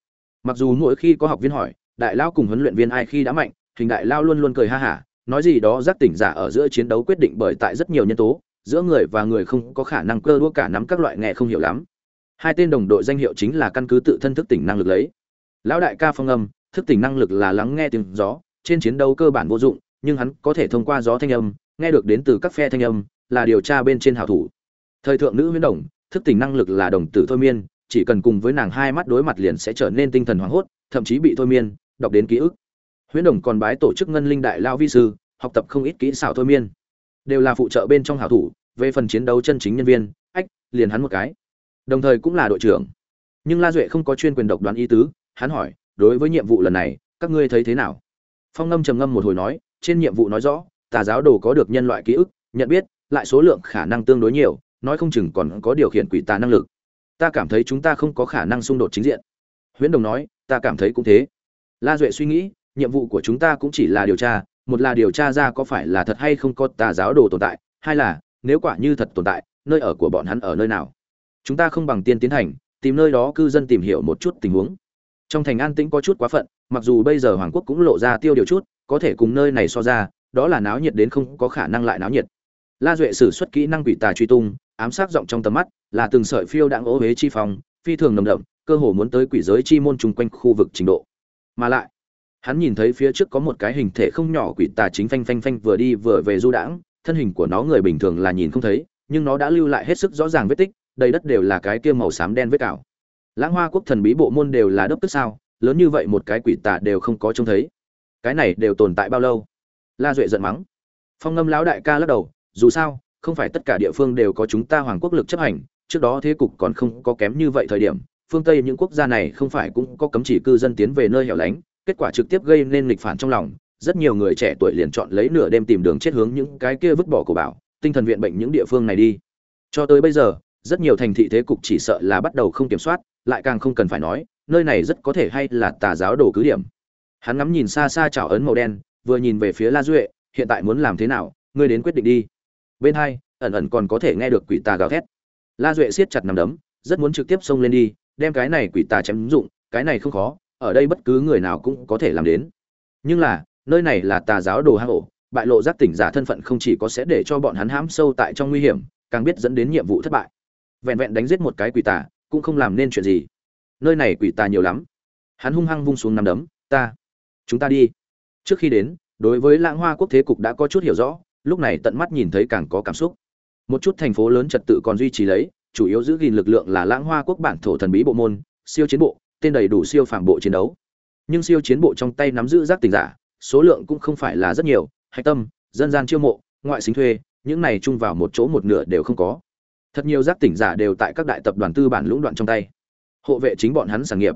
Mặc dù mỗi khi có học viên hỏi, đại lão cùng huấn luyện viên ai khi đã mạnh, hình đại lão luôn luôn cười ha hả, nói gì đó giác tỉnh giả ở giữa chiến đấu quyết định bởi tại rất nhiều nhân tố, giữa người và người không có khả năng cơ đua cả nắm các loại nghe không hiểu lắm. Hai tên đồng đội danh hiệu chính là căn cứ tự thân thức tỉnh năng lực lấy. Lão đại ca phong âm, thức tỉnh năng lực là lắng nghe tiếng gió, trên chiến đấu cơ bản vô dụng, nhưng hắn có thể thông qua gió thanh âm nghe được đến từ các phe thanh âm, là điều tra bên trên hảo thủ. Thời thượng nữ huyễn đồng, thức tỉnh năng lực là đồng tử thôi miên, chỉ cần cùng với nàng hai mắt đối mặt liền sẽ trở nên tinh thần hoảng hốt, thậm chí bị thôi miên, đọc đến ký ức. Huyễn đồng còn bái tổ chức ngân linh đại lao vi sư, học tập không ít kỹ xảo thôi miên. Đều là phụ trợ bên trong hảo thủ, về phần chiến đấu chân chính nhân viên, ách, liền hắn một cái. Đồng thời cũng là đội trưởng. Nhưng la duệ không có chuyên quyền độc đoán ý tứ, hắn hỏi, đối với nhiệm vụ lần này, các ngươi thấy thế nào? Phong ngâm trầm ngâm một hồi nói, trên nhiệm vụ nói rõ tà giáo đồ có được nhân loại ký ức, nhận biết, lại số lượng khả năng tương đối nhiều, nói không chừng còn có điều khiển quỷ tà năng lực. Ta cảm thấy chúng ta không có khả năng xung đột chính diện. Huyễn đồng nói, ta cảm thấy cũng thế. La duệ suy nghĩ, nhiệm vụ của chúng ta cũng chỉ là điều tra, một là điều tra ra có phải là thật hay không có tà giáo đồ tồn tại, hai là, nếu quả như thật tồn tại, nơi ở của bọn hắn ở nơi nào. Chúng ta không bằng tiên tiến hành, tìm nơi đó cư dân tìm hiểu một chút tình huống. Trong thành an tĩnh có chút quá phận, mặc dù bây giờ hoàng quốc cũng lộ ra tiêu điều chút, có thể cùng nơi này so ra đó là náo nhiệt đến không có khả năng lại náo nhiệt. La duệ sử xuất kỹ năng quỷ tà truy tung, ám sát rộng trong tầm mắt, là từng sợi phiêu đang ố huế chi phòng phi thường nồng đậm, cơ hồ muốn tới quỷ giới chi môn chung quanh khu vực trình độ. Mà lại, hắn nhìn thấy phía trước có một cái hình thể không nhỏ quỷ tà chính phanh phanh phanh vừa đi vừa về du đãng, thân hình của nó người bình thường là nhìn không thấy, nhưng nó đã lưu lại hết sức rõ ràng vết tích, đầy đất đều là cái kia màu xám đen vết cào. Lãng hoa quốc thần bí bộ môn đều là đốc tức sao, lớn như vậy một cái quỷ tà đều không có trông thấy. Cái này đều tồn tại bao lâu? La duệ giận mắng. Phong ngâm lão đại ca lắc đầu, dù sao, không phải tất cả địa phương đều có chúng ta hoàng quốc lực chấp hành, trước đó thế cục còn không có kém như vậy thời điểm, phương tây những quốc gia này không phải cũng có cấm chỉ cư dân tiến về nơi hẻo lánh, kết quả trực tiếp gây nên nghịch phản trong lòng, rất nhiều người trẻ tuổi liền chọn lấy nửa đêm tìm đường chết hướng những cái kia vứt bỏ của bảo, tinh thần viện bệnh những địa phương này đi. Cho tới bây giờ, rất nhiều thành thị thế cục chỉ sợ là bắt đầu không kiểm soát, lại càng không cần phải nói, nơi này rất có thể hay là tà giáo đồ cứ điểm. Hắn ngắm nhìn xa xa chảo ấn màu đen vừa nhìn về phía la duệ, hiện tại muốn làm thế nào, ngươi đến quyết định đi. Bên hai, ẩn ẩn còn có thể nghe được quỷ tà gào thét. La duệ siết chặt nằm đấm, rất muốn trực tiếp xông lên đi, đem cái này quỷ tà chém dụng, cái này không khó, ở đây bất cứ người nào cũng có thể làm đến. Nhưng là, nơi này là tà giáo đồ hang ổ, bại lộ giác tỉnh giả thân phận không chỉ có sẽ để cho bọn hắn hãm sâu tại trong nguy hiểm, càng biết dẫn đến nhiệm vụ thất bại. Vẹn vẹn đánh giết một cái quỷ tà, cũng không làm nên chuyện gì. Nơi này quỷ tà nhiều lắm. Hắn hung hăng vung xuống nằm đấm, ta, chúng ta đi trước khi đến, đối với lãng hoa quốc thế cục đã có chút hiểu rõ, lúc này tận mắt nhìn thấy càng có cảm xúc. Một chút thành phố lớn trật tự còn duy trì lấy, chủ yếu giữ gìn lực lượng là lãng hoa quốc bản thổ thần bí bộ môn, siêu chiến bộ, tên đầy đủ siêu phản bộ chiến đấu. Nhưng siêu chiến bộ trong tay nắm giữ giác tình giả, số lượng cũng không phải là rất nhiều, hạch tâm, dân gian chiêu mộ, ngoại sinh thuê, những này chung vào một chỗ một nửa đều không có. Thật nhiều giác tỉnh giả đều tại các đại tập đoàn tư bản lũng đoạn trong tay. Hộ vệ chính bọn hắn sản nghiệp.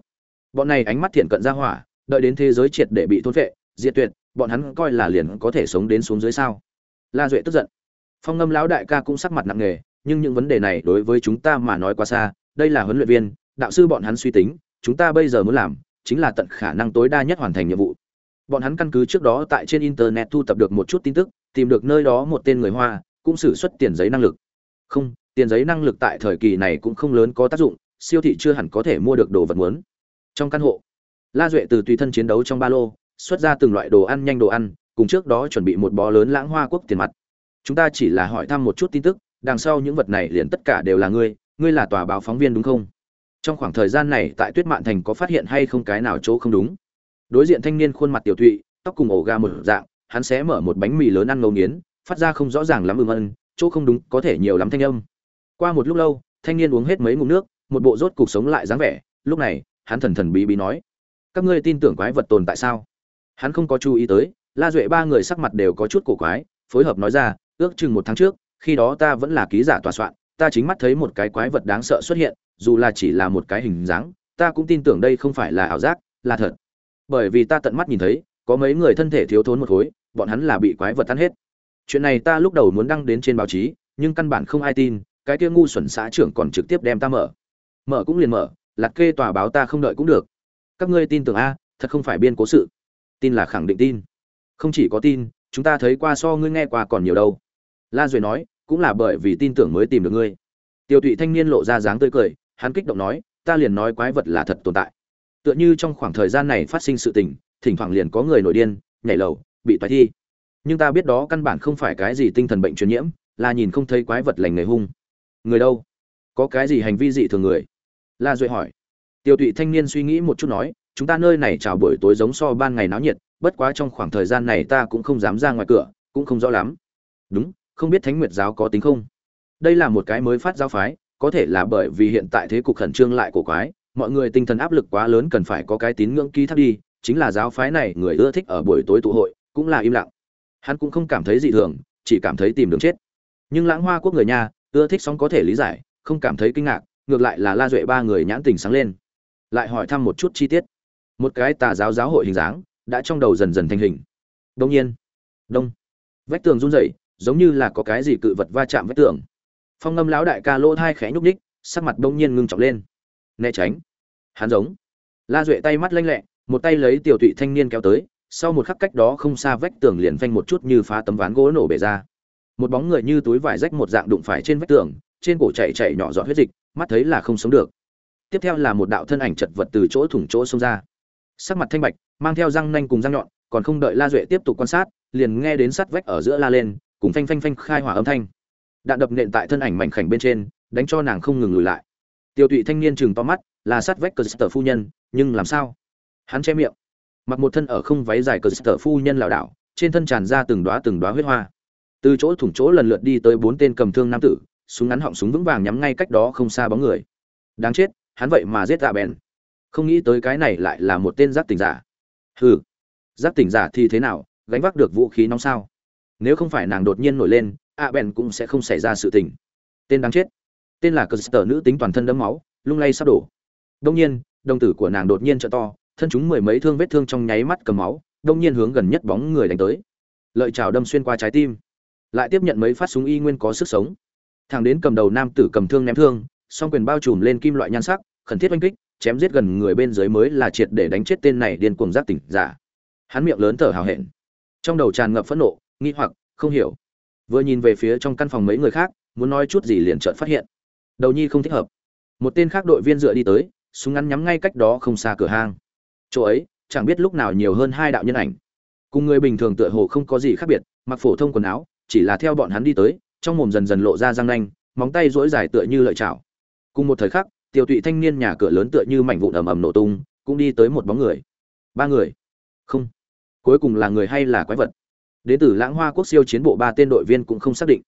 Bọn này ánh mắt thiện cận ra hỏa, đợi đến thế giới triệt để bị thôn vệ diệt tuyệt, bọn hắn coi là liền có thể sống đến xuống dưới sao? La duệ tức giận. Phong ngâm lão đại ca cũng sắc mặt nặng nề, nhưng những vấn đề này đối với chúng ta mà nói quá xa, đây là huấn luyện viên, đạo sư bọn hắn suy tính, chúng ta bây giờ muốn làm chính là tận khả năng tối đa nhất hoàn thành nhiệm vụ. Bọn hắn căn cứ trước đó tại trên internet thu tập được một chút tin tức, tìm được nơi đó một tên người hoa, cũng xử xuất tiền giấy năng lực. Không, tiền giấy năng lực tại thời kỳ này cũng không lớn có tác dụng, siêu thị chưa hẳn có thể mua được đồ vật muốn. Trong căn hộ, la duệ từ tùy thân chiến đấu trong ba lô xuất ra từng loại đồ ăn nhanh đồ ăn, cùng trước đó chuẩn bị một bó lớn lãng hoa quốc tiền mặt. Chúng ta chỉ là hỏi thăm một chút tin tức, đằng sau những vật này liền tất cả đều là ngươi ngươi là tòa báo phóng viên đúng không? Trong khoảng thời gian này tại tuyết mạn thành có phát hiện hay không cái nào chỗ không đúng? Đối diện thanh niên khuôn mặt tiểu thụy tóc cùng ổ ga một dạng, hắn sẽ mở một bánh mì lớn ăn ngấu nghiến, phát ra không rõ ràng lắm ừm ân, chỗ không đúng có thể nhiều lắm thanh âm. Qua một lúc lâu, thanh niên uống hết mấy ngụm nước, một bộ rốt cục sống lại dáng vẻ, lúc này, hắn thần thần bí bí nói, các ngươi tin tưởng quái vật tồn tại sao? Hắn không có chú ý tới, la duệ ba người sắc mặt đều có chút cổ quái, phối hợp nói ra, ước chừng một tháng trước, khi đó ta vẫn là ký giả tòa soạn, ta chính mắt thấy một cái quái vật đáng sợ xuất hiện, dù là chỉ là một cái hình dáng, ta cũng tin tưởng đây không phải là ảo giác, là thật. Bởi vì ta tận mắt nhìn thấy, có mấy người thân thể thiếu thốn một khối, bọn hắn là bị quái vật tan hết. Chuyện này ta lúc đầu muốn đăng đến trên báo chí, nhưng căn bản không ai tin, cái kia ngu xuẩn xã trưởng còn trực tiếp đem ta mở. Mở cũng liền mở lạt kê tòa báo ta không đợi cũng được. Các ngươi tin tưởng a, thật không phải biên cố sự tin là khẳng định tin. Không chỉ có tin, chúng ta thấy qua so ngươi nghe qua còn nhiều đâu. La duệ nói, cũng là bởi vì tin tưởng mới tìm được ngươi. Tiêu tụy thanh niên lộ ra dáng tươi cười, hắn kích động nói, ta liền nói quái vật là thật tồn tại. Tựa như trong khoảng thời gian này phát sinh sự tình, thỉnh thoảng liền có người nổi điên, nhảy lầu, bị toại thi. Nhưng ta biết đó căn bản không phải cái gì tinh thần bệnh truyền nhiễm, là nhìn không thấy quái vật lành người hung. Người đâu? Có cái gì hành vi dị thường người? La duệ hỏi. Tiêu tụy thanh niên suy nghĩ một chút nói chúng ta nơi này chào buổi tối giống so ban ngày náo nhiệt, bất quá trong khoảng thời gian này ta cũng không dám ra ngoài cửa, cũng không rõ lắm. Đúng, không biết thánh nguyệt giáo có tính không? Đây là một cái mới phát giáo phái, có thể là bởi vì hiện tại thế cục khẩn trương lại của quái, mọi người tinh thần áp lực quá lớn cần phải có cái tín ngưỡng ký thác đi, chính là giáo phái này người ưa thích ở buổi tối tụ hội, cũng là im lặng. Hắn cũng không cảm thấy dị thường, chỉ cảm thấy tìm đường chết. Nhưng lãng hoa quốc người nhà, ưa thích sóng có thể lý giải, không cảm thấy kinh ngạc, ngược lại là la duệ ba người nhãn tình sáng lên. Lại hỏi thăm một chút chi tiết một cái tà giáo giáo hội hình dáng, đã trong đầu dần dần thành hình. Đông nhiên, đông, vách tường run rẩy, giống như là có cái gì cự vật va chạm vách tường. Phong ngâm lão đại ca lỗ thai khẽ nhúc ních sắc mặt đông nhiên ngưng trọng lên. Né tránh, hắn giống, la duệ tay mắt lanh lẹ, một tay lấy tiểu tụy thanh niên kéo tới, sau một khắc cách đó không xa vách tường liền phanh một chút như phá tấm ván gỗ nổ bể ra. Một bóng người như túi vải rách một dạng đụng phải trên vách tường, trên cổ chạy chạy nhỏ giọt huyết dịch, mắt thấy là không sống được. Tiếp theo là một đạo thân ảnh chật vật từ chỗ thủng chỗ xông ra sắc mặt thanh bạch, mang theo răng nanh cùng răng nhọn, còn không đợi la duệ tiếp tục quan sát, liền nghe đến sắt vách ở giữa la lên, cùng phanh phanh phanh khai hỏa âm thanh. Đạn đập nện tại thân ảnh mảnh khảnh bên trên, đánh cho nàng không ngừng lùi lại. Tiêu tụy thanh niên chừng to mắt, là sắt vách cờ sở phu nhân, nhưng làm sao? Hắn che miệng. Mặc một thân ở không váy dài cờ sở phu nhân lảo đảo, trên thân tràn ra từng đóa từng đóa huyết hoa. Từ chỗ thủng chỗ lần lượt đi tới bốn tên cầm thương nam tử, súng ngắn họng súng vững vàng nhắm ngay cách đó không xa bóng người. Đáng chết, hắn vậy mà giết dạ bèn không nghĩ tới cái này lại là một tên giác tỉnh giả. Hừ, giác tỉnh giả thì thế nào, gánh vác được vũ khí nóng sao? Nếu không phải nàng đột nhiên nổi lên ạ bèn cũng sẽ không xảy ra sự tình. Tên đáng chết. Tên là cờ sờ nữ tính toàn thân đẫm máu, lung lay sắp đổ. Đông nhiên, đồng tử của nàng đột nhiên trợ to, thân chúng mười mấy thương vết thương trong nháy mắt cầm máu đông nhiên hướng gần nhất bóng người đánh tới. Lợi chảo đâm xuyên qua trái tim. Lại tiếp nhận mấy phát súng y nguyên có sức sống. Thằng đến cầm đầu nam tử cầm thương ném thương, song quyền bao trùm lên kim loại nhan sắc, khẩn thiết oanh kích chém giết gần người bên dưới mới là triệt để đánh chết tên này điên cuồng giác tỉnh giả. Hắn miệng lớn thở hào hẹn. Trong đầu tràn ngập phẫn nộ, nghi hoặc, không hiểu. Vừa nhìn về phía trong căn phòng mấy người khác, muốn nói chút gì liền chợt phát hiện. Đầu nhi không thích hợp. Một tên khác đội viên dựa đi tới, súng ngắn nhắm ngay cách đó không xa cửa hang. Chỗ ấy, chẳng biết lúc nào nhiều hơn hai đạo nhân ảnh. Cùng người bình thường tựa hồ không có gì khác biệt, mặc phổ thông quần áo, chỉ là theo bọn hắn đi tới, trong mồm dần dần lộ ra răng nanh, móng tay rỗi dài tựa như lợi chảo. Cùng một thời khắc tiểu tụy thanh niên nhà cửa lớn tựa như mảnh vụn ầm ầm nổ tung, cũng đi tới một bóng người. Ba người? Không. Cuối cùng là người hay là quái vật? Đến từ lãng hoa quốc siêu chiến bộ ba tên đội viên cũng không xác định.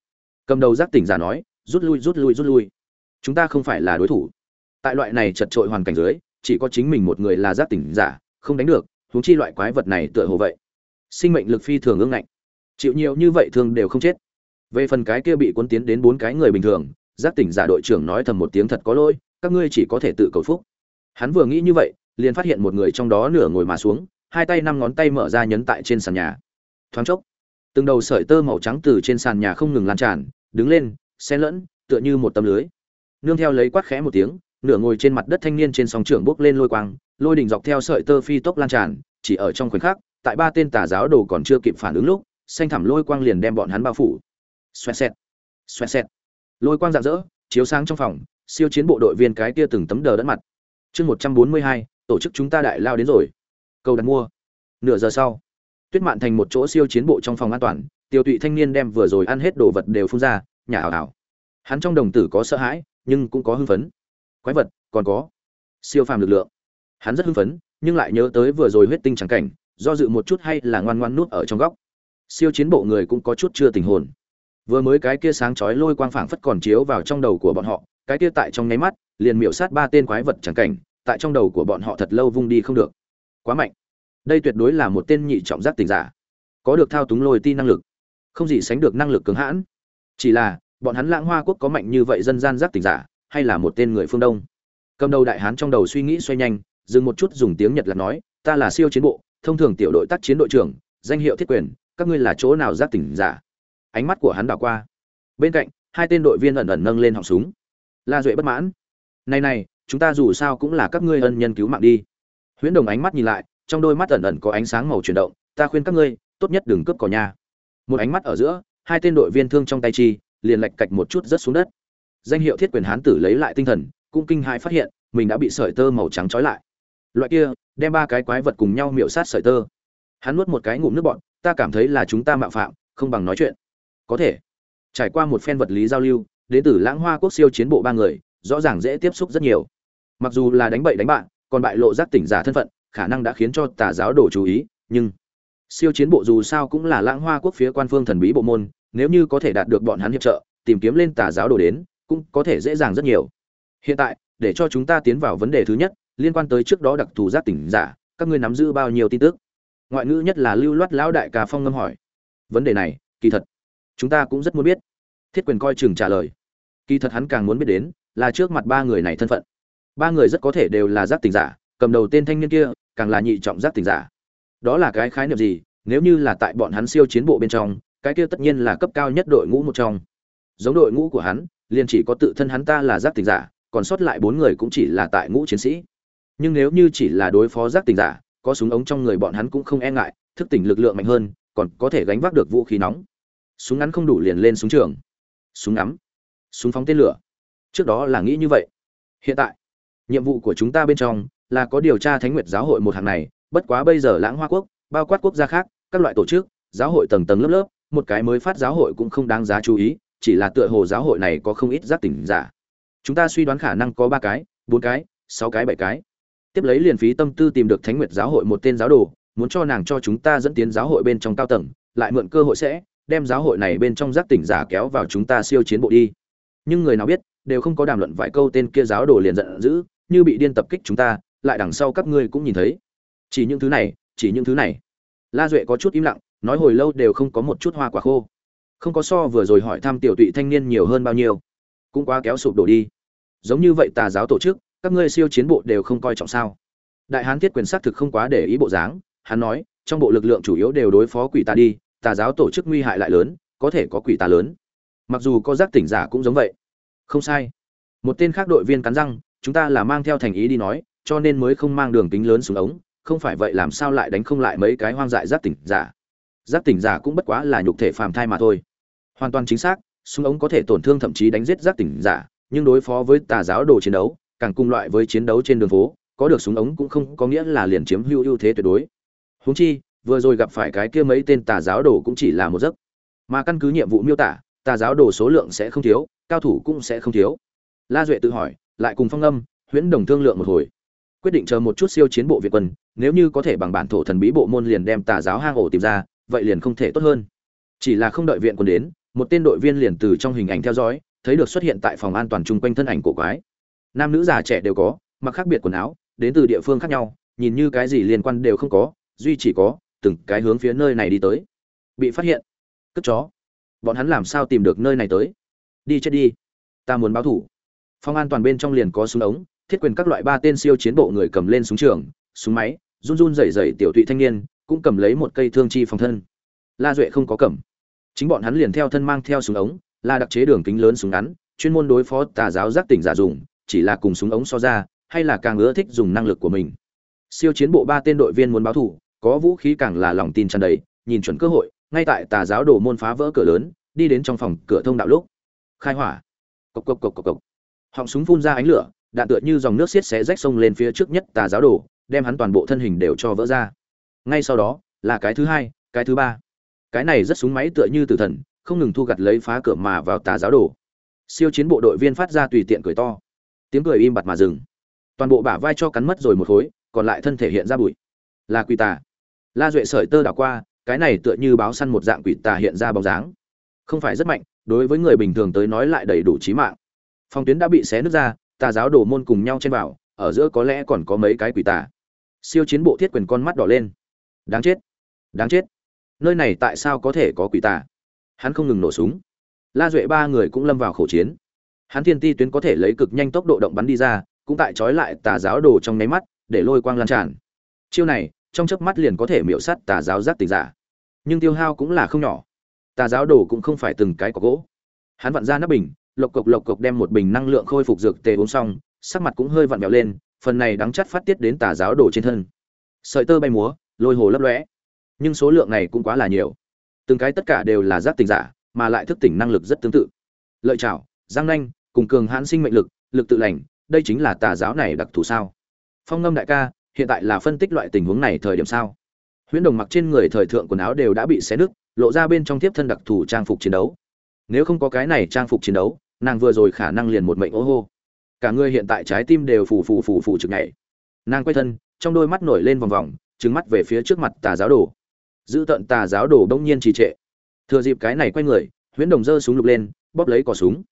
Cầm đầu giác tỉnh giả nói, rút lui rút lui rút lui. Chúng ta không phải là đối thủ. Tại loại này chật trội hoàn cảnh dưới, chỉ có chính mình một người là giác tỉnh giả, không đánh được, huống chi loại quái vật này tựa hồ vậy. Sinh mệnh lực phi thường ương ngạnh. Chịu nhiều như vậy thường đều không chết. Về phần cái kia bị cuốn tiến đến bốn cái người bình thường, giác tỉnh giả đội trưởng nói thầm một tiếng thật có lỗi các ngươi chỉ có thể tự cầu phúc. Hắn vừa nghĩ như vậy, liền phát hiện một người trong đó nửa ngồi mà xuống, hai tay năm ngón tay mở ra nhấn tại trên sàn nhà. Thoáng chốc, từng đầu sợi tơ màu trắng từ trên sàn nhà không ngừng lan tràn, đứng lên, xen lẫn, tựa như một tấm lưới. Nương theo lấy quát khẽ một tiếng, nửa ngồi trên mặt đất thanh niên trên sóng trưởng bốc lên lôi quang, lôi đỉnh dọc theo sợi tơ phi tốc lan tràn, chỉ ở trong khoảnh khắc, tại ba tên tà giáo đồ còn chưa kịp phản ứng lúc, xanh thẳm lôi quang liền đem bọn hắn bao phủ. Xoẹt xẹt xoẹt xẹt. Lôi quang rạng rỡ, chiếu sáng trong phòng siêu chiến bộ đội viên cái kia từng tấm đờ đẫn mặt. Chương một trăm bốn mươi hai, tổ chức chúng ta đại lao đến rồi. Cầu đặt mua. Nửa giờ sau, tuyết mạn thành một chỗ siêu chiến bộ trong phòng an toàn, tiêu tụy thanh niên đem vừa rồi ăn hết đồ vật đều phun ra, nhà ảo ảo. Hắn trong đồng tử có sợ hãi, nhưng cũng có hưng phấn. Quái vật, còn có siêu phàm lực lượng. Hắn rất hưng phấn, nhưng lại nhớ tới vừa rồi huyết tinh trắng cảnh, do dự một chút hay là ngoan ngoan nuốt ở trong góc. Siêu chiến bộ người cũng có chút chưa tình hồn. Vừa mới cái kia sáng chói lôi quang phảng phất còn chiếu vào trong đầu của bọn họ cái kia tại trong nháy mắt, liền miểu sát ba tên quái vật chẳng cảnh, tại trong đầu của bọn họ thật lâu vung đi không được. Quá mạnh. Đây tuyệt đối là một tên nhị trọng giác tình giả. Có được thao túng lôi ti năng lực. Không gì sánh được năng lực cứng hãn. Chỉ là, bọn hắn lãng hoa quốc có mạnh như vậy dân gian giác tình giả, hay là một tên người phương đông? Cầm đầu đại hán trong đầu suy nghĩ xoay nhanh, dừng một chút dùng tiếng nhật là nói, ta là siêu chiến bộ, thông thường tiểu đội tác chiến đội trưởng, danh hiệu thiết quyền, các ngươi là chỗ nào giác tỉnh giả? Ánh mắt của hắn đảo qua. Bên cạnh, hai tên đội viên ẩn ẩn nâng lên họng súng la duệ bất mãn. Này này, chúng ta dù sao cũng là các ngươi ân nhân cứu mạng đi. Huyễn đồng ánh mắt nhìn lại, trong đôi mắt ẩn ẩn có ánh sáng màu chuyển động, ta khuyên các ngươi, tốt nhất đừng cướp cỏ nhà. Một ánh mắt ở giữa, hai tên đội viên thương trong tay chi, liền lệch cạch một chút rất xuống đất. Danh hiệu thiết quyền hán tử lấy lại tinh thần, cũng kinh hãi phát hiện, mình đã bị sợi tơ màu trắng trói lại. Loại kia, đem ba cái quái vật cùng nhau miệu sát sợi tơ. Hắn nuốt một cái ngụm nước bọn ta cảm thấy là chúng ta mạo phạm, không bằng nói chuyện. Có thể. Trải qua một phen vật lý giao lưu đến từ lãng hoa quốc siêu chiến bộ ba người, rõ ràng dễ tiếp xúc rất nhiều. Mặc dù là đánh bậy đánh bạn, còn bại lộ giác tỉnh giả thân phận, khả năng đã khiến cho tà giáo đổ chú ý, nhưng siêu chiến bộ dù sao cũng là lãng hoa quốc phía quan phương thần bí bộ môn, nếu như có thể đạt được bọn hắn hiệp trợ, tìm kiếm lên tà giáo đổ đến, cũng có thể dễ dàng rất nhiều. Hiện tại, để cho chúng ta tiến vào vấn đề thứ nhất, liên quan tới trước đó đặc thù giác tỉnh giả, các ngươi nắm giữ bao nhiêu tin tức? Ngoại ngữ nhất là lưu loát lão đại cà phong ngâm hỏi. Vấn đề này, kỳ thật, chúng ta cũng rất muốn biết thiết quyền coi chừng trả lời. Kỳ thật hắn càng muốn biết đến, là trước mặt ba người này thân phận. Ba người rất có thể đều là giác tình giả, cầm đầu tên thanh niên kia, càng là nhị trọng giác tình giả. Đó là cái khái niệm gì? Nếu như là tại bọn hắn siêu chiến bộ bên trong, cái kia tất nhiên là cấp cao nhất đội ngũ một trong. Giống đội ngũ của hắn, liền chỉ có tự thân hắn ta là giác tình giả, còn sót lại bốn người cũng chỉ là tại ngũ chiến sĩ. Nhưng nếu như chỉ là đối phó giác tình giả, có súng ống trong người bọn hắn cũng không e ngại, thức tỉnh lực lượng mạnh hơn, còn có thể gánh vác được vũ khí nóng. Súng ngắn không đủ liền lên súng trường súng ngắm, súng phóng tên lửa. Trước đó là nghĩ như vậy. Hiện tại, nhiệm vụ của chúng ta bên trong là có điều tra thánh nguyệt giáo hội một hàng này, bất quá bây giờ lãng hoa quốc, bao quát quốc gia khác, các loại tổ chức, giáo hội tầng tầng lớp lớp, một cái mới phát giáo hội cũng không đáng giá chú ý, chỉ là tựa hồ giáo hội này có không ít giác tỉnh giả. Chúng ta suy đoán khả năng có ba cái, bốn cái, sáu cái, bảy cái. Tiếp lấy liền phí tâm tư tìm được thánh nguyệt giáo hội một tên giáo đồ, muốn cho nàng cho chúng ta dẫn tiến giáo hội bên trong cao tầng, lại mượn cơ hội sẽ đem giáo hội này bên trong giác tỉnh giả kéo vào chúng ta siêu chiến bộ đi. Nhưng người nào biết, đều không có đàm luận vài câu tên kia giáo đồ liền giận dữ, như bị điên tập kích chúng ta, lại đằng sau các ngươi cũng nhìn thấy. Chỉ những thứ này, chỉ những thứ này. La duệ có chút im lặng, nói hồi lâu đều không có một chút hoa quả khô. Không có so vừa rồi hỏi thăm tiểu tụy thanh niên nhiều hơn bao nhiêu. Cũng quá kéo sụp đổ đi. Giống như vậy tà giáo tổ chức, các ngươi siêu chiến bộ đều không coi trọng sao. Đại hán thiết quyền xác thực không quá để ý bộ dáng, hắn nói, trong bộ lực lượng chủ yếu đều đối phó quỷ tà đi tà giáo tổ chức nguy hại lại lớn, có thể có quỷ tà lớn. Mặc dù có giác tỉnh giả cũng giống vậy. Không sai. Một tên khác đội viên cắn răng, chúng ta là mang theo thành ý đi nói, cho nên mới không mang đường kính lớn xuống ống, không phải vậy làm sao lại đánh không lại mấy cái hoang dại giác tỉnh giả. Giác tỉnh giả cũng bất quá là nhục thể phàm thai mà thôi. Hoàn toàn chính xác, súng ống có thể tổn thương thậm chí đánh giết giác tỉnh giả, nhưng đối phó với tà giáo đồ chiến đấu, càng cùng loại với chiến đấu trên đường phố, có được súng ống cũng không có nghĩa là liền chiếm hữu ưu thế tuyệt đối. Huống chi vừa rồi gặp phải cái kia mấy tên tà giáo đồ cũng chỉ là một giấc. Mà căn cứ nhiệm vụ miêu tả, tà giáo đồ số lượng sẽ không thiếu, cao thủ cũng sẽ không thiếu. La duệ tự hỏi, lại cùng phong âm, huyễn đồng thương lượng một hồi. Quyết định chờ một chút siêu chiến bộ việt quân, nếu như có thể bằng bản thổ thần bí bộ môn liền đem tà giáo hang ổ tìm ra, vậy liền không thể tốt hơn. Chỉ là không đợi viện quân đến, một tên đội viên liền từ trong hình ảnh theo dõi, thấy được xuất hiện tại phòng an toàn chung quanh thân ảnh cổ quái. Nam nữ già trẻ đều có, mặc khác biệt quần áo, đến từ địa phương khác nhau, nhìn như cái gì liên quan đều không có, duy chỉ có từng cái hướng phía nơi này đi tới. Bị phát hiện. Cất chó. Bọn hắn làm sao tìm được nơi này tới? Đi chết đi. Ta muốn báo thủ. Phong an toàn bên trong liền có súng ống, thiết quyền các loại ba tên siêu chiến bộ người cầm lên súng trường, súng máy, run run rẩy rẩy tiểu tụy thanh niên, cũng cầm lấy một cây thương chi phòng thân. La duệ không có cầm. Chính bọn hắn liền theo thân mang theo súng ống là đặc chế đường kính lớn súng ngắn, chuyên môn đối phó tà giáo giác tỉnh giả dùng, chỉ là cùng súng ống so ra, hay là càng ưa thích dùng năng lực của mình. Siêu chiến bộ ba tên đội viên muốn báo thủ có vũ khí càng là lòng tin tràn đầy nhìn chuẩn cơ hội ngay tại tà giáo đồ môn phá vỡ cửa lớn đi đến trong phòng cửa thông đạo lúc. Khai hỏa. Cộc cộc cộc cộc cộc. Họng súng phun ra ánh lửa đạn tựa như dòng nước xiết xé rách sông lên phía trước nhất tà giáo đồ, đem hắn toàn bộ thân hình đều cho vỡ ra. Ngay sau đó là cái thứ hai cái thứ ba. Cái này rất súng máy tựa như tử thần không ngừng thu gặt lấy phá cửa mà vào tà giáo đồ, siêu chiến bộ đội viên phát ra tùy tiện cười to. Tiếng cười im bặt mà dừng. Toàn bộ bả vai cho cắn mất rồi một khối còn lại thân thể hiện ra bụi. Là quỷ tà la duệ sợi tơ đảo qua cái này tựa như báo săn một dạng quỷ tà hiện ra bóng dáng. Không phải rất mạnh đối với người bình thường tới nói lại đầy đủ trí mạng. Phong tuyến đã bị xé nứt ra tà giáo đổ môn cùng nhau trên bảo, ở giữa có lẽ còn có mấy cái quỷ tà. Siêu chiến bộ thiết quyền con mắt đỏ lên. Đáng chết. Đáng chết. Nơi này tại sao có thể có quỷ tà? Hắn không ngừng nổ súng. La duệ ba người cũng lâm vào khẩu chiến. Hắn thiên ti tuyến có thể lấy cực nhanh tốc độ động bắn đi ra cũng tại trói lại tà giáo đồ trong nháy mắt để lôi quang lan tràn. Chiêu này trong chớp mắt liền có thể miểu sát tà giáo giác tỉnh giả. Nhưng tiêu hao cũng là không nhỏ. Tà giáo đồ cũng không phải từng cái có gỗ. Hắn vặn ra nắp bình, lộc cộc lộc cộc đem một bình năng lượng khôi phục dược tề uống xong, sắc mặt cũng hơi vặn vẹo lên, phần này đắng chắt phát tiết đến tà giáo đồ trên thân. Sợi tơ bay múa, lôi hồ lấp lóe. Nhưng số lượng này cũng quá là nhiều. Từng cái tất cả đều là giác tỉnh giả, mà lại thức tỉnh năng lực rất tương tự. Lợi chảo giang nanh, cùng cường hãn sinh mệnh lực lực tự lành, đây chính là tà giáo này đặc thù sao? Phong ngâm đại ca hiện tại là phân tích loại tình huống này thời điểm sao? Huyễn đồng mặc trên người thời thượng quần áo đều đã bị xé nứt, lộ ra bên trong tiếp thân đặc thù trang phục chiến đấu. Nếu không có cái này trang phục chiến đấu, nàng vừa rồi khả năng liền một mệnh ô hô. Cả người hiện tại trái tim đều phù phù phù phù trực nhảy. Nàng quay thân, trong đôi mắt nổi lên vòng vòng trứng mắt về phía trước mặt tà giáo đồ. Giữ tận tà giáo đồ đông nhiên trì trệ. Thừa dịp cái này quay người, huyễn đồng giơ súng lục lên, bóp lấy cò súng.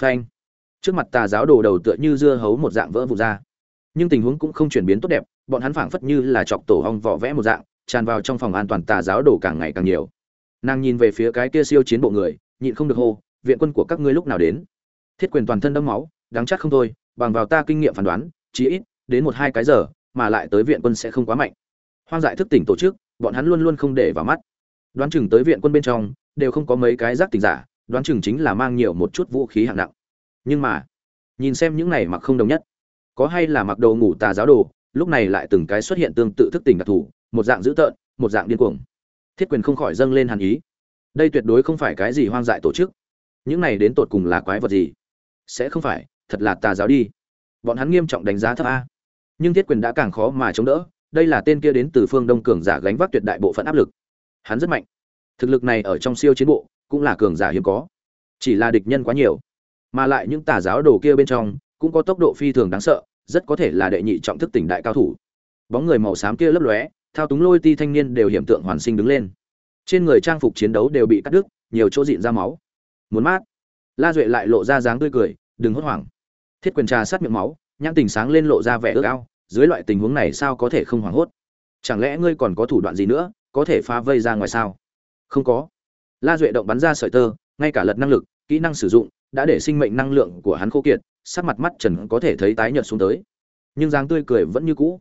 Phanh. Trước mặt tà giáo đồ đầu tựa như dưa hấu một dạng vỡ vụn ra nhưng tình huống cũng không chuyển biến tốt đẹp, bọn hắn phảng phất như là chọc tổ hong vỏ vẽ một dạng, tràn vào trong phòng an toàn tà giáo đổ càng ngày càng nhiều. Nàng nhìn về phía cái kia siêu chiến bộ người, nhịn không được hô, viện quân của các ngươi lúc nào đến? Thiết quyền toàn thân đẫm máu, đáng chắc không thôi, bằng vào ta kinh nghiệm phán đoán chí ít, đến một hai cái giờ, mà lại tới viện quân sẽ không quá mạnh. Hoang dại thức tỉnh tổ chức, bọn hắn luôn luôn không để vào mắt. Đoán chừng tới viện quân bên trong, đều không có mấy cái giác tỉnh giả, đoán chừng chính là mang nhiều một chút vũ khí hạng nặng. Nhưng mà, nhìn xem những này mặc không đồng nhất có hay là mặc đồ ngủ tà giáo đồ, lúc này lại từng cái xuất hiện tương tự thức tỉnh đặc thù, một dạng dữ tợn, một dạng điên cuồng. Thiết quyền không khỏi dâng lên hàn ý. Đây tuyệt đối không phải cái gì hoang dại tổ chức. Những này đến tột cùng là quái vật gì? Sẽ không phải, thật là tà giáo đi. Bọn hắn nghiêm trọng đánh giá thấp a. Nhưng thiết quyền đã càng khó mà chống đỡ, đây là tên kia đến từ phương đông cường giả gánh vác tuyệt đại bộ phận áp lực. Hắn rất mạnh. Thực lực này ở trong siêu chiến bộ, cũng là cường giả hiếm có. Chỉ là địch nhân quá nhiều. Mà lại những tà giáo đồ kia bên trong cũng có tốc độ phi thường đáng sợ, rất có thể là đệ nhị trọng thức tỉnh đại cao thủ. Bóng người màu xám kia lấp lóe, thao túng lôi ti thanh niên đều hiểm tượng hoàn sinh đứng lên. Trên người trang phục chiến đấu đều bị cắt đứt, nhiều chỗ rịn ra máu. Muốn mát. La duệ lại lộ ra dáng tươi cười, đừng hốt hoảng. Thiết quyền trà sát miệng máu, nhãn tình sáng lên lộ ra vẻ ước ao, dưới loại tình huống này sao có thể không hoảng hốt? Chẳng lẽ ngươi còn có thủ đoạn gì nữa, có thể phá vây ra ngoài sao? Không có. La duệ động bắn ra sợi tơ, ngay cả lật năng lực, kỹ năng sử dụng, đã để sinh mệnh năng lượng của hắn khô kiệt sắc mặt mắt trần có thể thấy tái nhợt xuống tới. Nhưng dáng tươi cười vẫn như cũ.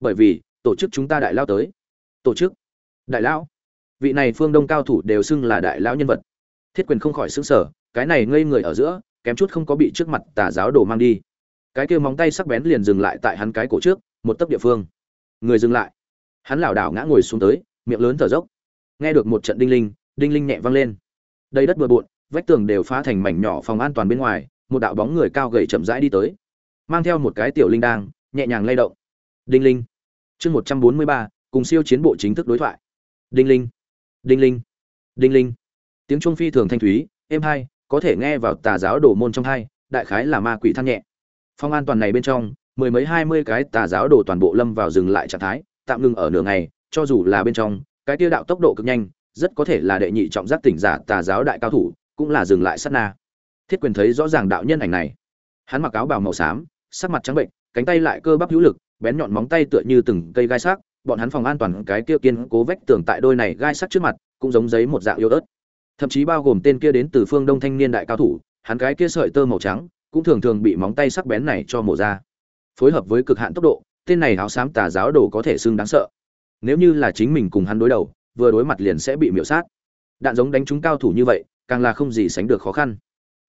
Bởi vì, tổ chức chúng ta đại lao tới. Tổ chức. Đại lão. Vị này phương đông cao thủ đều xưng là đại lão nhân vật. Thiết quyền không khỏi xứng sở cái này ngây người ở giữa, kém chút không có bị trước mặt tà giáo đồ mang đi. Cái kia móng tay sắc bén liền dừng lại tại hắn cái cổ trước, một tấc địa phương. Người dừng lại. Hắn lảo đảo ngã ngồi xuống tới, miệng lớn thở dốc. Nghe được một trận đinh linh đinh linh nhẹ vang lên. Đầy đất bừa bộn, vách tường đều phá thành mảnh nhỏ phòng an toàn bên ngoài một đạo bóng người cao gầy chậm rãi đi tới, mang theo một cái tiểu linh đang, nhẹ nhàng lay động. Đinh linh. Chương một trăm bốn mươi ba, cùng siêu chiến bộ chính thức đối thoại. Đinh linh. Đinh linh. Đinh linh. Tiếng trung phi thường thanh thúy, êm hai có thể nghe vào tà giáo đổ môn trong hai, đại khái là ma quỷ than nhẹ. Phong an toàn này bên trong, mười mấy hai mươi cái tà giáo đổ toàn bộ lâm vào dừng lại trạng thái, tạm ngừng ở nửa ngày, cho dù là bên trong, cái tiêu đạo tốc độ cực nhanh, rất có thể là đệ nhị trọng giác tỉnh giả tà giáo đại cao thủ, cũng là dừng lại sát na thiết quyền thấy rõ ràng đạo nhân ảnh này. Hắn mặc áo bào màu xám, sắc mặt trắng bệnh, cánh tay lại cơ bắp hữu lực, bén nhọn móng tay tựa như từng cây gai sắc. Bọn hắn phòng an toàn cái kia kiên cố vách tường tại đôi này gai sắc trước mặt, cũng giống giấy một dạng yếu ớt. Thậm chí bao gồm tên kia đến từ phương đông thanh niên đại cao thủ, hắn cái kia sợi tơ màu trắng, cũng thường thường bị móng tay sắc bén này cho mổ ra. Phối hợp với cực hạn tốc độ, tên này áo xám tà giáo đồ có thể xưng đáng sợ. Nếu như là chính mình cùng hắn đối đầu, vừa đối mặt liền sẽ bị miễu sát. Đạn giống đánh trúng cao thủ như vậy, càng là không gì sánh được khó khăn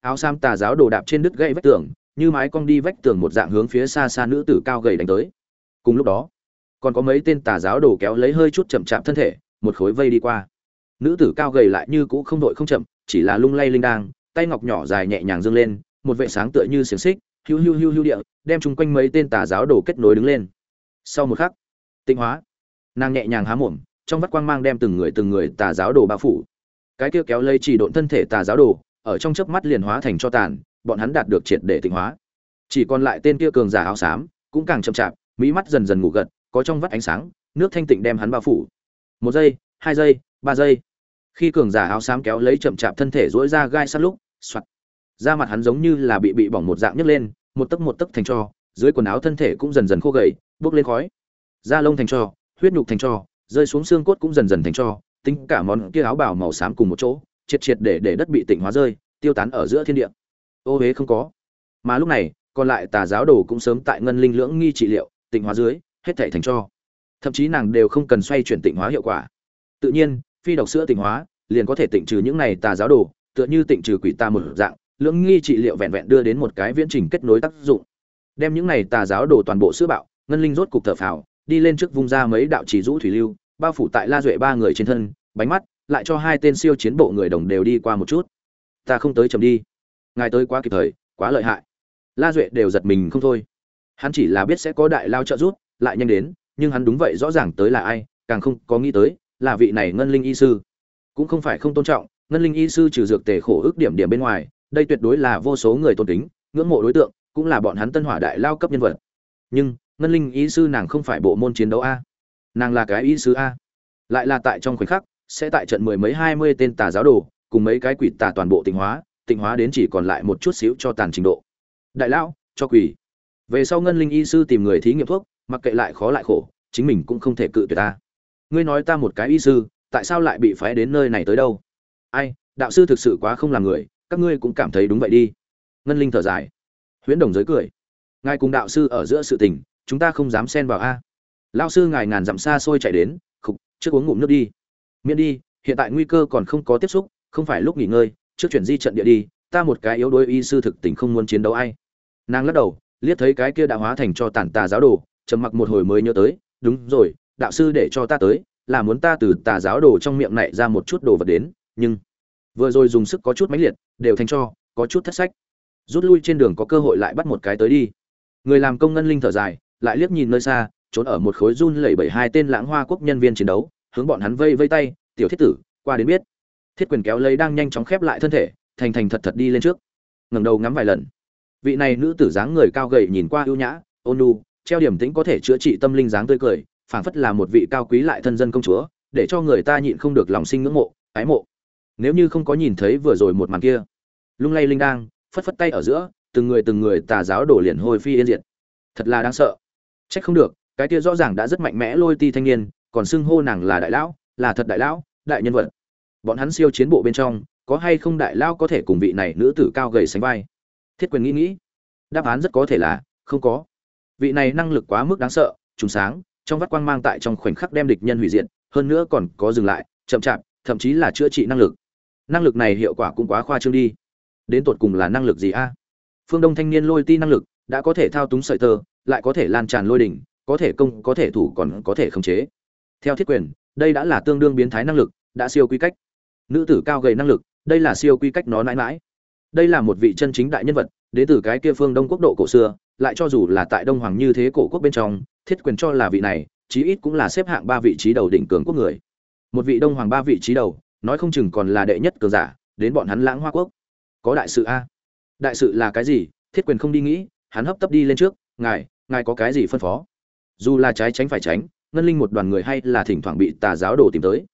áo sam tà giáo đồ đạp trên đứt gãy vách tường, như mái cong đi vách tường một dạng hướng phía xa xa nữ tử cao gầy đánh tới. Cùng lúc đó, còn có mấy tên tà giáo đồ kéo lấy hơi chút chậm chạp thân thể, một khối vây đi qua. Nữ tử cao gầy lại như cũ không đội không chậm, chỉ là lung lay linh đang tay ngọc nhỏ dài nhẹ nhàng dương lên, một vệ sáng tựa như xiềng xích hưu hưu hưu hưu địa, đem chung quanh mấy tên tà giáo đồ kết nối đứng lên. Sau một khắc tinh hóa, nàng nhẹ nhàng há mồm, trong vắt quang mang đem từng người từng người tà giáo đồ bao phủ. Cái kia kéo lây chỉ độn thân thể tà giáo đồ ở trong chớp mắt liền hóa thành cho tàn, bọn hắn đạt được triệt để tịnh hóa. Chỉ còn lại tên kia cường giả áo xám, cũng càng chậm chạp, mỹ mắt dần dần ngủ gật, có trong vắt ánh sáng, nước thanh tịnh đem hắn bao phủ. Một giây, hai giây, ba giây. Khi cường giả áo xám kéo lấy chậm chạp thân thể duỗi ra gai sát lúc, xoạt. da mặt hắn giống như là bị bị bỏng một dạng nhấc lên, một tấc một tấc thành cho, dưới quần áo thân thể cũng dần dần khô gầy bốc lên khói. Da lông thành cho, huyết nhục thành cho, rơi xuống xương cốt cũng dần dần thành cho, tính cả món kia áo bào màu xám cùng một chỗ triệt triệt để để đất bị tịnh hóa rơi, tiêu tán ở giữa thiên địa. Ô huế không có. Mà lúc này, còn lại tà giáo đồ cũng sớm tại ngân linh lưỡng nghi trị liệu, tịnh hóa dưới, hết thảy thành cho. Thậm chí nàng đều không cần xoay chuyển tịnh hóa hiệu quả. Tự nhiên, phi độc sữa tịnh hóa, liền có thể tịnh trừ những này tà giáo đồ, tựa như tịnh trừ quỷ ta một dạng, lưỡng nghi trị liệu vẹn vẹn đưa đến một cái viễn trình kết nối tác dụng. Đem những này tà giáo đồ toàn bộ sữa bạo, ngân linh rốt cục thở phào, đi lên trước vung ra mấy đạo chỉ rũ thủy lưu, bao phủ tại la duệ ba người trên thân, bánh mắt lại cho hai tên siêu chiến bộ người đồng đều đi qua một chút. Ta không tới chầm đi. Ngài tới quá kịp thời, quá lợi hại. La duệ đều giật mình không thôi. Hắn chỉ là biết sẽ có đại lao trợ rút lại nhanh đến, nhưng hắn đúng vậy rõ ràng tới là ai, càng không có nghĩ tới, là vị này ngân linh y sư. Cũng không phải không tôn trọng, ngân linh y sư trừ dược tề khổ ước điểm điểm bên ngoài, đây tuyệt đối là vô số người tôn kính, ngưỡng mộ đối tượng, cũng là bọn hắn tân hỏa đại lao cấp nhân vật. Nhưng, ngân linh y sư nàng không phải bộ môn chiến đấu a. Nàng là cái y sư a. Lại là tại trong khoảnh khắc sẽ tại trận mười mấy hai mươi tên tà giáo đồ, cùng mấy cái quỷ tà toàn bộ tịnh hóa tịnh hóa đến chỉ còn lại một chút xíu cho tàn trình độ. Đại lão, cho quỷ. Về sau ngân linh y sư tìm người thí nghiệm thuốc, mặc kệ lại khó lại khổ, chính mình cũng không thể cự tuyệt ta. Ngươi nói ta một cái y sư, tại sao lại bị phái đến nơi này tới đâu? Ai, đạo sư thực sự quá không làm người, các ngươi cũng cảm thấy đúng vậy đi. Ngân linh thở dài. Huyễn đồng giới cười. Ngài cùng đạo sư ở giữa sự tình, chúng ta không dám xen vào a. Lao sư ngài ngàn dặm xa xôi chạy đến, khục, trước uống ngụm nước đi miễn đi, hiện tại nguy cơ còn không có tiếp xúc, không phải lúc nghỉ ngơi, trước chuyển di trận địa đi, ta một cái yếu đuối y sư thực tình không muốn chiến đấu ai. Nàng lắc đầu, liếc thấy cái kia đã hóa thành cho tàn tà giáo đồ, trầm mặc một hồi mới nhớ tới, đúng rồi, đạo sư để cho ta tới, là muốn ta từ tà giáo đồ trong miệng này ra một chút đồ vật đến, nhưng vừa rồi dùng sức có chút mãnh liệt, đều thành cho, có chút thất sách. Rút lui trên đường có cơ hội lại bắt một cái tới đi. Người làm công ngân linh thở dài, lại liếc nhìn nơi xa, trốn ở một khối run lẩy bẩy hai tên lãng hoa quốc nhân viên chiến đấu hướng bọn hắn vây vây tay, tiểu thiết tử, qua đến biết. Thiết quyền kéo lấy đang nhanh chóng khép lại thân thể, thành thành thật thật đi lên trước. Ngẩng đầu ngắm vài lần. Vị này nữ tử dáng người cao gầy nhìn qua ưu nhã, ôn nhu, treo điểm tĩnh có thể chữa trị tâm linh dáng tươi cười, phảng phất là một vị cao quý lại thân dân công chúa, để cho người ta nhịn không được lòng sinh ngưỡng mộ, ái mộ. Nếu như không có nhìn thấy vừa rồi một màn kia, lung lay linh đang, phất phất tay ở giữa, từng người từng người tà giáo đổ liền hồi phi yên diệt. Thật là đáng sợ. Trách không được, cái kia rõ ràng đã rất mạnh mẽ lôi ti thanh niên còn xưng hô nàng là đại lão, là thật đại lão, đại nhân vật. Bọn hắn siêu chiến bộ bên trong, có hay không đại lão có thể cùng vị này nữ tử cao gầy sánh vai? Thiết quyền nghĩ nghĩ. Đáp án rất có thể là, không có. Vị này năng lực quá mức đáng sợ, trùng sáng, trong vắt quang mang tại trong khoảnh khắc đem địch nhân hủy diệt, hơn nữa còn có dừng lại, chậm chạp, thậm chí là chữa trị năng lực. Năng lực này hiệu quả cũng quá khoa trương đi. Đến tột cùng là năng lực gì a? Phương đông thanh niên lôi ti năng lực, đã có thể thao túng sợi tơ, lại có thể lan tràn lôi đỉnh, có thể công, có thể thủ còn có thể khống chế theo thiết quyền, đây đã là tương đương biến thái năng lực, đã siêu quy cách. Nữ tử cao gầy năng lực, đây là siêu quy cách nó mãi mãi. Đây là một vị chân chính đại nhân vật, đến từ cái kia phương đông quốc độ cổ xưa, lại cho dù là tại đông hoàng như thế cổ quốc bên trong, thiết quyền cho là vị này, chí ít cũng là xếp hạng ba vị trí đầu đỉnh cường quốc người. Một vị đông hoàng ba vị trí đầu, nói không chừng còn là đệ nhất cường giả, đến bọn hắn lãng hoa quốc. Có đại sự a? Đại sự là cái gì? Thiết quyền không đi nghĩ, hắn hấp tấp đi lên trước, ngài ngài có cái gì phân phó? Dù là trái tránh phải tránh ngân linh một đoàn người hay là thỉnh thoảng bị tà giáo đồ tìm tới.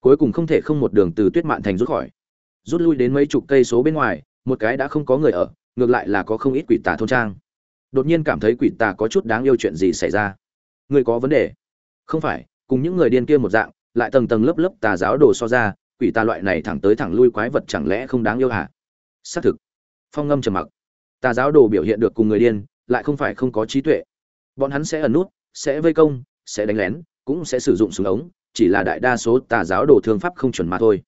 Cuối cùng không thể không một đường từ tuyết mạn thành rút khỏi. Rút lui đến mấy chục cây số bên ngoài, một cái đã không có người ở, ngược lại là có không ít quỷ tà thôn trang. Đột nhiên cảm thấy quỷ tà có chút đáng yêu chuyện gì xảy ra. Người có vấn đề? Không phải, cùng những người điên kia một dạng, lại tầng tầng lớp lớp tà giáo đồ so ra, quỷ tà loại này thẳng tới thẳng lui quái vật chẳng lẽ không đáng yêu hả? Xác thực. Phong ngâm trầm mặc. Tà giáo đồ biểu hiện được cùng người điên, lại không phải không có trí tuệ. Bọn hắn sẽ ẩn nút, sẽ vây công sẽ đánh lén, cũng sẽ sử dụng súng ống, chỉ là đại đa số tà giáo đồ thương pháp không chuẩn mà thôi.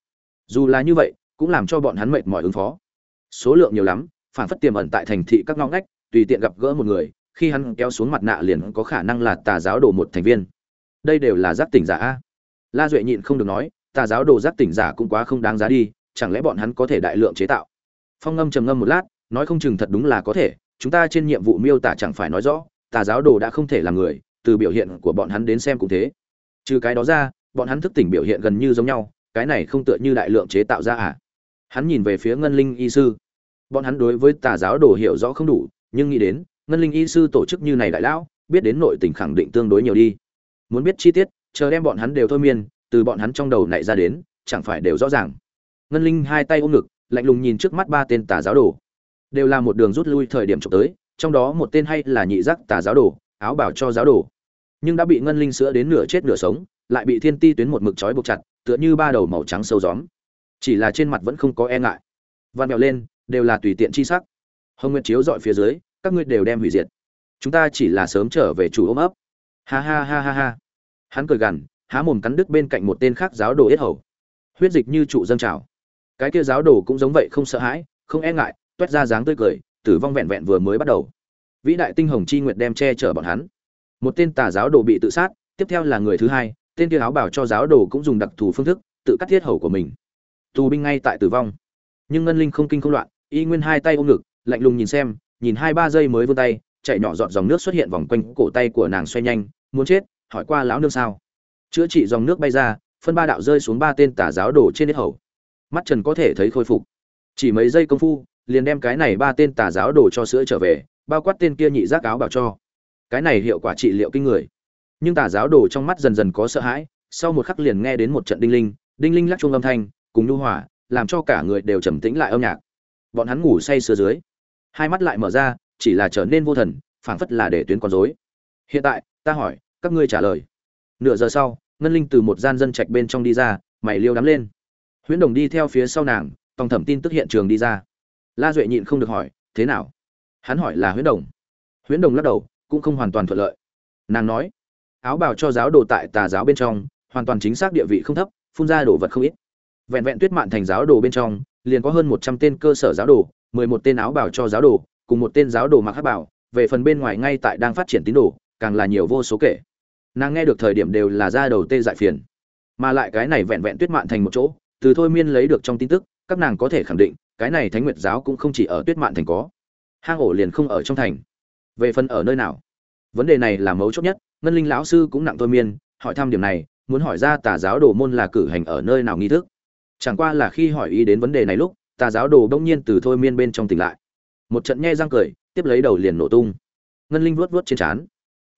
Dù là như vậy, cũng làm cho bọn hắn mệt mỏi ứng phó. Số lượng nhiều lắm, phản phất tiềm ẩn tại thành thị các ngõ ngách, tùy tiện gặp gỡ một người, khi hắn kéo xuống mặt nạ liền có khả năng là tà giáo đồ một thành viên. Đây đều là giác tỉnh giả a. La duệ nhịn không được nói, tà giáo đồ giác tỉnh giả cũng quá không đáng giá đi, chẳng lẽ bọn hắn có thể đại lượng chế tạo? Phong ngâm trầm ngâm một lát, nói không chừng thật đúng là có thể, chúng ta trên nhiệm vụ miêu tả chẳng phải nói rõ, tà giáo đồ đã không thể là người từ biểu hiện của bọn hắn đến xem cũng thế. Trừ cái đó ra, bọn hắn thức tỉnh biểu hiện gần như giống nhau, cái này không tựa như đại lượng chế tạo ra à? Hắn nhìn về phía ngân linh y sư. Bọn hắn đối với tà giáo đồ hiểu rõ không đủ, nhưng nghĩ đến, ngân linh y sư tổ chức như này đại lão, biết đến nội tình khẳng định tương đối nhiều đi. Muốn biết chi tiết, chờ đem bọn hắn đều thôi miên, từ bọn hắn trong đầu nảy ra đến, chẳng phải đều rõ ràng. Ngân linh hai tay ôm ngực, lạnh lùng nhìn trước mắt ba tên tà giáo đồ. Đều là một đường rút lui thời điểm trộm tới, trong đó một tên hay là nhị giác tà giáo đồ, áo bảo cho giáo đồ nhưng đã bị ngân linh sữa đến nửa chết nửa sống, lại bị thiên ti tuyến một mực trói buộc chặt, tựa như ba đầu màu trắng sâu gióm. Chỉ là trên mặt vẫn không có e ngại. Văn mèo lên, đều là tùy tiện chi sắc. Hồng nguyệt chiếu dọi phía dưới, các ngươi đều đem hủy diệt. Chúng ta chỉ là sớm trở về chủ ôm ấp. Ha ha ha ha ha. Hắn cười gằn, há mồm cắn đứt bên cạnh một tên khác giáo đồ yết hầu. Huyết dịch như trụ dâng trào. Cái kia giáo đồ cũng giống vậy không sợ hãi, không e ngại, toét ra dáng tươi cười, tử vong vẹn vẹn vừa mới bắt đầu. Vĩ đại tinh hồng chi nguyệt đem che chở bọn hắn một tên tà giáo đồ bị tự sát, tiếp theo là người thứ hai, tên kia áo bảo cho giáo đồ cũng dùng đặc thù phương thức, tự cắt thiết hầu của mình. Tù binh ngay tại tử vong. Nhưng ngân linh không kinh không loạn, y nguyên hai tay ôm ngực, lạnh lùng nhìn xem, nhìn hai ba giây mới vươn tay, chạy nhỏ giọt dòng nước xuất hiện vòng quanh cổ tay của nàng xoay nhanh, muốn chết, hỏi qua lão nương sao. Chữa trị dòng nước bay ra, phân ba đạo rơi xuống ba tên tà giáo đồ trên đất hầu. Mắt trần có thể thấy khôi phục. Chỉ mấy giây công phu, liền đem cái này ba tên tà giáo đồ cho sữa trở về, bao quát tên kia nhị giác áo bảo cho cái này hiệu quả trị liệu kinh người. Nhưng tà giáo đồ trong mắt dần dần có sợ hãi, sau một khắc liền nghe đến một trận đinh linh đinh linh lắc chuông âm thanh, cùng nhu hỏa làm cho cả người đều trầm tĩnh lại âm nhạc. Bọn hắn ngủ say sưa dưới. Hai mắt lại mở ra, chỉ là trở nên vô thần, phảng phất là để tuyến con rối. Hiện tại, ta hỏi, các ngươi trả lời. Nửa giờ sau, ngân linh từ một gian dân trạch bên trong đi ra, mày liêu đắm lên. Huyễn đồng đi theo phía sau nàng, tòng thẩm tin tức hiện trường đi ra. La duệ nhịn không được hỏi, thế nào? Hắn hỏi là huyễn đồng. Huyễn đồng lắc đầu cũng không hoàn toàn thuận lợi. Nàng nói, áo bào cho giáo đồ tại tà giáo bên trong, hoàn toàn chính xác địa vị không thấp, phun ra đồ vật không ít. Vẹn vẹn tuyết mạn thành giáo đồ bên trong, liền có hơn một trăm tên cơ sở giáo đồ, mười một tên áo bào cho giáo đồ, cùng một tên giáo đồ mặc hát bảo về phần bên ngoài ngay tại đang phát triển tín đồ, càng là nhiều vô số kể. Nàng nghe được thời điểm đều là ra đầu tê dại phiền. Mà lại cái này vẹn vẹn tuyết mạn thành một chỗ, từ thôi miên lấy được trong tin tức, các nàng có thể khẳng định, cái này thánh nguyệt giáo cũng không chỉ ở tuyết mạn thành có. Hang ổ liền không ở trong thành về phần ở nơi nào? Vấn đề này là mấu chốt nhất, ngân linh lão sư cũng nặng thôi miên, hỏi thăm điểm này, muốn hỏi ra tà giáo đồ môn là cử hành ở nơi nào nghi thức. Chẳng qua là khi hỏi ý đến vấn đề này lúc, tà giáo đồ bỗng nhiên từ thôi miên bên trong tỉnh lại. Một trận nhe răng cười, tiếp lấy đầu liền nổ tung. Ngân linh vuốt vuốt trên trán.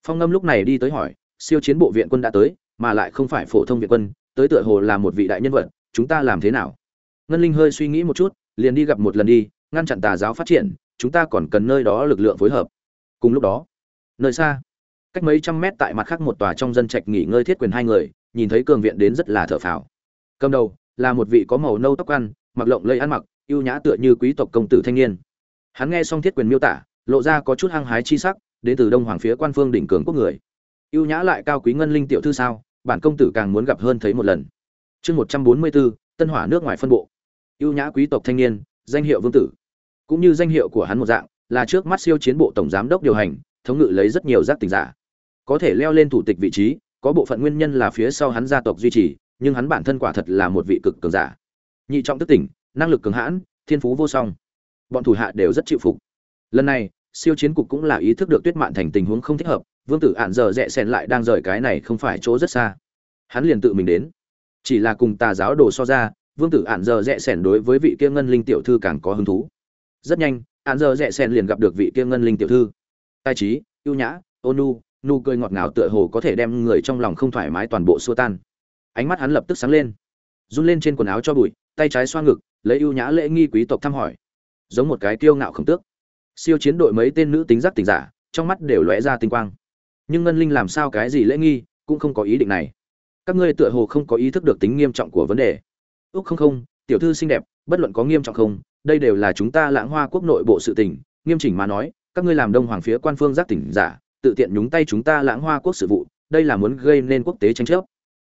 Phong ngâm lúc này đi tới hỏi, siêu chiến bộ viện quân đã tới, mà lại không phải phổ thông viện quân, tới tựa hồ là một vị đại nhân vật, chúng ta làm thế nào? Ngân linh hơi suy nghĩ một chút, liền đi gặp một lần đi, ngăn chặn tà giáo phát triển, chúng ta còn cần nơi đó lực lượng phối hợp cùng lúc đó, nơi xa, cách mấy trăm mét tại mặt khác một tòa trong dân trạch nghỉ ngơi thiết quyền hai người, nhìn thấy cường viện đến rất là thở phào. Cầm đầu là một vị có màu nâu tóc ăn, mặc lộng lây ăn mặc, ưu nhã tựa như quý tộc công tử thanh niên. Hắn nghe xong thiết quyền miêu tả, lộ ra có chút hăng hái chi sắc, đến từ đông hoàng phía quan phương đỉnh cường quốc người. Ưu nhã lại cao quý ngân linh tiểu thư sao, bản công tử càng muốn gặp hơn thấy một lần. Chương một trăm bốn mươi bốn tân hỏa nước ngoài phân bộ. Ưu nhã quý tộc thanh niên, danh hiệu vương tử. Cũng như danh hiệu của hắn một dạng là trước mắt siêu chiến bộ tổng giám đốc điều hành, thống ngự lấy rất nhiều giác tình giả. Có thể leo lên thủ tịch vị trí, có bộ phận nguyên nhân là phía sau hắn gia tộc duy trì, nhưng hắn bản thân quả thật là một vị cực cường giả. Nhị trọng tức tỉnh, năng lực cường hãn, thiên phú vô song. Bọn thủ hạ đều rất chịu phục. Lần này, siêu chiến cục cũng là ý thức được tuyết mạn thành tình huống không thích hợp, vương tử ạn giờ rẽ xen lại đang rời cái này không phải chỗ rất xa. Hắn liền tự mình đến. Chỉ là cùng tà giáo đồ so ra, vương tử ạn giờ rẽ xen đối với vị kia ngân linh tiểu thư càng có hứng thú. Rất nhanh hạn giờ rẽ sen liền gặp được vị kia ngân linh tiểu thư. Tài trí, ưu nhã ônu nụ cười ngọt ngào tựa hồ có thể đem người trong lòng không thoải mái toàn bộ xua tan. Ánh mắt hắn lập tức sáng lên, run lên trên quần áo cho bụi, tay trái xoa ngực, lấy ưu nhã lễ nghi quý tộc thăm hỏi. Giống một cái kiêu ngạo khổng tước. Siêu chiến đội mấy tên nữ tính giác tình giả, trong mắt đều lóe ra tinh quang. Nhưng ngân linh làm sao cái gì lễ nghi, cũng không có ý định này. Các ngươi tựa hồ không có ý thức được tính nghiêm trọng của vấn đề. Úc không không, tiểu thư xinh đẹp, bất luận có nghiêm trọng không đây đều là chúng ta lãng hoa quốc nội bộ sự tình, nghiêm chỉnh mà nói, các ngươi làm đông hoàng phía quan phương giác tỉnh giả, tự tiện nhúng tay chúng ta lãng hoa quốc sự vụ, đây là muốn gây nên quốc tế tranh chấp.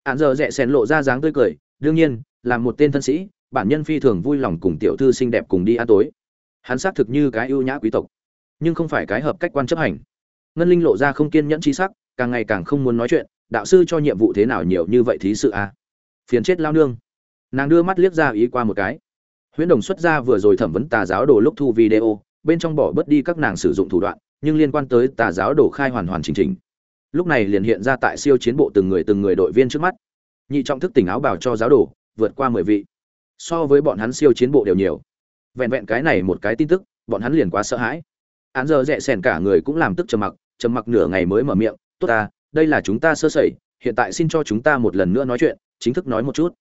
Hạn giờ rẽ xen lộ ra dáng tươi cười, đương nhiên, là một tên thân sĩ, bản nhân phi thường vui lòng cùng tiểu thư xinh đẹp cùng đi ăn tối. Hắn xác thực như cái ưu nhã quý tộc, nhưng không phải cái hợp cách quan chấp hành. Ngân linh lộ ra không kiên nhẫn trí sắc, càng ngày càng không muốn nói chuyện, đạo sư cho nhiệm vụ thế nào nhiều như vậy thí sự à? phiền chết lao nương. Nàng đưa mắt liếc ra ý qua một cái huyễn đồng xuất ra vừa rồi thẩm vấn tà giáo đồ lúc thu video, bên trong bỏ bớt đi các nàng sử dụng thủ đoạn, nhưng liên quan tới tà giáo đồ khai hoàn hoàn chỉnh chỉnh. Lúc này liền hiện ra tại siêu chiến bộ từng người từng người đội viên trước mắt. Nhị trọng thức tỉnh áo bảo cho giáo đồ, vượt qua mười vị. So với bọn hắn siêu chiến bộ đều nhiều. Vẹn vẹn cái này một cái tin tức, bọn hắn liền quá sợ hãi. Án giờ rẽ sèn cả người cũng làm tức trầm mặc trầm mặc nửa ngày mới mở miệng, tốt ta, đây là chúng ta sơ sẩy, hiện tại xin cho chúng ta một lần nữa nói chuyện, chính thức nói một chút.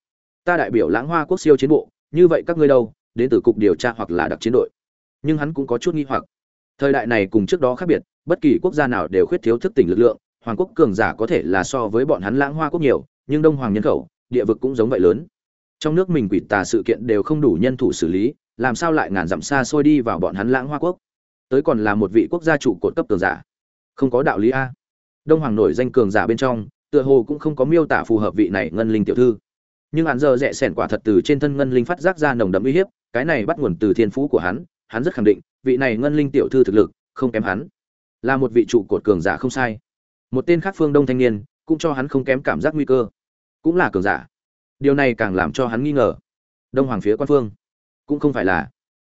Ta đại biểu lãng hoa quốc siêu chiến bộ như vậy các ngươi đâu, đến từ cục điều tra hoặc là đặc chiến đội. Nhưng hắn cũng có chút nghi hoặc. Thời đại này cùng trước đó khác biệt, bất kỳ quốc gia nào đều khuyết thiếu thức tỉnh lực lượng, hoàng quốc cường giả có thể là so với bọn hắn lãng hoa quốc nhiều, nhưng đông hoàng nhân khẩu, địa vực cũng giống vậy lớn. Trong nước mình quỷ tà sự kiện đều không đủ nhân thủ xử lý, làm sao lại ngàn dặm xa xôi đi vào bọn hắn lãng hoa quốc? Tới còn là một vị quốc gia trụ cột cấp cường giả. Không có đạo lý a. Đông hoàng nổi danh cường giả bên trong, tựa hồ cũng không có miêu tả phù hợp vị này ngân linh tiểu thư nhưng hắn giờ rẽ sẻn quả thật từ trên thân ngân linh phát giác ra nồng đậm uy hiếp, cái này bắt nguồn từ thiên phú của hắn hắn rất khẳng định, vị này ngân linh tiểu thư thực lực, không kém hắn. Là một vị trụ cột cường giả không sai. Một tên khác phương đông thanh niên, cũng cho hắn không kém cảm giác nguy cơ. Cũng là cường giả. Điều này càng làm cho hắn nghi ngờ. Đông hoàng phía quan phương. Cũng không phải là.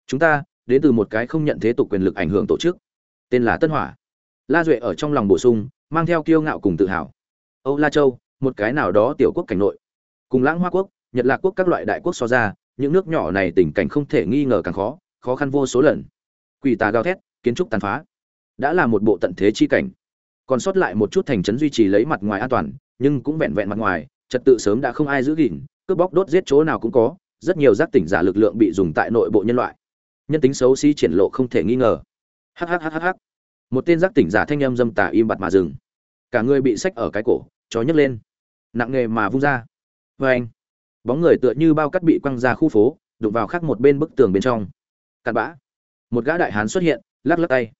Chúng ta, đến từ một cái không nhận thế tục quyền lực ảnh hưởng tổ chức. Tên là tân hỏa. La duệ ở trong lòng bổ sung, mang theo kiêu ngạo cùng tự hào. Âu la châu, một cái nào đó tiểu quốc cảnh nội cùng lãng hoa quốc, nhật lạc quốc các loại đại quốc so ra, những nước nhỏ này tình cảnh không thể nghi ngờ càng khó khó khăn vô số lần. Quỷ tà gào thét, kiến trúc tàn phá. Đã là một bộ tận thế chi cảnh. Còn sót lại một chút thành trấn duy trì lấy mặt ngoài an toàn, nhưng cũng vẹn vẹn mặt ngoài, trật tự sớm đã không ai giữ gìn, cướp bóc đốt giết chỗ nào cũng có, rất nhiều giác tỉnh giả lực lượng bị dùng tại nội bộ nhân loại. Nhân tính xấu xí triển lộ không thể nghi ngờ. Hhhhh một tên giác tỉnh giả thanh âm dâm tà im bặt mà dừng. Cả người bị sách ở cái cổ, chó nhấc lên. Nặng nghề mà vung ra vê anh, bóng người tựa như bao cắt bị quăng ra khu phố, đụng vào khắc một bên bức tường bên trong. Cặn bã. Một gã đại hán xuất hiện, lắc lắc tay.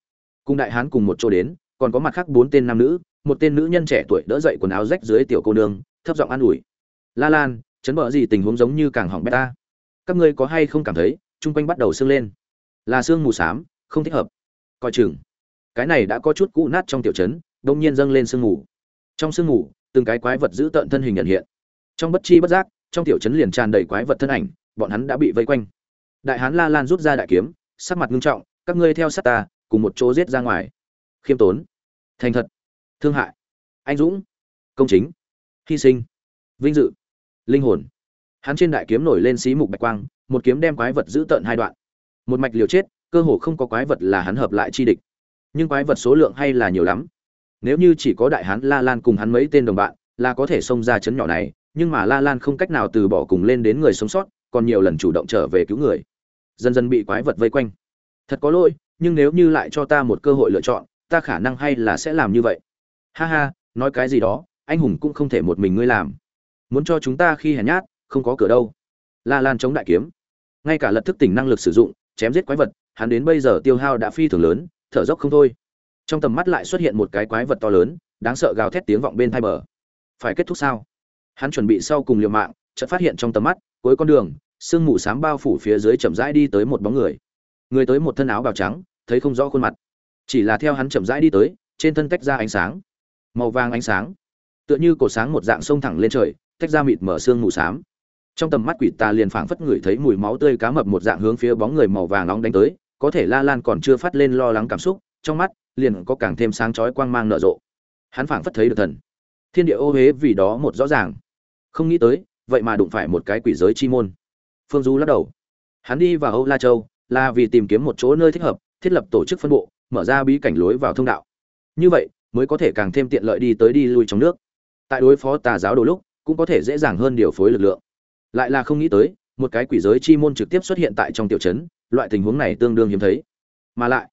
Cùng đại hán cùng một chỗ đến, còn có mặt khác bốn tên nam nữ, một tên nữ nhân trẻ tuổi đỡ dậy quần áo rách dưới tiểu cô nương, thấp giọng an ủi. La lan, chấn bờ gì tình huống giống như càng hỏng bét ta? Các ngươi có hay không cảm thấy, chung quanh bắt đầu sưng lên? Là sương mù xám, không thích hợp. Coi chừng. Cái này đã có chút cũ nát trong tiểu trấn, đông nhiên dâng lên sương mù. Trong sương mù, từng cái quái vật giữ tợn thân hình nhận hiện trong bất chi bất giác, trong tiểu trấn liền tràn đầy quái vật thân ảnh, bọn hắn đã bị vây quanh. Đại hán la lan rút ra đại kiếm, sắc mặt ngưng trọng, các ngươi theo sát ta, cùng một chỗ giết ra ngoài. Khiêm tốn. Thành thật. Thương hại. Anh dũng. Công chính. Hy sinh. Vinh dự. Linh hồn. Hắn trên đại kiếm nổi lên xí mục bạch quang, một kiếm đem quái vật giữ tợn hai đoạn. Một mạch liều chết, cơ hồ không có quái vật là hắn hợp lại chi địch. Nhưng quái vật số lượng hay là nhiều lắm. Nếu như chỉ có đại hán la lan cùng hắn mấy tên đồng bạn, là có thể xông ra chấn nhỏ này nhưng mà la lan không cách nào từ bỏ cùng lên đến người sống sót, còn nhiều lần chủ động trở về cứu người. Dần dần bị quái vật vây quanh. Thật có lỗi, nhưng nếu như lại cho ta một cơ hội lựa chọn, ta khả năng hay là sẽ làm như vậy. Ha ha, nói cái gì đó, anh hùng cũng không thể một mình ngươi làm. Muốn cho chúng ta khi hèn nhát, không có cửa đâu. La lan chống đại kiếm. Ngay cả lật thức tỉnh năng lực sử dụng, chém giết quái vật, hắn đến bây giờ tiêu hao đã phi thường lớn, thở dốc không thôi. Trong tầm mắt lại xuất hiện một cái quái vật to lớn, đáng sợ gào thét tiếng vọng bên tai bờ. Phải kết thúc sao? Hắn chuẩn bị sau cùng liều mạng, chợt phát hiện trong tầm mắt, cuối con đường, sương mù xám bao phủ phía dưới chậm rãi đi tới một bóng người. Người tới một thân áo bào trắng, thấy không rõ khuôn mặt. Chỉ là theo hắn chậm rãi đi tới, trên thân tách ra ánh sáng. Màu vàng ánh sáng. Tựa như cổ sáng một dạng sông thẳng lên trời, tách ra mịt mở sương mù xám. Trong tầm mắt quỷ ta liền phảng phất ngửi thấy mùi máu tươi cá mập một dạng hướng phía bóng người màu vàng nóng đánh tới, có thể la lan còn chưa phát lên lo lắng cảm xúc, trong mắt liền có càng thêm sáng chói quang mang nở rộ. Hắn phảng phất thấy được thần thiên địa ô huế vì đó một rõ ràng. Không nghĩ tới, vậy mà đụng phải một cái quỷ giới chi môn. Phương du lắc đầu. Hắn đi vào âu la châu, là vì tìm kiếm một chỗ nơi thích hợp, thiết lập tổ chức phân bộ, mở ra bí cảnh lối vào thông đạo. Như vậy, mới có thể càng thêm tiện lợi đi tới đi lui trong nước. Tại đối phó tà giáo đôi lúc, cũng có thể dễ dàng hơn điều phối lực lượng. Lại là không nghĩ tới, một cái quỷ giới chi môn trực tiếp xuất hiện tại trong tiểu trấn, loại tình huống này tương đương hiếm thấy. Mà lại,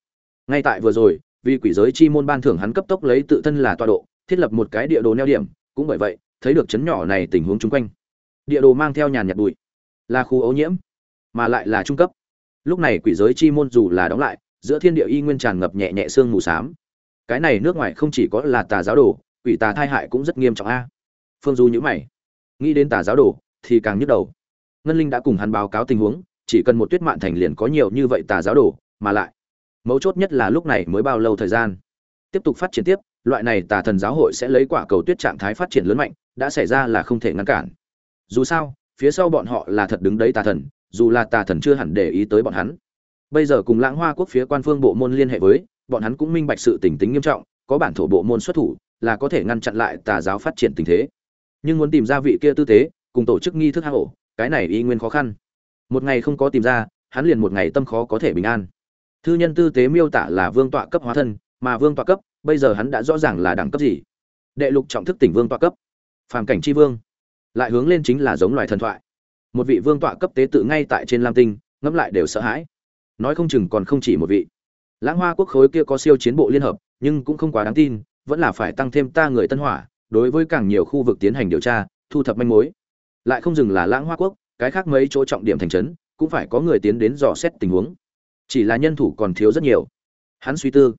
ngay tại vừa rồi, vì quỷ giới chi môn ban thưởng hắn cấp tốc lấy tự thân là tọa độ thiết lập một cái địa đồ neo điểm, cũng bởi vậy, thấy được chấn nhỏ này tình huống chung quanh. Địa đồ mang theo nhàn nhạt bụi, là khu ô nhiễm, mà lại là trung cấp. Lúc này quỷ giới chi môn dù là đóng lại, giữa thiên địa y nguyên tràn ngập nhẹ nhẹ sương mù xám. Cái này nước ngoài không chỉ có là tà giáo đồ, quỷ tà thai hại cũng rất nghiêm trọng a. Phương du nhữ mày, nghĩ đến tà giáo đồ thì càng nhức đầu. Ngân linh đã cùng hắn báo cáo tình huống, chỉ cần một tuyết mạn thành liền có nhiều như vậy tà giáo đồ, mà lại, mấu chốt nhất là lúc này mới bao lâu thời gian. Tiếp tục phát triển tiếp loại này tà thần giáo hội sẽ lấy quả cầu tuyết trạng thái phát triển lớn mạnh, đã xảy ra là không thể ngăn cản. Dù sao, phía sau bọn họ là thật đứng đấy tà thần, dù là tà thần chưa hẳn để ý tới bọn hắn. Bây giờ cùng lãng hoa quốc phía quan phương bộ môn liên hệ với, bọn hắn cũng minh bạch sự tình tính nghiêm trọng, có bản thổ bộ môn xuất thủ, là có thể ngăn chặn lại tà giáo phát triển tình thế. Nhưng muốn tìm ra vị kia tư thế, cùng tổ chức nghi thức hạ hổ, cái này y nguyên khó khăn. Một ngày không có tìm ra, hắn liền một ngày tâm khó có thể bình an. Thư nhân tư tế miêu tả là vương tọa cấp hóa thân, mà vương tọa cấp bây giờ hắn đã rõ ràng là đẳng cấp gì. Đệ lục trọng thức tỉnh vương tọa cấp. Phàm cảnh tri vương. Lại hướng lên chính là giống loài thần thoại. Một vị vương tọa cấp tế tự ngay tại trên lam tinh, ngẫm lại đều sợ hãi. Nói không chừng còn không chỉ một vị. Lãng hoa quốc khối kia có siêu chiến bộ liên hợp, nhưng cũng không quá đáng tin, vẫn là phải tăng thêm ta người tân hỏa, đối với càng nhiều khu vực tiến hành điều tra, thu thập manh mối. Lại không dừng là lãng hoa quốc, cái khác mấy chỗ trọng điểm thành trấn, cũng phải có người tiến đến dò xét tình huống. Chỉ là nhân thủ còn thiếu rất nhiều. Hắn suy tư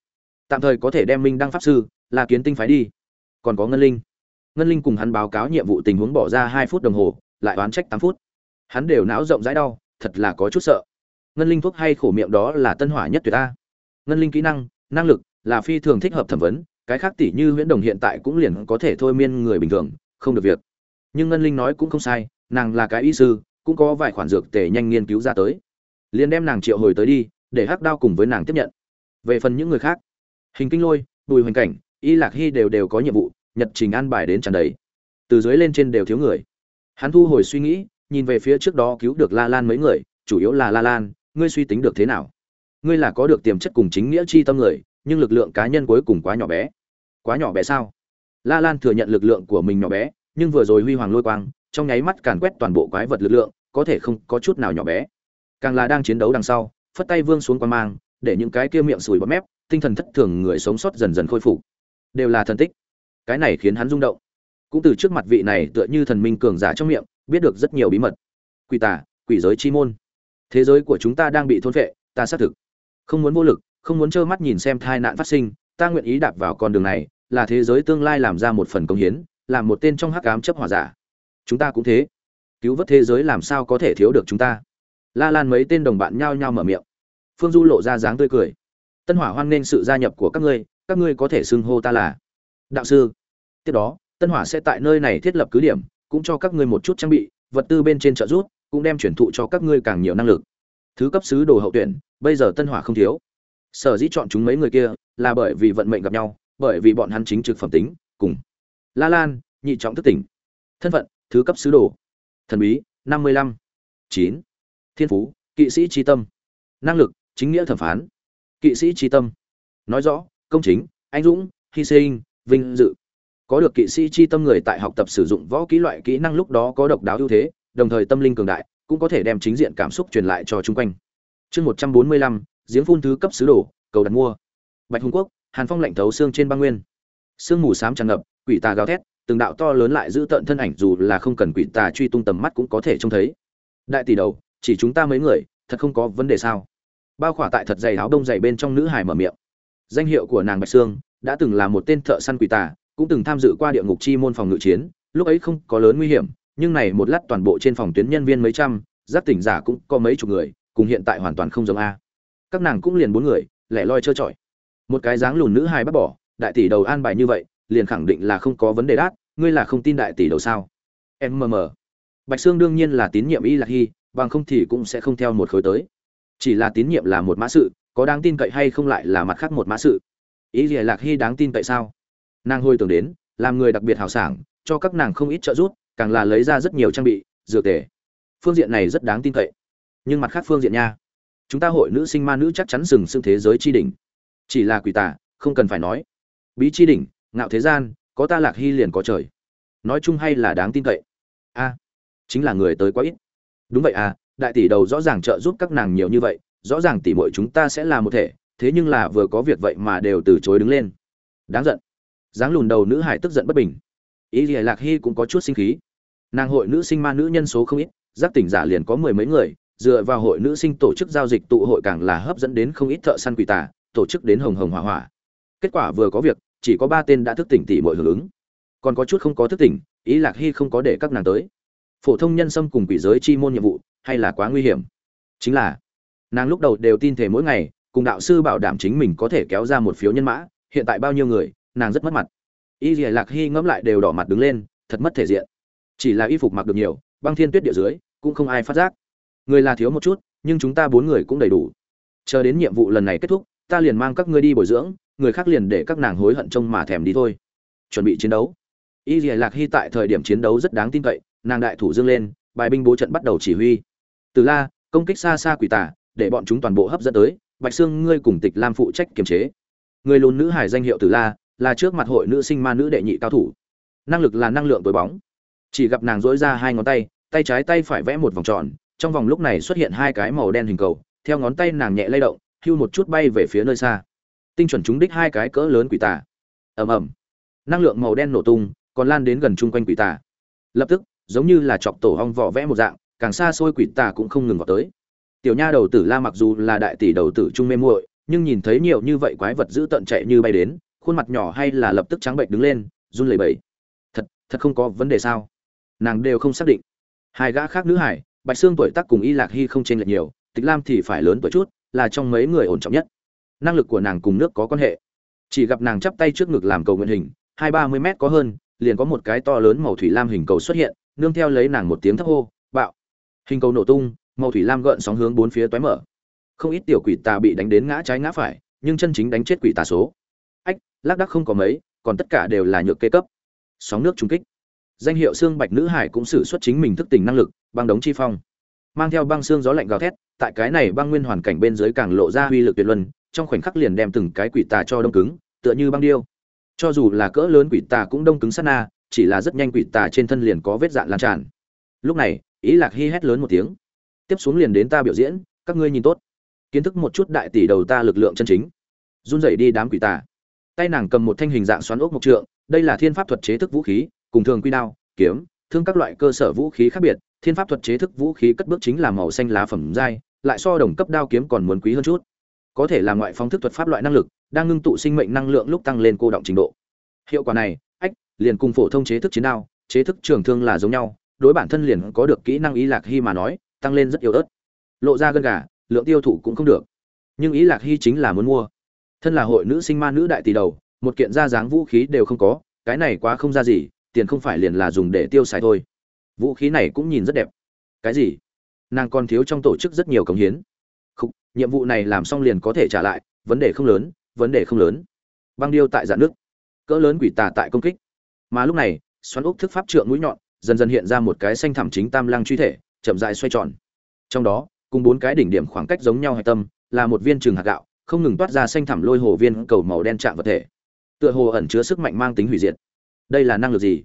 tạm thời có thể đem minh đăng pháp sư là kiến tinh phái đi. Còn có ngân linh. Ngân linh cùng hắn báo cáo nhiệm vụ tình huống bỏ ra hai phút đồng hồ, lại oán trách tám phút. Hắn đều não rộng rãi đau, thật là có chút sợ. Ngân linh thuốc hay khổ miệng đó là tân hỏa nhất tuyệt ta. Ngân linh kỹ năng năng lực là phi thường thích hợp thẩm vấn, cái khác tỷ như huyễn đồng hiện tại cũng liền có thể thôi miên người bình thường, không được việc. Nhưng ngân linh nói cũng không sai, nàng là cái y sư, cũng có vài khoản dược tề nhanh nghiên cứu ra tới. Liền đem nàng triệu hồi tới đi, để hắc đao cùng với nàng tiếp nhận. Về phần những người khác hình kinh lôi, bùi hoành cảnh, y lạc hy đều đều có nhiệm vụ, nhật trình an bài đến tràn đầy. Từ dưới lên trên đều thiếu người. Hắn thu hồi suy nghĩ, nhìn về phía trước đó cứu được la lan mấy người, chủ yếu là la lan, ngươi suy tính được thế nào? Ngươi là có được tiềm chất cùng chính nghĩa chi tâm người, nhưng lực lượng cá nhân cuối cùng quá nhỏ bé. Quá nhỏ bé sao? La lan thừa nhận lực lượng của mình nhỏ bé, nhưng vừa rồi huy hoàng lôi quang, trong nháy mắt càn quét toàn bộ quái vật lực lượng, có thể không có chút nào nhỏ bé. Càng là đang chiến đấu đằng sau, phất tay vương xuống quan mang, để những cái kia miệng sùi bọt mép tinh thần thất thường người sống sót dần dần khôi phục. Đều là thần tích. Cái này khiến hắn rung động. Cũng từ trước mặt vị này tựa như thần minh cường giả trong miệng, biết được rất nhiều bí mật. Quỷ tả quỷ giới chi môn. Thế giới của chúng ta đang bị thôn vệ ta xác thực không muốn vô lực, không muốn trơ mắt nhìn xem tai nạn phát sinh, ta nguyện ý đạp vào con đường này, là thế giới tương lai làm ra một phần công hiến làm một tên trong hắc ám chấp hòa giả. Chúng ta cũng thế. Cứu vớt thế giới làm sao có thể thiếu được chúng ta? La lan mấy tên đồng bạn nhao nhao mở miệng. Phương du lộ ra dáng tươi cười tân hỏa hoan nên sự gia nhập của các ngươi các ngươi có thể xưng hô ta là đạo sư. Tiếp đó, tân hỏa sẽ tại nơi này thiết lập cứ điểm, cũng cho các ngươi một chút trang bị, vật tư bên trên trợ rút cũng đem chuyển thụ cho các ngươi càng nhiều năng lực. Thứ cấp sứ đồ hậu tuyển, bây giờ tân hỏa không thiếu. Sở dĩ chọn chúng mấy người kia là bởi vì vận mệnh gặp nhau, bởi vì bọn hắn chính trực phẩm tính, cùng la lan, nhị trọng thức tỉnh. Thân phận, thứ cấp sứ đồ. Thần bí, năm mươi lăm, chín. Thiên phú, kỵ sĩ tri tâm. Năng lực, chính nghĩa thẩm phán kỵ sĩ chi tâm. Nói rõ, công chính, anh dũng, hy sinh, vinh dự. Có được kỵ sĩ chi tâm người tại học tập sử dụng võ kỹ loại kỹ năng lúc đó có độc đáo ưu thế, đồng thời tâm linh cường đại, cũng có thể đem chính diện cảm xúc truyền lại cho chung quanh. Chương một trăm bốn mươi lăm, giếng phun thứ cấp sứ đồ, cầu đặt mua. Bạch hùng quốc, hàn phong lạnh thấu xương trên băng nguyên. Sương mù xám tràn ngập, quỷ tà gào thét, từng đạo to lớn lại giữ tận thân ảnh dù là không cần quỷ tà truy tung tầm mắt cũng có thể trông thấy. Đại tỷ đầu, chỉ chúng ta mấy người, thật không có vấn đề sao? Bao khỏa tại thật dày áo đông dày bên trong nữ hải mở miệng. Danh hiệu của nàng bạch sương đã từng là một tên thợ săn quỷ tà, cũng từng tham dự qua địa ngục chi môn phòng ngự chiến, lúc ấy không có lớn nguy hiểm, nhưng này một lát toàn bộ trên phòng tuyến nhân viên mấy trăm, giáp tỉnh giả cũng có mấy chục người, cùng hiện tại hoàn toàn không giống a. Các nàng cũng liền bốn người, lẻ loi trơ trọi. Một cái dáng lùn nữ hài bắt bỏ, đại tỷ đầu an bài như vậy, liền khẳng định là không có vấn đề đát, ngươi là không tin đại tỷ đầu sao? Em bạch sương đương nhiên là tín nhiệm y lạc hy, bằng không thì cũng sẽ không theo một khối tới chỉ là tín nhiệm là một mã sự, có đáng tin cậy hay không lại là mặt khác một mã sự. Ý gì lạc hy đáng tin cậy sao? Nàng hồi tưởng đến, làm người đặc biệt hào sảng, cho các nàng không ít trợ giúp, càng là lấy ra rất nhiều trang bị, dược tề. Phương diện này rất đáng tin cậy. Nhưng mặt khác phương diện nha. Chúng ta hội nữ sinh ma nữ chắc chắn sừng sững thế giới chi đỉnh. Chỉ là quỷ tà, không cần phải nói. Bí chi đỉnh, ngạo thế gian, có ta lạc hy liền có trời. Nói chung hay là đáng tin cậy. A, chính là người tới quá ít. Đúng vậy à đại tỷ đầu rõ ràng trợ giúp các nàng nhiều như vậy, rõ ràng tỷ muội chúng ta sẽ là một thể, thế nhưng là vừa có việc vậy mà đều từ chối đứng lên. Đáng giận. Dáng lùn đầu nữ hải tức giận bất bình. Ý lìa lạc hy cũng có chút sinh khí. Nàng hội nữ sinh ma nữ nhân số không ít, giác tỉnh giả liền có mười mấy người, dựa vào hội nữ sinh tổ chức giao dịch tụ hội càng là hấp dẫn đến không ít thợ săn quỷ tà, tổ chức đến hồng hồng hỏa hỏa. Kết quả vừa có việc, chỉ có ba tên đã thức tỉnh tỷ mọi hưởng ứng. Còn có chút không có thức tỉnh, ý lạc hy không có để các nàng tới. Phổ thông nhân xâm cùng quỷ giới chi môn nhiệm vụ hay là quá nguy hiểm? Chính là, nàng lúc đầu đều tin thể mỗi ngày, cùng đạo sư bảo đảm chính mình có thể kéo ra một phiếu nhân mã, hiện tại bao nhiêu người, nàng rất mất mặt. Y dìa lạc hy ngẫm lại đều đỏ mặt đứng lên, thật mất thể diện. Chỉ là y phục mặc được nhiều, băng thiên tuyết địa dưới, cũng không ai phát giác. Người là thiếu một chút, nhưng chúng ta bốn người cũng đầy đủ. Chờ đến nhiệm vụ lần này kết thúc, ta liền mang các ngươi đi bồi dưỡng, người khác liền để các nàng hối hận trông mà thèm đi thôi. Chuẩn bị chiến đấu. Y dìa lạc hy tại thời điểm chiến đấu rất đáng tin cậy, nàng đại thủ dương lên, bài binh bố trận bắt đầu chỉ huy từ la, công kích xa xa quỷ tả, để bọn chúng toàn bộ hấp dẫn tới, bạch sương, ngươi cùng tịch lam phụ trách kiềm chế. Người lùn nữ hải danh hiệu từ la, là trước mặt hội nữ sinh ma nữ đệ nhị cao thủ. Năng lực là năng lượng tối bóng. Chỉ gặp nàng dỗi ra hai ngón tay tay trái tay phải vẽ một vòng tròn, trong vòng lúc này xuất hiện hai cái màu đen hình cầu, theo ngón tay nàng nhẹ lay động, hưu một chút bay về phía nơi xa. Tinh chuẩn trúng đích hai cái cỡ lớn quỷ tà ầm ầm. Năng lượng màu đen nổ tung, còn lan đến gần chung quanh quỷ tà lập tức, giống như là chọc tổ hong vỏ vẽ một dạng càng xa xôi quỷ tà cũng không ngừng vào tới. Tiểu nha đầu tử la mặc dù là đại tỷ đầu tử trung mê muội, nhưng nhìn thấy nhiều như vậy quái vật dữ tận chạy như bay đến, khuôn mặt nhỏ hay là lập tức trắng bệnh đứng lên, run lẩy bẩy. Thật thật không có vấn đề sao? Nàng đều không xác định. Hai gã khác nữ hải, bạch xương tuổi tác cùng y lạc hy không chênh lệch nhiều, tịch lam thì phải lớn tuổi chút, là trong mấy người ổn trọng nhất. Năng lực của nàng cùng nước có quan hệ. Chỉ gặp nàng chắp tay trước ngực làm cầu nguyện hình, hai ba mươi mét có hơn, liền có một cái to lớn màu thủy lam hình cầu xuất hiện, nương theo lấy nàng một tiếng thấp hô hình cầu nổ tung, màu thủy lam gợn sóng hướng bốn phía toái mở. Không ít tiểu quỷ tà bị đánh đến ngã trái ngã phải, nhưng chân chính đánh chết quỷ tà số. Ách, lác đắc không có mấy, còn tất cả đều là nhược kê cấp. Sóng nước trung kích. Danh hiệu xương bạch nữ hải cũng xử xuất chính mình thức tỉnh năng lực, băng đống chi phong. Mang theo băng xương gió lạnh gào thét, tại cái này băng nguyên hoàn cảnh bên dưới càng lộ ra uy lực tuyệt luân, trong khoảnh khắc liền đem từng cái quỷ tà cho đông cứng, tựa như băng điêu. Cho dù là cỡ lớn quỷ tà cũng đông cứng sát na, chỉ là rất nhanh quỷ tà trên thân liền có vết dạn lan tràn. Lúc này ý lạc hy hét lớn một tiếng. Tiếp xuống liền đến ta biểu diễn các ngươi nhìn tốt. Kiến thức một chút đại tỷ đầu ta lực lượng chân chính. Run rẩy đi đám quỷ tà. Tay nàng cầm một thanh hình dạng xoắn ốc mộc trượng đây là thiên pháp thuật chế thức vũ khí cùng thường quy đao kiếm thương các loại cơ sở vũ khí khác biệt. Thiên pháp thuật chế thức vũ khí cất bước chính là màu xanh lá phẩm dai, lại so đồng cấp đao kiếm còn muốn quý hơn chút. Có thể là ngoại phóng thức thuật pháp loại năng lực đang ngưng tụ sinh mệnh năng lượng lúc tăng lên cô động trình độ. Hiệu quả này ách liền cùng phổ thông chế thức chiến đao chế thức trường thương là giống nhau đối bản thân liền có được kỹ năng ý lạc hy mà nói tăng lên rất yếu ớt. Lộ ra gân gà lượng tiêu thụ cũng không được. Nhưng ý lạc hy chính là muốn mua. Thân là hội nữ sinh ma nữ đại tỷ đầu một kiện ra dáng vũ khí đều không có cái này quá không ra gì tiền không phải liền là dùng để tiêu xài thôi. Vũ khí này cũng nhìn rất đẹp. Cái gì? Nàng còn thiếu trong tổ chức rất nhiều cống hiến. Không, nhiệm vụ này làm xong liền có thể trả lại vấn đề không lớn vấn đề không lớn. Băng điêu tại dạng nước. Cỡ lớn quỷ tà tại công kích. Mà lúc này xoắn ốc thức pháp trượng mũi nhọn dần dần hiện ra một cái xanh thảm chính tam lăng truy thể, chậm dại xoay tròn. Trong đó, cùng bốn cái đỉnh điểm khoảng cách giống nhau hạch tâm, là một viên trường hạt gạo, không ngừng toát ra xanh thảm lôi hồ viên cầu màu đen chạm vật thể. Tựa hồ ẩn chứa sức mạnh mang tính hủy diệt. Đây là năng lực gì?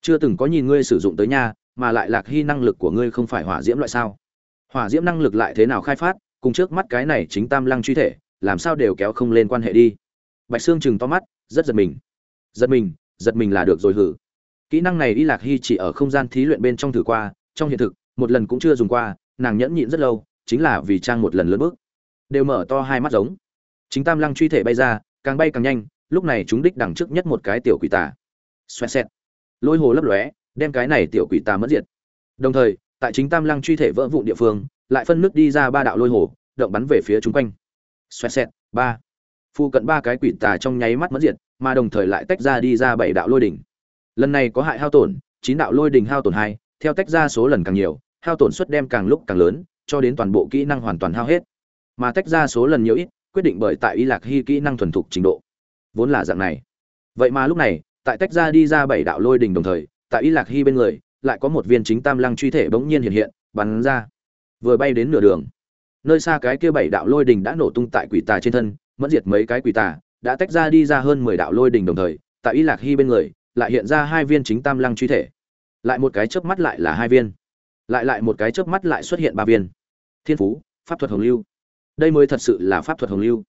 Chưa từng có nhìn ngươi sử dụng tới nha, mà lại lạc hy năng lực của ngươi không phải hỏa diễm loại sao? Hỏa diễm năng lực lại thế nào khai phát, cùng trước mắt cái này chính tam lăng truy thể, làm sao đều kéo không lên quan hệ đi. Bạch xương chừng to mắt, rất giật mình. Giật mình giật mình là được rồi hử kỹ năng này y lạc hy chỉ ở không gian thí luyện bên trong thử qua, trong hiện thực, một lần cũng chưa dùng qua, nàng nhẫn nhịn rất lâu, chính là vì trang một lần lớn bước. Đều mở to hai mắt giống. Chính tam lăng truy thể bay ra, càng bay càng nhanh, lúc này chúng đích đằng trước nhất một cái tiểu quỷ tà. Xoẹt xẹt. Lôi hồ lấp lóe, đem cái này tiểu quỷ tà mất diệt. Đồng thời, tại chính tam lăng truy thể vỡ vụn địa phương, lại phân nước đi ra ba đạo lôi hồ, động bắn về phía chúng quanh. Xoẹt xẹt, ba. Phụ cận ba cái quỷ tà trong nháy mắt mất diệt, mà đồng thời lại tách ra đi ra bảy đạo lôi đỉnh lần này có hại hao tổn, chín đạo lôi đình hao tổn hai, theo tách ra số lần càng nhiều, hao tổn suất đem càng lúc càng lớn, cho đến toàn bộ kỹ năng hoàn toàn hao hết. Mà tách ra số lần nhiều ít, quyết định bởi tại y lạc hy kỹ năng thuần thục trình độ. Vốn là dạng này. Vậy mà lúc này, tại tách ra đi ra bảy đạo lôi đình đồng thời, tại y lạc hy bên người, lại có một viên chính tam lăng truy thể bỗng nhiên hiện hiện, bắn ra. Vừa bay đến nửa đường. Nơi xa cái kia bảy đạo lôi đình đã nổ tung tại quỷ tà trên thân, mẫn diệt mấy cái quỷ tà, đã tách ra đi ra hơn mười đạo lôi đình đồng thời, tại y lạc hy bên người lại hiện ra hai viên chính tam lăng truy thể. Lại một cái chớp mắt lại là hai viên. Lại lại một cái chớp mắt lại xuất hiện ba viên. Thiên phú, pháp thuật hồng lưu. Đây mới thật sự là pháp thuật hồng lưu.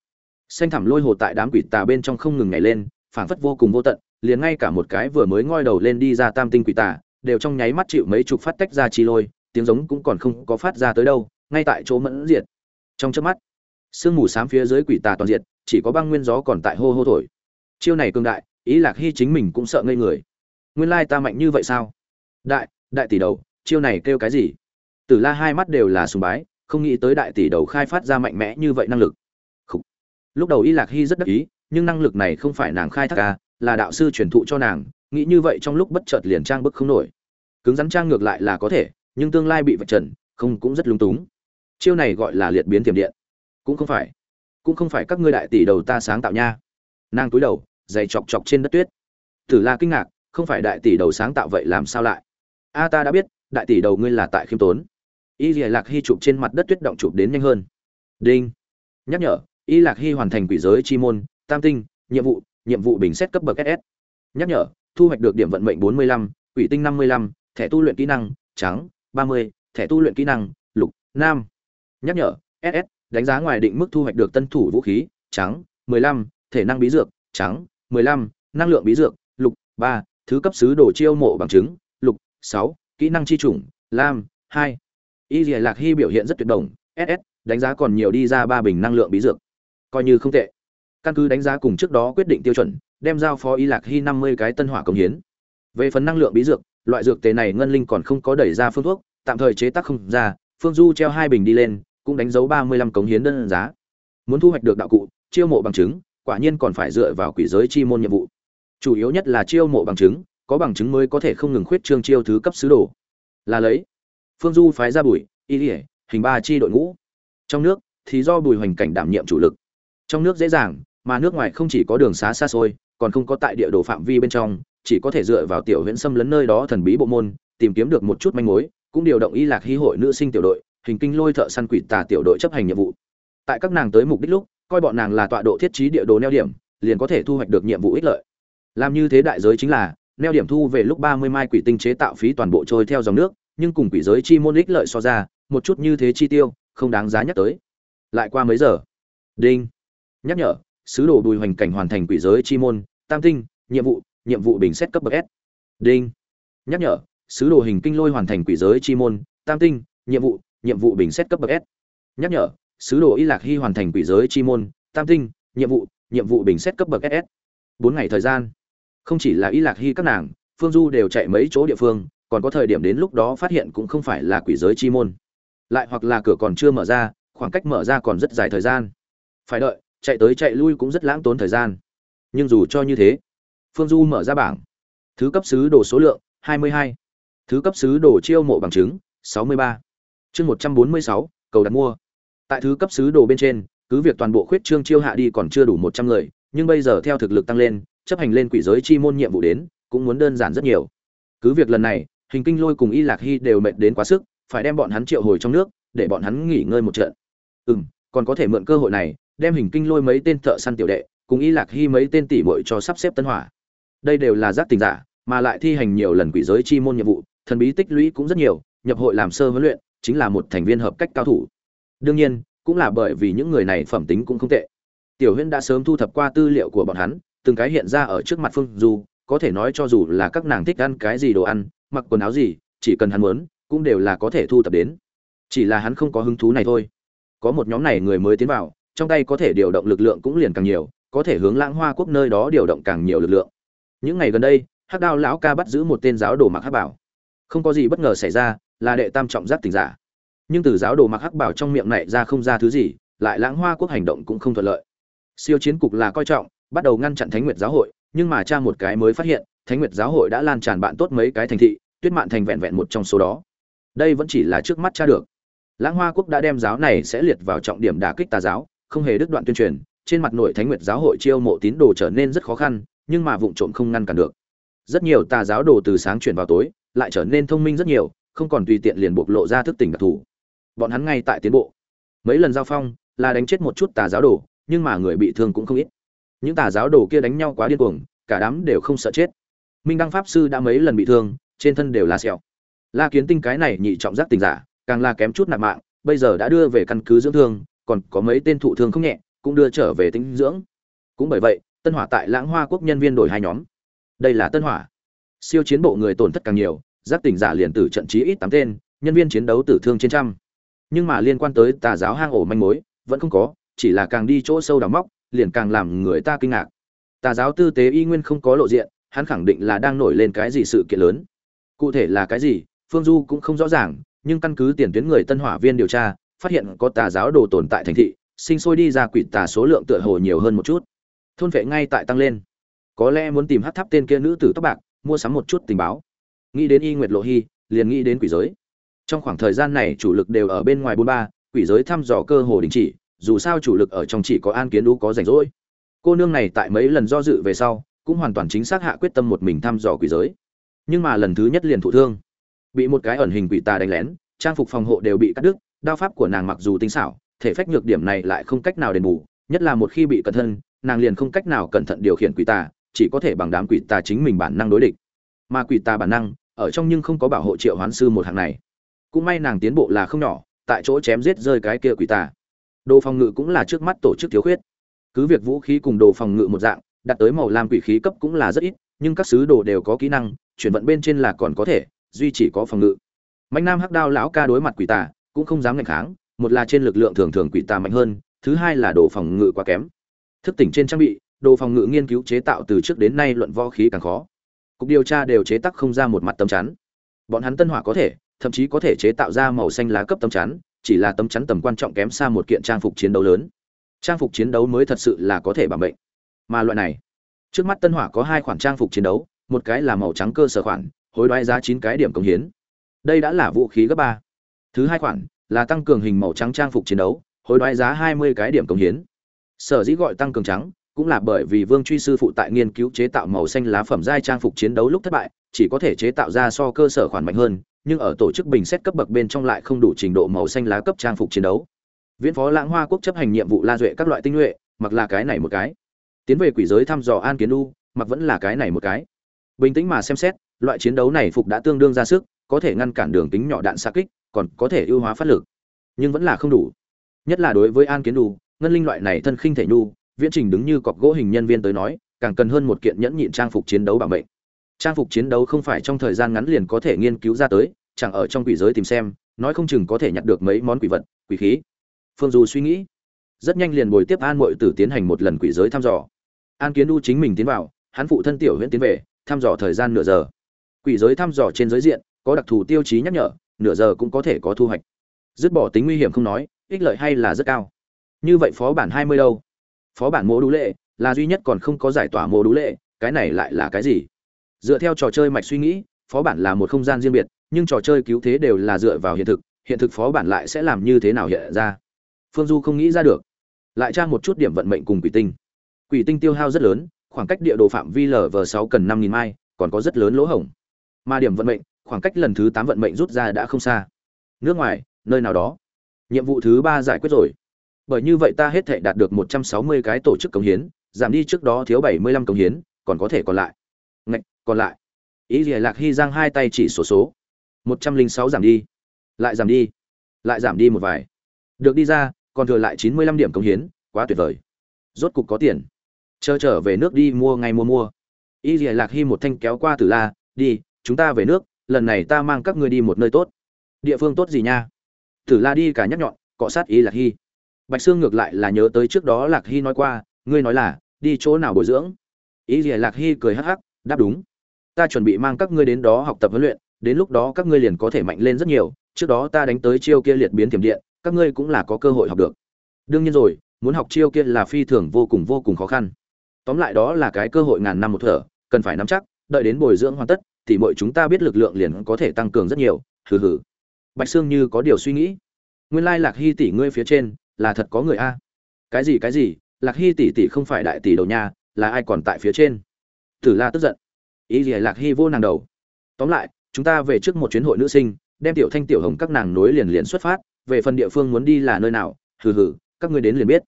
Xanh thẳm lôi hồ tại đám quỷ tà bên trong không ngừng nhảy lên, phảng phất vô cùng vô tận, liền ngay cả một cái vừa mới ngoi đầu lên đi ra tam tinh quỷ tà, đều trong nháy mắt chịu mấy chục phát tách ra chi lôi, tiếng giống cũng còn không có phát ra tới đâu, ngay tại chỗ mẫn diệt. Trong chớp mắt, sương mù xám phía dưới quỷ tà toàn diệt, chỉ có băng nguyên gió còn tại hô hô thổi. Chiêu này cương đại ý lạc hy chính mình cũng sợ ngây người. Nguyên lai ta mạnh như vậy sao? Đại đại tỷ đầu, chiêu này kêu cái gì? Tử la hai mắt đều là sùng bái, không nghĩ tới đại tỷ đầu khai phát ra mạnh mẽ như vậy năng lực. Khủ. lúc đầu y lạc hy rất đắc ý, nhưng năng lực này không phải nàng khai thác ca là đạo sư truyền thụ cho nàng, nghĩ như vậy trong lúc bất chợt liền trang bức không nổi. Cứng rắn trang ngược lại là có thể, nhưng tương lai bị vạch trần, không cũng rất lung túng. Chiêu này gọi là liệt biến tiềm điện. Cũng không phải. Cũng không phải các ngươi đại tỷ đầu ta sáng tạo nha. Nàng túi đầu dày chọc chọc trên đất tuyết. Tử la kinh ngạc không phải đại tỷ đầu sáng tạo vậy làm sao lại? A ta đã biết đại tỷ đầu ngươi là tại khiêm tốn. Y lìa lạc hy chụp trên mặt đất tuyết động chụp đến nhanh hơn. Đinh. Nhắc nhở y lạc hy hoàn thành quỷ giới chi môn tam tinh nhiệm vụ nhiệm vụ bình xét cấp bậc ss nhắc nhở thu hoạch được điểm vận mệnh 45, quỷ tinh 55, thẻ tu luyện kỹ năng trắng 30, thẻ tu luyện kỹ năng lục nam. Nhắc nhở ss đánh giá ngoài định mức thu hoạch được tân thủ vũ khí trắng 15, thể năng bí dược trắng 15, năng lượng bí dược lục 3, thứ cấp sứ đồ chiêu mộ bằng chứng lục 6, kỹ năng chi chủng lam 2 y Liệt lạc hy biểu hiện rất tuyệt đồng ss đánh giá còn nhiều đi ra ba bình năng lượng bí dược. Coi như không tệ. Căn cứ đánh giá cùng trước đó quyết định tiêu chuẩn đem giao phó y lạc hy năm mươi cái tân hỏa công hiến. Về phần năng lượng bí dược loại dược tề này ngân linh còn không có đẩy ra phương thuốc tạm thời chế tác không ra phương du treo hai bình đi lên cũng đánh dấu ba mươi lăm cống hiến đơn giá. Muốn thu hoạch được đạo cụ chiêu mộ bằng chứng quả nhiên còn phải dựa vào quỷ giới chi môn nhiệm vụ. Chủ yếu nhất là chiêu mộ bằng chứng, có bằng chứng mới có thể không ngừng khuyết trương chiêu thứ cấp sứ đồ. Là lấy, phương du phái ra bùi, y ỉa hình ba chi đội ngũ. Trong nước, thì do bùi hoành cảnh đảm nhiệm chủ lực. Trong nước dễ dàng, mà nước ngoài không chỉ có đường xá xa xôi, còn không có tại địa đồ phạm vi bên trong, chỉ có thể dựa vào tiểu huyện xâm lấn nơi đó thần bí bộ môn, tìm kiếm được một chút manh mối, cũng điều động y lạc hy hội nữ sinh tiểu đội, hình kinh lôi thợ săn quỷ tà tiểu đội chấp hành nhiệm vụ. Tại các nàng tới mục đích lúc coi bọn nàng là tọa độ thiết trí địa đồ neo điểm, liền có thể thu hoạch được nhiệm vụ ích lợi. Làm như thế đại giới chính là, neo điểm thu về lúc ba mươi mai quỷ tinh chế tạo phí toàn bộ trôi theo dòng nước, nhưng cùng quỷ giới chi môn ích lợi so ra, một chút như thế chi tiêu, không đáng giá nhắc tới. Lại qua mấy giờ? Đinh. Nhắc nhở, sứ đồ bùi hoành cảnh hoàn thành quỷ giới chi môn, tam tinh, nhiệm vụ nhiệm vụ bình xét cấp bậc s. Đinh. Nhắc nhở, sứ đồ hình kinh lôi hoàn thành quỷ giới chi môn, tam tinh, nhiệm vụ nhiệm vụ bình xét cấp bậc s. Nhắc nhở sứ đồ y lạc hy hoàn thành quỷ giới chi môn tam tinh nhiệm vụ nhiệm vụ bình xét cấp bậc ss bốn ngày thời gian. Không chỉ là y lạc hy các nàng phương du đều chạy mấy chỗ địa phương còn có thời điểm đến lúc đó phát hiện cũng không phải là quỷ giới chi môn. Lại hoặc là cửa còn chưa mở ra khoảng cách mở ra còn rất dài thời gian. Phải đợi chạy tới chạy lui cũng rất lãng tốn thời gian. Nhưng dù cho như thế phương du mở ra bảng. Thứ cấp sứ đồ số lượng 22. thứ cấp sứ đồ chiêu mộ bằng chứng 63. chương 146, cầu đặt mua tại thứ cấp sứ đồ bên trên, cứ việc toàn bộ khuyết trương chiêu hạ đi còn chưa đủ 100 người, nhưng bây giờ theo thực lực tăng lên, chấp hành lên quỷ giới chi môn nhiệm vụ đến, cũng muốn đơn giản rất nhiều. Cứ việc lần này, hình kinh lôi cùng y lạc hy đều mệt đến quá sức, phải đem bọn hắn triệu hồi trong nước, để bọn hắn nghỉ ngơi một trận. Ừ còn có thể mượn cơ hội này, đem hình kinh lôi mấy tên thợ săn tiểu đệ, cùng y lạc hy mấy tên tỷ muội cho sắp xếp tân hỏa. Đây đều là giác tình giả, mà lại thi hành nhiều lần quỷ giới chi môn nhiệm vụ, thần bí tích lũy cũng rất nhiều, nhập hội làm sơ huấn luyện, chính là một thành viên hợp cách cao thủ đương nhiên, cũng là bởi vì những người này phẩm tính cũng không tệ. Tiểu huyên đã sớm thu thập qua tư liệu của bọn hắn, từng cái hiện ra ở trước mặt phương du, có thể nói cho dù là các nàng thích ăn cái gì đồ ăn, mặc quần áo gì, chỉ cần hắn muốn, cũng đều là có thể thu thập đến. Chỉ là hắn không có hứng thú này thôi. Có một nhóm này người mới tiến vào, trong tay có thể điều động lực lượng cũng liền càng nhiều, có thể hướng lãng hoa quốc nơi đó điều động càng nhiều lực lượng. Những ngày gần đây, hắc đao lão ca bắt giữ một tên giáo đồ mặc hắc bảo. Không có gì bất ngờ xảy ra, là đệ tam trọng giác tình giả nhưng từ giáo đồ mặc hắc bảo trong miệng này ra không ra thứ gì, lại lãng hoa quốc hành động cũng không thuận lợi. Siêu chiến cục là coi trọng, bắt đầu ngăn chặn thánh nguyệt giáo hội, nhưng mà cha một cái mới phát hiện, thánh nguyệt giáo hội đã lan tràn bạn tốt mấy cái thành thị, tuyết mạn thành vẹn vẹn một trong số đó. Đây vẫn chỉ là trước mắt cha được. Lãng hoa quốc đã đem giáo này sẽ liệt vào trọng điểm đả kích tà giáo, không hề đứt đoạn tuyên truyền, trên mặt nội thánh nguyệt giáo hội chiêu mộ tín đồ trở nên rất khó khăn, nhưng mà vụng trộm không ngăn cản được. Rất nhiều tà giáo đồ từ sáng chuyển vào tối, lại trở nên thông minh rất nhiều, không còn tùy tiện liền bộc lộ ra thức tỉnh đặc thù bọn hắn ngay tại tiến bộ. Mấy lần giao phong, là đánh chết một chút tà giáo đồ, nhưng mà người bị thương cũng không ít. Những tà giáo đồ kia đánh nhau quá điên cuồng, cả đám đều không sợ chết. Minh đăng pháp sư đã mấy lần bị thương, trên thân đều là sẹo. La kiến tinh cái này nhị trọng giác tình giả, càng là kém chút nạp mạng, bây giờ đã đưa về căn cứ dưỡng thương, còn có mấy tên thụ thương không nhẹ, cũng đưa trở về tính dưỡng. Cũng bởi vậy, tân hỏa tại lãng hoa quốc nhân viên đổi hai nhóm. Đây là tân hỏa. Siêu chiến bộ người tổn thất càng nhiều, giác tỉnh giả liền tử trận chí ít tám tên, nhân viên chiến đấu tử thương trên trăm nhưng mà liên quan tới tà giáo hang ổ manh mối, vẫn không có, chỉ là càng đi chỗ sâu đào móc, liền càng làm người ta kinh ngạc. Tà giáo tư tế y nguyên không có lộ diện, hắn khẳng định là đang nổi lên cái gì sự kiện lớn. Cụ thể là cái gì, phương du cũng không rõ ràng, nhưng căn cứ tiền tuyến người tân hỏa viên điều tra, phát hiện có tà giáo đồ tồn tại thành thị, sinh sôi đi ra quỷ tà số lượng tựa hồ nhiều hơn một chút. Thôn vệ ngay tại tăng lên. Có lẽ muốn tìm hát tháp tên kia nữ tử tóc bạc, mua sắm một chút tình báo. Nghĩ đến y nguyệt lộ hy, liền nghĩ đến quỷ giới trong khoảng thời gian này chủ lực đều ở bên ngoài bốn ba, quỷ giới thăm dò cơ hồ đình chỉ, dù sao chủ lực ở trong chỉ có an kiến đũ có rảnh rỗi. Cô nương này tại mấy lần do dự về sau, cũng hoàn toàn chính xác hạ quyết tâm một mình thăm dò quỷ giới. Nhưng mà lần thứ nhất liền thụ thương. Bị một cái ẩn hình quỷ tà đánh lén, trang phục phòng hộ đều bị cắt đứt, đao pháp của nàng mặc dù tinh xảo, thể phách nhược điểm này lại không cách nào đền bù, nhất là một khi bị cẩn thân, nàng liền không cách nào cẩn thận điều khiển quỷ tà, chỉ có thể bằng đám quỷ tà chính mình bản năng đối địch. Mà quỷ tà bản năng, ở trong nhưng không có bảo hộ triệu hoán sư một hạng này cũng may nàng tiến bộ là không nhỏ, tại chỗ chém giết rơi cái kia quỷ tà. Đồ phòng ngự cũng là trước mắt tổ chức thiếu khuyết. Cứ việc vũ khí cùng đồ phòng ngự một dạng đặt tới màu lam quỷ khí cấp cũng là rất ít, nhưng các sứ đồ đều có kỹ năng, chuyển vận bên trên là còn có thể, duy chỉ có phòng ngự. Mạnh nam hắc đao lão ca đối mặt quỷ tà, cũng không dám ngạch kháng, một là trên lực lượng thường thường quỷ tà mạnh hơn, thứ hai là đồ phòng ngự quá kém. Thức tỉnh trên trang bị, đồ phòng ngự nghiên cứu chế tạo từ trước đến nay luận võ khí càng khó. Cục điều tra đều chế tác không ra một mặt tấm chắn. Bọn hắn tân hỏa có thể thậm chí có thể chế tạo ra màu xanh lá cấp tấm chắn, chỉ là tấm chắn tầm quan trọng kém xa một kiện trang phục chiến đấu lớn. Trang phục chiến đấu mới thật sự là có thể bảo mệnh. Mà loại này, trước mắt tân hỏa có hai khoản trang phục chiến đấu, một cái là màu trắng cơ sở khoản, hối đoái giá chín cái điểm công hiến. Đây đã là vũ khí cấp ba. Thứ hai khoản là tăng cường hình màu trắng trang phục chiến đấu, hối đoái giá hai mươi cái điểm công hiến. Sở dĩ gọi tăng cường trắng, cũng là bởi vì vương truy sư phụ tại nghiên cứu chế tạo màu xanh lá phẩm giai trang phục chiến đấu lúc thất bại, chỉ có thể chế tạo ra so cơ sở khoản mạnh hơn nhưng ở tổ chức bình xét cấp bậc bên trong lại không đủ trình độ màu xanh lá cấp trang phục chiến đấu. Viễn phó lãng hoa quốc chấp hành nhiệm vụ la duệ các loại tinh nhuệ, mặc là cái này một cái. Tiến về quỷ giới thăm dò an kiến u, mặc vẫn là cái này một cái. Bình tĩnh mà xem xét, loại chiến đấu này phục đã tương đương ra sức, có thể ngăn cản đường tính nhỏ đạn xa kích, còn có thể ưu hóa phát lực. Nhưng vẫn là không đủ. Nhất là đối với an kiến u, ngân linh loại này thân khinh thể nhu, viễn trình đứng như cọc gỗ hình nhân viên tới nói, càng cần hơn một kiện nhẫn nhịn trang phục chiến đấu bảo mệnh trang phục chiến đấu không phải trong thời gian ngắn liền có thể nghiên cứu ra tới, chẳng ở trong quỷ giới tìm xem, nói không chừng có thể nhặt được mấy món quỷ vật, quỷ khí. Phương du suy nghĩ, rất nhanh liền bồi tiếp an mội tử tiến hành một lần quỷ giới thăm dò. An kiến đu chính mình tiến vào, hắn phụ thân tiểu huyễn tiến về, thăm dò thời gian nửa giờ. Quỷ giới thăm dò trên giới diện, có đặc thù tiêu chí nhắc nhở, nửa giờ cũng có thể có thu hoạch. Dứt bỏ tính nguy hiểm không nói, ích lợi hay là rất cao. Như vậy phó bản hai mươi đâu? Phó bản mô đũ lệ, là duy nhất còn không có giải tỏa mô đũ lệ, cái này lại là cái gì? Dựa theo trò chơi mạch suy nghĩ, phó bản là một không gian riêng biệt, nhưng trò chơi cứu thế đều là dựa vào hiện thực hiện thực phó bản lại sẽ làm như thế nào hiện ra? Phương du không nghĩ ra được. Lại tra một chút điểm vận mệnh cùng quỷ tinh. Quỷ tinh tiêu hao rất lớn, khoảng cách địa đồ phạm vi lv sáu cần năm nghìn mai, còn có rất lớn lỗ hổng. Mà điểm vận mệnh, khoảng cách lần thứ tám vận mệnh rút ra đã không xa. Nước ngoài, nơi nào đó. Nhiệm vụ thứ ba giải quyết rồi. Bởi như vậy ta hết thể đạt được một trăm sáu mươi cái tổ chức cống hiến, giảm đi trước đó thiếu bảy mươi lăm cống hiến, còn có thể còn lại. Ngạch còn lại. Ý gì lạc hy giang hai tay chỉ sổ số, một trăm linh sáu giảm đi. Lại giảm đi. Lại giảm đi một vài. Được đi ra còn thừa lại chín mươi lăm điểm công hiến quá tuyệt vời. Rốt cục có tiền. Chờ trở về nước đi mua ngay mua mua. Ý dì lạc hy một thanh kéo qua tử la đi chúng ta về nước lần này ta mang các ngươi đi một nơi tốt. Địa phương tốt gì nha? Tử la đi cả nhắc nhọn cọ sát ý lạc hy. Bạch sương ngược lại là nhớ tới trước đó lạc hy nói qua ngươi nói là đi chỗ nào bồi dưỡng? Ý dì lạc hy cười hắc hắc đáp đúng ta chuẩn bị mang các ngươi đến đó học tập huấn luyện, đến lúc đó các ngươi liền có thể mạnh lên rất nhiều, trước đó ta đánh tới chiêu kia liệt biến tiềm điện, các ngươi cũng là có cơ hội học được. Đương nhiên rồi, muốn học chiêu kia là phi thường vô cùng vô cùng khó khăn. Tóm lại đó là cái cơ hội ngàn năm một thở, cần phải nắm chắc, đợi đến bồi dưỡng hoàn tất, thì mọi chúng ta biết lực lượng liền có thể tăng cường rất nhiều, hừ hừ. Bạch sương như có điều suy nghĩ. Nguyên lai lạc hy tỷ ngươi phía trên, là thật có người a. Cái gì cái gì? Lạc hy tỷ tỷ không phải đại tỷ đầu nha, là ai còn tại phía trên? Tử la tức giận ý gì lạc hy vô nàng đầu. Tóm lại, chúng ta về trước một chuyến hội nữ sinh, đem tiểu thanh, tiểu hồng các nàng nối liền liền xuất phát, về phần địa phương muốn đi là nơi nào, hừ hừ, các ngươi đến liền biết.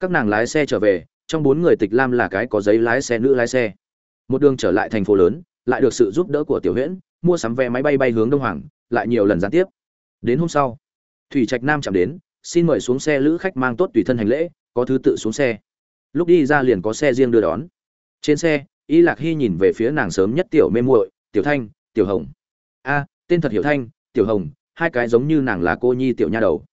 Các nàng lái xe trở về, trong bốn người tịch lam là cái có giấy lái xe, nữ lái xe. Một đường trở lại thành phố lớn, lại được sự giúp đỡ của tiểu huyễn, mua sắm vé máy bay bay hướng đông hoàng, lại nhiều lần gián tiếp. Đến hôm sau, thủy trạch nam chạm đến, xin mời xuống xe lữ khách mang tốt tùy thân hành lễ, có thứ tự xuống xe. Lúc đi ra liền có xe riêng đưa đón. Trên xe y lạc hy nhìn về phía nàng sớm nhất tiểu mê muội, tiểu thanh, tiểu hồng. A, tên thật hiểu thanh, tiểu hồng, hai cái giống như nàng là cô nhi tiểu nha đầu.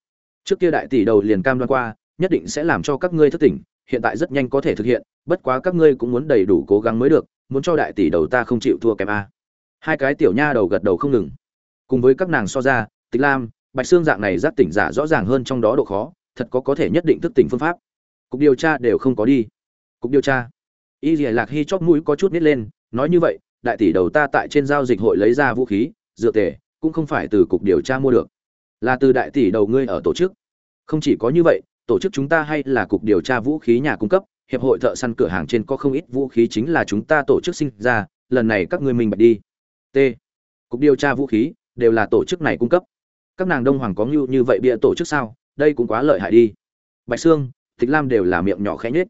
Trước kia đại tỷ đầu liền cam đoan qua, nhất định sẽ làm cho các ngươi thức tỉnh, hiện tại rất nhanh có thể thực hiện, bất quá các ngươi cũng muốn đầy đủ cố gắng mới được, muốn cho đại tỷ đầu ta không chịu thua kém a. Hai cái tiểu nha đầu gật đầu không ngừng. Cùng với các nàng so ra, tịch lam, bạch xương dạng này giác tỉnh giả rõ ràng hơn trong đó độ khó, thật có có thể nhất định thức tỉnh phương pháp. Cục điều tra đều không có đi. Cục điều tra y dì lạc hy chóp mũi có chút nít lên, nói như vậy, đại tỷ đầu ta tại trên giao dịch hội lấy ra vũ khí dựa tề, cũng không phải từ cục điều tra mua được. Là từ đại tỷ đầu ngươi ở tổ chức. Không chỉ có như vậy, tổ chức chúng ta hay là cục điều tra vũ khí nhà cung cấp, hiệp hội thợ săn cửa hàng trên có không ít vũ khí chính là chúng ta tổ chức sinh ra, lần này các ngươi mình bạch đi. T. Cục điều tra vũ khí, đều là tổ chức này cung cấp. Các nàng đông hoàng có ngưu như vậy bịa tổ chức sao? Đây cũng quá lợi hại đi. Bạch sương, tịch lam đều là miệng nhỏ khẽ nhết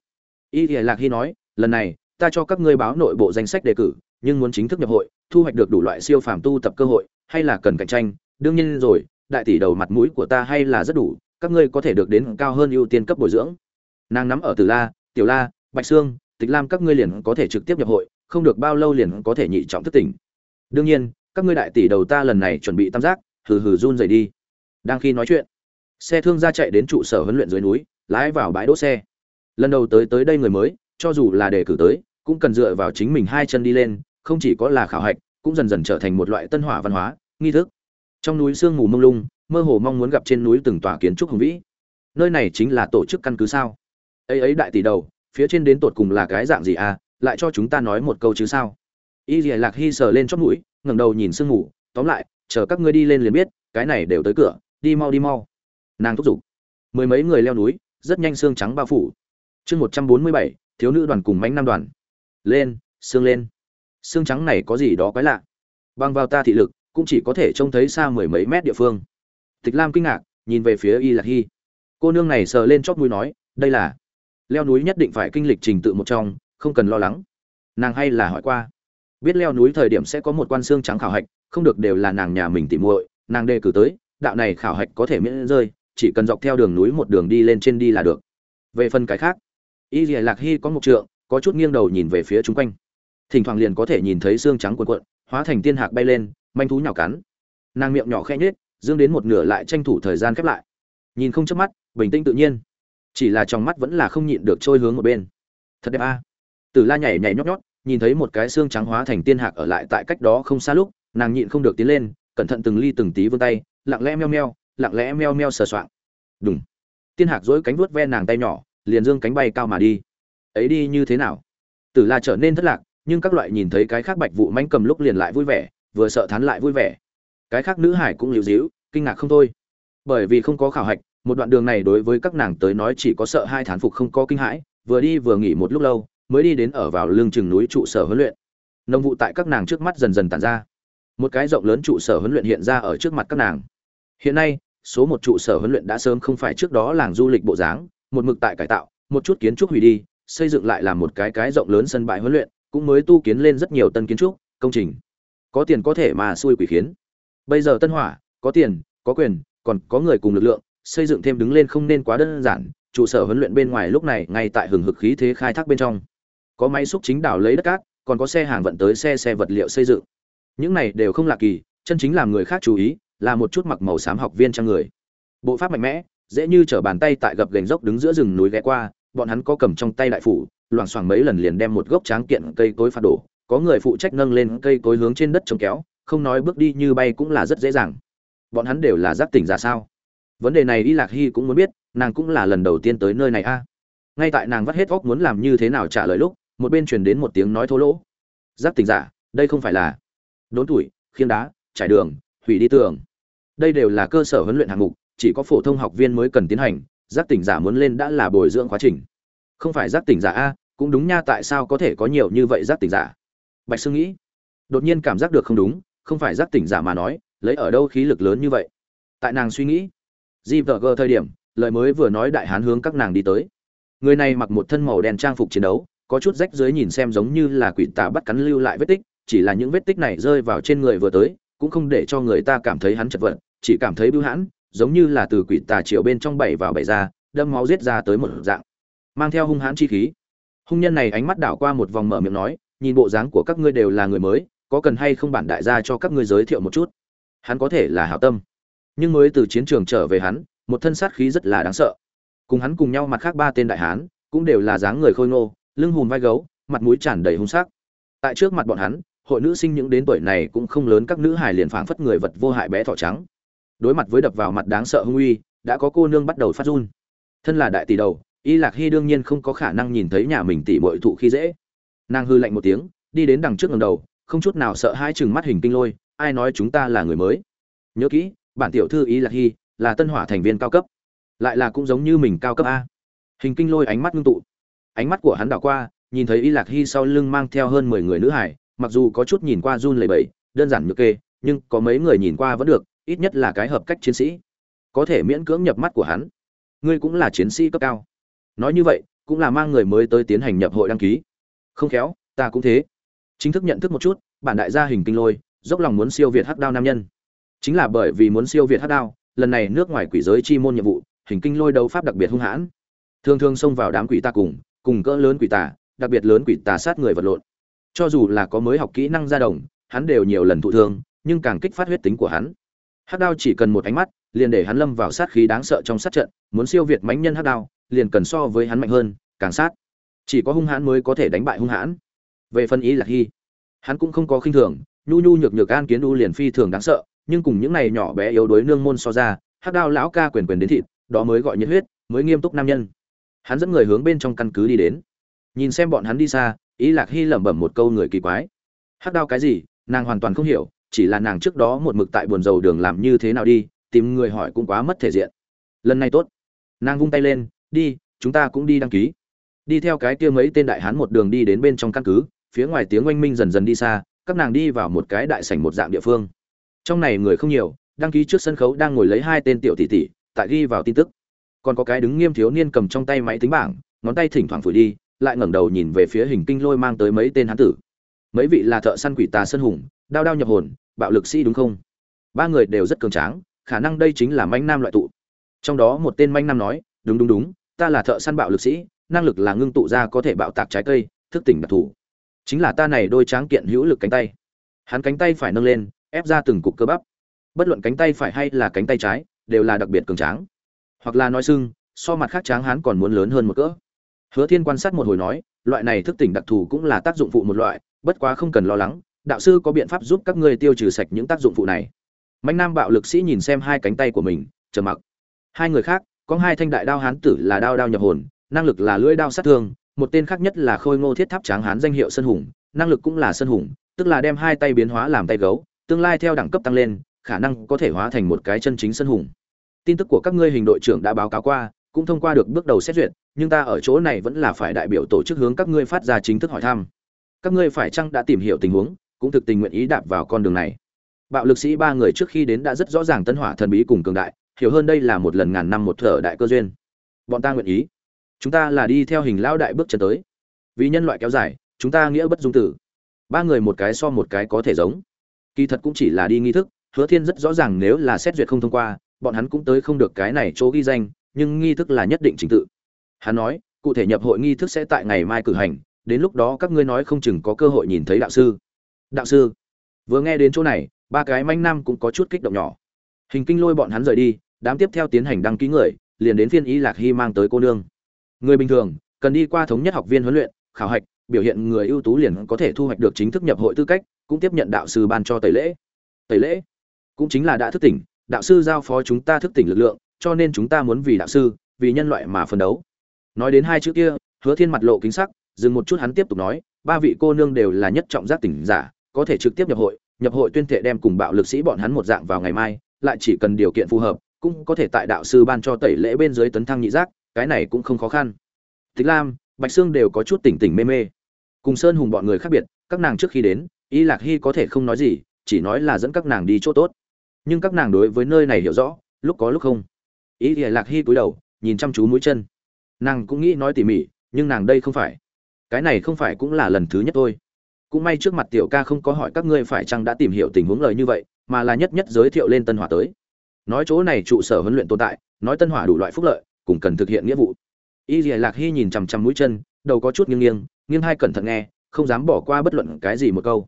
y thì lạc hy nói lần này, ta cho các ngươi báo nội bộ danh sách đề cử, nhưng muốn chính thức nhập hội, thu hoạch được đủ loại siêu phàm tu tập cơ hội, hay là cần cạnh tranh, đương nhiên rồi, đại tỷ đầu mặt mũi của ta hay là rất đủ, các ngươi có thể được đến cao hơn ưu tiên cấp bồi dưỡng. Nàng nắm ở từ la, tiểu la, bạch sương, tịch lam các ngươi liền có thể trực tiếp nhập hội, không được bao lâu liền có thể nhị trọng thức tỉnh. Đương nhiên, các ngươi đại tỷ đầu ta lần này chuẩn bị tam giác, hừ hừ run rẩy đi. Đang khi nói chuyện, xe thương gia chạy đến trụ sở huấn luyện dưới núi, lái vào bãi đỗ xe. Lần đầu tới tới đây người mới cho dù là đề cử tới, cũng cần dựa vào chính mình hai chân đi lên, không chỉ có là khảo hạch, cũng dần dần trở thành một loại tân hỏa văn hóa, nghi thức. Trong núi sương mù mông lung, mơ hồ mong muốn gặp trên núi từng tòa kiến trúc hùng vĩ. Nơi này chính là tổ chức căn cứ sao? Ấy ấy đại tỷ đầu, phía trên đến tột cùng là cái dạng gì à, lại cho chúng ta nói một câu chứ sao? Y Lệ Lạc Hi sờ lên chóp mũi, ngẩng đầu nhìn sương mù, tóm lại, chờ các ngươi đi lên liền biết, cái này đều tới cửa, đi mau đi mau. Nàng thúc giục. Mười mấy người leo núi, rất nhanh xương trắng bao phủ. Chương 147, thiếu nữ đoàn cùng mánh nam đoàn. Lên, xương lên. Xương trắng này có gì đó quái lạ. Băng vào ta thị lực, cũng chỉ có thể trông thấy xa mười mấy mét địa phương. Tịch lam kinh ngạc, nhìn về phía y lạc hy. Cô nương này sờ lên chót mũi nói, đây là. Leo núi nhất định phải kinh lịch trình tự một trong, không cần lo lắng. Nàng hay là hỏi qua. Biết leo núi thời điểm sẽ có một quan xương trắng khảo hạch, không được đều là nàng nhà mình tìm muội. Nàng đề cử tới, đạo này khảo hạch có thể miễn rơi, chỉ cần dọc theo đường núi một đường đi lên trên đi là được. Về phần cái khác y dìa lạc hy có một trượng, có chút nghiêng đầu nhìn về phía chung quanh. Thỉnh thoảng liền có thể nhìn thấy xương trắng cuộn cuộn, hóa thành tiên hạc bay lên, manh thú nhào cắn. Nàng miệng nhỏ khẽ nhết dương đến một nửa lại tranh thủ thời gian khép lại. Nhìn không chớp mắt, bình tĩnh tự nhiên. Chỉ là trong mắt vẫn là không nhịn được trôi hướng một bên. Thật đẹp a. Tử la nhảy nhảy nhót nhót, nhìn thấy một cái xương trắng hóa thành tiên hạc ở lại tại cách đó không xa lúc, nàng nhịn không được tiến lên, cẩn thận từng ly từng tí vươn tay, lặng lẽ meo meo, lặng lẽ meo meo sờ soạng. Đúng tiên hạc dỗi cánh vuốt ve nàng tay nhỏ liền dương cánh bay cao mà đi. Ấy đi như thế nào? Tử la trở nên thất lạc, nhưng các loại nhìn thấy cái khác bạch vụ manh cầm lúc liền lại vui vẻ, vừa sợ thán lại vui vẻ. Cái khác nữ hải cũng liều dĩu, kinh ngạc không thôi. Bởi vì không có khảo hạch, một đoạn đường này đối với các nàng tới nói chỉ có sợ hai thán phục không có kinh hãi, vừa đi vừa nghỉ một lúc lâu, mới đi đến ở vào lương chừng núi trụ sở huấn luyện. Nông vụ tại các nàng trước mắt dần dần tàn ra. Một cái rộng lớn trụ sở huấn luyện hiện ra ở trước mặt các nàng. Hiện nay, số một trụ sở huấn luyện đã sớm không phải trước đó làng du lịch bộ dáng một mực tại cải tạo, một chút kiến trúc hủy đi, xây dựng lại làm một cái cái rộng lớn sân bãi huấn luyện, cũng mới tu kiến lên rất nhiều tân kiến trúc, công trình. Có tiền có thể mà xui quỷ khiến. Bây giờ tân hỏa, có tiền, có quyền, còn có người cùng lực lượng, xây dựng thêm đứng lên không nên quá đơn giản, trụ sở huấn luyện bên ngoài lúc này ngay tại hừng hực khí thế khai thác bên trong. Có máy xúc chính đảo lấy đất cát, còn có xe hàng vận tới xe xe vật liệu xây dựng. Những này đều không lạ kỳ, chân chính làm người khác chú ý, là một chút mặc màu xám học viên trang người. Bộ pháp mạnh mẽ dễ như trở bàn tay tại gập gành dốc đứng giữa rừng núi ghé qua, bọn hắn có cầm trong tay đại phủ, loảng xoảng mấy lần liền đem một gốc tráng kiện cây cối phá đổ, có người phụ trách nâng lên cây cối hướng trên đất trồng kéo, không nói bước đi như bay cũng là rất dễ dàng. Bọn hắn đều là giác tỉnh giả sao? Vấn đề này y lạc hy cũng muốn biết, nàng cũng là lần đầu tiên tới nơi này a. À? Ngay tại nàng vắt hết óc muốn làm như thế nào trả lời lúc, một bên truyền đến một tiếng nói thô lỗ. Giác tỉnh giả, đây không phải là đốn tuổi khiêng đá, trải đường, hủy đi tường. Đây đều là cơ sở huấn luyện hạng mục chỉ có phổ thông học viên mới cần tiến hành, giác tỉnh giả muốn lên đã là bồi dưỡng quá trình. Không phải giác tỉnh giả a, cũng đúng nha, tại sao có thể có nhiều như vậy giác tỉnh giả? Bạch sương nghĩ. Đột nhiên cảm giác được không đúng, không phải giác tỉnh giả mà nói, lấy ở đâu khí lực lớn như vậy? Tại nàng suy nghĩ. Di vợ gờ thời điểm, lời mới vừa nói đại hán hướng các nàng đi tới. Người này mặc một thân màu đen trang phục chiến đấu, có chút rách dưới nhìn xem giống như là quỷ tà bắt cắn lưu lại vết tích, chỉ là những vết tích này rơi vào trên người vừa tới, cũng không để cho người ta cảm thấy hắn chật vật, chỉ cảm thấy bưu hãn giống như là từ quỷ tà triệu bên trong bảy vào bảy ra đâm máu giết ra tới một dạng. Mang theo hung hãn chi khí. Hung nhân này ánh mắt đảo qua một vòng mở miệng nói, nhìn bộ dáng của các ngươi đều là người mới, có cần hay không bản đại gia cho các ngươi giới thiệu một chút? Hắn có thể là hảo tâm. Nhưng mới từ chiến trường trở về hắn, một thân sát khí rất là đáng sợ. Cùng hắn cùng nhau mặt khác ba tên đại hán, cũng đều là dáng người khôi ngô, lưng hùm vai gấu, mặt mũi tràn đầy hung sắc. Tại trước mặt bọn hắn, hội nữ sinh những đến tuổi này cũng không lớn các nữ hài liền phảng phất người vật vô hại bé thỏ trắng đối mặt với đập vào mặt đáng sợ hung uy, đã có cô nương bắt đầu phát run. Thân là đại tỷ đầu, y lạc hy đương nhiên không có khả năng nhìn thấy nhà mình tỷ bội thụ khi dễ. Nàng hư lạnh một tiếng, đi đến đằng trước ngầm đầu, không chút nào sợ hai chừng mắt hình kinh lôi, ai nói chúng ta là người mới? Nhớ kỹ, bản tiểu thư y lạc hy là tân hỏa thành viên cao cấp, lại là cũng giống như mình cao cấp a. Hình kinh lôi ánh mắt ngưng tụ. Ánh mắt của hắn đảo qua, nhìn thấy y lạc hy sau lưng mang theo hơn mười người nữ hải, mặc dù có chút nhìn qua run lầy bẫy đơn giản nhược kê, nhưng có mấy người nhìn qua vẫn được ít nhất là cái hợp cách chiến sĩ, có thể miễn cưỡng nhập mắt của hắn. Ngươi cũng là chiến sĩ cấp cao. Nói như vậy, cũng là mang người mới tới tiến hành nhập hội đăng ký. Không khéo, ta cũng thế. Chính thức nhận thức một chút, bản đại gia hình kinh lôi, dốc lòng muốn siêu việt hắc đao nam nhân. Chính là bởi vì muốn siêu việt hắc đao, lần này nước ngoài quỷ giới chi môn nhiệm vụ, hình kinh lôi đấu pháp đặc biệt hung hãn. Thường thường xông vào đám quỷ ta cùng cùng cỡ lớn quỷ tà, đặc biệt lớn quỷ tà sát người vật lộn. Cho dù là có mới học kỹ năng ra đồng, hắn đều nhiều lần thụ thương, nhưng càng kích phát huyết tính của hắn hắc đao chỉ cần một ánh mắt, liền để hắn lâm vào sát khí đáng sợ trong sát trận, muốn siêu việt mãnh nhân hắc đao, liền cần so với hắn mạnh hơn, càng sát. Chỉ có hung hãn mới có thể đánh bại hung hãn. Về phân ý là hy, hắn cũng không có khinh thường, nhu nhu nhược nhược an kiến đu liền phi thường đáng sợ, nhưng cùng những này nhỏ bé yếu đuối nương môn so ra, hắc đao lão ca quyền quyền đến thịt, đó mới gọi nhiệt huyết, mới nghiêm túc nam nhân. Hắn dẫn người hướng bên trong căn cứ đi đến. Nhìn xem bọn hắn đi xa ý lạc hy lẩm bẩm một câu người kỳ quái. Hắc đao cái gì, nàng hoàn toàn không hiểu chỉ là nàng trước đó một mực tại buồn dầu đường làm như thế nào đi, tìm người hỏi cũng quá mất thể diện. Lần này tốt. Nàng vung tay lên, đi, chúng ta cũng đi đăng ký. Đi theo cái kia mấy tên đại hán một đường đi đến bên trong căn cứ, phía ngoài tiếng oanh minh dần dần đi xa, các nàng đi vào một cái đại sảnh một dạng địa phương. Trong này người không nhiều, đăng ký trước sân khấu đang ngồi lấy hai tên tiểu tỷ tỷ, tại ghi vào tin tức. Còn có cái đứng nghiêm thiếu niên cầm trong tay máy tính bảng, ngón tay thỉnh thoảng phủi đi, lại ngẩng đầu nhìn về phía hình kinh lôi mang tới mấy tên hán tử. Mấy vị là thợ săn quỷ tà sân hùng, đao đao nhập hồn bạo lực sĩ đúng không? Ba người đều rất cường tráng, khả năng đây chính là manh nam loại tụ. Trong đó một tên manh nam nói, đúng đúng đúng, ta là thợ săn bạo lực sĩ, năng lực là ngưng tụ ra có thể bạo tạc trái cây, thức tỉnh đặc thù. Chính là ta này đôi tráng kiện hữu lực cánh tay. Hắn cánh tay phải nâng lên, ép ra từng cục cơ bắp. Bất luận cánh tay phải hay là cánh tay trái, đều là đặc biệt cường tráng. Hoặc là nói sưng so mặt khác tráng hắn còn muốn lớn hơn một cỡ. Hứa thiên quan sát một hồi nói, loại này thức tỉnh đặc thù cũng là tác dụng phụ một loại, bất quá không cần lo lắng đạo sư có biện pháp giúp các ngươi tiêu trừ sạch những tác dụng phụ này. Mạnh nam bạo lực sĩ nhìn xem hai cánh tay của mình, trầm mặc. Hai người khác, có hai thanh đại đao hán tử là đao đao nhập hồn, năng lực là lưỡi đao sát thương, một tên khác nhất là khôi ngô thiết tháp tráng hán danh hiệu sân hùng, năng lực cũng là sân hùng, tức là đem hai tay biến hóa làm tay gấu, tương lai theo đẳng cấp tăng lên, khả năng có thể hóa thành một cái chân chính sân hùng. Tin tức của các ngươi hình đội trưởng đã báo cáo qua, cũng thông qua được bước đầu xét duyệt, nhưng ta ở chỗ này vẫn là phải đại biểu tổ chức hướng các ngươi phát ra chính thức hỏi thăm. Các ngươi phải chăng đã tìm hiểu tình huống? Cũng thực tình nguyện ý đạp vào con đường này. Bạo lực sĩ ba người trước khi đến đã rất rõ ràng tân hỏa thần bí cùng cường đại, hiểu hơn đây là một lần ngàn năm một thở đại cơ duyên. Bọn ta nguyện ý. Chúng ta là đi theo hình lão đại bước chân tới. Vì nhân loại kéo dài, chúng ta nghĩa bất dung tử. Ba người một cái so một cái có thể giống. Kỳ thật cũng chỉ là đi nghi thức, hứa thiên rất rõ ràng nếu là xét duyệt không thông qua, bọn hắn cũng tới không được cái này chỗ ghi danh, nhưng nghi thức là nhất định trình tự. Hắn nói, cụ thể nhập hội nghi thức sẽ tại ngày mai cử hành, đến lúc đó các ngươi nói không chừng có cơ hội nhìn thấy đạo sư đạo sư, vừa nghe đến chỗ này, ba cái manh nam cũng có chút kích động nhỏ. Hình kinh lôi bọn hắn rời đi, đám tiếp theo tiến hành đăng ký người, liền đến phiên ý lạc hy mang tới cô nương. Người bình thường, cần đi qua thống nhất học viên huấn luyện, khảo hạch, biểu hiện người ưu tú liền có thể thu hoạch được chính thức nhập hội tư cách, cũng tiếp nhận đạo sư ban cho tẩy lễ. Tẩy lễ? Cũng chính là đã thức tỉnh, đạo sư giao phó chúng ta thức tỉnh lực lượng, cho nên chúng ta muốn vì đạo sư, vì nhân loại mà phấn đấu. Nói đến hai chữ kia, hứa thiên mặt lộ kính sắc, dừng một chút hắn tiếp tục nói, ba vị cô nương đều là nhất trọng giác tỉnh giả có thể trực tiếp nhập hội nhập hội tuyên thệ đem cùng bạo lực sĩ bọn hắn một dạng vào ngày mai, lại chỉ cần điều kiện phù hợp, cũng có thể tại đạo sư ban cho tẩy lễ bên dưới tấn thăng nhị giác, cái này cũng không khó khăn. Tịch lam, bạch sương đều có chút tỉnh tỉnh mê mê. Cùng sơn hùng bọn người khác biệt, các nàng trước khi đến, y lạc hy có thể không nói gì, chỉ nói là dẫn các nàng đi chỗ tốt. Nhưng các nàng đối với nơi này hiểu rõ, lúc có lúc không. Y lạc hy cúi đầu, nhìn chăm chú mũi chân. Nàng cũng nghĩ nói tỉ mỉ, nhưng nàng đây không phải. Cái này không phải cũng là lần thứ nhất thôi cũng may trước mặt tiểu ca không có hỏi các ngươi phải chăng đã tìm hiểu tình huống lời như vậy mà là nhất nhất giới thiệu lên tân hỏa tới. Nói chỗ này trụ sở huấn luyện tồn tại nói tân hỏa đủ loại phúc lợi cùng cần thực hiện nghĩa vụ. Y dìa lạc hy nhìn chằm chằm mũi chân đầu có chút nghiêng nghiêng nghiêng hai cẩn thận nghe không dám bỏ qua bất luận cái gì một câu.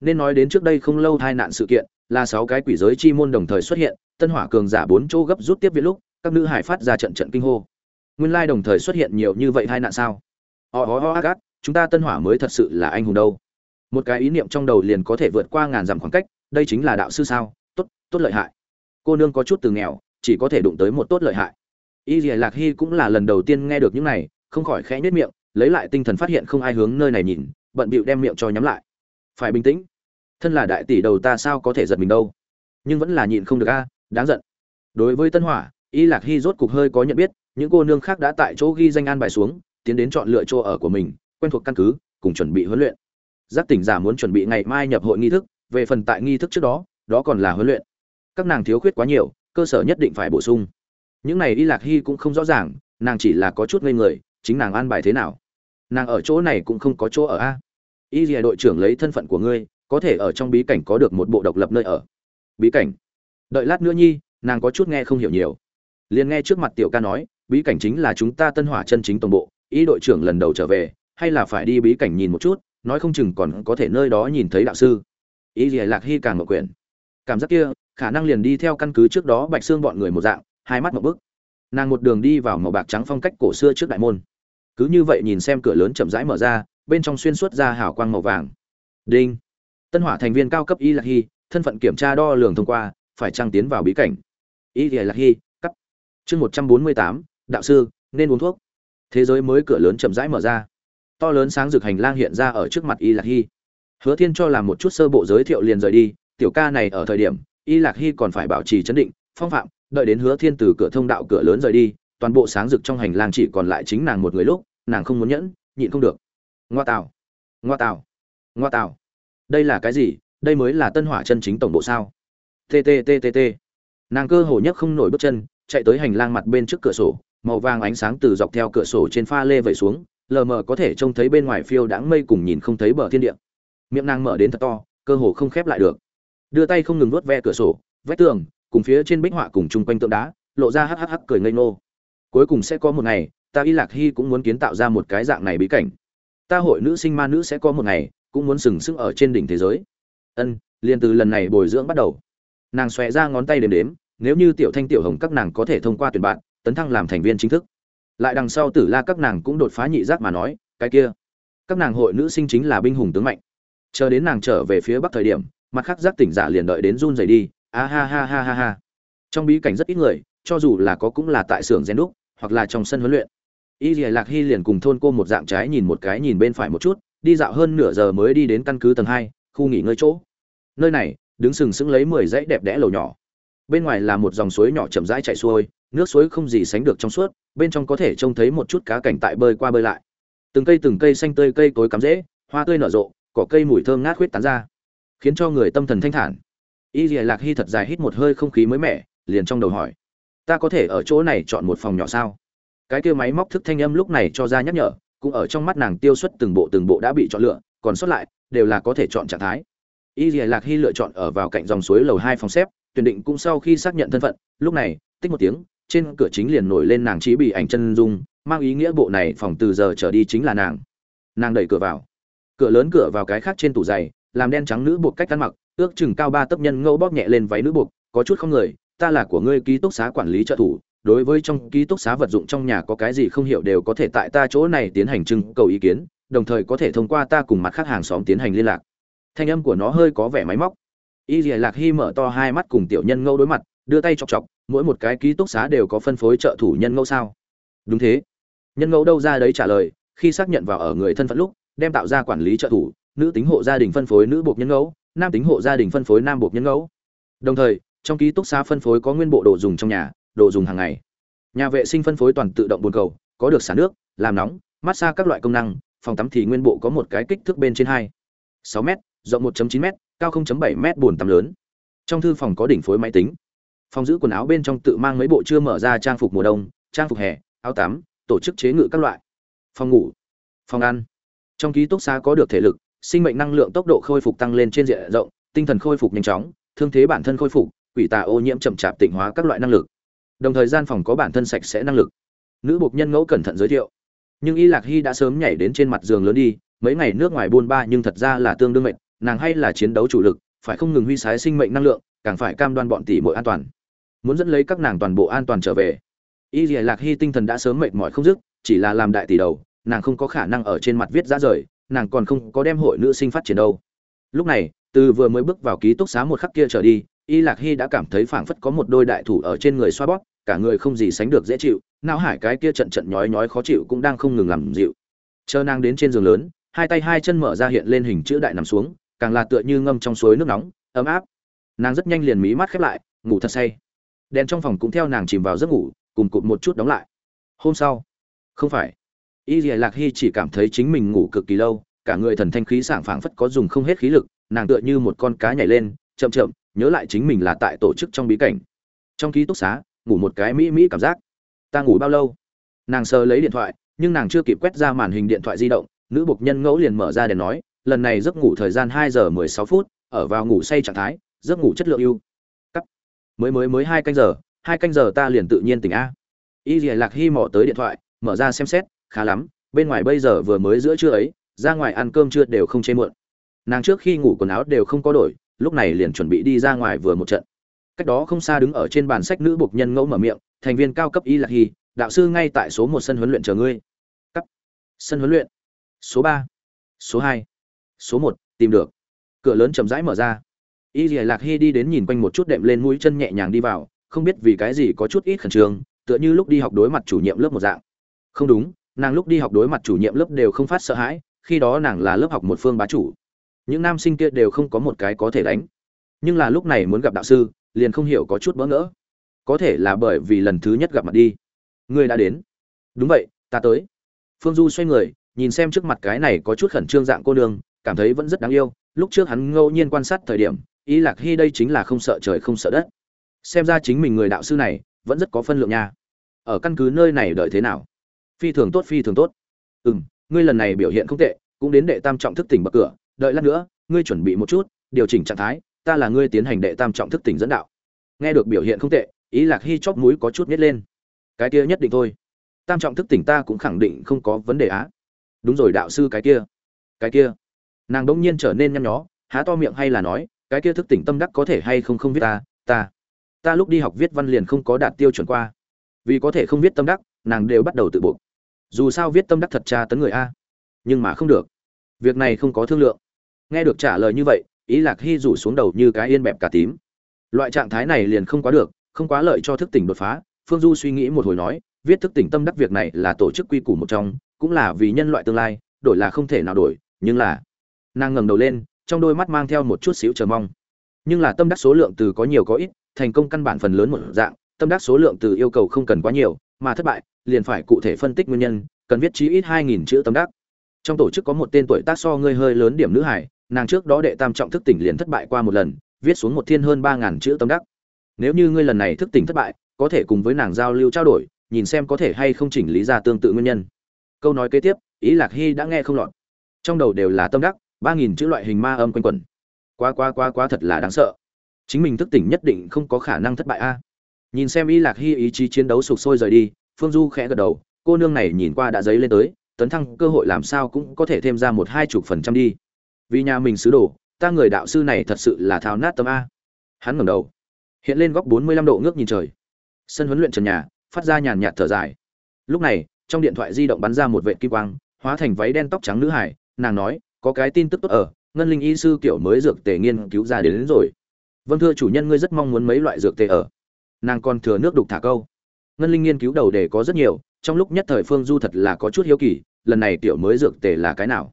Nên nói đến trước đây không lâu tai nạn sự kiện là sáu cái quỷ giới chi môn đồng thời xuất hiện tân hỏa cường giả bốn chỗ gấp rút tiếp viện lúc các nữ hải phát ra trận trận kinh hô. Nguyên lai đồng thời xuất hiện nhiều như vậy tai nạn sao? Ho ho ho gắt, chúng ta tân hỏa mới thật sự là anh hùng đâu một cái ý niệm trong đầu liền có thể vượt qua ngàn dặm khoảng cách, đây chính là đạo sư sao? Tốt tốt lợi hại. Cô nương có chút từ nghèo, chỉ có thể đụng tới một tốt lợi hại. Y dìa lạc hy cũng là lần đầu tiên nghe được những này, không khỏi khẽ nhất miệng, lấy lại tinh thần phát hiện không ai hướng nơi này nhìn, bận bịu đem miệng cho nhắm lại. Phải bình tĩnh. Thân là đại tỷ đầu ta sao có thể giật mình đâu? Nhưng vẫn là nhịn không được a, đáng giận. Đối với tân hỏa, y lạc hy rốt cục hơi có nhận biết, những cô nương khác đã tại chỗ ghi danh an bài xuống, tiến đến chọn lựa chỗ ở của mình, quen thuộc căn cứ, cùng chuẩn bị huấn luyện giác tỉnh giả muốn chuẩn bị ngày mai nhập hội nghi thức, về phần tại nghi thức trước đó đó còn là huấn luyện. Các nàng thiếu khuyết quá nhiều, cơ sở nhất định phải bổ sung. Những này y lạc hy cũng không rõ ràng, nàng chỉ là có chút ngây người, chính nàng an bài thế nào? Nàng ở chỗ này cũng không có chỗ ở a. Y dìa đội trưởng lấy thân phận của ngươi, có thể ở trong bí cảnh có được một bộ độc lập nơi ở. Bí cảnh? Đợi lát nữa nhi, nàng có chút nghe không hiểu nhiều. Liền nghe trước mặt tiểu ca nói, bí cảnh chính là chúng ta tân hỏa chân chính tổng bộ, y đội trưởng lần đầu trở về, hay là phải đi bí cảnh nhìn một chút nói không chừng còn có thể nơi đó nhìn thấy đạo sư. Y gì lạc hy càng mở quyển. Cảm giác kia, khả năng liền đi theo căn cứ trước đó bạch xương bọn người một dạng, hai mắt một bức nàng một đường đi vào màu bạc trắng phong cách cổ xưa trước đại môn. Cứ như vậy nhìn xem cửa lớn chậm rãi mở ra, bên trong xuyên suốt ra hào quang màu vàng. Đinh. Tân hỏa thành viên cao cấp y lạc hy, thân phận kiểm tra đo lường thông qua, phải trăng tiến vào bí cảnh? Y lạc hy, cắt. Chương một trăm bốn mươi tám, đạo sư, nên uống thuốc. Thế giới mới cửa lớn chậm rãi mở ra to lớn sáng rực hành lang hiện ra ở trước mặt y lạc hy. Hứa thiên cho làm một chút sơ bộ giới thiệu liền rời đi, tiểu ca này ở thời điểm, y lạc hy còn phải bảo trì chấn định, phong phạm, đợi đến hứa thiên từ cửa thông đạo cửa lớn rời đi, toàn bộ sáng rực trong hành lang chỉ còn lại chính nàng một người lúc, nàng không muốn nhẫn, nhịn không được. Ngoa tào ngoa tào ngoa tào. Đây là cái gì? Đây mới là tân hỏa chân chính tổng bộ sao? Tttt nàng cơ hồ nhất không nổi bước chân, chạy tới hành lang mặt bên trước cửa sổ, màu vàng ánh sáng từ dọc theo cửa sổ trên pha lê vẩy xuống lờ mờ có thể trông thấy bên ngoài phiêu đãng mây cùng nhìn không thấy bờ thiên địa. Miệng nàng mở đến thật to, cơ hồ không khép lại được. Đưa tay không ngừng nuốt ve cửa sổ, vách tường, cùng phía trên bích họa cùng chung quanh tượng đá, lộ ra hắc hắc hắc cười ngây ngô. Cuối cùng sẽ có một ngày, ta y lạc hy cũng muốn kiến tạo ra một cái dạng này bí cảnh. Ta hội nữ sinh ma nữ sẽ có một ngày, cũng muốn sừng sững ở trên đỉnh thế giới. Ân, liền từ lần này bồi dưỡng bắt đầu. Nàng xòe ra ngón tay đếm đếm, nếu như tiểu thanh tiểu hồng các nàng có thể thông qua tuyển bạn, tấn thăng làm thành viên chính thức lại đằng sau tử la các nàng cũng đột phá nhị giác mà nói, cái kia, các nàng hội nữ sinh chính là binh hùng tướng mạnh. Chờ đến nàng trở về phía bắc thời điểm, mặt khác giác tỉnh giả liền đợi đến run rẩy đi. A ha ha ha ha ha. Trong bí cảnh rất ít người, cho dù là có cũng là tại xưởng gen đúc, hoặc là trong sân huấn luyện. Y dìa lạc hy liền cùng thôn cô một dạng trái nhìn một cái nhìn bên phải một chút, đi dạo hơn nửa giờ mới đi đến căn cứ tầng hai, khu nghỉ ngơi chỗ. Nơi này, đứng sừng sững lấy mười dãy đẹp đẽ lầu nhỏ bên ngoài là một dòng suối nhỏ chậm rãi chảy xuôi, nước suối không gì sánh được trong suốt, bên trong có thể trông thấy một chút cá cảnh tại bơi qua bơi lại. Từng cây từng cây xanh tươi cây cối cắm rễ, hoa tươi nở rộ, cỏ cây mùi thơm ngát khuyết tán ra, khiến cho người tâm thần thanh thản. Y dìa lạc hy thật dài hít một hơi không khí mới mẻ, liền trong đầu hỏi, ta có thể ở chỗ này chọn một phòng nhỏ sao? Cái kia máy móc thức thanh âm lúc này cho ra nhắc nhở, cũng ở trong mắt nàng tiêu xuất từng bộ từng bộ đã bị chọn lựa, còn sót lại, đều là có thể chọn trạng thái. Y dìa lạc hy lựa chọn ở vào cạnh dòng suối lầu hai phòng xếp tuyển định cũng sau khi xác nhận thân phận, lúc này, tích một tiếng, trên cửa chính liền nổi lên nàng trí bị ảnh chân dung, mang ý nghĩa bộ này phòng từ giờ trở đi chính là nàng. Nàng đẩy cửa vào. Cửa lớn cửa vào cái khác trên tủ giày, làm đen trắng nữ buộc cách ăn mặc, ước chừng cao ba tấc nhân ngâu bóp nhẹ lên váy nữ buộc, có chút không người, ta là của ngươi ký túc xá quản lý trợ thủ, đối với trong ký túc xá vật dụng trong nhà có cái gì không hiểu đều có thể tại ta chỗ này tiến hành trưng cầu ý kiến, đồng thời có thể thông qua ta cùng mặt khác hàng xóm tiến hành liên lạc. Thanh âm của nó hơi có vẻ máy móc y dìa lạc hy mở to hai mắt cùng tiểu nhân ngâu đối mặt, đưa tay chọc chọc, mỗi một cái ký túc xá đều có phân phối trợ thủ nhân ngâu sao? Đúng thế. Nhân ngâu đâu ra đấy trả lời, khi xác nhận vào ở người thân phận lúc, đem tạo ra quản lý trợ thủ, nữ tính hộ gia đình phân phối nữ buộc nhân ngẫu, nam tính hộ gia đình phân phối nam buộc nhân ngẫu. Đồng thời, trong ký túc xá phân phối có nguyên bộ đồ dùng trong nhà, đồ dùng hàng ngày. Nhà vệ sinh phân phối toàn tự động bồn cầu, có được xả nước, làm nóng massage các loại công năng, phòng tắm thì nguyên bộ có một cái kích thước bên trên hai. Sáu m rộng 1.9 m cao 0.7 mét buồn tắm lớn. Trong thư phòng có đỉnh phối máy tính. Phòng giữ quần áo bên trong tự mang mấy bộ chưa mở ra trang phục mùa đông, trang phục hè, áo tắm, tổ chức chế ngự các loại. Phòng ngủ, phòng ăn. Trong ký túc xá có được thể lực, sinh mệnh năng lượng tốc độ khôi phục tăng lên trên diện rộng, tinh thần khôi phục nhanh chóng, thương thế bản thân khôi phục, quỷ tà ô nhiễm chậm chạp tịnh hóa các loại năng lực. Đồng thời gian phòng có bản thân sạch sẽ năng lực. Nữ bộc nhân ngẫu cẩn thận giới thiệu. Nhưng y lạc Hi đã sớm nhảy đến trên mặt giường lớn đi, mấy ngày nước ngoài buôn ba nhưng thật ra là tương đương mệt nàng hay là chiến đấu chủ lực, phải không ngừng huy sái sinh mệnh năng lượng, càng phải cam đoan bọn tỷ mọi an toàn. Muốn dẫn lấy các nàng toàn bộ an toàn trở về. Y dì lạc hy tinh thần đã sớm mệt mỏi không dứt, chỉ là làm đại tỷ đầu, nàng không có khả năng ở trên mặt viết ra rời, nàng còn không có đem hội nữ sinh phát triển đâu. Lúc này, từ vừa mới bước vào ký túc xá một khắc kia trở đi, y lạc hy đã cảm thấy phảng phất có một đôi đại thủ ở trên người xoa bóp, cả người không gì sánh được dễ chịu, não hải cái kia trận trận nhói nhói khó chịu cũng đang không ngừng làm dịu. Chờ nàng đến trên giường lớn, hai tay hai chân mở ra hiện lên hình chữ đại nằm xuống càng là tựa như ngâm trong suối nước nóng, ấm áp. Nàng rất nhanh liền mí mắt khép lại, ngủ thật say. Đèn trong phòng cũng theo nàng chìm vào giấc ngủ, cùng cụt một chút đóng lại. Hôm sau, không phải. Y dìa lạc hy chỉ cảm thấy chính mình ngủ cực kỳ lâu, cả người thần thanh khí sảng phảng phất có dùng không hết khí lực, nàng tựa như một con cá nhảy lên, chậm chậm, nhớ lại chính mình là tại tổ chức trong bí cảnh. Trong ký túc xá, ngủ một cái mỹ mỹ cảm giác. Ta ngủ bao lâu? Nàng sờ lấy điện thoại, nhưng nàng chưa kịp quét ra màn hình điện thoại di động, nữ bục nhân ngẫu liền mở ra để nói lần này giấc ngủ thời gian hai giờ mười sáu phút, ở vào ngủ say trạng thái, giấc ngủ chất lượng ưu. Cắt. Mới mới mới hai canh giờ, hai canh giờ ta liền tự nhiên tỉnh a. Y dì lạc hy mò tới điện thoại, mở ra xem xét, khá lắm, bên ngoài bây giờ vừa mới giữa trưa ấy, ra ngoài ăn cơm trưa đều không chê muộn. Nàng trước khi ngủ quần áo đều không có đổi, lúc này liền chuẩn bị đi ra ngoài vừa một trận. Cách đó không xa đứng ở trên bàn sách nữ bộc nhân ngẫu mở miệng, thành viên cao cấp y lạc hy, đạo sư ngay tại số một sân huấn luyện chờ ngươi. Cắt. Sân huấn luyện. Số ba. Số hai số một, tìm được. Cửa lớn chậm rãi mở ra. Y dì lạc hy đi đến nhìn quanh một chút đệm lên mũi chân nhẹ nhàng đi vào, không biết vì cái gì có chút ít khẩn trương, tựa như lúc đi học đối mặt chủ nhiệm lớp một dạng. Không đúng, nàng lúc đi học đối mặt chủ nhiệm lớp đều không phát sợ hãi, khi đó nàng là lớp học một phương bá chủ. Những nam sinh kia đều không có một cái có thể đánh. Nhưng là lúc này muốn gặp đạo sư, liền không hiểu có chút bỡ ngỡ. Có thể là bởi vì lần thứ nhất gặp mặt đi. Ngươi đã đến. Đúng vậy, ta tới. Phương du xoay người, nhìn xem trước mặt cái này có chút khẩn trương dạng cô nương cảm thấy vẫn rất đáng yêu, lúc trước hắn ngẫu nhiên quan sát thời điểm ý lạc hy đây chính là không sợ trời không sợ đất. Xem ra chính mình người đạo sư này, vẫn rất có phân lượng nha. Ở căn cứ nơi này đợi thế nào? Phi thường tốt, phi thường tốt. Ừ m ngươi lần này biểu hiện không tệ, cũng đến đệ tam trọng thức tỉnh bậc cửa, đợi lát nữa, ngươi chuẩn bị một chút, điều chỉnh trạng thái, ta là ngươi tiến hành đệ tam trọng thức tỉnh dẫn đạo. Nghe được biểu hiện không tệ ý lạc hy chóp mũi có chút nhét lên. Cái kia nhất định thôi. Tam trọng thức tỉnh ta cũng khẳng định không có vấn đề á. Đúng rồi, đạo sư cái kia. Cái kia nàng đỗng nhiên trở nên nhăn nhó, há to miệng hay là nói, cái kia thức tỉnh tâm đắc có thể hay không không viết ta ta ta lúc đi học viết văn liền không có đạt tiêu chuẩn qua. Vì có thể không viết tâm đắc, nàng đều bắt đầu tự buộc. Dù sao viết tâm đắc thật tra tấn người a, nhưng mà không được. Việc này không có thương lượng. Nghe được trả lời như vậy, ý lạc hy rủ xuống đầu như cái yên bẹp cả tím. Loại trạng thái này liền không quá được, không quá lợi cho thức tỉnh đột phá. Phương du suy nghĩ một hồi nói, viết thức tỉnh tâm đắc việc này là tổ chức quy củ một trong, cũng là vì nhân loại tương lai, đổi là không thể nào đổi, nhưng là nàng ngẩng đầu lên, trong đôi mắt mang theo một chút xíu chờ mong. Nhưng là tâm đắc số lượng từ có nhiều có ít, thành công căn bản phần lớn một dạng, tâm đắc số lượng từ yêu cầu không cần quá nhiều, mà thất bại, liền phải cụ thể phân tích nguyên nhân, cần viết chí ít hai nghìn chữ tâm đắc. Trong tổ chức có một tên tuổi tác so ngươi hơi lớn điểm nữ hải, nàng trước đó đệ tam trọng thức tỉnh liền thất bại qua một lần, viết xuống một thiên hơn ba ngàn chữ tâm đắc. Nếu như ngươi lần này thức tỉnh thất bại, có thể cùng với nàng giao lưu trao đổi, nhìn xem có thể hay không chỉnh lý ra tương tự nguyên nhân. Câu nói kế tiếp, ý lạc hy đã nghe không lọt. Trong đầu đều là tâm đắc ba nghìn chữ loại hình ma âm quanh quẩn. Quá quá quá quá thật là đáng sợ. Chính mình thức tỉnh nhất định không có khả năng thất bại a. Nhìn xem Y lạc hy ý chí chiến đấu sục sôi rời đi, phương du khẽ gật đầu, cô nương này nhìn qua đã dấy lên tới, tấn thăng cơ hội làm sao cũng có thể thêm ra một hai chục phần trăm đi. Vì nhà mình sứ đồ, ta người đạo sư này thật sự là thao nát tâm a. Hắn ngẩng đầu, hiện lên góc bốn mươi lăm độ ngước nhìn trời. Sân huấn luyện trần nhà, phát ra nhàn nhạt thở dài. Lúc này, trong điện thoại di động bắn ra một vệ kim quang, hóa thành váy đen tóc trắng nữ hải, nàng nói có cái tin tức tốt ở ngân linh y sư kiểu mới dược tề nghiên cứu ra đến, đến rồi. Vâng thưa chủ nhân ngươi rất mong muốn mấy loại dược tề ở. Nàng còn thừa nước đục thả câu. Ngân linh nghiên cứu đầu đề có rất nhiều trong lúc nhất thời phương du thật là có chút hiếu kỳ lần này tiểu mới dược tề là cái nào?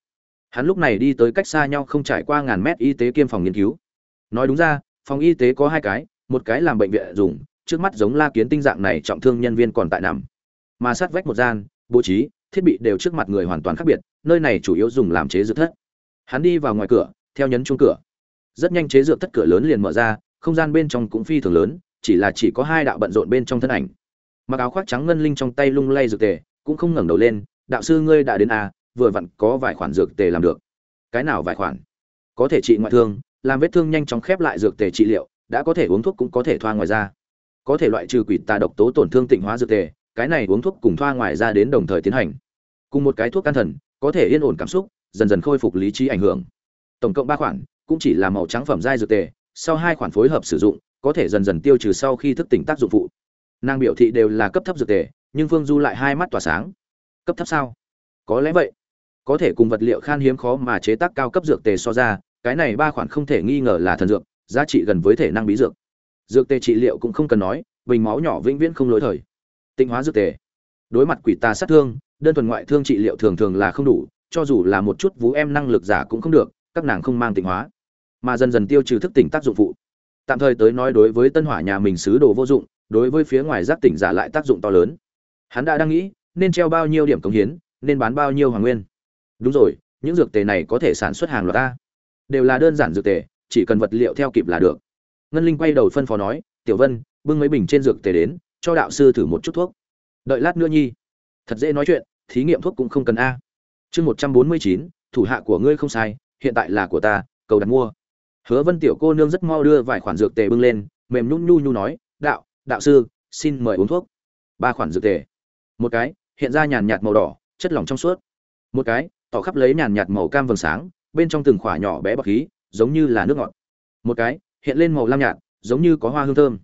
Hắn lúc này đi tới cách xa nhau không trải qua ngàn mét y tế kiêm phòng nghiên cứu. Nói đúng ra phòng y tế có hai cái một cái làm bệnh viện dùng trước mắt giống la kiến tinh dạng này trọng thương nhân viên còn tại nằm. Mà sát vách một gian bố trí thiết bị đều trước mặt người hoàn toàn khác biệt nơi này chủ yếu dùng làm chế dược thất hắn đi vào ngoài cửa theo nhấn chuông cửa. Rất nhanh chế dược thất cửa lớn liền mở ra không gian bên trong cũng phi thường lớn chỉ là chỉ có hai đạo bận rộn bên trong thân ảnh. Mặc áo khoác trắng ngân linh trong tay lung lay dược tề cũng không ngẩng đầu lên đạo sư ngươi đã đến à, vừa vặn có vài khoản dược tề làm được. Cái nào vài khoản? Có thể trị ngoại thương làm vết thương nhanh chóng khép lại dược tề trị liệu đã có thể uống thuốc cũng có thể thoa ngoài ra có thể loại trừ quỷ tà độc tố tổn thương tịnh hóa dược tề cái này uống thuốc cùng thoa ngoài ra đến đồng thời tiến hành. Cùng một cái thuốc can thần có thể yên ổn cảm xúc dần dần khôi phục lý trí ảnh hưởng. Tổng cộng ba khoản, cũng chỉ là màu trắng phẩm giai dược tề, sau hai khoản phối hợp sử dụng, có thể dần dần tiêu trừ sau khi thức tỉnh tác dụng phụ. Nàng biểu thị đều là cấp thấp dược tề, nhưng phương du lại hai mắt tỏa sáng. Cấp thấp sao? Có lẽ vậy. Có thể cùng vật liệu khan hiếm khó mà chế tác cao cấp dược tề so ra, cái này ba khoản không thể nghi ngờ là thần dược, giá trị gần với thể năng bí dược. Dược tề trị liệu cũng không cần nói, bình máu nhỏ vĩnh viễn không lối thời. Tinh hóa dược tề. Đối mặt quỷ tà sát thương, đơn thuần ngoại thương trị liệu thường thường là không đủ cho dù là một chút vú em năng lực giả cũng không được, các nàng không mang tịnh hóa, mà dần dần tiêu trừ thức tỉnh tác dụng phụ. Tạm thời tới nói đối với tân hỏa nhà mình sứ đồ vô dụng, đối với phía ngoài giác tỉnh giả lại tác dụng to lớn. Hắn đã đang nghĩ, nên treo bao nhiêu điểm công hiến, nên bán bao nhiêu hoàng nguyên. Đúng rồi, những dược tề này có thể sản xuất hàng loạt ta. Đều là đơn giản dược tề, chỉ cần vật liệu theo kịp là được. Ngân linh quay đầu phân phó nói, tiểu vân, bưng mấy bình trên dược tề đến, cho đạo sư thử một chút thuốc. Đợi lát nữa nhi. Thật dễ nói chuyện, thí nghiệm thuốc cũng không cần a chương một trăm bốn mươi chín, thủ hạ của ngươi không sai, hiện tại là của ta, cầu đặt mua. Hứa vân tiểu cô nương rất mau đưa vài khoản dược tề bưng lên, mềm nhún nhu nhu nói, đạo đạo sư, xin mời uống thuốc. Ba khoản dược tề. Một cái, hiện ra nhàn nhạt màu đỏ, chất lỏng trong suốt. Một cái, tỏ khắp lấy nhàn nhạt màu cam vầng sáng, bên trong từng khỏa nhỏ bé bọc khí, giống như là nước ngọt. Một cái, hiện lên màu lam nhạt, giống như có hoa hương thơm.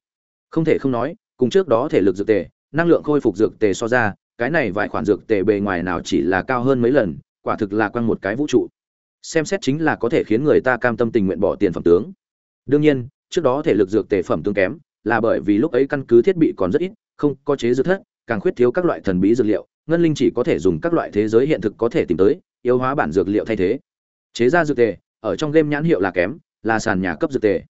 Không thể không nói, cùng trước đó thể lực dược tề, năng lượng khôi phục dược tề so ra cái này vài khoản dược tề bề ngoài nào chỉ là cao hơn mấy lần, quả thực là quăng một cái vũ trụ. Xem xét chính là có thể khiến người ta cam tâm tình nguyện bỏ tiền phẩm tướng. Đương nhiên, trước đó thể lực dược tề phẩm tương kém, là bởi vì lúc ấy căn cứ thiết bị còn rất ít, không có chế dược thất, càng khuyết thiếu các loại thần bí dược liệu, ngân linh chỉ có thể dùng các loại thế giới hiện thực có thể tìm tới, yếu hóa bản dược liệu thay thế. Chế ra dược tề, ở trong game nhãn hiệu là kém, là sàn nhà cấp dược tề.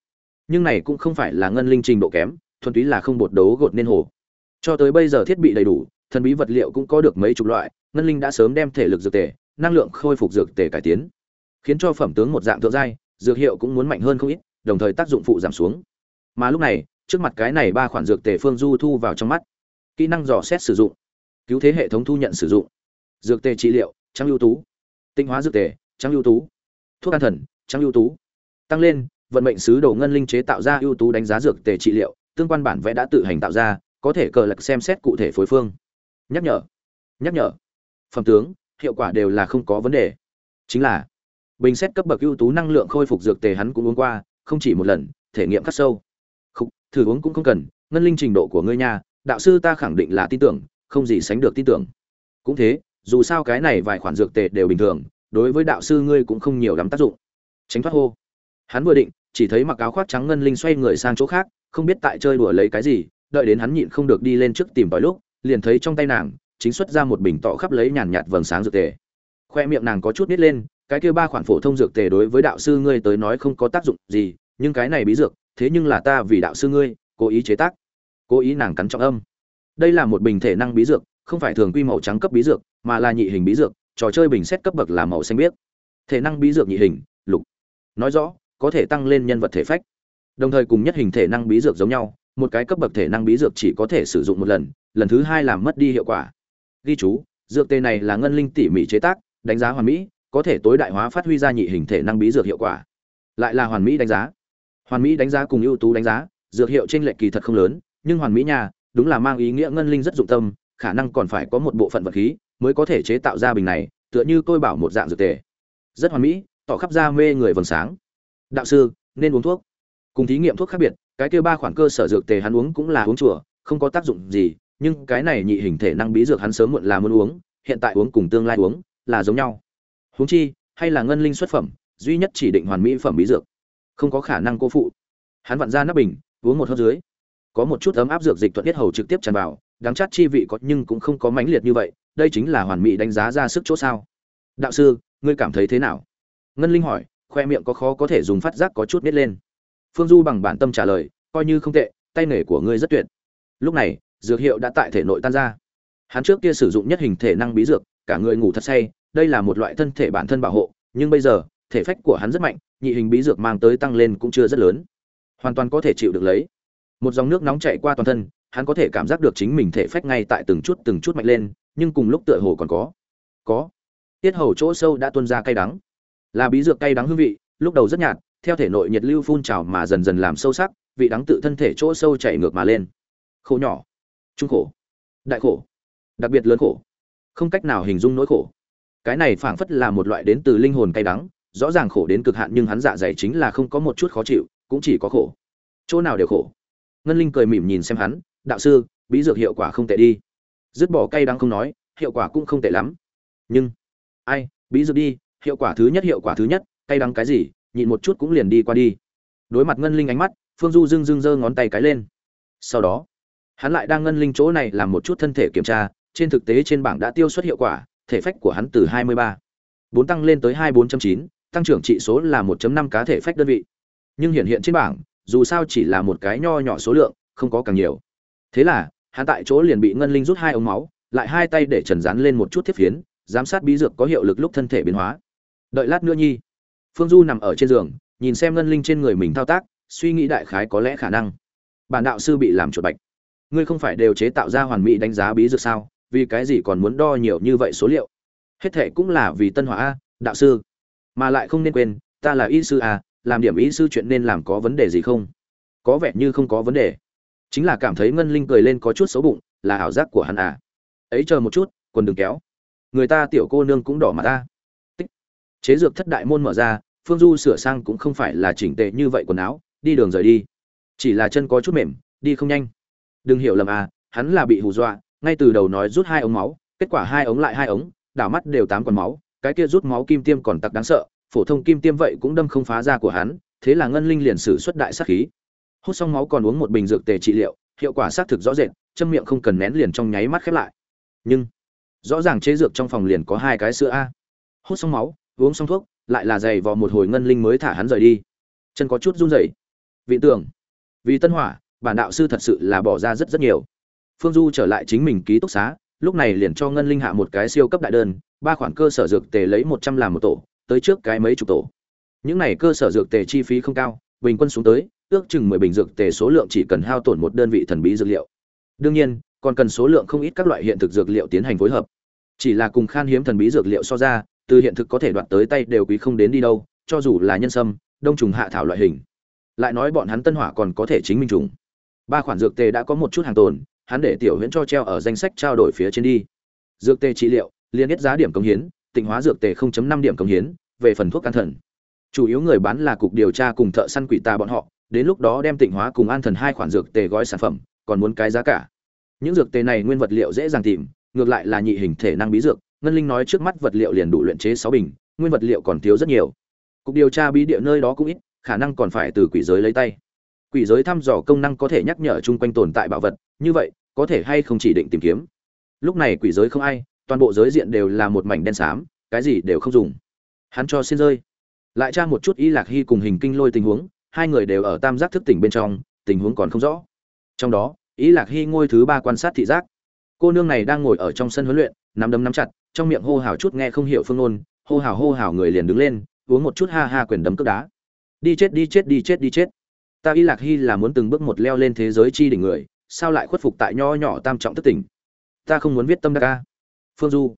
Nhưng này cũng không phải là ngân linh trình độ kém, thuần túy là không bột đấu gột nên hồ. Cho tới bây giờ thiết bị đầy đủ thần bí vật liệu cũng có được mấy chục loại, ngân linh đã sớm đem thể lực dược tề, năng lượng khôi phục dược tề cải tiến, khiến cho phẩm tướng một dạng thượng giai, dược hiệu cũng muốn mạnh hơn không ít, đồng thời tác dụng phụ giảm xuống. Mà lúc này, trước mặt cái này ba khoản dược tề phương du thu vào trong mắt. Kỹ năng dò xét sử dụng. Cứu thế hệ thống thu nhận sử dụng. Dược tề trị liệu trang ưu tú. Tinh hóa dược tề trang ưu tú. Thuốc an thần trang ưu tú. Tăng lên, vận mệnh sứ đồ ngân linh chế tạo ra ưu tú đánh giá dược tề trị liệu, tương quan bản vẽ đã tự hành tạo ra, có thể cờ lật xem xét cụ thể phối phương nhắc nhở. Nhắc nhở. Phẩm tướng hiệu quả đều là không có vấn đề. Chính là bình xét cấp bậc ưu tú năng lượng khôi phục dược tề hắn cũng uống qua không chỉ một lần thể nghiệm khắc sâu. Không, thử uống cũng không cần ngân linh trình độ của ngươi nha đạo sư ta khẳng định là tin tưởng không gì sánh được tin tưởng. Cũng thế dù sao cái này vài khoản dược tề đều bình thường đối với đạo sư ngươi cũng không nhiều lắm tác dụng. Tránh thoát hô. Hắn vừa định chỉ thấy mặc áo khoác trắng ngân linh xoay người sang chỗ khác không biết tại chơi đùa lấy cái gì đợi đến hắn nhịn không được đi lên trước tìm tòi lúc liền thấy trong tay nàng, chính xuất ra một bình tọ khắp lấy nhàn nhạt vầng sáng dược tề. Khoe miệng nàng có chút nít lên, cái kia ba khoản phổ thông dược tề đối với đạo sư ngươi tới nói không có tác dụng gì, nhưng cái này bí dược, thế nhưng là ta vì đạo sư ngươi, cố ý chế tác. Cố ý nàng cắn trọng âm. Đây là một bình thể năng bí dược, không phải thường quy màu trắng cấp bí dược, mà là nhị hình bí dược, trò chơi bình xét cấp bậc là màu xanh biếc. Thể năng bí dược nhị hình, lục. Nói rõ, có thể tăng lên nhân vật thể phách. Đồng thời cùng nhất hình thể năng bí dược giống nhau, một cái cấp bậc thể năng bí dược chỉ có thể sử dụng một lần lần thứ hai làm mất đi hiệu quả. Ghi chú, dược tê này là ngân linh tỉ mỉ chế tác, đánh giá hoàn mỹ, có thể tối đại hóa phát huy ra nhị hình thể năng bí dược hiệu quả. Lại là hoàn mỹ đánh giá. Hoàn mỹ đánh giá cùng ưu tú đánh giá, dược hiệu trên lệ kỳ thật không lớn, nhưng hoàn mỹ nhà đúng là mang ý nghĩa ngân linh rất dụng tâm, khả năng còn phải có một bộ phận vật khí mới có thể chế tạo ra bình này, tựa như tôi bảo một dạng dược tề. Rất hoàn mỹ, tỏ khắp ra mê người vầng sáng. Đạo sư, nên uống thuốc. Cùng thí nghiệm thuốc khác biệt, cái kia ba khoản cơ sở dược tề hắn uống cũng là uống chùa, không có tác dụng gì nhưng cái này nhị hình thể năng bí dược hắn sớm muộn là muốn uống, hiện tại uống cùng tương lai uống là giống nhau. Huống chi, hay là ngân linh xuất phẩm, duy nhất chỉ định hoàn mỹ phẩm bí dược, không có khả năng cô phụ. Hắn vặn ra nắp bình, uống một hớp dưới. Có một chút ấm áp dược dịch thuận tiết hầu trực tiếp tràn vào, đáng chát chi vị có nhưng cũng không có mãnh liệt như vậy, đây chính là hoàn mỹ đánh giá ra sức chỗ sao. Đạo sư, ngươi cảm thấy thế nào? Ngân linh hỏi, khoe miệng có khó có thể dùng phát giác có chút nít lên. Phương du bằng bản tâm trả lời, coi như không tệ, tay nghề của ngươi rất tuyệt. Lúc này dược hiệu đã tại thể nội tan ra. Hắn trước kia sử dụng nhất hình thể năng bí dược, cả người ngủ thật say, đây là một loại thân thể bản thân bảo hộ, nhưng bây giờ, thể phách của hắn rất mạnh, nhị hình bí dược mang tới tăng lên cũng chưa rất lớn. Hoàn toàn có thể chịu được lấy. Một dòng nước nóng chạy qua toàn thân, hắn có thể cảm giác được chính mình thể phách ngay tại từng chút từng chút mạnh lên, nhưng cùng lúc tựa hồ còn có. Có. Tiết hầu chỗ sâu đã tuôn ra cay đắng. Là bí dược cay đắng hương vị, lúc đầu rất nhạt, theo thể nội nhiệt lưu phun trào mà dần dần làm sâu sắc, vị đắng tự thân thể chỗ sâu chảy ngược mà lên. Khổ nhỏ trung khổ, đại khổ, đặc biệt lớn khổ. Không cách nào hình dung nỗi khổ. Cái này phảng phất là một loại đến từ linh hồn cay đắng, rõ ràng khổ đến cực hạn nhưng hắn dạ dày chính là không có một chút khó chịu, cũng chỉ có khổ. Chỗ nào đều khổ. Ngân linh cười mỉm nhìn xem hắn, đạo sư, bí dược hiệu quả không tệ đi. Dứt bỏ cay đắng không nói, hiệu quả cũng không tệ lắm. Nhưng, ai, bí dược đi, hiệu quả thứ nhất, hiệu quả thứ nhất, cay đắng cái gì, nhịn một chút cũng liền đi qua đi. Đối mặt ngân linh ánh mắt, phương du dưng dưng giơ ngón tay cái lên. Sau đó hắn lại đang ngân linh chỗ này làm một chút thân thể kiểm tra trên thực tế trên bảng đã tiêu xuất hiệu quả thể phách của hắn từ 23 4 tăng lên tới 24.9, tăng trưởng trị số là 1.5 cá thể phách đơn vị. Nhưng hiện hiện trên bảng dù sao chỉ là một cái nho nhỏ số lượng không có càng nhiều. Thế là hắn tại chỗ liền bị ngân linh rút hai ống máu lại hai tay để trần dán lên một chút thiết phiến giám sát bí dược có hiệu lực lúc thân thể biến hóa. Đợi lát nữa nhi. Phương du nằm ở trên giường nhìn xem ngân linh trên người mình thao tác suy nghĩ đại khái có lẽ khả năng. Bản đạo sư bị làm chuột bạch ngươi không phải đều chế tạo ra hoàn mỹ đánh giá bí dược sao? Vì cái gì còn muốn đo nhiều như vậy số liệu? Hết thệ cũng là vì tân hỏa a, đạo sư. Mà lại không nên quên, ta là y sư a, làm điểm y sư chuyện nên làm có vấn đề gì không? Có vẻ như không có vấn đề. Chính là cảm thấy ngân linh cười lên có chút xấu bụng, là ảo giác của hắn à ấy chờ một chút, quần đừng kéo. Người ta tiểu cô nương cũng đỏ mặt ta tích. Chế dược thất đại môn mở ra, phương du sửa sang cũng không phải là chỉnh tệ như vậy quần áo, đi đường rời đi. Chỉ là chân có chút mềm, đi không nhanh đừng hiểu lầm à hắn là bị hù dọa, ngay từ đầu nói rút hai ống máu, kết quả hai ống lại hai ống, đảo mắt đều tám còn máu, cái kia rút máu kim tiêm còn tặc đáng sợ, phổ thông kim tiêm vậy cũng đâm không phá ra của hắn, thế là ngân linh liền sử xuất đại sát khí. Hút xong máu còn uống một bình dược tề trị liệu, hiệu quả xác thực rõ rệt châm miệng không cần nén liền trong nháy mắt khép lại. Nhưng, rõ ràng chế dược trong phòng liền có hai cái sữa a. Hút xong máu, uống xong thuốc, lại là dày vò một hồi ngân linh mới thả hắn rời đi. Chân có chút run rẩy. Vị tưởng, vì tân hỏa bản đạo sư thật sự là bỏ ra rất rất nhiều. Phương du trở lại chính mình ký túc xá, lúc này liền cho ngân linh hạ một cái siêu cấp đại đơn, ba khoản cơ sở dược tề lấy một trăm làm một tổ, tới trước cái mấy chục tổ. Những này cơ sở dược tề chi phí không cao, bình quân xuống tới, ước chừng mười bình dược tề số lượng chỉ cần hao tổn một đơn vị thần bí dược liệu. Đương nhiên, còn cần số lượng không ít các loại hiện thực dược liệu tiến hành phối hợp. Chỉ là cùng khan hiếm thần bí dược liệu so ra, từ hiện thực có thể đoạt tới tay đều quý không đến đi đâu, cho dù là nhân sâm, đông trùng hạ thảo loại hình. Lại nói bọn hắn tân hỏa còn có thể chính minh trùng ba khoản dược tề đã có một chút hàng tồn, hắn để tiểu huyễn cho treo ở danh sách trao đổi phía trên đi. Dược tề trị liệu, liên kết giá điểm công hiến, tịnh hóa dược tề 0.5 điểm công hiến, về phần thuốc an thần. Chủ yếu người bán là cục điều tra cùng thợ săn quỷ tà bọn họ, đến lúc đó đem tịnh hóa cùng an thần hai khoản dược tề gói sản phẩm, còn muốn cái giá cả. Những dược tề này nguyên vật liệu dễ dàng tìm, ngược lại là nhị hình thể năng bí dược, ngân linh nói trước mắt vật liệu liền đủ luyện chế sáu bình, nguyên vật liệu còn thiếu rất nhiều. Cục điều tra bí địa nơi đó cũng ít, khả năng còn phải từ quỷ giới lấy tay quỷ giới thăm dò công năng có thể nhắc nhở chung quanh tồn tại bảo vật, như vậy, có thể hay không chỉ định tìm kiếm. Lúc này quỷ giới không ai, toàn bộ giới diện đều là một mảnh đen xám, cái gì đều không dùng. Hắn cho xin rơi. Lại tra một chút ý lạc hy cùng hình kinh lôi tình huống, hai người đều ở tam giác thức tỉnh bên trong, tình huống còn không rõ. Trong đó ý lạc hy ngôi thứ ba quan sát thị giác. Cô nương này đang ngồi ở trong sân huấn luyện, nắm đấm nắm chặt, trong miệng hô hào chút nghe không hiểu phương ngôn, hô hào hô hào người liền đứng lên, uống một chút ha ha quyền đấm cước đá. Đi chết đi chết đi chết đi chết ta y lạc hy là muốn từng bước một leo lên thế giới chi đỉnh người, sao lại khuất phục tại nho nhỏ tam trọng thất tỉnh? Ta không muốn viết tâm đa ca phương du.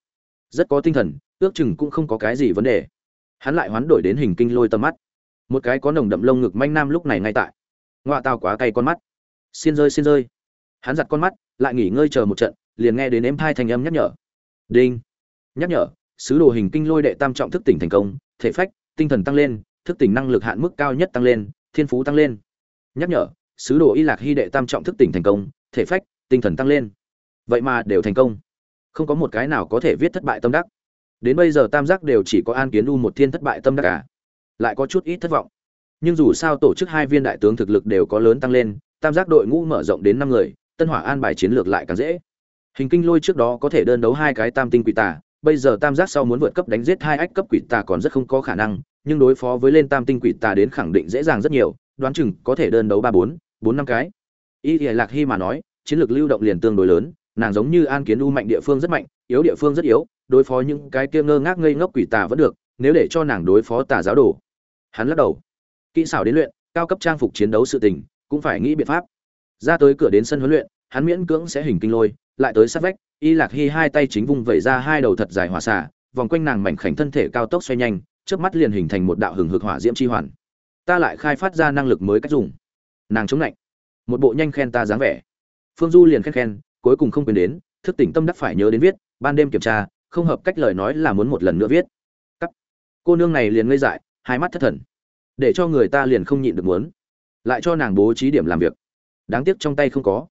Rất có tinh thần, ước chừng cũng không có cái gì vấn đề. Hắn lại hoán đổi đến hình kinh lôi tầm mắt. Một cái có nồng đậm lông ngực manh nam lúc này ngay tại. Ngoạ tao quá cay con mắt. Xin rơi xin rơi. Hắn giặt con mắt, lại nghỉ ngơi chờ một trận, liền nghe đến em hai thành âm nhắc nhở. Đinh. Nhắc nhở, sứ đồ hình kinh lôi đệ tam trọng thức tỉnh thành công, thể phách, tinh thần tăng lên, thức tỉnh năng lực hạn mức cao nhất tăng lên, thiên phú tăng lên nhắc nhở, sứ đồ y lạc hy đệ tam trọng thức tỉnh thành công, thể phách, tinh thần tăng lên. Vậy mà đều thành công. Không có một cái nào có thể viết thất bại tâm đắc. Đến bây giờ tam giác đều chỉ có an kiến u một thiên thất bại tâm đắc cả lại có chút ít thất vọng. Nhưng dù sao tổ chức hai viên đại tướng thực lực đều có lớn tăng lên, tam giác đội ngũ mở rộng đến năm người, tân hỏa an bài chiến lược lại càng dễ. Hình kinh lôi trước đó có thể đơn đấu hai cái tam tinh quỷ tà, bây giờ tam giác sau muốn vượt cấp đánh giết hai ách cấp quỷ tà còn rất không có khả năng, nhưng đối phó với lên tam tinh quỷ tà đến khẳng định dễ dàng rất nhiều đoán chừng có thể đơn đấu ba bốn bốn năm cái. Y thì lạc hy mà nói, chiến lược lưu động liền tương đối lớn, nàng giống như an kiến u mạnh địa phương rất mạnh, yếu địa phương rất yếu, đối phó những cái kia ngơ ngác ngây ngốc quỷ tà vẫn được, nếu để cho nàng đối phó tà giáo đồ. Hắn lắc đầu. Kỹ xảo đến luyện, cao cấp trang phục chiến đấu sự tình, cũng phải nghĩ biện pháp. Ra tới cửa đến sân huấn luyện, hắn miễn cưỡng sẽ hình kinh lôi, lại tới sát vách, y lạc hy hai tay chính vung vẩy ra hai đầu thật dài hỏa xả vòng quanh nàng mảnh khảnh thân thể cao tốc xoay nhanh trước mắt liền hình thành một đạo hừng hực hỏa diễm chi hoàn ta lại khai phát ra năng lực mới cách dùng. Nàng chống lạnh. Một bộ nhanh khen ta dáng vẻ. Phương du liền khen khen, cuối cùng không quên đến, thức tỉnh tâm đắc phải nhớ đến viết, ban đêm kiểm tra, không hợp cách lời nói là muốn một lần nữa viết. Cắt. cô nương này liền ngây dại, hai mắt thất thần. Để cho người ta liền không nhịn được muốn. Lại cho nàng bố trí điểm làm việc. Đáng tiếc trong tay không có.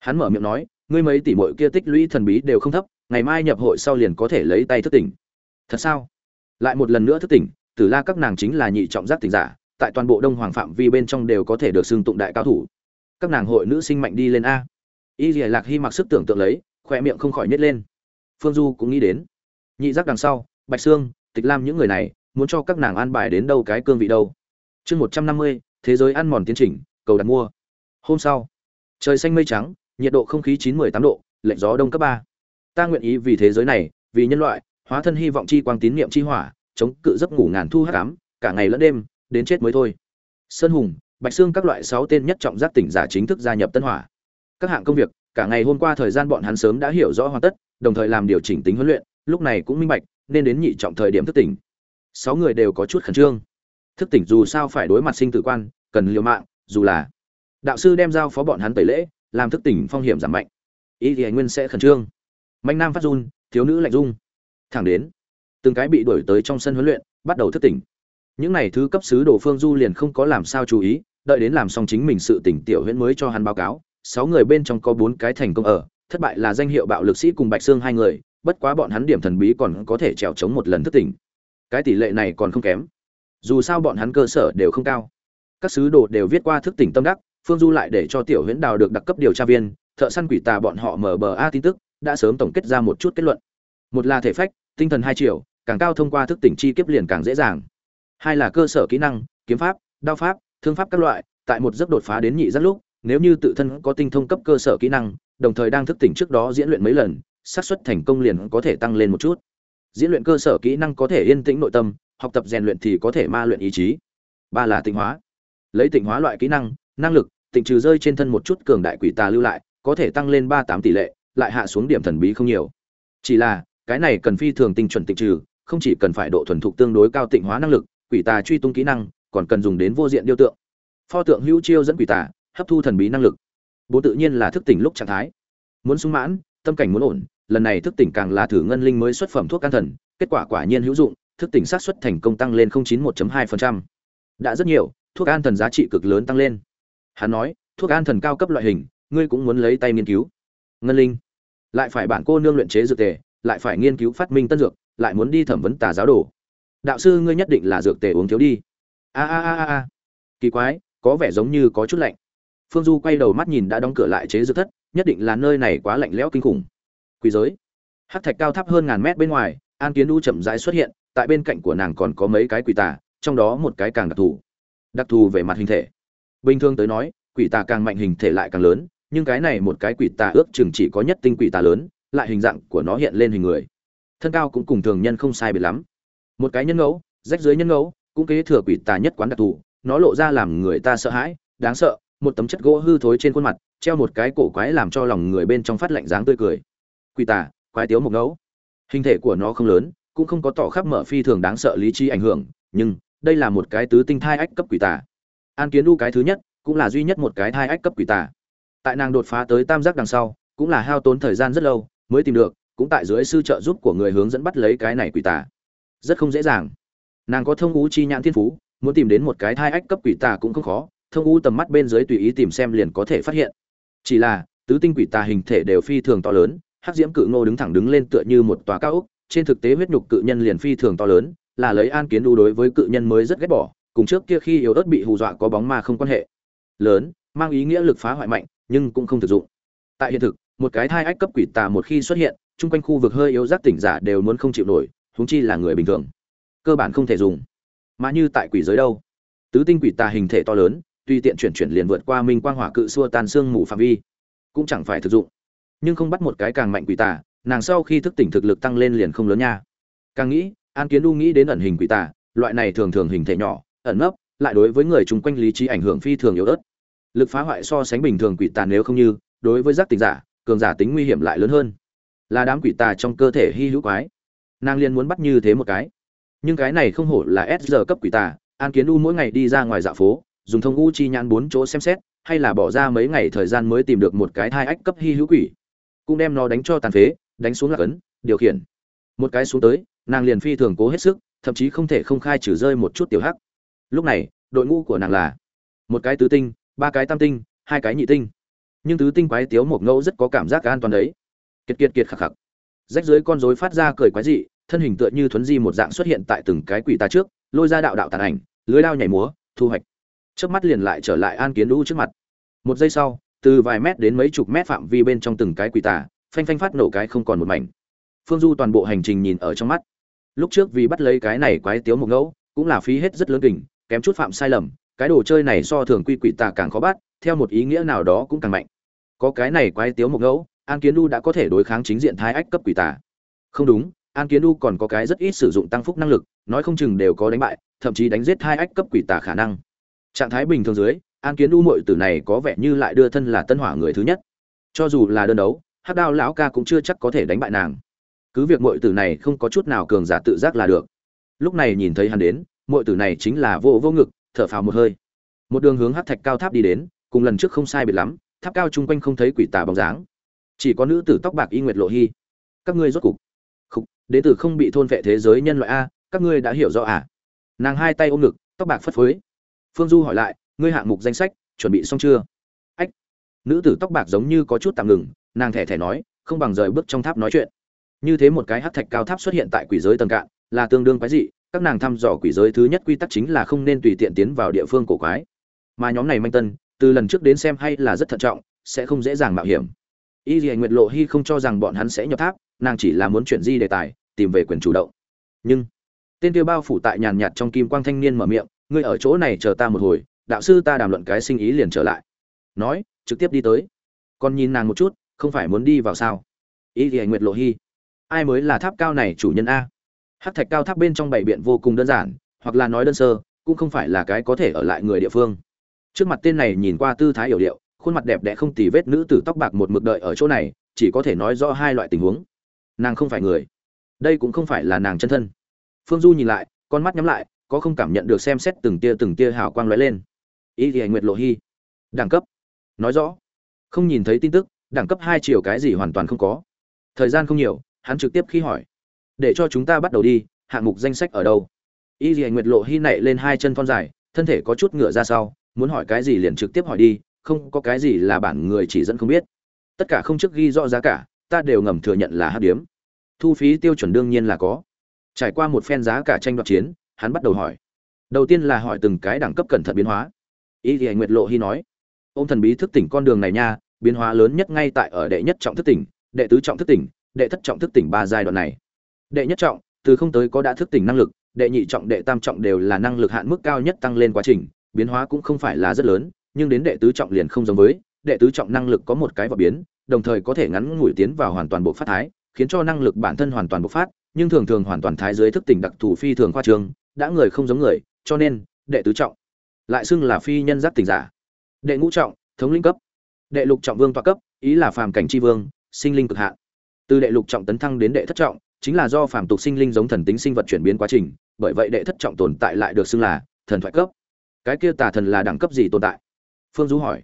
Hắn mở miệng nói, ngươi mấy tỷ muội kia tích lũy thần bí đều không thấp, ngày mai nhập hội sau liền có thể lấy tay thức tỉnh. Thật sao? Lại một lần nữa thức tỉnh, tử la các nàng chính là nhị trọng giác tỉnh giả tại toàn bộ đông hoàng phạm vi bên trong đều có thể được xưng tụng đại cao thủ. Các nàng hội nữ sinh mạnh đi lên a. Y dìa lạc hy mặc sức tưởng tượng lấy khoe miệng không khỏi nhét lên. Phương du cũng nghĩ đến. Nhị giác đằng sau, bạch sương, tịch lam những người này, muốn cho các nàng an bài đến đâu cái cương vị đâu. Chương một trăm năm mươi, thế giới ăn mòn tiến trình, cầu đặt mua. Hôm sau, trời xanh mây trắng, nhiệt độ không khí chín mười tám độ lệnh gió đông cấp ba. Ta nguyện ý vì thế giới này, vì nhân loại, hóa thân hy vọng chi quang tín niệm chi hỏa, chống cự giấc ngủ ngàn thu hát cám cả ngày lẫn đêm đến chết mới thôi. Sơn hùng, bạch xương các loại sáu tên nhất trọng giác tỉnh giả chính thức gia nhập tân hỏa. Các hạng công việc, cả ngày hôm qua thời gian bọn hắn sớm đã hiểu rõ hoàn tất, đồng thời làm điều chỉnh tính huấn luyện, lúc này cũng minh bạch, nên đến nhị trọng thời điểm thức tỉnh. Sáu người đều có chút khẩn trương. Thức tỉnh dù sao phải đối mặt sinh tử quan, cần liều mạng, dù là đạo sư đem giao phó bọn hắn tẩy lễ, làm thức tỉnh phong hiểm giảm mạnh. Ý thì anh nguyên sẽ khẩn trương. Mạnh nam phát run, thiếu nữ lạnh dung thẳng đến, từng cái bị đuổi tới trong sân huấn luyện, bắt đầu thức tỉnh những này thứ cấp sứ đồ phương du liền không có làm sao chú ý, đợi đến làm xong chính mình sự tỉnh tiểu huyễn mới cho hắn báo cáo. Sáu người bên trong có bốn cái thành công ở, thất bại là danh hiệu bạo lực sĩ cùng bạch xương hai người, bất quá bọn hắn điểm thần bí còn có thể trèo chống một lần thức tỉnh. Cái tỷ lệ này còn không kém. Dù sao bọn hắn cơ sở đều không cao. Các sứ đồ đều viết qua thức tỉnh tâm đắc, phương du lại để cho tiểu huyễn đào được đặc cấp điều tra viên, thợ săn quỷ tà bọn họ mở bờ a tin tức, đã sớm tổng kết ra một chút kết luận. Một là thể phách, tinh thần hai triệu càng cao thông qua thức tỉnh chi kiếp liền càng dễ dàng hai là cơ sở kỹ năng, kiếm pháp, đao pháp, thương pháp các loại, tại một giấc đột phá đến nhị rất lúc, nếu như tự thân có tinh thông cấp cơ sở kỹ năng, đồng thời đang thức tỉnh trước đó diễn luyện mấy lần, xác suất thành công liền có thể tăng lên một chút. Diễn luyện cơ sở kỹ năng có thể yên tĩnh nội tâm, học tập rèn luyện thì có thể ma luyện ý chí. Ba là tịnh hóa. Lấy tịnh hóa loại kỹ năng năng lực, tịnh trừ rơi trên thân một chút cường đại quỷ tà lưu lại, có thể tăng lên ba tám tỷ lệ, lại hạ xuống điểm thần bí không nhiều. Chỉ là, cái này cần phi thường tinh chuẩn tịnh trừ, không chỉ cần phải độ thuần thục tương đối cao tịnh hóa năng lực quỷ tà truy tung kỹ năng, còn cần dùng đến vô diện điêu tượng. Pho tượng hữu chiêu dẫn quỷ tà, hấp thu thần bí năng lực. Bố tự nhiên là thức tỉnh lúc trạng thái. Muốn sung mãn, tâm cảnh muốn ổn, lần này thức tỉnh càng là thử ngân linh mới xuất phẩm thuốc can thần, kết quả quả nhiên hữu dụng, thức tỉnh sát suất thành công tăng lên 091.2%. đã rất nhiều, thuốc an thần giá trị cực lớn tăng lên. Hắn nói, thuốc an thần cao cấp loại hình, ngươi cũng muốn lấy tay nghiên cứu. Ngân linh. Lại phải bản cô nương luyện chế dược tề, lại phải nghiên cứu phát minh tân dược, lại muốn đi thẩm vấn tà giáo đồ đạo sư ngươi nhất định là dược tề uống thiếu đi. A a a a kỳ quái, có vẻ giống như có chút lạnh. Phương du quay đầu mắt nhìn đã đóng cửa lại chế dược thất, nhất định là nơi này quá lạnh lẽo kinh khủng. Quỷ giới. Hát thạch cao thấp hơn ngàn mét bên ngoài, an kiến đu chậm rãi xuất hiện, tại bên cạnh của nàng còn có mấy cái quỷ tà, trong đó một cái càng đặc thù. Đặc thù về mặt hình thể. Bình thường tới nói, quỷ tà càng mạnh hình thể lại càng lớn, nhưng cái này một cái quỷ tà ước chừng chỉ có nhất tinh quỷ tà lớn, lại hình dạng của nó hiện lên hình người. Thân cao cũng cùng thường nhân không sai biệt lắm một cái nhân ngẫu, rách dưới nhân ngẫu, cũng kế thừa quỷ tà nhất quán đặc thù, nó lộ ra làm người ta sợ hãi, đáng sợ, một tấm chất gỗ hư thối trên khuôn mặt, treo một cái cổ quái làm cho lòng người bên trong phát lạnh dáng tươi cười. Quỷ tà, quái tiếu một ngẫu. Hình thể của nó không lớn, cũng không có tỏ khắp mở phi thường đáng sợ lý trí ảnh hưởng, nhưng đây là một cái tứ tinh thai ách cấp quỷ tà. An kiến đu cái thứ nhất, cũng là duy nhất một cái thai ách cấp quỷ tà. Tại nàng đột phá tới tam giác đằng sau, cũng là hao tốn thời gian rất lâu, mới tìm được, cũng tại dưới sư trợ giúp của người hướng dẫn bắt lấy cái này quỷ tà rất không dễ dàng. Nàng có thông ú chi nhãn thiên phú, muốn tìm đến một cái thai ách cấp quỷ tà cũng không khó, thông ú tầm mắt bên dưới tùy ý tìm xem liền có thể phát hiện. Chỉ là, tứ tinh quỷ tà hình thể đều phi thường to lớn, hắc diễm cự ngô đứng thẳng đứng lên tựa như một tòa cao ốc, trên thực tế huyết nhục cự nhân liền phi thường to lớn, là lấy an kiến đu đối với cự nhân mới rất ghét bỏ, cùng trước kia khi yếu ớt bị hù dọa có bóng ma không quan hệ. Lớn, mang ý nghĩa lực phá hoại mạnh, nhưng cũng không thực dụng. Tại hiện thực, một cái thai ách cấp quỷ tà một khi xuất hiện, chung quanh khu vực hơi yếu giác tỉnh giả đều muốn không chịu nổi huống chi là người bình thường. Cơ bản không thể dùng. Mà như tại quỷ giới đâu? Tứ tinh quỷ tà hình thể to lớn, tuy tiện chuyển chuyển liền vượt qua minh quang hỏa cự xua tan xương mù phạm vi, cũng chẳng phải thực dụng. Nhưng không bắt một cái càng mạnh quỷ tà, nàng sau khi thức tỉnh thực lực tăng lên liền không lớn nha. Càng nghĩ, an kiến u nghĩ đến ẩn hình quỷ tà, loại này thường thường hình thể nhỏ, ẩn nấp, lại đối với người chung quanh lý trí ảnh hưởng phi thường yếu ớt. Lực phá hoại so sánh bình thường quỷ tà nếu không như, đối với giác tỉnh giả, cường giả tính nguy hiểm lại lớn hơn. Là đám quỷ tà trong cơ thể hy hữu quái nàng liền muốn bắt như thế một cái. Nhưng cái này không hổ là s giờ cấp quỷ tà, an kiến u mỗi ngày đi ra ngoài dạ phố, dùng thông u chi nhãn bốn chỗ xem xét, hay là bỏ ra mấy ngày thời gian mới tìm được một cái thai ách cấp hy hữu quỷ. Cũng đem nó đánh cho tàn phế, đánh xuống lạc ấn, điều khiển. Một cái xuống tới, nàng liền phi thường cố hết sức, thậm chí không thể không khai trừ rơi một chút tiểu hắc. Lúc này, đội ngũ của nàng là một cái tứ tinh, ba cái tam tinh, hai cái nhị tinh. Nhưng tứ tinh quái tiếu một ngẫu rất có cảm giác an toàn đấy. Kiệt kiệt kiệt khắc khắc. Rách dưới con rối phát ra cười quái dị thân hình tựa như thuấn di một dạng xuất hiện tại từng cái quỷ ta trước, lôi ra đạo đạo tàn ảnh, lưới lao nhảy múa, thu hoạch. Trước mắt liền lại trở lại an kiến lũ trước mặt. Một giây sau, từ vài mét đến mấy chục mét phạm vi bên trong từng cái quỷ tà, phanh phanh phát nổ cái không còn một mảnh. Phương du toàn bộ hành trình nhìn ở trong mắt. Lúc trước vì bắt lấy cái này quái tiếu một ngẫu, cũng là phí hết rất lớn kình, kém chút phạm sai lầm, cái đồ chơi này so thường quy quỷ tà càng khó bắt, theo một ý nghĩa nào đó cũng càng mạnh. Có cái này quái tiếu một ngẫu, an kiến du đã có thể đối kháng chính diện thái ách cấp quỷ tà. Không đúng an kiến U còn có cái rất ít sử dụng tăng phúc năng lực, nói không chừng đều có đánh bại, thậm chí đánh giết hai ách cấp quỷ tà khả năng. Trạng thái bình thường dưới, an kiến U mội tử này có vẻ như lại đưa thân là tân hỏa người thứ nhất. Cho dù là đơn đấu, hắc đao lão ca cũng chưa chắc có thể đánh bại nàng. Cứ việc mội tử này không có chút nào cường giả tự giác là được. Lúc này nhìn thấy hắn đến mội tử này chính là vô vô ngực, thở phào một hơi. Một đường hướng hát thạch cao tháp đi đến, cùng lần trước không sai biệt lắm, tháp cao chung quanh không thấy quỷ tà bóng dáng. Chỉ có nữ tử tóc bạc y nguyệt lộ hy. Các ngươi rốt cục đến từ không bị thôn vệ thế giới nhân loại a, các ngươi đã hiểu rõ à? Nàng hai tay ôm ngực, tóc bạc phất phới. Phương du hỏi lại, ngươi hạng mục danh sách, chuẩn bị xong chưa? Ách. Nữ tử tóc bạc giống như có chút tạm ngừng, nàng thẻ thẻ nói, không bằng rời bước trong tháp nói chuyện. Như thế một cái hát thạch cao tháp xuất hiện tại quỷ giới tầng cạn, là tương đương quái dị, các nàng thăm dò quỷ giới thứ nhất quy tắc chính là không nên tùy tiện tiến vào địa phương cổ quái. Mà nhóm này manh tân, từ lần trước đến xem hay là rất thận trọng, sẽ không dễ dàng mạo hiểm. Y dì nguyệt lộ hy không cho rằng bọn hắn sẽ nhập tháp, nàng chỉ là muốn chuyển di đề tài tìm về quyền chủ động. Nhưng, tên kia bao phủ tại nhàn nhạt trong kim quang thanh niên mở miệng, ngươi ở chỗ này chờ ta một hồi, đạo sư ta đàm luận cái sinh ý liền trở lại. Nói, trực tiếp đi tới. Còn nhìn nàng một chút, không phải muốn đi vào sao? Y dì nguyệt lộ hy ai mới là tháp cao này chủ nhân a? Hát thạch cao tháp bên trong bảy biện vô cùng đơn giản, hoặc là nói đơn sơ, cũng không phải là cái có thể ở lại người địa phương. Trước mặt tên này nhìn qua tư thái hiểu điệu, khuôn mặt đẹp đẽ không tì vết nữ tử tóc bạc một mực đợi ở chỗ này, chỉ có thể nói rõ hai loại tình huống. Nàng không phải người đây cũng không phải là nàng chân thân. Phương du nhìn lại, con mắt nhắm lại, có không cảm nhận được xem xét từng tia từng tia hào quang lóe lên. Ý thì nguyệt lộ hy đẳng cấp. Nói rõ. Không nhìn thấy tin tức, đẳng cấp hai chiều cái gì hoàn toàn không có. Thời gian không nhiều, hắn trực tiếp khi hỏi. Để cho chúng ta bắt đầu đi, hạng mục danh sách ở đâu? Y dì nguyệt lộ hy nảy lên hai chân thon dài, thân thể có chút ngựa ra sau, muốn hỏi cái gì liền trực tiếp hỏi đi, không có cái gì là bản người chỉ dẫn không biết. Tất cả không trước ghi rõ giá cả, ta đều ngầm thừa nhận là hát điếm thu phí tiêu chuẩn đương nhiên là có. Trải qua một phen giá cả tranh đoạt chiến, hắn bắt đầu hỏi. Đầu tiên là hỏi từng cái đẳng cấp cẩn thận biến hóa. Y thì nguyệt lộ hy nói ô m thần bí thức tỉnh con đường này nha, biến hóa lớn nhất ngay tại ở đệ nhất trọng thức tỉnh, đệ tứ trọng thức tỉnh, đệ thất trọng thức tỉnh ba giai đoạn này. Đệ nhất trọng, từ không tới có đã thức tỉnh năng lực, đệ nhị trọng, đệ tam trọng đều là năng lực hạn mức cao nhất tăng lên quá trình, biến hóa cũng không phải là rất lớn, nhưng đến đệ tứ trọng liền không giống với, đệ tứ trọng năng lực có một cái và biến, đồng thời có thể ngắn ngủi tiến vào hoàn toàn bộ phát thái khiến cho năng lực bản thân hoàn toàn bộc phát, nhưng thường thường hoàn toàn thái dưới thức tỉnh đặc thù phi thường khoa trương, đã người không giống người, cho nên, đệ tứ trọng, lại xưng là phi nhân giác tỉnh giả. Đệ ngũ trọng, thống lĩnh cấp. Đệ lục trọng vương tọa cấp, ý là phàm cảnh tri vương, sinh linh cực hạn. Từ đệ lục trọng tấn thăng đến đệ thất trọng, chính là do phàm tục sinh linh giống thần tính sinh vật chuyển biến quá trình, bởi vậy đệ thất trọng tồn tại lại được xưng là thần thoại cấp. Cái kia tà thần là đẳng cấp gì tồn tại? Phương du hỏi.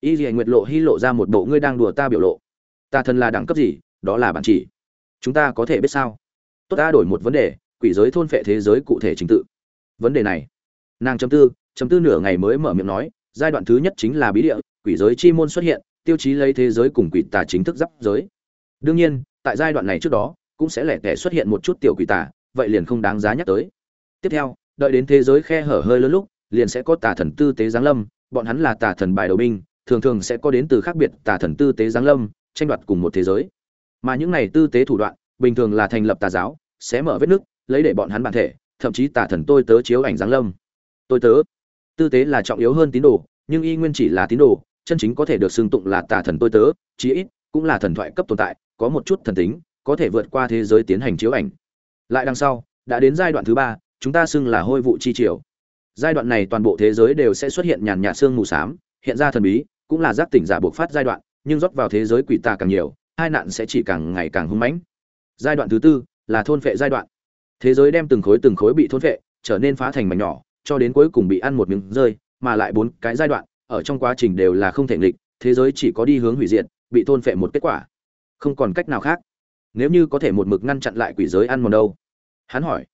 Y dì nguyệt lộ hy lộ ra một bộ ngươi đang đùa ta biểu lộ. Tà thần là đẳng cấp gì? Đó là bản chỉ. Chúng ta có thể biết sao? Tốt ta đổi một vấn đề, quỷ giới thôn phệ thế giới cụ thể trình tự. Vấn đề này, nàng chấm tư chấm tư nửa ngày mới mở miệng nói, giai đoạn thứ nhất chính là bí địa, quỷ giới chi môn xuất hiện, tiêu chí lấy thế giới cùng quỷ tà chính thức giáp giới. Đương nhiên, tại giai đoạn này trước đó, cũng sẽ lẻ tẻ xuất hiện một chút tiểu quỷ tà, vậy liền không đáng giá nhắc tới. Tiếp theo, đợi đến thế giới khe hở hơi lớn lúc, liền sẽ có tà thần tư tế giáng lâm, bọn hắn là tà thần bài đầu binh, thường thường sẽ có đến từ khác biệt tà thần tư tế giáng lâm, tranh đoạt cùng một thế giới mà những này tư tế thủ đoạn, bình thường là thành lập tà giáo, sẽ mở vết nước lấy để bọn hắn bản thể, thậm chí tà thần tôi tớ chiếu ảnh giáng lâm. Tôi tớ, tư tế là trọng yếu hơn tín đồ, nhưng y nguyên chỉ là tín đồ, chân chính có thể được xưng tụng là tà thần tôi tớ, chí ít cũng là thần thoại cấp tồn tại, có một chút thần tính, có thể vượt qua thế giới tiến hành chiếu ảnh. Lại đằng sau, đã đến giai đoạn thứ ba, chúng ta xưng là hôi vụ chi triều. Giai đoạn này toàn bộ thế giới đều sẽ xuất hiện nhàn nhạt xương mù xám, hiện ra thần bí, cũng là giác tỉnh giả buộc phát giai đoạn, nhưng rót vào thế giới quỷ tà càng nhiều hai nạn sẽ chỉ càng ngày càng hung mãnh. Giai đoạn thứ tư là thôn phệ giai đoạn. Thế giới đem từng khối từng khối bị thôn phệ, trở nên phá thành mảnh nhỏ, cho đến cuối cùng bị ăn một miếng rơi, mà lại bốn cái giai đoạn, ở trong quá trình đều là không thể nghịch, thế giới chỉ có đi hướng hủy diệt, bị thôn phệ một kết quả. Không còn cách nào khác. Nếu như có thể một mực ngăn chặn lại quỷ giới ăn mòn đâu? Hắn hỏi.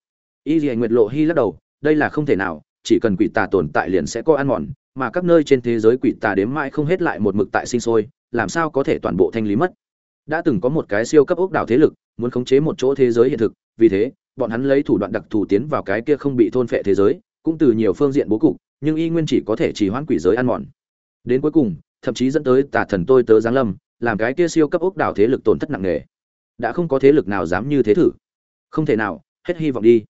Y Liễu nguyệt lộ hi lắc đầu, đây là không thể nào, chỉ cần quỷ tà tồn tại liền sẽ có ăn mòn, mà các nơi trên thế giới quỷ tà đếm mãi không hết lại một mực tại sinh sôi, làm sao có thể toàn bộ thanh lý mất? Đã từng có một cái siêu cấp ốc đảo thế lực, muốn khống chế một chỗ thế giới hiện thực, vì thế, bọn hắn lấy thủ đoạn đặc thù tiến vào cái kia không bị thôn phệ thế giới, cũng từ nhiều phương diện bố cục, nhưng y nguyên chỉ có thể chỉ hoãn quỷ giới ăn mòn. Đến cuối cùng, thậm chí dẫn tới tà thần tôi tớ giáng lâm, làm cái kia siêu cấp ốc đảo thế lực tổn thất nặng nề. Đã không có thế lực nào dám như thế thử. Không thể nào, hết hy vọng đi.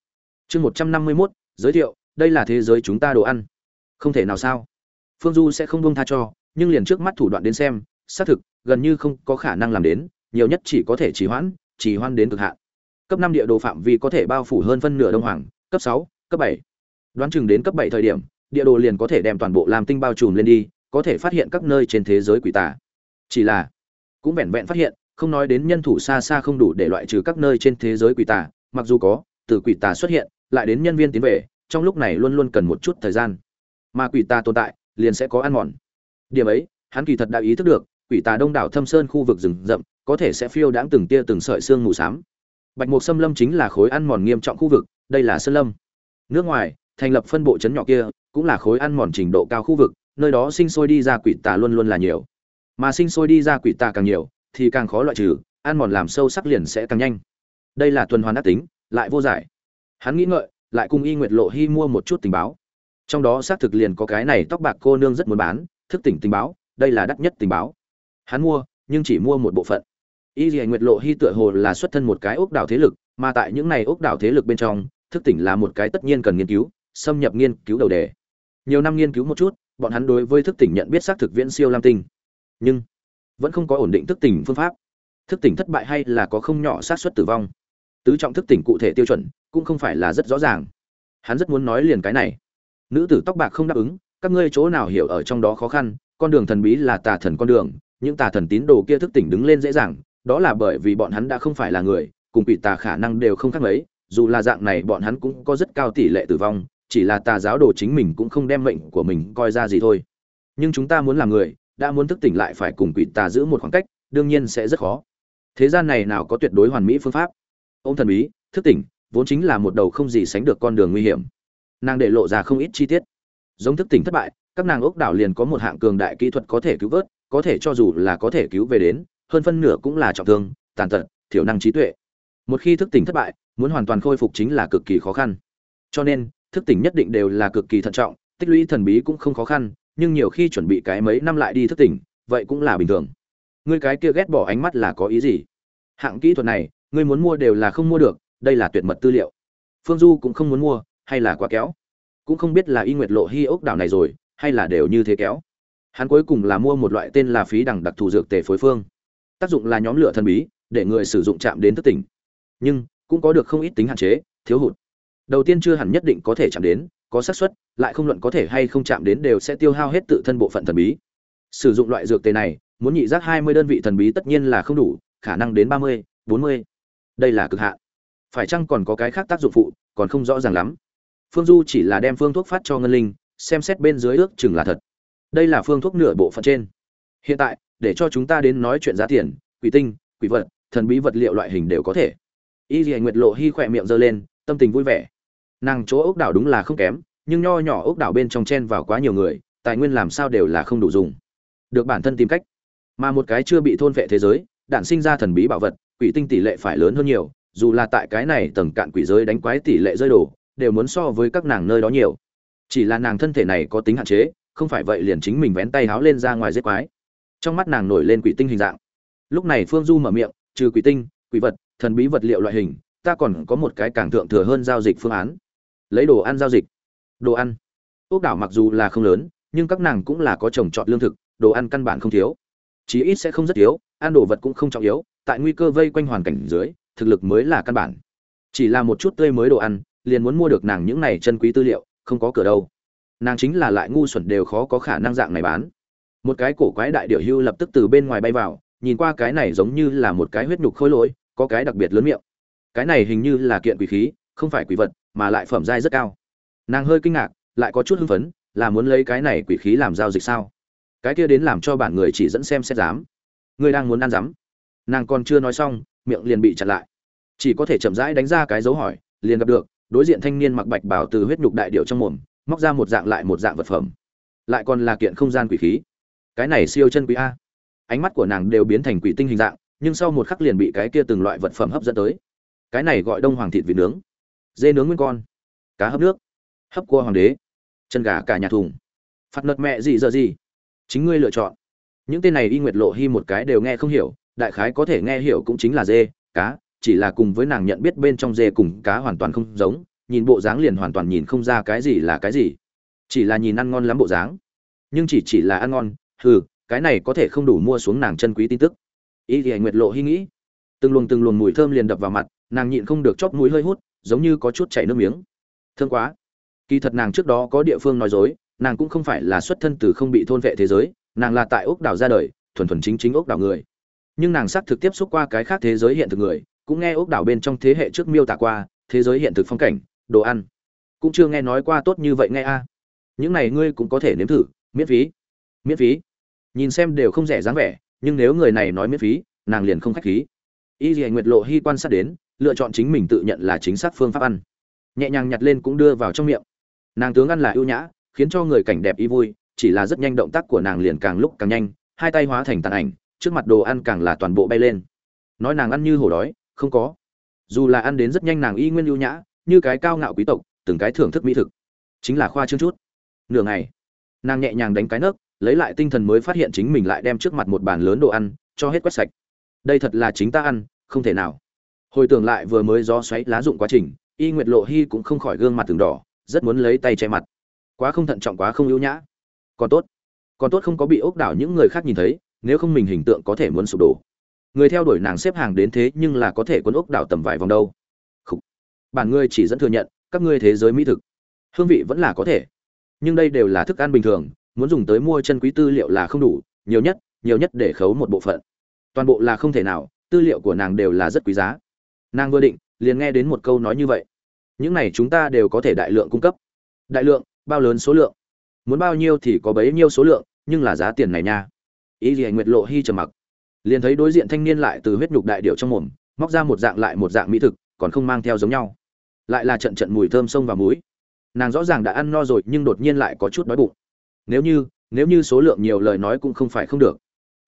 Chương một trăm năm mươi mốt, giới thiệu, đây là thế giới chúng ta đồ ăn. Không thể nào sao? Phương du sẽ không buông tha cho, nhưng liền trước mắt thủ đoạn đến xem, xác thực gần như không có khả năng làm đến, nhiều nhất chỉ có thể trì hoãn trì hoãn đến cực hạn. Cấp năm địa đồ phạm vi có thể bao phủ hơn phân nửa đông hoàng, cấp sáu, cấp bảy. Đoán chừng đến cấp bảy thời điểm, địa đồ liền có thể đem toàn bộ làm tinh bao trùm lên đi, có thể phát hiện các nơi trên thế giới quỷ tà. Chỉ là, cũng vẹn vẹn phát hiện, không nói đến nhân thủ xa xa không đủ để loại trừ các nơi trên thế giới quỷ tà, mặc dù có, từ quỷ tà xuất hiện, lại đến nhân viên tiến về, trong lúc này luôn luôn cần một chút thời gian. Mà quỷ tà tồn tại, liền sẽ có ăn mòn. Điểm ấy, hắn kỳ thật đã ý thức được quỷ tà đông đảo thâm sơn khu vực rừng rậm, có thể sẽ phiêu đãng từng tia từng sợi xương mù xám. Bạch mục xâm lâm chính là khối ăn mòn nghiêm trọng khu vực, đây là sơn lâm. Nước ngoài, thành lập phân bộ trấn nhỏ kia, cũng là khối ăn mòn trình độ cao khu vực, nơi đó sinh sôi đi ra quỷ tà luôn luôn là nhiều. Mà sinh sôi đi ra quỷ tà càng nhiều, thì càng khó loại trừ, ăn mòn làm sâu sắc liền sẽ càng nhanh. Đây là tuần hoàn đắc tính, lại vô giải. Hắn nghĩ ngợi, lại cùng y nguyệt lộ hy mua một chút tình báo. Trong đó xác thực liền có cái này tóc bạc cô nương rất muốn bán, thức tỉnh tình báo, đây là đắt nhất tình báo hắn mua, nhưng chỉ mua một bộ phận. Y dì nguyệt lộ hy tựa hồ là xuất thân một cái ốc đảo thế lực, mà tại những này ốc đảo thế lực bên trong, thức tỉnh là một cái tất nhiên cần nghiên cứu, xâm nhập nghiên cứu đầu đề. Nhiều năm nghiên cứu một chút, bọn hắn đối với thức tỉnh nhận biết xác thực viễn siêu lam tinh. Nhưng, vẫn không có ổn định thức tỉnh phương pháp. Thức tỉnh thất bại hay là có không nhỏ xác suất tử vong. Tứ trọng thức tỉnh cụ thể tiêu chuẩn, cũng không phải là rất rõ ràng. Hắn rất muốn nói liền cái này. Nữ tử tóc bạc không đáp ứng, các ngươi chỗ nào hiểu ở trong đó khó khăn, con đường thần bí là tà thần con đường những tà thần tín đồ kia thức tỉnh đứng lên dễ dàng, đó là bởi vì bọn hắn đã không phải là người, cùng quỷ tà khả năng đều không khác mấy, dù là dạng này bọn hắn cũng có rất cao tỷ lệ tử vong, chỉ là tà giáo đồ chính mình cũng không đem mệnh của mình coi ra gì thôi. Nhưng chúng ta muốn làm người, đã muốn thức tỉnh lại phải cùng quỷ tà giữ một khoảng cách, đương nhiên sẽ rất khó. Thế gian này nào có tuyệt đối hoàn mỹ phương pháp? Ông thần bí, thức tỉnh, vốn chính là một đầu không gì sánh được con đường nguy hiểm. Nàng để lộ ra không ít chi tiết. Giống thức tỉnh thất bại, các nàng ốc đảo liền có một hạng cường đại kỹ thuật có thể cứu vớt có thể cho dù là có thể cứu về đến, hơn phân nửa cũng là trọng thương, tàn tật, thiểu năng trí tuệ. Một khi thức tỉnh thất bại, muốn hoàn toàn khôi phục chính là cực kỳ khó khăn. Cho nên, thức tỉnh nhất định đều là cực kỳ thận trọng, tích lũy thần bí cũng không khó khăn, nhưng nhiều khi chuẩn bị cái mấy năm lại đi thức tỉnh, vậy cũng là bình thường. Ngươi cái kia ghét bỏ ánh mắt là có ý gì? Hạng kỹ thuật này, ngươi muốn mua đều là không mua được, đây là tuyệt mật tư liệu. Phương du cũng không muốn mua, hay là quá kéo. Cũng không biết là y nguyệt lộ hy ốc đảo này rồi, hay là đều như thế kéo hắn cuối cùng là mua một loại tên là phí đẳng đặc thù dược tề phối phương. Tác dụng là nhóm lửa thần bí, để người sử dụng chạm đến thức tỉnh. Nhưng, cũng có được không ít tính hạn chế, thiếu hụt. Đầu tiên chưa hẳn nhất định có thể chạm đến, có xác suất, lại không luận có thể hay không chạm đến đều sẽ tiêu hao hết tự thân bộ phận thần bí. Sử dụng loại dược tề này, muốn nhị giác hai mươi đơn vị thần bí tất nhiên là không đủ, khả năng đến ba mươi, bốn mươi. Đây là cực hạn. Phải chăng còn có cái khác tác dụng phụ, còn không rõ ràng lắm. Phương du chỉ là đem phương thuốc phát cho ngân linh, xem xét bên dưới ước chừng là thật đây là phương thuốc nửa bộ phận trên. Hiện tại, để cho chúng ta đến nói chuyện giá tiền, quỷ tinh, quỷ vật, thần bí vật liệu loại hình đều có thể. Y dị nguyệt lộ hy khỏe miệng giơ lên, tâm tình vui vẻ. Nàng chỗ ốc đảo đúng là không kém, nhưng nho nhỏ ốc đảo bên trong chen vào quá nhiều người, tài nguyên làm sao đều là không đủ dùng. Được bản thân tìm cách. Mà một cái chưa bị thôn vệ thế giới, đản sinh ra thần bí bảo vật, quỷ tinh tỷ lệ phải lớn hơn nhiều, dù là tại cái này tầng cạn quỷ giới đánh quái tỷ lệ rơi đổ, đều muốn so với các nàng nơi đó nhiều. Chỉ là nàng thân thể này có tính hạn chế không phải vậy liền chính mình vén tay háo lên ra ngoài giết quái. Trong mắt nàng nổi lên quỷ tinh hình dạng. Lúc này phương du mở miệng, trừ quỷ tinh, quỷ vật, thần bí vật liệu loại hình, ta còn có một cái càng thượng thừa hơn giao dịch phương án. Lấy đồ ăn giao dịch? Đồ ăn. Ốc đảo mặc dù là không lớn, nhưng các nàng cũng là có trồng trọt lương thực, đồ ăn căn bản không thiếu. Chí ít sẽ không rất thiếu ăn đồ vật cũng không trọng yếu, tại nguy cơ vây quanh hoàn cảnh dưới, thực lực mới là căn bản. Chỉ là một chút tươi mới đồ ăn, liền muốn mua được nàng những này chân quý tư liệu, không có cửa đâu nàng chính là lại ngu xuẩn đều khó có khả năng dạng này bán. Một cái cổ quái đại điểu hưu lập tức từ bên ngoài bay vào, nhìn qua cái này giống như là một cái huyết nhục khôi lỗi, có cái đặc biệt lớn miệng. Cái này hình như là kiện quỷ khí, không phải quỷ vật, mà lại phẩm giai rất cao. Nàng hơi kinh ngạc, lại có chút hưng phấn, là muốn lấy cái này quỷ khí làm giao dịch sao? Cái kia đến làm cho bản người chỉ dẫn xem xét dám ngươi đang muốn ăn dám nàng còn chưa nói xong, miệng liền bị chặn lại. Chỉ có thể chậm rãi đánh ra cái dấu hỏi, liền gặp được, đối diện thanh niên mặc bạch bảo từ huyết nhục đại điệu trong mồm móc ra một dạng lại một dạng vật phẩm. Lại còn là kiện không gian quỷ khí. Cái này siêu chân quý a. Ánh mắt của nàng đều biến thành quỷ tinh hình dạng, nhưng sau một khắc liền bị cái kia từng loại vật phẩm hấp dẫn tới. Cái này gọi đông hoàng thịt vịt nướng. Dê nướng nguyên con. Cá hấp nước. Hấp cua hoàng đế. Chân gà cả nhà thùng. Phạt nợt mẹ gì giờ gì. Chính ngươi lựa chọn. Những tên này y nguyệt lộ hy một cái đều nghe không hiểu, đại khái có thể nghe hiểu cũng chính là dê, cá, chỉ là cùng với nàng nhận biết bên trong dê cùng cá hoàn toàn không giống nhìn bộ dáng liền hoàn toàn nhìn không ra cái gì là cái gì. Chỉ là nhìn ăn ngon lắm bộ dáng. Nhưng chỉ chỉ là ăn ngon, hừ, cái này có thể không đủ mua xuống nàng chân quý tin tức. Ý thì nguyệt lộ hy nghĩ. Từng luồng từng luồng mùi thơm liền đập vào mặt, nàng nhịn không được chóp mũi hơi hút, giống như có chút chảy nước miếng. Thương quá. Kỳ thật nàng trước đó có địa phương nói dối, nàng cũng không phải là xuất thân từ không bị thôn vệ thế giới, nàng là tại ốc đảo ra đời, thuần thuần chính chính ốc đảo người. Nhưng nàng xác thực tiếp xúc qua cái khác thế giới hiện thực người, cũng nghe ốc đảo bên trong thế hệ trước miêu tả qua, thế giới hiện thực phong cảnh đồ ăn. Cũng chưa nghe nói qua tốt như vậy nghe a. Những này ngươi cũng có thể nếm thử, miễn phí. Miễn phí. Nhìn xem đều không rẻ dáng vẻ, nhưng nếu người này nói miễn phí, nàng liền không khách khí. Y dì nguyệt lộ hy quan sát đến, lựa chọn chính mình tự nhận là chính xác phương pháp ăn. Nhẹ nhàng nhặt lên cũng đưa vào trong miệng. Nàng tướng ăn là ưu nhã, khiến cho người cảnh đẹp y vui, chỉ là rất nhanh động tác của nàng liền càng lúc càng nhanh, hai tay hóa thành tàn ảnh, trước mặt đồ ăn càng là toàn bộ bay lên. Nói nàng ăn như hổ đói, không có. Dù là ăn đến rất nhanh nàng y nguyên ưu nhã như cái cao ngạo quý tộc, từng cái thưởng thức mỹ thực. Chính là khoa trương chút. Nửa ngày, nàng nhẹ nhàng đánh cái nấc, lấy lại tinh thần mới phát hiện chính mình lại đem trước mặt một bàn lớn đồ ăn cho hết quét sạch. Đây thật là chính ta ăn, không thể nào. Hồi tưởng lại vừa mới gió xoáy lá dụng quá trình, y nguyệt lộ hy cũng không khỏi gương mặt từng đỏ, rất muốn lấy tay che mặt. Quá không thận trọng, quá không ưu nhã. Còn tốt còn tốt không có bị ốc đảo những người khác nhìn thấy, nếu không mình hình tượng có thể muốn sụp đổ. Người theo đuổi nàng xếp hàng đến thế nhưng là có thể quân ốc đảo tầm vài vòng đâu bản ngươi chỉ dẫn thừa nhận, các ngươi thế giới mỹ thực. Hương vị vẫn là có thể, nhưng đây đều là thức ăn bình thường, muốn dùng tới mua chân quý tư liệu là không đủ, nhiều nhất nhiều nhất để khấu một bộ phận. Toàn bộ là không thể nào, tư liệu của nàng đều là rất quý giá. Nàng vừa định, liền nghe đến một câu nói như vậy. Những này chúng ta đều có thể đại lượng cung cấp. Đại lượng, bao lớn số lượng? Muốn bao nhiêu thì có bấy nhiêu số lượng, nhưng là giá tiền này nha. Ý gì nguyệt lộ hy trầm mặc. Liền thấy đối diện thanh niên lại từ huyết nhục đại điệu trong mồm, móc ra một dạng lại một dạng mỹ thực, còn không mang theo giống nhau lại là trận trận mùi thơm sông và muối nàng rõ ràng đã ăn no rồi, nhưng đột nhiên lại có chút đói bụng. Nếu như nếu như số lượng nhiều lời nói cũng không phải không được.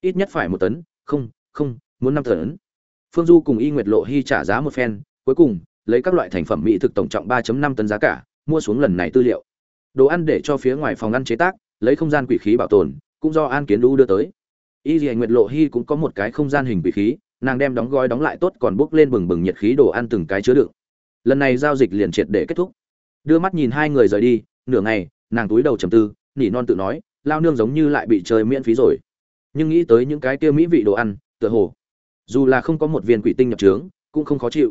Ít nhất phải một tấn, không không, muốn năm tấn. Phương du cùng y nguyệt lộ hy trả giá một phen, cuối cùng, lấy các loại thành phẩm mỹ thực tổng trọng 3.5 tấn giá cả, mua xuống lần này tư liệu. Đồ ăn để cho phía ngoài phòng ăn chế tác, lấy không gian quỷ khí bảo tồn, cũng do an kiến đu đưa tới. Y dì nguyệt lộ hy cũng có một cái không gian hình quỷ khí, nàng đem đóng gói đóng lại tốt còn bốc lên bừng bừng nhiệt khí đồ ăn từng cái chứa đựng lần này giao dịch liền triệt để kết thúc. Đưa mắt nhìn hai người rời đi, nửa ngày, nàng túi đầu trầm tư, nỉ non tự nói, lao nương giống như lại bị chơi miễn phí rồi. Nhưng nghĩ tới những cái kia mỹ vị đồ ăn, tựa hồ, dù là không có một viên quỷ tinh nhập trướng, cũng không khó chịu.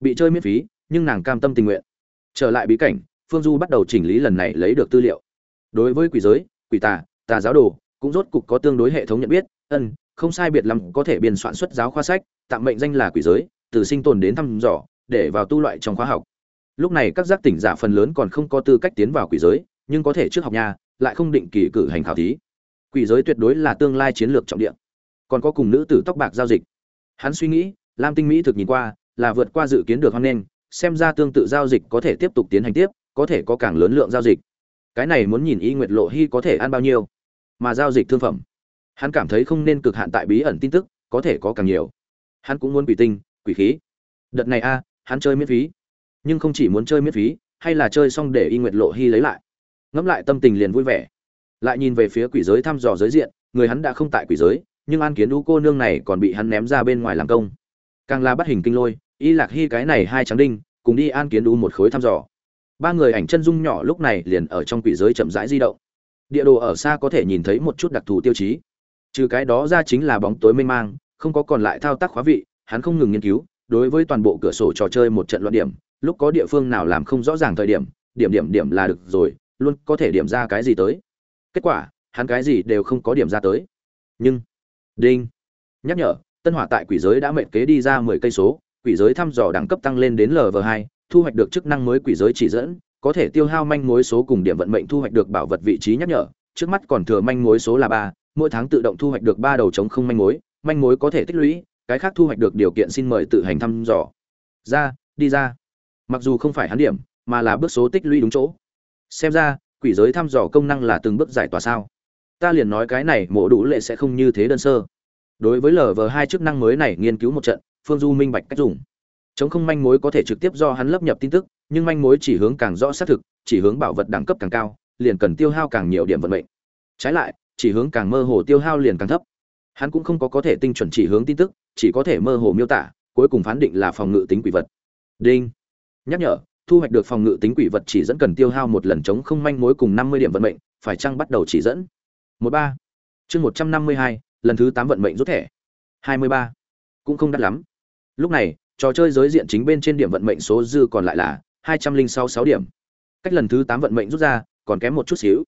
Bị chơi miễn phí, nhưng nàng cam tâm tình nguyện. Trở lại bí cảnh, phương du bắt đầu chỉnh lý lần này lấy được tư liệu. Đối với quỷ giới, quỷ tà tà giáo đồ, cũng rốt cục có tương đối hệ thống nhận biết, ân, không sai biệt lắm có thể biên soạn xuất giáo khoa sách tạm mệnh danh là quỷ giới, từ sinh tồn đến thăm dò để vào tu loại trong khóa học. Lúc này các giác tỉnh giả phần lớn còn không có tư cách tiến vào quỷ giới, nhưng có thể trước học nhà lại không định kỳ cử hành khảo thí. Quỷ giới tuyệt đối là tương lai chiến lược trọng điểm. còn có cùng nữ tử tóc bạc giao dịch. Hắn suy nghĩ, lam tinh mỹ thực nhìn qua, là vượt qua dự kiến được hoan nghênh, xem ra tương tự giao dịch có thể tiếp tục tiến hành tiếp, có thể có càng lớn lượng giao dịch. Cái này muốn nhìn y nguyệt lộ hy có thể ăn bao nhiêu, mà giao dịch thương phẩm. Hắn cảm thấy không nên cực hạn tại bí ẩn tin tức, có thể có càng nhiều. Hắn cũng muốn quỷ tinh, quỷ khí. Đợt này a hắn chơi miễn phí. Nhưng không chỉ muốn chơi miễn phí, hay là chơi xong để y nguyệt lộ hy lấy lại. Ngẫm lại tâm tình liền vui vẻ. Lại nhìn về phía quỷ giới thăm dò giới diện, người hắn đã không tại quỷ giới, nhưng an kiến đu cô nương này còn bị hắn ném ra bên ngoài làm công. Càng là bắt hình kinh lôi, y lạc hy cái này hai trắng đinh, cùng đi an kiến đu một khối thăm dò. Ba người ảnh chân dung nhỏ lúc này liền ở trong quỷ giới chậm rãi di động. Địa đồ ở xa có thể nhìn thấy một chút đặc thù tiêu chí. Trừ cái đó ra chính là bóng tối mênh mang, không có còn lại thao tác khóa vị, hắn không ngừng nghiên cứu đối với toàn bộ cửa sổ trò chơi một trận loạn điểm, lúc có địa phương nào làm không rõ ràng thời điểm điểm điểm điểm là được rồi, luôn có thể điểm ra cái gì tới. Kết quả, hắn cái gì đều không có điểm ra tới. Nhưng, đinh. Nhắc nhở, tân hỏa tại quỷ giới đã mệnh kế đi ra mười cây số, quỷ giới thăm dò đẳng cấp tăng lên đến lv hai, thu hoạch được chức năng mới quỷ giới chỉ dẫn, có thể tiêu hao manh mối số cùng điểm vận mệnh thu hoạch được bảo vật vị trí nhắc nhở. Trước mắt còn thừa manh mối số là ba, mỗi tháng tự động thu hoạch được ba đầu chống không manh mối manh mối có thể tích lũy cái khác thu hoạch được điều kiện xin mời tự hành thăm dò. Ra, đi ra. Mặc dù không phải hắn điểm, mà là bước số tích lũy đúng chỗ. Xem ra, quỷ giới thăm dò công năng là từng bước giải tỏa sao? Ta liền nói cái này mổ đủ lệ sẽ không như thế đơn sơ. Đối với lv hai chức năng mới này nghiên cứu một trận, phương du minh bạch cách dùng. Chống không manh mối có thể trực tiếp do hắn lấp nhập tin tức, nhưng manh mối chỉ hướng càng rõ xác thực, chỉ hướng bảo vật đẳng cấp càng cao, liền cần tiêu hao càng nhiều điểm vận mệnh. Trái lại, chỉ hướng càng mơ hồ tiêu hao liền càng thấp. Hắn cũng không có có thể tinh chuẩn chỉ hướng tin tức chỉ có thể mơ hồ miêu tả, cuối cùng phán định là phòng ngự tính quỷ vật. Đinh. Nhắc nhở, thu hoạch được phòng ngự tính quỷ vật chỉ dẫn cần tiêu hao một lần chống không manh mối cùng năm mươi điểm vận mệnh, phải chăng bắt đầu chỉ dẫn? Một ba. Chương một trăm năm mươi hai, lần thứ tám vận mệnh rút thẻ. Hai mươi ba. Cũng không đắt lắm. Lúc này, trò chơi giới diện chính bên trên điểm vận mệnh số dư còn lại là hai trăm linh sáu sáu điểm. Cách lần thứ tám vận mệnh rút ra, còn kém một chút xíu.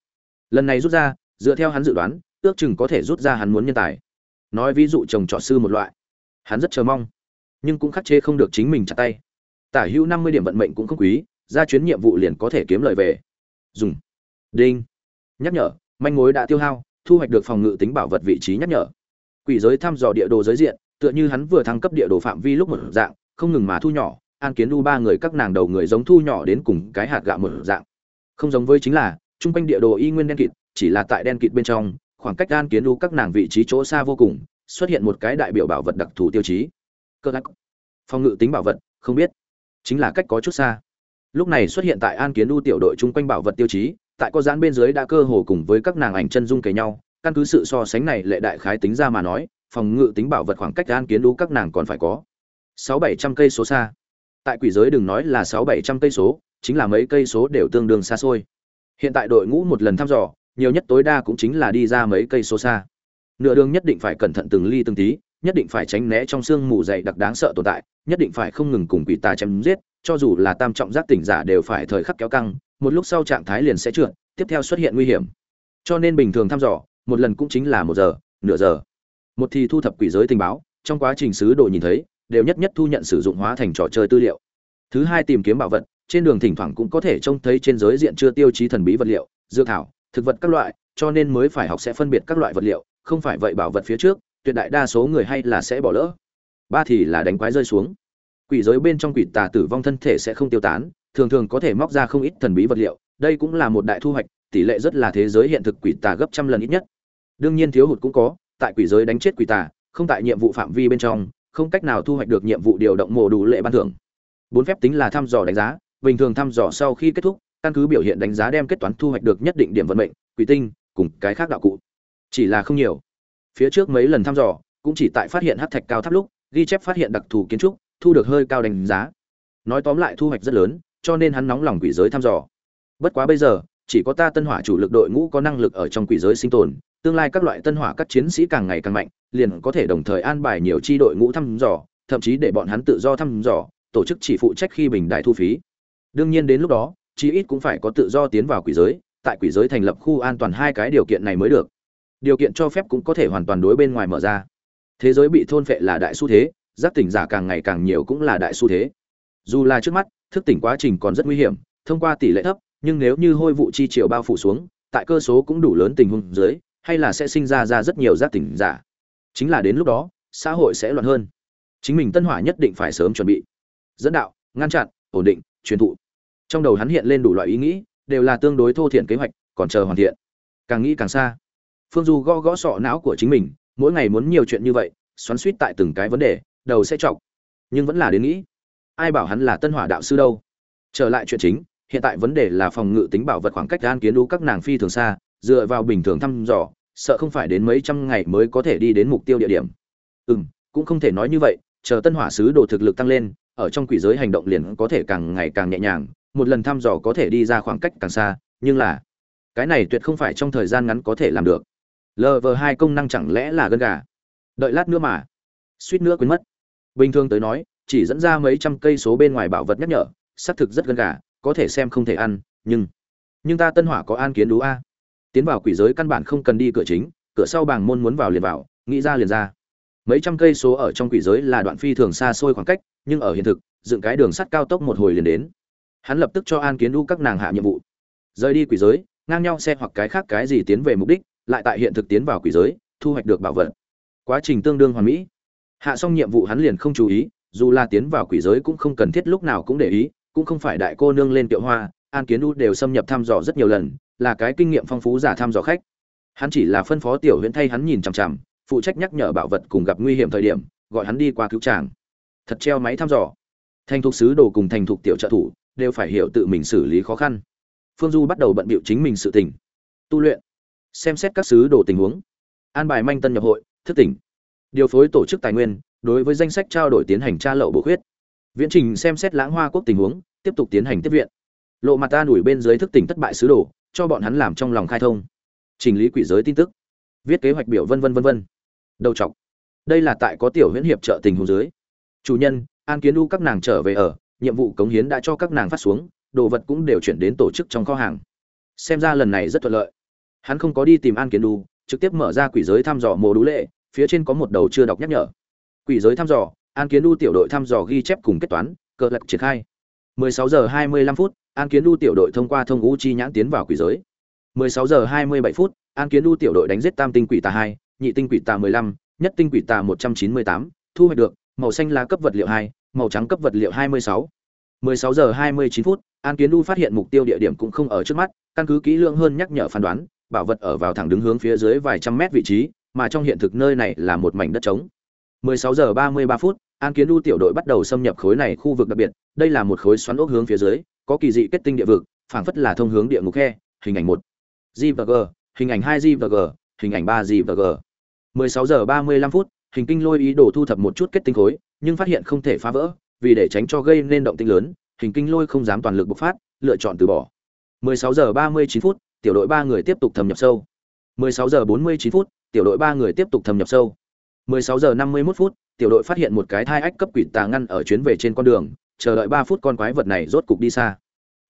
Lần này rút ra, dựa theo hắn dự đoán, ước chừng có thể rút ra hắn muốn nhân tài. Nói ví dụ trồng trọt sư một loại hắn rất chờ mong, nhưng cũng khắc chế không được chính mình chặt tay. Tả hữu năm mươi điểm vận mệnh cũng không quý, ra chuyến nhiệm vụ liền có thể kiếm lời về. Dùng. Đinh. Nhắc nhở, manh mối đã tiêu hao, thu hoạch được phòng ngự tính bảo vật vị trí nhắc nhở. Quỷ giới thăm dò địa đồ giới diện, tựa như hắn vừa thăng cấp địa đồ phạm vi lúc một dạng, không ngừng mà thu nhỏ, an kiến đu ba người các nàng đầu người giống thu nhỏ đến cùng cái hạt gạo một dạng. Không giống với chính là trung quanh địa đồ y nguyên đen kịt, chỉ là tại đen kịt bên trong, khoảng cách an kiến đu các nàng vị trí chỗ xa vô cùng xuất hiện một cái đại biểu bảo vật đặc thù tiêu chí. Cơ đắc phòng ngự tính bảo vật, không biết. Chính là cách có chút xa. Lúc này xuất hiện tại an kiến đu tiểu đội chung quanh bảo vật tiêu chí, tại có giãn bên dưới đã cơ hồ cùng với các nàng ảnh chân dung kề nhau. Căn cứ sự so sánh này lệ đại khái tính ra mà nói, phòng ngự tính bảo vật khoảng cách an kiến đu các nàng còn phải có sáu bảy trăm cây số xa. Tại quỷ giới đừng nói là sáu bảy trăm cây số, chính là mấy cây số đều tương đương xa xôi. Hiện tại đội ngũ một lần thăm dò, nhiều nhất tối đa cũng chính là đi ra mấy cây số xa nửa đường nhất định phải cẩn thận từng ly từng tí, nhất định phải tránh né trong sương mù dày đặc đáng sợ tồn tại, nhất định phải không ngừng cùng quỷ tà chém giết, cho dù là tam trọng giác tỉnh giả đều phải thời khắc kéo căng, một lúc sau trạng thái liền sẽ trượt, tiếp theo xuất hiện nguy hiểm. Cho nên bình thường thăm dò, một lần cũng chính là một giờ, nửa giờ. Một thì thu thập quỷ giới tình báo, trong quá trình sứ đồ nhìn thấy, đều nhất nhất thu nhận sử dụng hóa thành trò chơi tư liệu. Thứ hai tìm kiếm bảo vật, trên đường thỉnh thoảng cũng có thể trông thấy trên giới diện chưa tiêu chí thần bí vật liệu, dược thảo, thực vật các loại cho nên mới phải học sẽ phân biệt các loại vật liệu, không phải vậy bảo vật phía trước, tuyệt đại đa số người hay là sẽ bỏ lỡ. Ba thì là đánh quái rơi xuống. Quỷ giới bên trong quỷ tà tử vong thân thể sẽ không tiêu tán, thường thường có thể móc ra không ít thần bí vật liệu, đây cũng là một đại thu hoạch, tỷ lệ rất là thế giới hiện thực quỷ tà gấp trăm lần ít nhất. Đương nhiên thiếu hụt cũng có, tại quỷ giới đánh chết quỷ tà, không tại nhiệm vụ phạm vi bên trong, không cách nào thu hoạch được nhiệm vụ điều động mồ đủ lệ ban thưởng. Bốn phép tính là thăm dò đánh giá, bình thường thăm dò sau khi kết thúc, căn cứ biểu hiện đánh giá đem kết toán thu hoạch được nhất định điểm vận mệnh, quỷ tinh cùng cái khác đạo cụ. Chỉ là không nhiều. Phía trước mấy lần thăm dò, cũng chỉ tại phát hiện hát thạch cao tháp lúc, ghi chép phát hiện đặc thù kiến trúc, thu được hơi cao đánh giá. Nói tóm lại thu hoạch rất lớn, cho nên hắn nóng lòng quỷ giới thăm dò. Bất quá bây giờ, chỉ có ta tân hỏa chủ lực đội ngũ có năng lực ở trong quỷ giới sinh tồn, tương lai các loại tân hỏa các chiến sĩ càng ngày càng mạnh, liền có thể đồng thời an bài nhiều chi đội ngũ thăm dò, thậm chí để bọn hắn tự do thăm dò, tổ chức chỉ phụ trách khi bình đại thu phí. Đương nhiên đến lúc đó, chí ít cũng phải có tự do tiến vào quỷ giới tại quỷ giới thành lập khu an toàn hai cái điều kiện này mới được. Điều kiện cho phép cũng có thể hoàn toàn đối bên ngoài mở ra. Thế giới bị thôn phệ là đại xu thế, giác tỉnh giả càng ngày càng nhiều cũng là đại xu thế. Dù là trước mắt, thức tỉnh quá trình còn rất nguy hiểm, thông qua tỷ lệ thấp, nhưng nếu như hôi vụ chi chiều bao phủ xuống, tại cơ số cũng đủ lớn tình huống dưới, hay là sẽ sinh ra ra rất nhiều giác tỉnh giả. Chính là đến lúc đó, xã hội sẽ loạn hơn. Chính mình tân hỏa nhất định phải sớm chuẩn bị. Dẫn đạo, ngăn chặn, ổn định, truyền thụ. Trong đầu hắn hiện lên đủ loại ý nghĩ đều là tương đối thô thiện kế hoạch, còn chờ hoàn thiện. Càng nghĩ càng xa. Phương du gõ gõ sọ não của chính mình, mỗi ngày muốn nhiều chuyện như vậy, xoắn suýt tại từng cái vấn đề, đầu sẽ chọc. Nhưng vẫn là đến nghĩ, ai bảo hắn là tân hỏa đạo sư đâu. Trở lại chuyện chính, hiện tại vấn đề là phòng ngự tính bảo vật khoảng cách an kiến đu các nàng phi thường xa, dựa vào bình thường thăm dò, sợ không phải đến mấy trăm ngày mới có thể đi đến mục tiêu địa điểm. Ừ m cũng không thể nói như vậy, chờ tân hỏa sứ đồ thực lực tăng lên, ở trong quỷ giới hành động liền có thể càng ngày càng nhẹ nhàng một lần thăm dò có thể đi ra khoảng cách càng xa, nhưng là, cái này tuyệt không phải trong thời gian ngắn có thể làm được. Lv hai công năng chẳng lẽ là gân gà? Đợi lát nữa mà, suýt nữa quên mất. Bình thường tới nói, chỉ dẫn ra mấy trăm cây số bên ngoài bảo vật nhắc nhở, xác thực rất gân gà, có thể xem không thể ăn, nhưng nhưng ta tân hỏa có an kiến đú a. Tiến vào quỷ giới căn bản không cần đi cửa chính, cửa sau bảng môn muốn vào liền vào, nghĩ ra liền ra. Mấy trăm cây số ở trong quỷ giới là đoạn phi thường xa xôi khoảng cách, nhưng ở hiện thực, dựng cái đường sắt cao tốc một hồi liền đến hắn lập tức cho an kiến đu các nàng hạ nhiệm vụ. Rời đi quỷ giới, ngang nhau xe hoặc cái khác cái gì tiến về mục đích, lại tại hiện thực tiến vào quỷ giới, thu hoạch được bảo vật. Quá trình tương đương hoàn mỹ. Hạ xong nhiệm vụ hắn liền không chú ý, dù là tiến vào quỷ giới cũng không cần thiết lúc nào cũng để ý, cũng không phải đại cô nương lên tiệu hoa, an kiến đu đều xâm nhập thăm dò rất nhiều lần, là cái kinh nghiệm phong phú giả thăm dò khách. Hắn chỉ là phân phó tiểu huyễn thay hắn nhìn chằm chằm, phụ trách nhắc nhở bảo vật cùng gặp nguy hiểm thời điểm, gọi hắn đi qua cứu tràng thật treo máy thăm dò. Thành thục sứ đồ cùng thành thục tiểu trợ thủ đều phải hiểu tự mình xử lý khó khăn. Phương du bắt đầu bận bịu chính mình sự tình. Tu luyện, xem xét các sứ đồ tình huống. An bài manh tân nhập hội, thức tỉnh. Điều phối tổ chức tài nguyên, đối với danh sách trao đổi tiến hành tra lậu bổ khuyết. Viễn trình xem xét lãng hoa quốc tình huống, tiếp tục tiến hành tiếp viện. Lộ mặt ta đuổi bên dưới thức tỉnh thất bại sứ đồ, cho bọn hắn làm trong lòng khai thông. Chỉnh lý quỷ giới tin tức. Viết kế hoạch biểu vân vân vân vân. Đầu chọc đây là tại có tiểu huyễn hiệp trợ tình huống dưới. Chủ nhân, an kiến u các nàng trở về ở nhiệm vụ cống hiến đã cho các nàng phát xuống đồ vật cũng đều chuyển đến tổ chức trong kho hàng. Xem ra lần này rất thuận lợi. Hắn không có đi tìm an kiến đu trực tiếp mở ra quỷ giới thăm dò mồ đú lệ phía trên có một đầu chưa đọc nhắc nhở. Quỷ giới thăm dò an kiến đu tiểu đội thăm dò ghi chép cùng kết toán cờ lật triển khai. 16 giờ 25 phút an kiến đu tiểu đội thông qua thông ngũ chi nhãn tiến vào quỷ giới. 16 giờ 27 phút an kiến đu tiểu đội đánh giết tam tinh quỷ tà hai nhị tinh quỷ tà 15, nhất tinh quỷ tà 198, thu hoạch được màu xanh lá cấp vật liệu 2, màu trắng cấp vật liệu 26. 16 giờ 29 phút, An Kiến Du phát hiện mục tiêu địa điểm cũng không ở trước mắt, căn cứ kỹ lưỡng hơn nhắc nhở phán đoán, bảo vật ở vào thẳng đứng hướng phía dưới vài trăm mét vị trí, mà trong hiện thực nơi này là một mảnh đất trống. 16 giờ 33 phút, An Kiến Du tiểu đội bắt đầu xâm nhập khối này khu vực đặc biệt, đây là một khối xoắn ốc hướng phía dưới, có kỳ dị kết tinh địa vực, phảng phất là thông hướng địa ngục khe, hình ảnh 1. G và G, hình ảnh 2 G và G, hình ảnh 3 G và G. 16 giờ 35 phút, hình kinh lôi ý đồ thu thập một chút kết tinh khối, nhưng phát hiện không thể phá vỡ, vì để tránh cho gây nên động tĩnh lớn, hình kinh lôi không dám toàn lực bộc phát, lựa chọn từ bỏ. 16 giờ 39 phút, tiểu đội 3 người tiếp tục thâm nhập sâu. 16 giờ 49 phút, tiểu đội 3 người tiếp tục thâm nhập sâu. 16 giờ 51 phút, tiểu đội phát hiện một cái thai ách cấp quỷ tà ngăn ở chuyến về trên con đường, chờ đợi 3 phút con quái vật này rốt cục đi xa.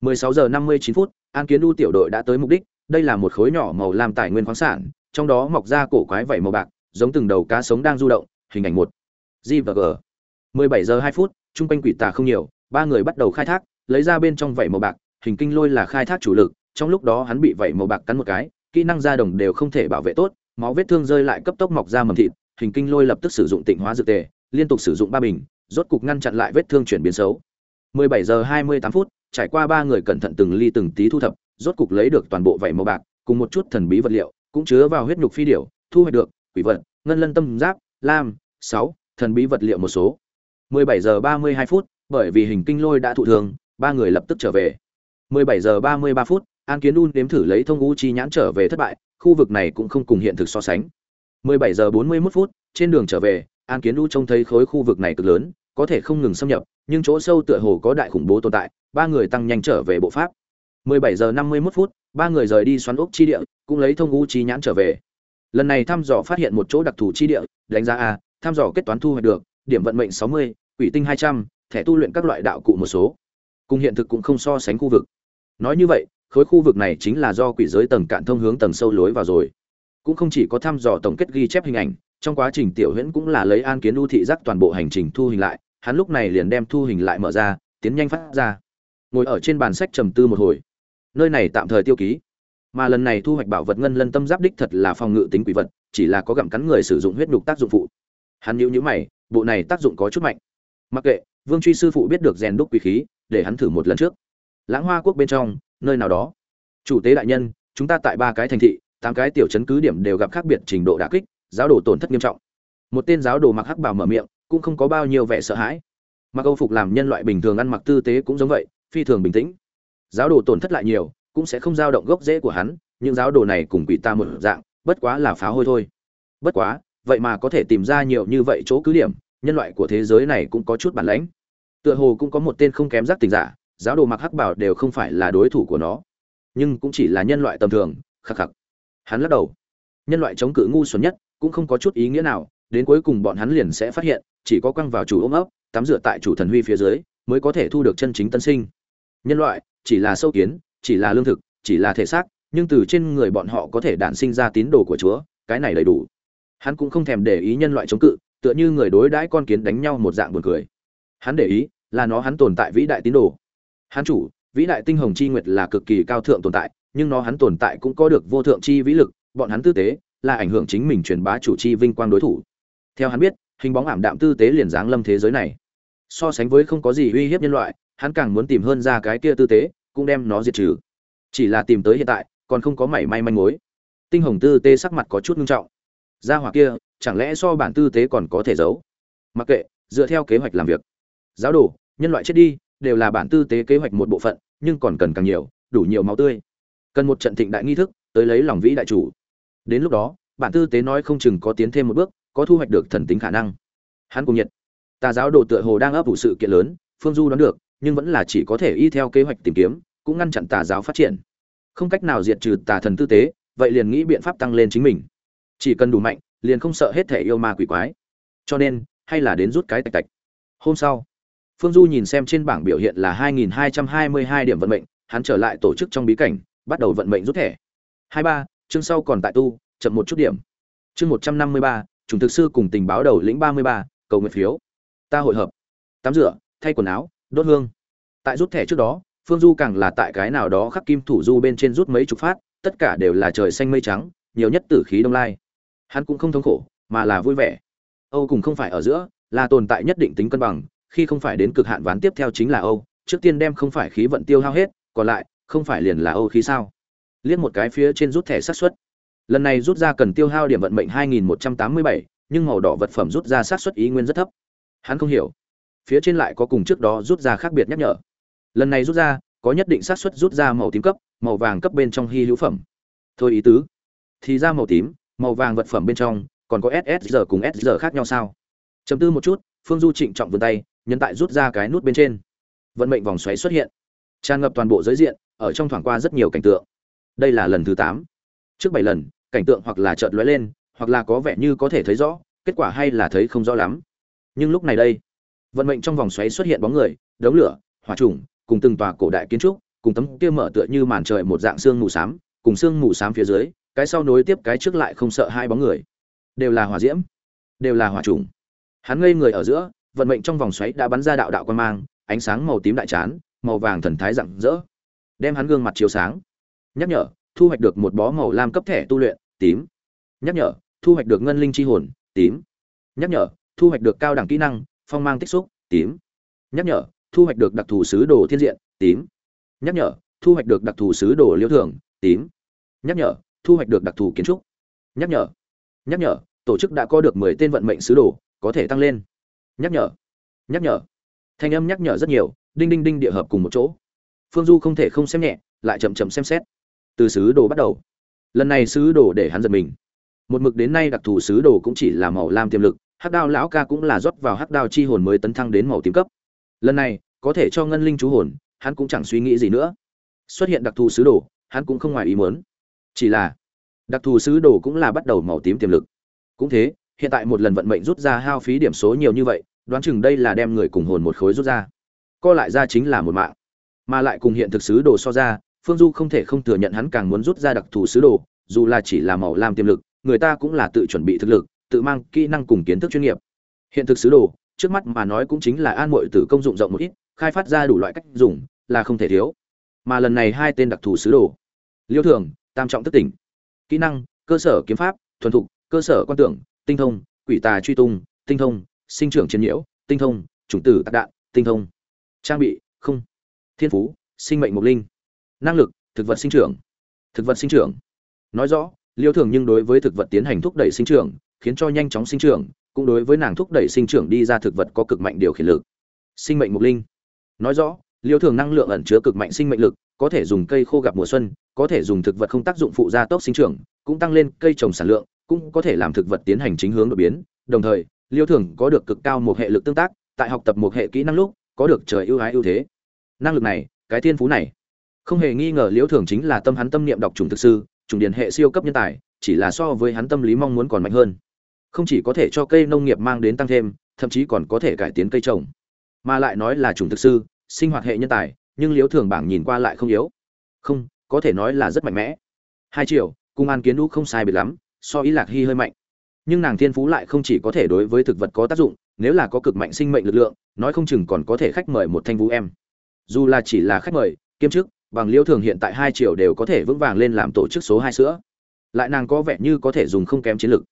16 giờ 59 phút, An Kiến Du tiểu đội đã tới mục đích, đây là một khối nhỏ màu lam tài nguyên khoáng sản, trong đó mọc ra cổ quái vảy màu bạc, giống từng đầu cá sống đang du động, hình ảnh một. G và G. 17 giờ 2 phút, trung quanh quỷ tà không nhiều, ba người bắt đầu khai thác, lấy ra bên trong vảy màu bạc, hình kinh lôi là khai thác chủ lực, trong lúc đó hắn bị vảy màu bạc cắn một cái, kỹ năng ra đồng đều không thể bảo vệ tốt, máu vết thương rơi lại cấp tốc mọc ra mầm thịt, hình kinh lôi lập tức sử dụng tịnh hóa dược tề liên tục sử dụng ba bình rốt cục ngăn chặn lại vết thương chuyển biến xấu. 17 giờ 28 phút trải qua ba người cẩn thận từng ly từng tí thu thập rốt cục lấy được toàn bộ vảy màu bạc cùng một chút thần bí vật liệu cũng chứa vào huyết nhục phi điểu thu hoạch được quỷ vật ngân lân tâm giáp lam 6, thần bí vật liệu một số. 17 giờ 32 phút bởi vì hình kinh lôi đã thụ thường ba người lập tức trở về. 17 giờ 33 phút an kiến un nếm thử lấy thông ngũ chi nhãn trở về thất bại khu vực này cũng không cùng hiện thực so sánh. 17 giờ 41 phút trên đường trở về an kiến u trông thấy khối khu vực này cực lớn có thể không ngừng xâm nhập nhưng chỗ sâu tựa hồ có đại khủng bố tồn tại ba người tăng nhanh trở về bộ pháp. 17 giờ 51 phút ba người rời đi xoắn ốc chi địa cũng lấy thông ngũ chi nhãn trở về. Lần này thăm dò phát hiện một chỗ đặc thù chi địa đánh giá a thăm dò kết toán thu hoạch được điểm vận mệnh 60, quỷ tinh 200, thẻ tu luyện các loại đạo cụ một số. Cùng hiện thực cũng không so sánh khu vực. Nói như vậy khối khu vực này chính là do quỷ giới tầng cạn thông hướng tầng sâu lối vào rồi. Cũng không chỉ có thăm dò tổng kết ghi chép hình ảnh trong quá trình tiểu huyễn cũng là lấy an kiến ưu thị giác toàn bộ hành trình thu hình lại hắn lúc này liền đem thu hình lại mở ra tiến nhanh phát ra. Ngồi ở trên bàn sách trầm tư một hồi. Nơi này tạm thời tiêu ký. Mà lần này thu hoạch bảo vật ngân lân tâm giáp đích thật là phòng ngự tính quỷ vật chỉ là có gặm cắn người sử dụng huyết nhục tác dụng phụ. Hắn nhíu nhíu mày bộ này tác dụng có chút mạnh mặc kệ, vương truy sư phụ biết được rèn đúc quỷ khí, để hắn thử một lần trước. Lãng hoa quốc bên trong, nơi nào đó. Chủ tế đại nhân, chúng ta tại ba cái thành thị, tám cái tiểu chấn cứ điểm đều gặp khác biệt trình độ đả kích, giáo đồ tổn thất nghiêm trọng. Một tên giáo đồ mặc hắc bảo mở miệng, cũng không có bao nhiêu vẻ sợ hãi. Mặc âu phục làm nhân loại bình thường ăn mặc tư tế cũng giống vậy, phi thường bình tĩnh. Giáo đồ tổn thất lại nhiều, cũng sẽ không dao động gốc rễ của hắn, những giáo đồ này cùng quỷ ta một dạng, bất quá là phá hôi thôi. Bất quá, vậy mà có thể tìm ra nhiều như vậy chỗ cứ điểm nhân loại của thế giới này cũng có chút bản lãnh. Tựa hồ cũng có một tên không kém giác tình giả, giáo đồ mặc hắc bảo đều không phải là đối thủ của nó, nhưng cũng chỉ là nhân loại tầm thường, khắc khắc. Hắn lắc đầu. Nhân loại chống cự ngu xuẩn nhất cũng không có chút ý nghĩa nào, đến cuối cùng bọn hắn liền sẽ phát hiện, chỉ có quăng vào chủ ôm ấp, tắm rửa tại chủ thần huy phía dưới, mới có thể thu được chân chính tân sinh. Nhân loại, chỉ là sâu kiến, chỉ là lương thực, chỉ là thể xác, nhưng từ trên người bọn họ có thể đản sinh ra tín đồ của chúa, cái này đầy đủ. Hắn cũng không thèm để ý nhân loại chống cự tựa như người đối đãi con kiến đánh nhau một dạng buồn cười. Hắn để ý, là nó hắn tồn tại vĩ đại tín đồ. Hắn chủ, vĩ đại tinh hồng chi nguyệt là cực kỳ cao thượng tồn tại, nhưng nó hắn tồn tại cũng có được vô thượng chi vĩ lực, bọn hắn tư tế, là ảnh hưởng chính mình truyền bá chủ chi vinh quang đối thủ. Theo hắn biết, hình bóng ảm đạm tư tế liền dáng lâm thế giới này. So sánh với không có gì uy hiếp nhân loại, hắn càng muốn tìm hơn ra cái kia tư tế, cũng đem nó diệt trừ. Chỉ là tìm tới hiện tại, còn không có mảy may manh mối. Tinh hồng tư tế sắc mặt có chút nghiêm trọng gia hỏa kia, chẳng lẽ so bản tư tế còn có thể giấu? Mặc kệ, dựa theo kế hoạch làm việc. Giáo đồ, nhân loại chết đi, đều là bản tư tế kế hoạch một bộ phận, nhưng còn cần càng nhiều, đủ nhiều máu tươi. Cần một trận thịnh đại nghi thức, tới lấy lòng vĩ đại chủ. Đến lúc đó, bản tư tế nói không chừng có tiến thêm một bước, có thu hoạch được thần tính khả năng. Hắn cùng nhiệt. Tà giáo đồ tựa hồ đang ấp ủ sự kiện lớn, phương du đoán được, nhưng vẫn là chỉ có thể y theo kế hoạch tìm kiếm, cũng ngăn chặn tà giáo phát triển. Không cách nào diệt trừ tà thần tư tế, vậy liền nghĩ biện pháp tăng lên chính mình chỉ cần đủ mạnh liền không sợ hết thể yêu ma quỷ quái. Cho nên hay là đến rút cái tạch tạch. Hôm sau phương du nhìn xem trên bảng biểu hiện là 2222 điểm vận mệnh hắn trở lại tổ chức trong bí cảnh bắt đầu vận mệnh rút thẻ. 23, chương sau còn tại tu chậm một chút điểm. Chương 153, chủng thực sư cùng tình báo đầu lĩnh 33, cầu nguyện phiếu. Ta hội hợp. Tắm rửa thay quần áo đốt hương. Tại rút thẻ trước đó phương du càng là tại cái nào đó khắc kim thủ du bên trên rút mấy chục phát tất cả đều là trời xanh mây trắng nhiều nhất tử khí đông lai hắn cũng không thống khổ mà là vui vẻ. Âu cùng không phải ở giữa là tồn tại nhất định tính cân bằng khi không phải đến cực hạn ván tiếp theo chính là âu trước tiên đem không phải khí vận tiêu hao hết còn lại không phải liền là âu khí sao? Liếc một cái phía trên rút thẻ xác suất. Lần này rút ra cần tiêu hao điểm vận mệnh 2187, nhưng màu đỏ vật phẩm rút ra xác suất ý nguyên rất thấp. Hắn không hiểu. Phía trên lại có cùng trước đó rút ra khác biệt nhắc nhở. Lần này rút ra có nhất định xác suất rút ra màu tím cấp màu vàng cấp bên trong hy hữu phẩm. Thôi ý tứ. Thì ra màu tím màu vàng vật phẩm bên trong, còn có ssr cùng sr khác nhau sao? Chấm tư một chút, phương du trịnh trọng vươn tay nhân tại rút ra cái nút bên trên. Vận mệnh vòng xoáy xuất hiện. Tràn ngập toàn bộ giới diện, ở trong thoảng qua rất nhiều cảnh tượng. Đây là lần thứ tám. Trước bảy lần, cảnh tượng hoặc là chợt lóe lên, hoặc là có vẻ như có thể thấy rõ, kết quả hay là thấy không rõ lắm. Nhưng lúc này đây, vận mệnh trong vòng xoáy xuất hiện bóng người, đống lửa, hỏa trùng, cùng từng tòa cổ đại kiến trúc, cùng tấm kia mở tựa như màn trời một dạng xương mù xám, cùng xương mù xám phía dưới cái sau nối tiếp cái trước lại không sợ hai bóng người. Đều là hỏa diễm, đều là hỏa trùng. Hắn ngây người ở giữa, vận mệnh trong vòng xoáy đã bắn ra đạo đạo quan mang, ánh sáng màu tím đại trán, màu vàng thần thái rạng rỡ. Đem hắn gương mặt chiếu sáng. Nhắc nhở, thu hoạch được một bó màu lam cấp thẻ tu luyện, tím. Nhắc nhở, thu hoạch được ngân linh chi hồn, tím. Nhắc nhở, thu hoạch được cao đẳng kỹ năng, phong mang tích xúc, tím. Nhắc nhở, thu hoạch được đặc thù sứ đồ thiên diện, tím. Nhắc nhở, thu hoạch được đặc thù sứ đồ liêu thường, tím. Nhắc nhở thu hoạch được đặc thù kiến trúc. Nhắc nhở. Nhắc nhở, tổ chức đã có được mười tên vận mệnh sứ đồ, có thể tăng lên. Nhắc nhở. Nhắc nhở. Thanh âm nhắc nhở rất nhiều, đinh đinh đinh địa hợp cùng một chỗ. Phương du không thể không xem nhẹ, lại chậm chậm xem xét. Từ sứ đồ bắt đầu. Lần này sứ đồ để hắn giật mình. Một mực đến nay đặc thù sứ đồ cũng chỉ là màu lam tiềm lực, hắc đao lão ca cũng là rót vào hắc đao chi hồn mới tấn thăng đến màu tím cấp. Lần này, có thể cho ngân linh chú hồn, hắn cũng chẳng suy nghĩ gì nữa. Xuất hiện đặc thù sứ đồ, hắn cũng không ngoài ý muốn chỉ là, đặc thù sứ đồ cũng là bắt đầu màu tím tiềm lực. Cũng thế, hiện tại một lần vận mệnh rút ra hao phí điểm số nhiều như vậy, đoán chừng đây là đem người cùng hồn một khối rút ra. Co lại ra chính là một mạng. Mà lại cùng hiện thực sứ đồ so ra, phương du không thể không thừa nhận hắn càng muốn rút ra đặc thù sứ đồ, dù là chỉ là màu lam tiềm lực, người ta cũng là tự chuẩn bị thực lực, tự mang kỹ năng cùng kiến thức chuyên nghiệp. Hiện thực sứ đồ, trước mắt mà nói cũng chính là an mội tử công dụng rộng một ít, khai phát ra đủ loại cách dùng, là không thể thiếu. Mà lần này hai tên đặc thù sứ đồ. Liêu thường tam trọng thức tỉnh. Kỹ năng, cơ sở kiếm pháp, thuần thục, cơ sở quan tưởng, tinh thông, quỷ tà truy tung, tinh thông, sinh trưởng chiến nhiễu, tinh thông, chủng tử tạc đạn, tinh thông. Trang bị, không. Thiên phú, sinh mệnh mục linh. Năng lực, thực vật sinh trưởng. Thực vật sinh trưởng. Nói rõ, liêu thường nhưng đối với thực vật tiến hành thúc đẩy sinh trưởng, khiến cho nhanh chóng sinh trưởng, cũng đối với nàng thúc đẩy sinh trưởng đi ra thực vật có cực mạnh điều khiển lực. Sinh mệnh mục linh. Nói rõ, liêu thường năng lượng ẩn chứa cực mạnh sinh mệnh lực có thể dùng cây khô gặp mùa xuân, có thể dùng thực vật không tác dụng phụ gia tốc sinh trưởng, cũng tăng lên cây trồng sản lượng, cũng có thể làm thực vật tiến hành chính hướng đột biến. Đồng thời, liêu thường có được cực cao một hệ lực tương tác, tại học tập một hệ kỹ năng lúc, có được trời ưu ái ưu thế. Năng lực này, cái thiên phú này, không hề nghi ngờ liêu thường chính là tâm hắn tâm niệm đọc trùng thực sư, trùng điển hệ siêu cấp nhân tài, chỉ là so với hắn tâm lý mong muốn còn mạnh hơn. Không chỉ có thể cho cây nông nghiệp mang đến tăng thêm, thậm chí còn có thể cải tiến cây trồng. Mà lại nói là trùng thực sư, sinh hoạt hệ nhân tài nhưng liễu thường bảng nhìn qua lại không yếu. Không, có thể nói là rất mạnh mẽ. Hai triệu cung an kiến đũ không sai biệt lắm, so ý lạc hy hơi mạnh. Nhưng nàng thiên phú lại không chỉ có thể đối với thực vật có tác dụng, nếu là có cực mạnh sinh mệnh lực lượng, nói không chừng còn có thể khách mời một thanh vũ em. Dù là chỉ là khách mời, kiêm chức, bằng liễu thường hiện tại hai triệu đều có thể vững vàng lên làm tổ chức số hai sữa. Lại nàng có vẻ như có thể dùng không kém chiến lực.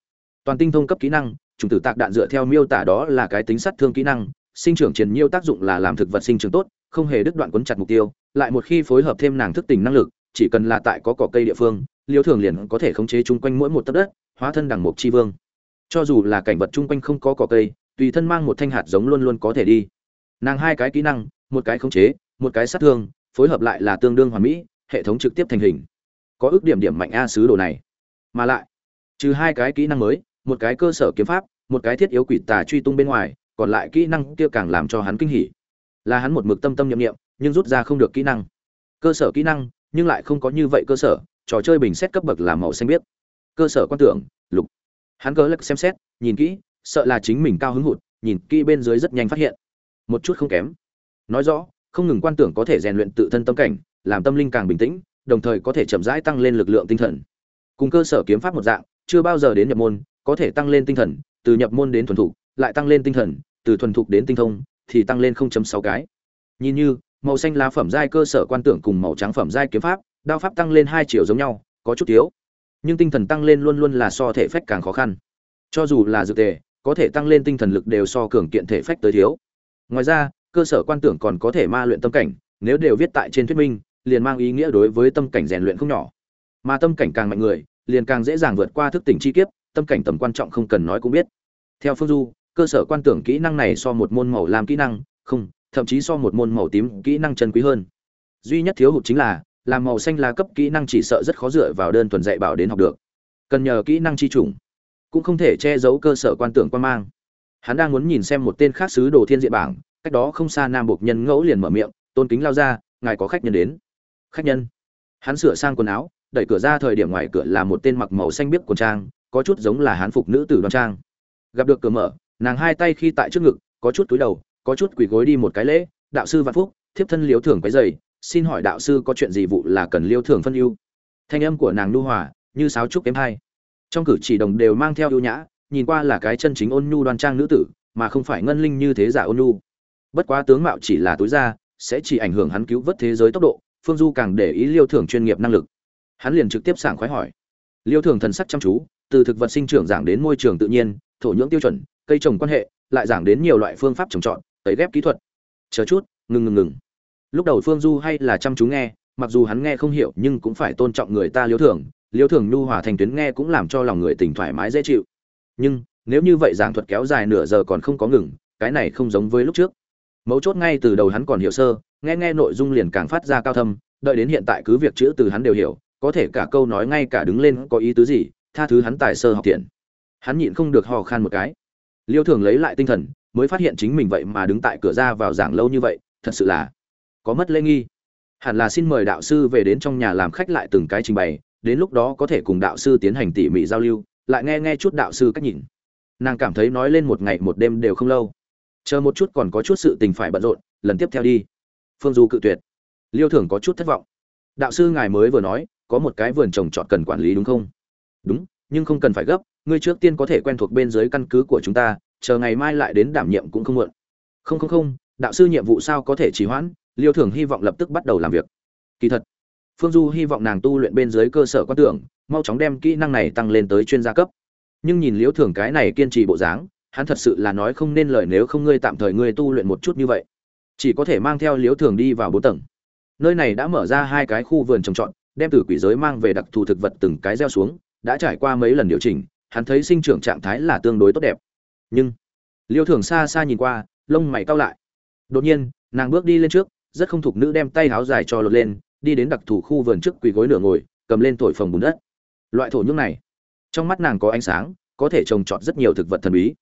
Toàn tinh thông cấp kỹ năng, chủng tử tạc đạn dựa theo miêu tả đó là cái tính sát thương kỹ năng, sinh trưởng triển nhiêu tác dụng là làm thực vật sinh trưởng tốt không hề đứt đoạn quấn chặt mục tiêu, lại một khi phối hợp thêm nàng thức tỉnh năng lực, chỉ cần là tại có cỏ cây địa phương, liêu thường liền có thể khống chế chung quanh mỗi một tấc đất, hóa thân đằng mục chi vương. Cho dù là cảnh vật chung quanh không có cỏ cây, tùy thân mang một thanh hạt giống luôn luôn có thể đi. Nàng hai cái kỹ năng, một cái khống chế, một cái sát thương, phối hợp lại là tương đương hoàn mỹ, hệ thống trực tiếp thành hình. Có ước điểm điểm mạnh a sứ đồ này. Mà lại, trừ hai cái kỹ năng mới, một cái cơ sở kiếm pháp, một cái thiết yếu quỷ tà truy tung bên ngoài, còn lại kỹ năng kia càng làm cho hắn kinh hỉ là hắn một mực tâm tâm nhiệm nghiệm, nhưng rút ra không được kỹ năng. Cơ sở kỹ năng, nhưng lại không có như vậy cơ sở, trò chơi bình xét cấp bậc là màu xanh biết cơ sở quan tưởng, lục. Hắn cớ lắc xem xét, nhìn kỹ, sợ là chính mình cao hứng hụt, nhìn kỹ bên dưới rất nhanh phát hiện. Một chút không kém. Nói rõ, không ngừng quan tưởng có thể rèn luyện tự thân tâm cảnh, làm tâm linh càng bình tĩnh, đồng thời có thể chậm rãi tăng lên lực lượng tinh thần. Cùng cơ sở kiếm pháp một dạng, chưa bao giờ đến nhập môn, có thể tăng lên tinh thần, từ nhập môn đến thuần thục, lại tăng lên tinh thần, từ thuần thục đến tinh thông thì tăng lên 0.6 cái. Nhìn như, màu xanh lá phẩm giai cơ sở quan tưởng cùng màu trắng phẩm giai kiếm pháp, đao pháp tăng lên hai chiều giống nhau, có chút thiếu. Nhưng tinh thần tăng lên luôn luôn là so thể phách càng khó khăn. Cho dù là dược tề, có thể tăng lên tinh thần lực đều so cường kiện thể phách tới thiếu. Ngoài ra, cơ sở quan tưởng còn có thể ma luyện tâm cảnh, nếu đều viết tại trên thuyết minh, liền mang ý nghĩa đối với tâm cảnh rèn luyện không nhỏ. Mà tâm cảnh càng mạnh người, liền càng dễ dàng vượt qua thức tỉnh chi kiếp, tâm cảnh tầm quan trọng không cần nói cũng biết. Theo phương du cơ sở quan tưởng kỹ năng này so một môn màu làm kỹ năng, không, thậm chí so một môn màu tím kỹ năng chân quý hơn. Duy nhất thiếu hụt chính là, làm màu xanh lá cấp kỹ năng chỉ sợ rất khó dựa vào đơn thuần dạy bảo đến học được. Cần nhờ kỹ năng chi chủng, cũng không thể che giấu cơ sở quan tưởng quan mang. Hắn đang muốn nhìn xem một tên khác sứ đồ thiên diện bảng, cách đó không xa nam bộc nhân ngẫu liền mở miệng, tôn kính lao ra, ngài có khách nhân đến. Khách nhân? Hắn sửa sang quần áo, đẩy cửa ra thời điểm ngoài cửa là một tên mặc màu xanh biếc quần trang, có chút giống là hán phục nữ tử đoan trang. Gặp được cửa mở nàng hai tay khi tại trước ngực, có chút túi đầu, có chút quỳ gối đi một cái lễ, đạo sư vạn phúc, thiếp thân liếu thưởng cái giày xin hỏi đạo sư có chuyện gì vụ là cần liêu thưởng phân ưu? Thanh âm của nàng nu hòa, như sáo trúc kém hai. Trong cử chỉ đồng đều mang theo ưu nhã, nhìn qua là cái chân chính ôn nhu đoan trang nữ tử, mà không phải ngân linh như thế giả ôn nhu. Bất quá tướng mạo chỉ là túi ra sẽ chỉ ảnh hưởng hắn cứu vớt thế giới tốc độ, phương du càng để ý liêu thưởng chuyên nghiệp năng lực. Hắn liền trực tiếp sảng khoái hỏi. Liêu thưởng thần sắc chăm chú, từ thực vật sinh trưởng giảng đến môi trường tự nhiên, thổ nhưỡng tiêu chuẩn cây trồng quan hệ, lại giảng đến nhiều loại phương pháp trồng trọt, tấy ghép kỹ thuật. Chờ chút, ngừng ngừng ngừng. Lúc đầu phương du hay là chăm chú nghe, mặc dù hắn nghe không hiểu nhưng cũng phải tôn trọng người ta liêu thường. Liêu thường nhu hòa thành tuyến nghe cũng làm cho lòng người tỉnh thoải mái, dễ chịu. Nhưng, nếu như vậy giảng thuật kéo dài nửa giờ còn không có ngừng, cái này không giống với lúc trước. Mấu chốt ngay từ đầu hắn còn hiểu sơ, nghe nghe nội dung liền càng phát ra cao thâm, đợi đến hiện tại cứ việc chữ từ hắn đều hiểu, có thể cả câu nói ngay cả đứng lên có ý tứ gì, tha thứ hắn tài sơ học tiện. Hắn nhịn không được hò khan một cái liêu thường lấy lại tinh thần, mới phát hiện chính mình vậy mà đứng tại cửa ra vào giảng lâu như vậy, thật sự là có mất lễ nghi. Hẳn là xin mời đạo sư về đến trong nhà làm khách lại từng cái trình bày, đến lúc đó có thể cùng đạo sư tiến hành tỉ mỉ giao lưu, lại nghe nghe chút đạo sư cách nhìn. Nàng cảm thấy nói lên một ngày một đêm đều không lâu. Chờ một chút còn có chút sự tình phải bận rộn, lần tiếp theo đi. Phương du cự tuyệt. Liêu thường có chút thất vọng. Đạo sư ngài mới vừa nói, có một cái vườn trồng trọt cần quản lý đúng không? Đúng, nhưng không cần phải gấp ngươi trước tiên có thể quen thuộc bên dưới căn cứ của chúng ta, chờ ngày mai lại đến đảm nhiệm cũng không muộn. Không không không, đạo sư nhiệm vụ sao có thể trì hoãn? Liêu thường hy vọng lập tức bắt đầu làm việc. Kỳ thật, phương du hy vọng nàng tu luyện bên dưới cơ sở quan tưởng, mau chóng đem kỹ năng này tăng lên tới chuyên gia cấp. Nhưng nhìn liêu thường cái này kiên trì bộ dáng, hắn thật sự là nói không nên lời nếu không ngươi tạm thời ngươi tu luyện một chút như vậy. Chỉ có thể mang theo liêu thường đi vào bốn tầng. Nơi này đã mở ra hai cái khu vườn trồng trọt, đem từ quỷ giới mang về đặc thù thực vật từng cái gieo xuống, đã trải qua mấy lần điều chỉnh hắn thấy sinh trưởng trạng thái là tương đối tốt đẹp. Nhưng, liêu thường xa xa nhìn qua, lông mày cau lại. Đột nhiên, nàng bước đi lên trước, rất không thục nữ đem tay áo dài cho lột lên, đi đến đặc thù khu vườn trước quỳ gối nửa ngồi, cầm lên thổi phồng bùn đất. Loại thổ nhưỡng này, trong mắt nàng có ánh sáng, có thể trồng trọt rất nhiều thực vật thần bí.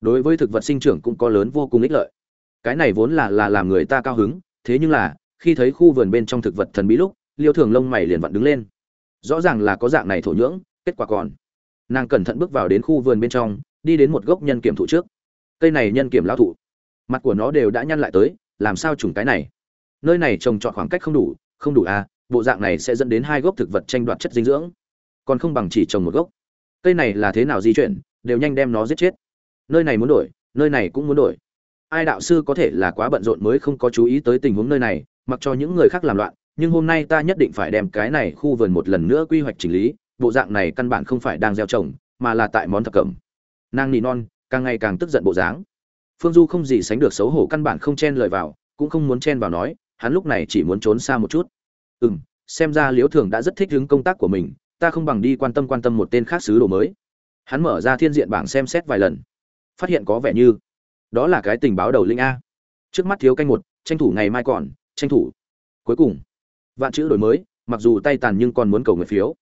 Đối với thực vật sinh trưởng cũng có lớn vô cùng ích lợi. Cái này vốn là là làm người ta cao hứng, thế nhưng là, khi thấy khu vườn bên trong thực vật thần bí lúc, liêu thường lông mày liền vặn đứng lên. Rõ ràng là có dạng này thổ nhưỡng, kết quả còn nàng cẩn thận bước vào đến khu vườn bên trong, đi đến một gốc nhân kiểm thụ trước. Cây này nhân kiểm lao thụ. Mặt của nó đều đã nhăn lại tới, làm sao trùng cái này? Nơi này trồng trọt khoảng cách không đủ không đủ à bộ dạng này sẽ dẫn đến hai gốc thực vật tranh đoạt chất dinh dưỡng. Còn không bằng chỉ trồng một gốc. Cây này là thế nào di chuyển, đều nhanh đem nó giết chết. Nơi này muốn đổi, nơi này cũng muốn đổi. Ai đạo sư có thể là quá bận rộn mới không có chú ý tới tình huống nơi này, mặc cho những người khác làm loạn, nhưng hôm nay ta nhất định phải đem cái này khu vườn một lần nữa quy hoạch chỉnh lý bộ dạng này căn bản không phải đang gieo trồng, mà là tại món thập cẩm. Nàng nỉ non, càng ngày càng tức giận bộ dáng. Phương du không gì sánh được xấu hổ căn bản không chen lời vào, cũng không muốn chen vào nói, hắn lúc này chỉ muốn trốn xa một chút. Ừ m xem ra liễu thường đã rất thích hứng công tác của mình, ta không bằng đi quan tâm quan tâm một tên khác sứ đồ mới. Hắn mở ra thiên diện bảng xem xét vài lần. Phát hiện có vẻ như, đó là cái tình báo đầu linh a. Trước mắt thiếu canh một, tranh thủ ngày mai còn, tranh thủ. Cuối cùng, vạn chữ đổi mới, mặc dù tay tàn nhưng còn muốn cầu người phiếu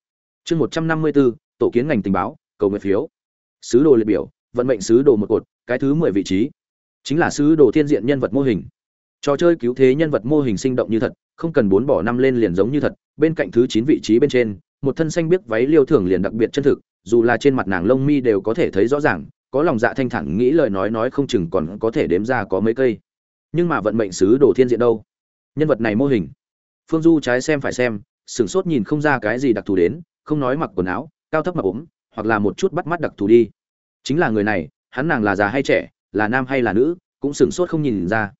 chương một trăm năm mươi bốn tổ kiến ngành tình báo, cầu nguyện phiếu. Sứ đồ liệt biểu, vận mệnh sứ đồ một cột, cái thứ mười vị trí. Chính là sứ đồ thiên diện nhân vật mô hình. Trò chơi cứu thế nhân vật mô hình sinh động như thật, không cần bốn bỏ năm lên liền giống như thật. Bên cạnh thứ chín vị trí bên trên, một thân xanh biếc váy liêu thường liền đặc biệt chân thực, dù là trên mặt nàng lông mi đều có thể thấy rõ ràng, có lòng dạ thanh thản nghĩ lời nói nói không chừng còn có thể đếm ra có mấy cây. Nhưng mà vận mệnh sứ đồ thiên diện đâu? Nhân vật này mô hình. Phương du trái xem phải xem, sửng sốt nhìn không ra cái gì đặc thù đến không nói mặc quần áo, cao thấp mặc ốm, hoặc là một chút bắt mắt đặc thù đi. Chính là người này, hắn nàng là già hay trẻ, là nam hay là nữ, cũng sửng sốt không nhìn ra.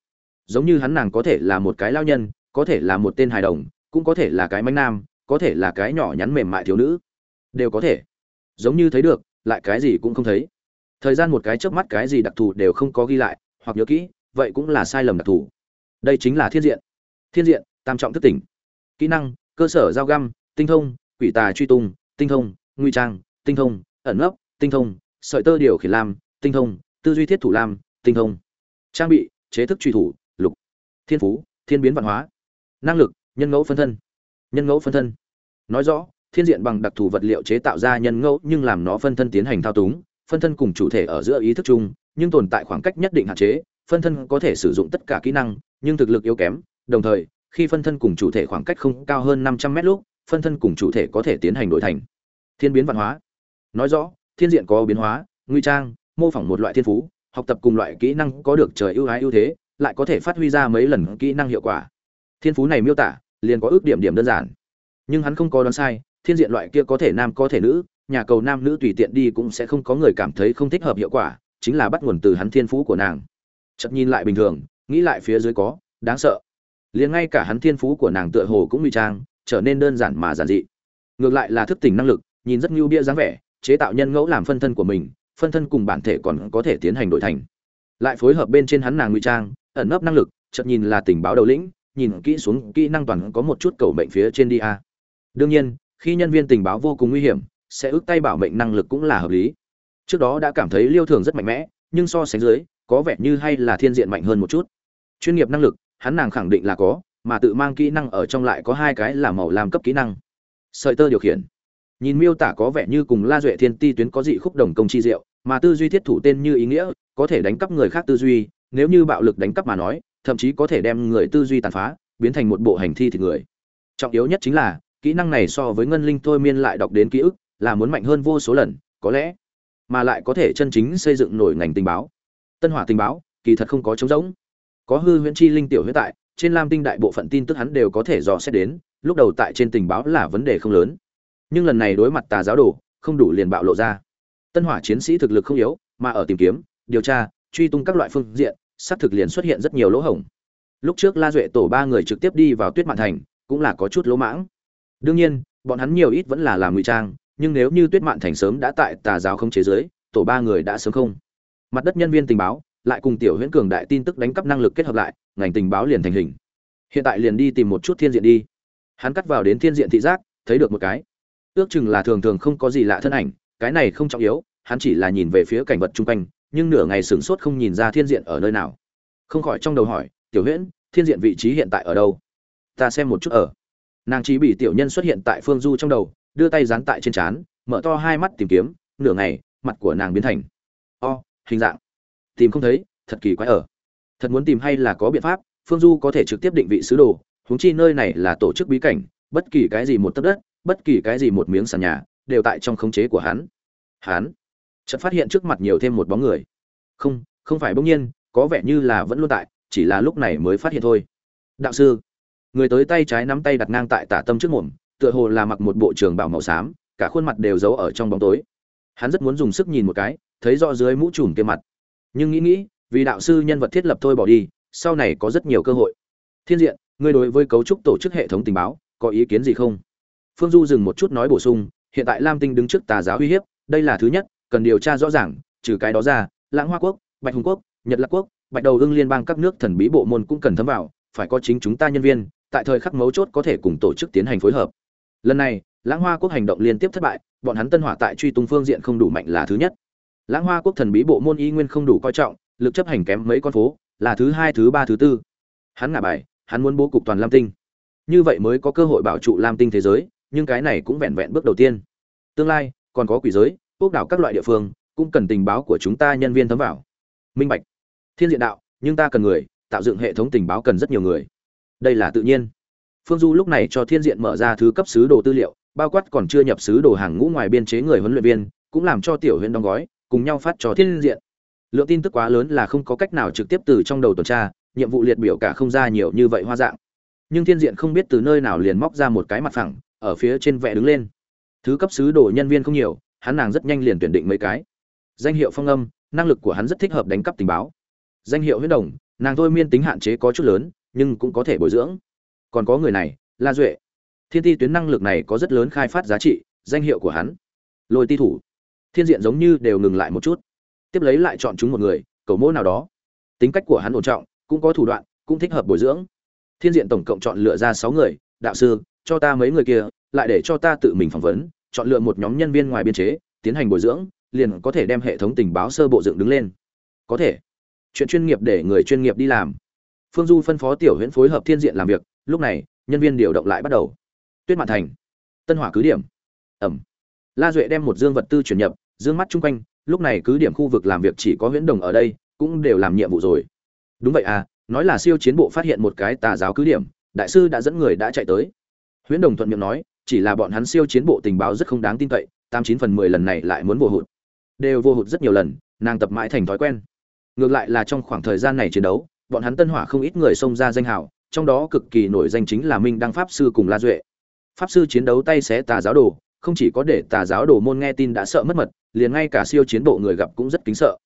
Giống như hắn nàng có thể là một cái lao nhân, có thể là một tên hài đồng, cũng có thể là cái mánh nam, có thể là cái nhỏ nhắn mềm mại thiếu nữ. Đều có thể. Giống như thấy được, lại cái gì cũng không thấy. Thời gian một cái chớp mắt cái gì đặc thù đều không có ghi lại, hoặc nhớ kỹ, vậy cũng là sai lầm đặc thù. Đây chính là thiên diện. Thiên diện, tam trọng thức tỉnh. Kỹ năng, cơ sở giao găm, tinh thông quỷ tà truy tung, tinh thông, nguy trang, tinh thông, ẩn ấp tinh thông, sợi tơ điều khiển lam, tinh thông, tư duy thiết thủ lam, tinh thông. Trang bị, chế thức truy thủ, lục. Thiên phú, thiên biến văn hóa. Năng lực, nhân ngẫu phân thân. Nhân ngẫu phân thân. Nói rõ, thiên diện bằng đặc thù vật liệu chế tạo ra nhân ngẫu nhưng làm nó phân thân tiến hành thao túng, phân thân cùng chủ thể ở giữa ý thức chung, nhưng tồn tại khoảng cách nhất định hạn chế, phân thân có thể sử dụng tất cả kỹ năng, nhưng thực lực yếu kém, đồng thời, khi phân thân cùng chủ thể khoảng cách không cao hơn năm trăm mét lúc phân thân cùng chủ thể có thể tiến hành đổi thành. Thiên biến văn hóa. Nói rõ, thiên diện có biến hóa, nguy trang, mô phỏng một loại thiên phú, học tập cùng loại kỹ năng có được trời ưu ái ưu thế, lại có thể phát huy ra mấy lần kỹ năng hiệu quả. Thiên phú này miêu tả, liền có ước điểm điểm đơn giản. Nhưng hắn không có đoán sai, thiên diện loại kia có thể nam có thể nữ, nhà cầu nam nữ tùy tiện đi cũng sẽ không có người cảm thấy không thích hợp hiệu quả, chính là bắt nguồn từ hắn thiên phú của nàng. Chật nhìn lại bình thường, nghĩ lại phía dưới có, đáng sợ. Liền ngay cả hắn thiên phú của nàng tựa hồ cũng nguy trang trở nên đơn giản mà giản dị. Ngược lại là thức tỉnh năng lực, nhìn rất ngưu bia dáng vẻ, chế tạo nhân ngẫu làm phân thân của mình, phân thân cùng bản thể còn có thể tiến hành đổi thành. Lại phối hợp bên trên hắn nàng ngụy trang, ẩn nấp năng lực, chợt nhìn là tình báo đầu lĩnh, nhìn kỹ xuống, kỹ năng toàn có một chút cầu mệnh phía trên đi a. Đương nhiên, khi nhân viên tình báo vô cùng nguy hiểm, sẽ ước tay bảo mệnh năng lực cũng là hợp lý. Trước đó đã cảm thấy liêu thường rất mạnh mẽ, nhưng so sánh dưới, có vẻ như hay là thiên diện mạnh hơn một chút. Chuyên nghiệp năng lực, hắn nàng khẳng định là có mà tự mang kỹ năng ở trong lại có hai cái là màu làm cấp kỹ năng. Sợi tơ điều khiển. Nhìn miêu tả có vẻ như cùng la duệ thiên ti tuyến có dị khúc đồng công chi diệu, mà tư duy thiết thủ tên như ý nghĩa, có thể đánh cắp người khác tư duy, nếu như bạo lực đánh cắp mà nói, thậm chí có thể đem người tư duy tàn phá, biến thành một bộ hành thi thịt người. Trọng yếu nhất chính là, kỹ năng này so với ngân linh thôi miên lại đọc đến ký ức, là muốn mạnh hơn vô số lần, có lẽ, mà lại có thể chân chính xây dựng nổi ngành tình báo. Tân hỏa tình báo, kỳ thật không có trống rỗng. Có hư huyễn chi linh tiểu huyết tại trên lam tinh đại bộ phận tin tức hắn đều có thể dò xét đến, lúc đầu tại trên tình báo là vấn đề không lớn. Nhưng lần này đối mặt tà giáo đồ, không đủ liền bạo lộ ra. Tân hỏa chiến sĩ thực lực không yếu, mà ở tìm kiếm, điều tra, truy tung các loại phương diện, xác thực liền xuất hiện rất nhiều lỗ hổng. Lúc trước la duệ tổ ba người trực tiếp đi vào tuyết mạn thành, cũng là có chút lỗ mãng. Đương nhiên, bọn hắn nhiều ít vẫn là làm ngụy trang, nhưng nếu như tuyết mạn thành sớm đã tại tà giáo không chế giới, tổ ba người đã sớm không. Mặt đất nhân viên tình báo lại cùng tiểu huyễn cường đại tin tức đánh cắp năng lực kết hợp lại, ngành tình báo liền thành hình. Hiện tại liền đi tìm một chút thiên diện đi. Hắn cắt vào đến thiên diện thị giác, thấy được một cái. Ước chừng là thường thường không có gì lạ thân ảnh, cái này không trọng yếu, hắn chỉ là nhìn về phía cảnh vật chung quanh, nhưng nửa ngày sửng sốt không nhìn ra thiên diện ở nơi nào. Không khỏi trong đầu hỏi, tiểu huyễn, thiên diện vị trí hiện tại ở đâu? Ta xem một chút ở. Nàng chỉ bị tiểu nhân xuất hiện tại phương du trong đầu, đưa tay dán tại trên trán, mở to hai mắt tìm kiếm, nửa ngày, mặt của nàng biến thành. O, hình dạng tìm không thấy, thật kỳ quái ở. Thật muốn tìm hay là có biện pháp, phương du có thể trực tiếp định vị sứ đồ, huống chi nơi này là tổ chức bí cảnh, bất kỳ cái gì một tấc đất, bất kỳ cái gì một miếng sàn nhà, đều tại trong khống chế của hắn. Hắn chợt phát hiện trước mặt nhiều thêm một bóng người. Không không phải bỗng nhiên, có vẻ như là vẫn luôn tại, chỉ là lúc này mới phát hiện thôi. Đạo sư, người tới tay trái nắm tay đặt ngang tại tả tâm trước mồm, tựa hồ là mặc một bộ trường bảo màu xám, cả khuôn mặt đều giấu ở trong bóng tối. Hắn rất muốn dùng sức nhìn một cái, thấy rõ dưới mũ trùm kia mặt nhưng nghĩ nghĩ, vì đạo sư nhân vật thiết lập thôi bỏ đi, sau này có rất nhiều cơ hội. Thiên diện, ngươi đối với cấu trúc tổ chức hệ thống tình báo, có ý kiến gì không? Phương du dừng một chút nói bổ sung, hiện tại lam tinh đứng trước tà giáo uy hiếp, đây là thứ nhất, cần điều tra rõ ràng, trừ cái đó ra, lãng hoa quốc, bạch hùng quốc, nhật lạc quốc, bạch đầu hưng liên bang các nước thần bí bộ môn cũng cần thấm vào, phải có chính chúng ta nhân viên, tại thời khắc mấu chốt có thể cùng tổ chức tiến hành phối hợp. Lần này, lãng hoa quốc hành động liên tiếp thất bại, bọn hắn tân hỏa tại truy tung phương diện không đủ mạnh là thứ nhất lãng hoa quốc thần bí bộ môn y nguyên không đủ coi trọng, lực chấp hành kém mấy con phố, là thứ hai, thứ ba, thứ tư. Hắn ngả bài, hắn muốn bố cục toàn lam tinh. Như vậy mới có cơ hội bảo trụ lam tinh thế giới, nhưng cái này cũng vẹn vẹn bước đầu tiên. Tương lai, còn có quỷ giới, quốc đảo các loại địa phương, cũng cần tình báo của chúng ta nhân viên thấm vào. Minh bạch. Thiên diện đạo, nhưng ta cần người, tạo dựng hệ thống tình báo cần rất nhiều người. Đây là tự nhiên. Phương du lúc này cho thiên diện mở ra thứ cấp sứ đồ tư liệu, bao quát còn chưa nhập sứ đồ hàng ngũ ngoài biên chế người huấn luyện viên, cũng làm cho tiểu huyện đóng gói cùng nhau phát cho thiên diện. Lượng tin tức quá lớn là không có cách nào trực tiếp từ trong đầu tuần tra, nhiệm vụ liệt biểu cả không ra nhiều như vậy hoa dạng. Nhưng thiên diện không biết từ nơi nào liền móc ra một cái mặt phẳng, ở phía trên vẽ đứng lên. Thứ cấp sứ đồ nhân viên không nhiều, hắn nàng rất nhanh liền tuyển định mấy cái. Danh hiệu phong âm, năng lực của hắn rất thích hợp đánh cắp tình báo. Danh hiệu huyết đồng, nàng thôi miên tính hạn chế có chút lớn, nhưng cũng có thể bồi dưỡng. Còn có người này, la duệ. Thiên ti tuyến năng lực này có rất lớn khai phát giá trị, danh hiệu của hắn. Lôi ti thủ thiên diện giống như đều ngừng lại một chút. Tiếp lấy lại chọn chúng một người, cầu mỗ nào đó. Tính cách của hắn ổn trọng, cũng có thủ đoạn, cũng thích hợp bồi dưỡng. Thiên diện tổng cộng chọn lựa ra sáu người, đạo sư, cho ta mấy người kia, lại để cho ta tự mình phỏng vấn, chọn lựa một nhóm nhân viên ngoài biên chế, tiến hành bồi dưỡng, liền có thể đem hệ thống tình báo sơ bộ dựng đứng lên. Có thể. Chuyện chuyên nghiệp để người chuyên nghiệp đi làm. Phương du phân phó tiểu huyễn phối hợp thiên diện làm việc, lúc này, nhân viên điều động lại bắt đầu. Tuyết mạn thành. Tân hỏa cứ điểm. Ẩm. La duệ đem một dương vật tư chuyển nhập dương mắt chung quanh, lúc này cứ điểm khu vực làm việc chỉ có huyễn đồng ở đây, cũng đều làm nhiệm vụ rồi. Đúng vậy à nói là siêu chiến bộ phát hiện một cái tà giáo cứ điểm, đại sư đã dẫn người đã chạy tới. Huyễn đồng thuận miệng nói, chỉ là bọn hắn siêu chiến bộ tình báo rất không đáng tin cậy, tám chín phần mười lần này lại muốn vô hụt. Đều vô hụt rất nhiều lần, nàng tập mãi thành thói quen. Ngược lại là trong khoảng thời gian này chiến đấu, bọn hắn tân hỏa không ít người xông ra danh hào, trong đó cực kỳ nổi danh chính là minh đăng pháp sư cùng la duệ. Pháp sư chiến đấu tay xé tà giáo đồ không chỉ có để tà giáo đồ môn nghe tin đã sợ mất mật, liền ngay cả siêu chiến bộ người gặp cũng rất kính sợ.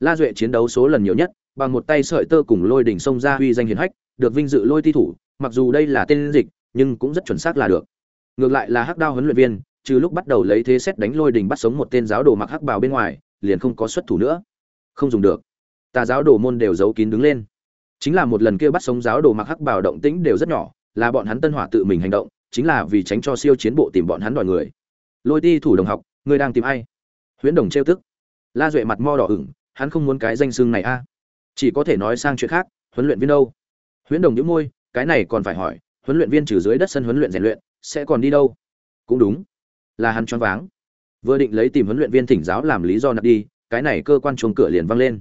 La duệ chiến đấu số lần nhiều nhất, bằng một tay sợi tơ cùng lôi đỉnh sông ra uy danh hiển hách, được vinh dự lôi thi thủ, mặc dù đây là tên dịch, nhưng cũng rất chuẩn xác là được. Ngược lại là hắc đao huấn luyện viên, trừ lúc bắt đầu lấy thế xét đánh lôi đỉnh bắt sống một tên giáo đồ mặc hắc bào bên ngoài, liền không có xuất thủ nữa. Không dùng được. Tà giáo đồ môn đều giấu kín đứng lên. Chính là một lần kia bắt sống giáo đồ mặc hắc bào động tĩnh đều rất nhỏ, là bọn hắn tân hỏa tự mình hành động, chính là vì tránh cho siêu chiến bộ tìm bọn hắn đòi người lôi ti thủ đồng học, ngươi đang tìm ai? Huyễn đồng trêu tức. La duệ mặt mo đỏ ửng, hắn không muốn cái danh xương này a. À. Chỉ có thể nói sang chuyện khác, huấn luyện viên đâu? Huyễn đồng nhíu môi, cái này còn phải hỏi, huấn luyện viên trừ dưới đất sân huấn luyện rèn luyện, sẽ còn đi đâu? Cũng đúng. Là hắn choáng váng. Vừa định lấy tìm huấn luyện viên thỉnh giáo làm lý do nạp đi, cái này cơ quan chuồng cửa liền văng lên.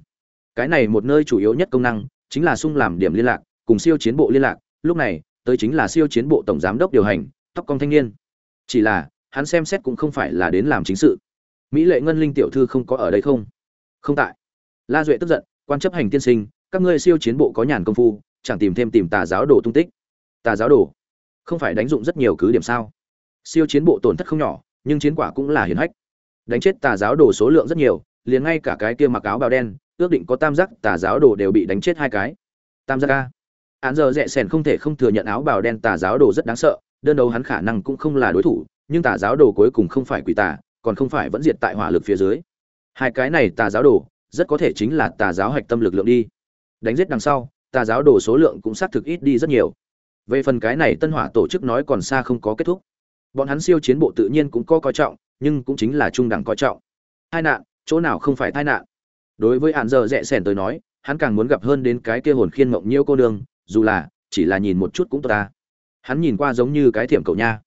Cái này một nơi chủ yếu nhất công năng, chính là sung làm điểm liên lạc, cùng siêu chiến bộ liên lạc. Lúc này, tới chính là siêu chiến bộ tổng giám đốc điều hành, tóc công thanh niên. Chỉ là hắn xem xét cũng không phải là đến làm chính sự. Mỹ lệ ngân linh tiểu thư không có ở đây không? Không tại. La duệ tức giận, quan chấp hành tiên sinh, các ngươi siêu chiến bộ có nhàn công phu, chẳng tìm thêm tìm tà giáo đồ tung tích. Tà giáo đồ? Không phải đánh dụng rất nhiều cứ điểm sao? Siêu chiến bộ tổn thất không nhỏ, nhưng chiến quả cũng là hiển hách. Đánh chết tà giáo đồ số lượng rất nhiều, liền ngay cả cái kia mặc áo bào đen, ước định có tam giác tà giáo đồ đều bị đánh chết hai cái. Tam giác a. Án giờ rẽ sẻn không thể không thừa nhận áo bào đen tà giáo đồ rất đáng sợ, đơn đấu hắn khả năng cũng không là đối thủ nhưng tà giáo đồ cuối cùng không phải quỷ tà, còn không phải vẫn diệt tại hỏa lực phía dưới. Hai cái này tà giáo đồ, rất có thể chính là tà giáo hạch tâm lực lượng đi. Đánh giết đằng sau, tà giáo đồ số lượng cũng xác thực ít đi rất nhiều. Về phần cái này tân hỏa tổ chức nói còn xa không có kết thúc. Bọn hắn siêu chiến bộ tự nhiên cũng có coi trọng, nhưng cũng chính là trung đẳng coi trọng. Tai nạn, chỗ nào không phải tai nạn? Đối với hạn giờ rẽ sẻn tới nói, hắn càng muốn gặp hơn đến cái kia hồn khiên mộng nhiêu cô đường dù là chỉ là nhìn một chút cũng tốt ta. Hắn nhìn qua giống như cái thiểm cậu nha.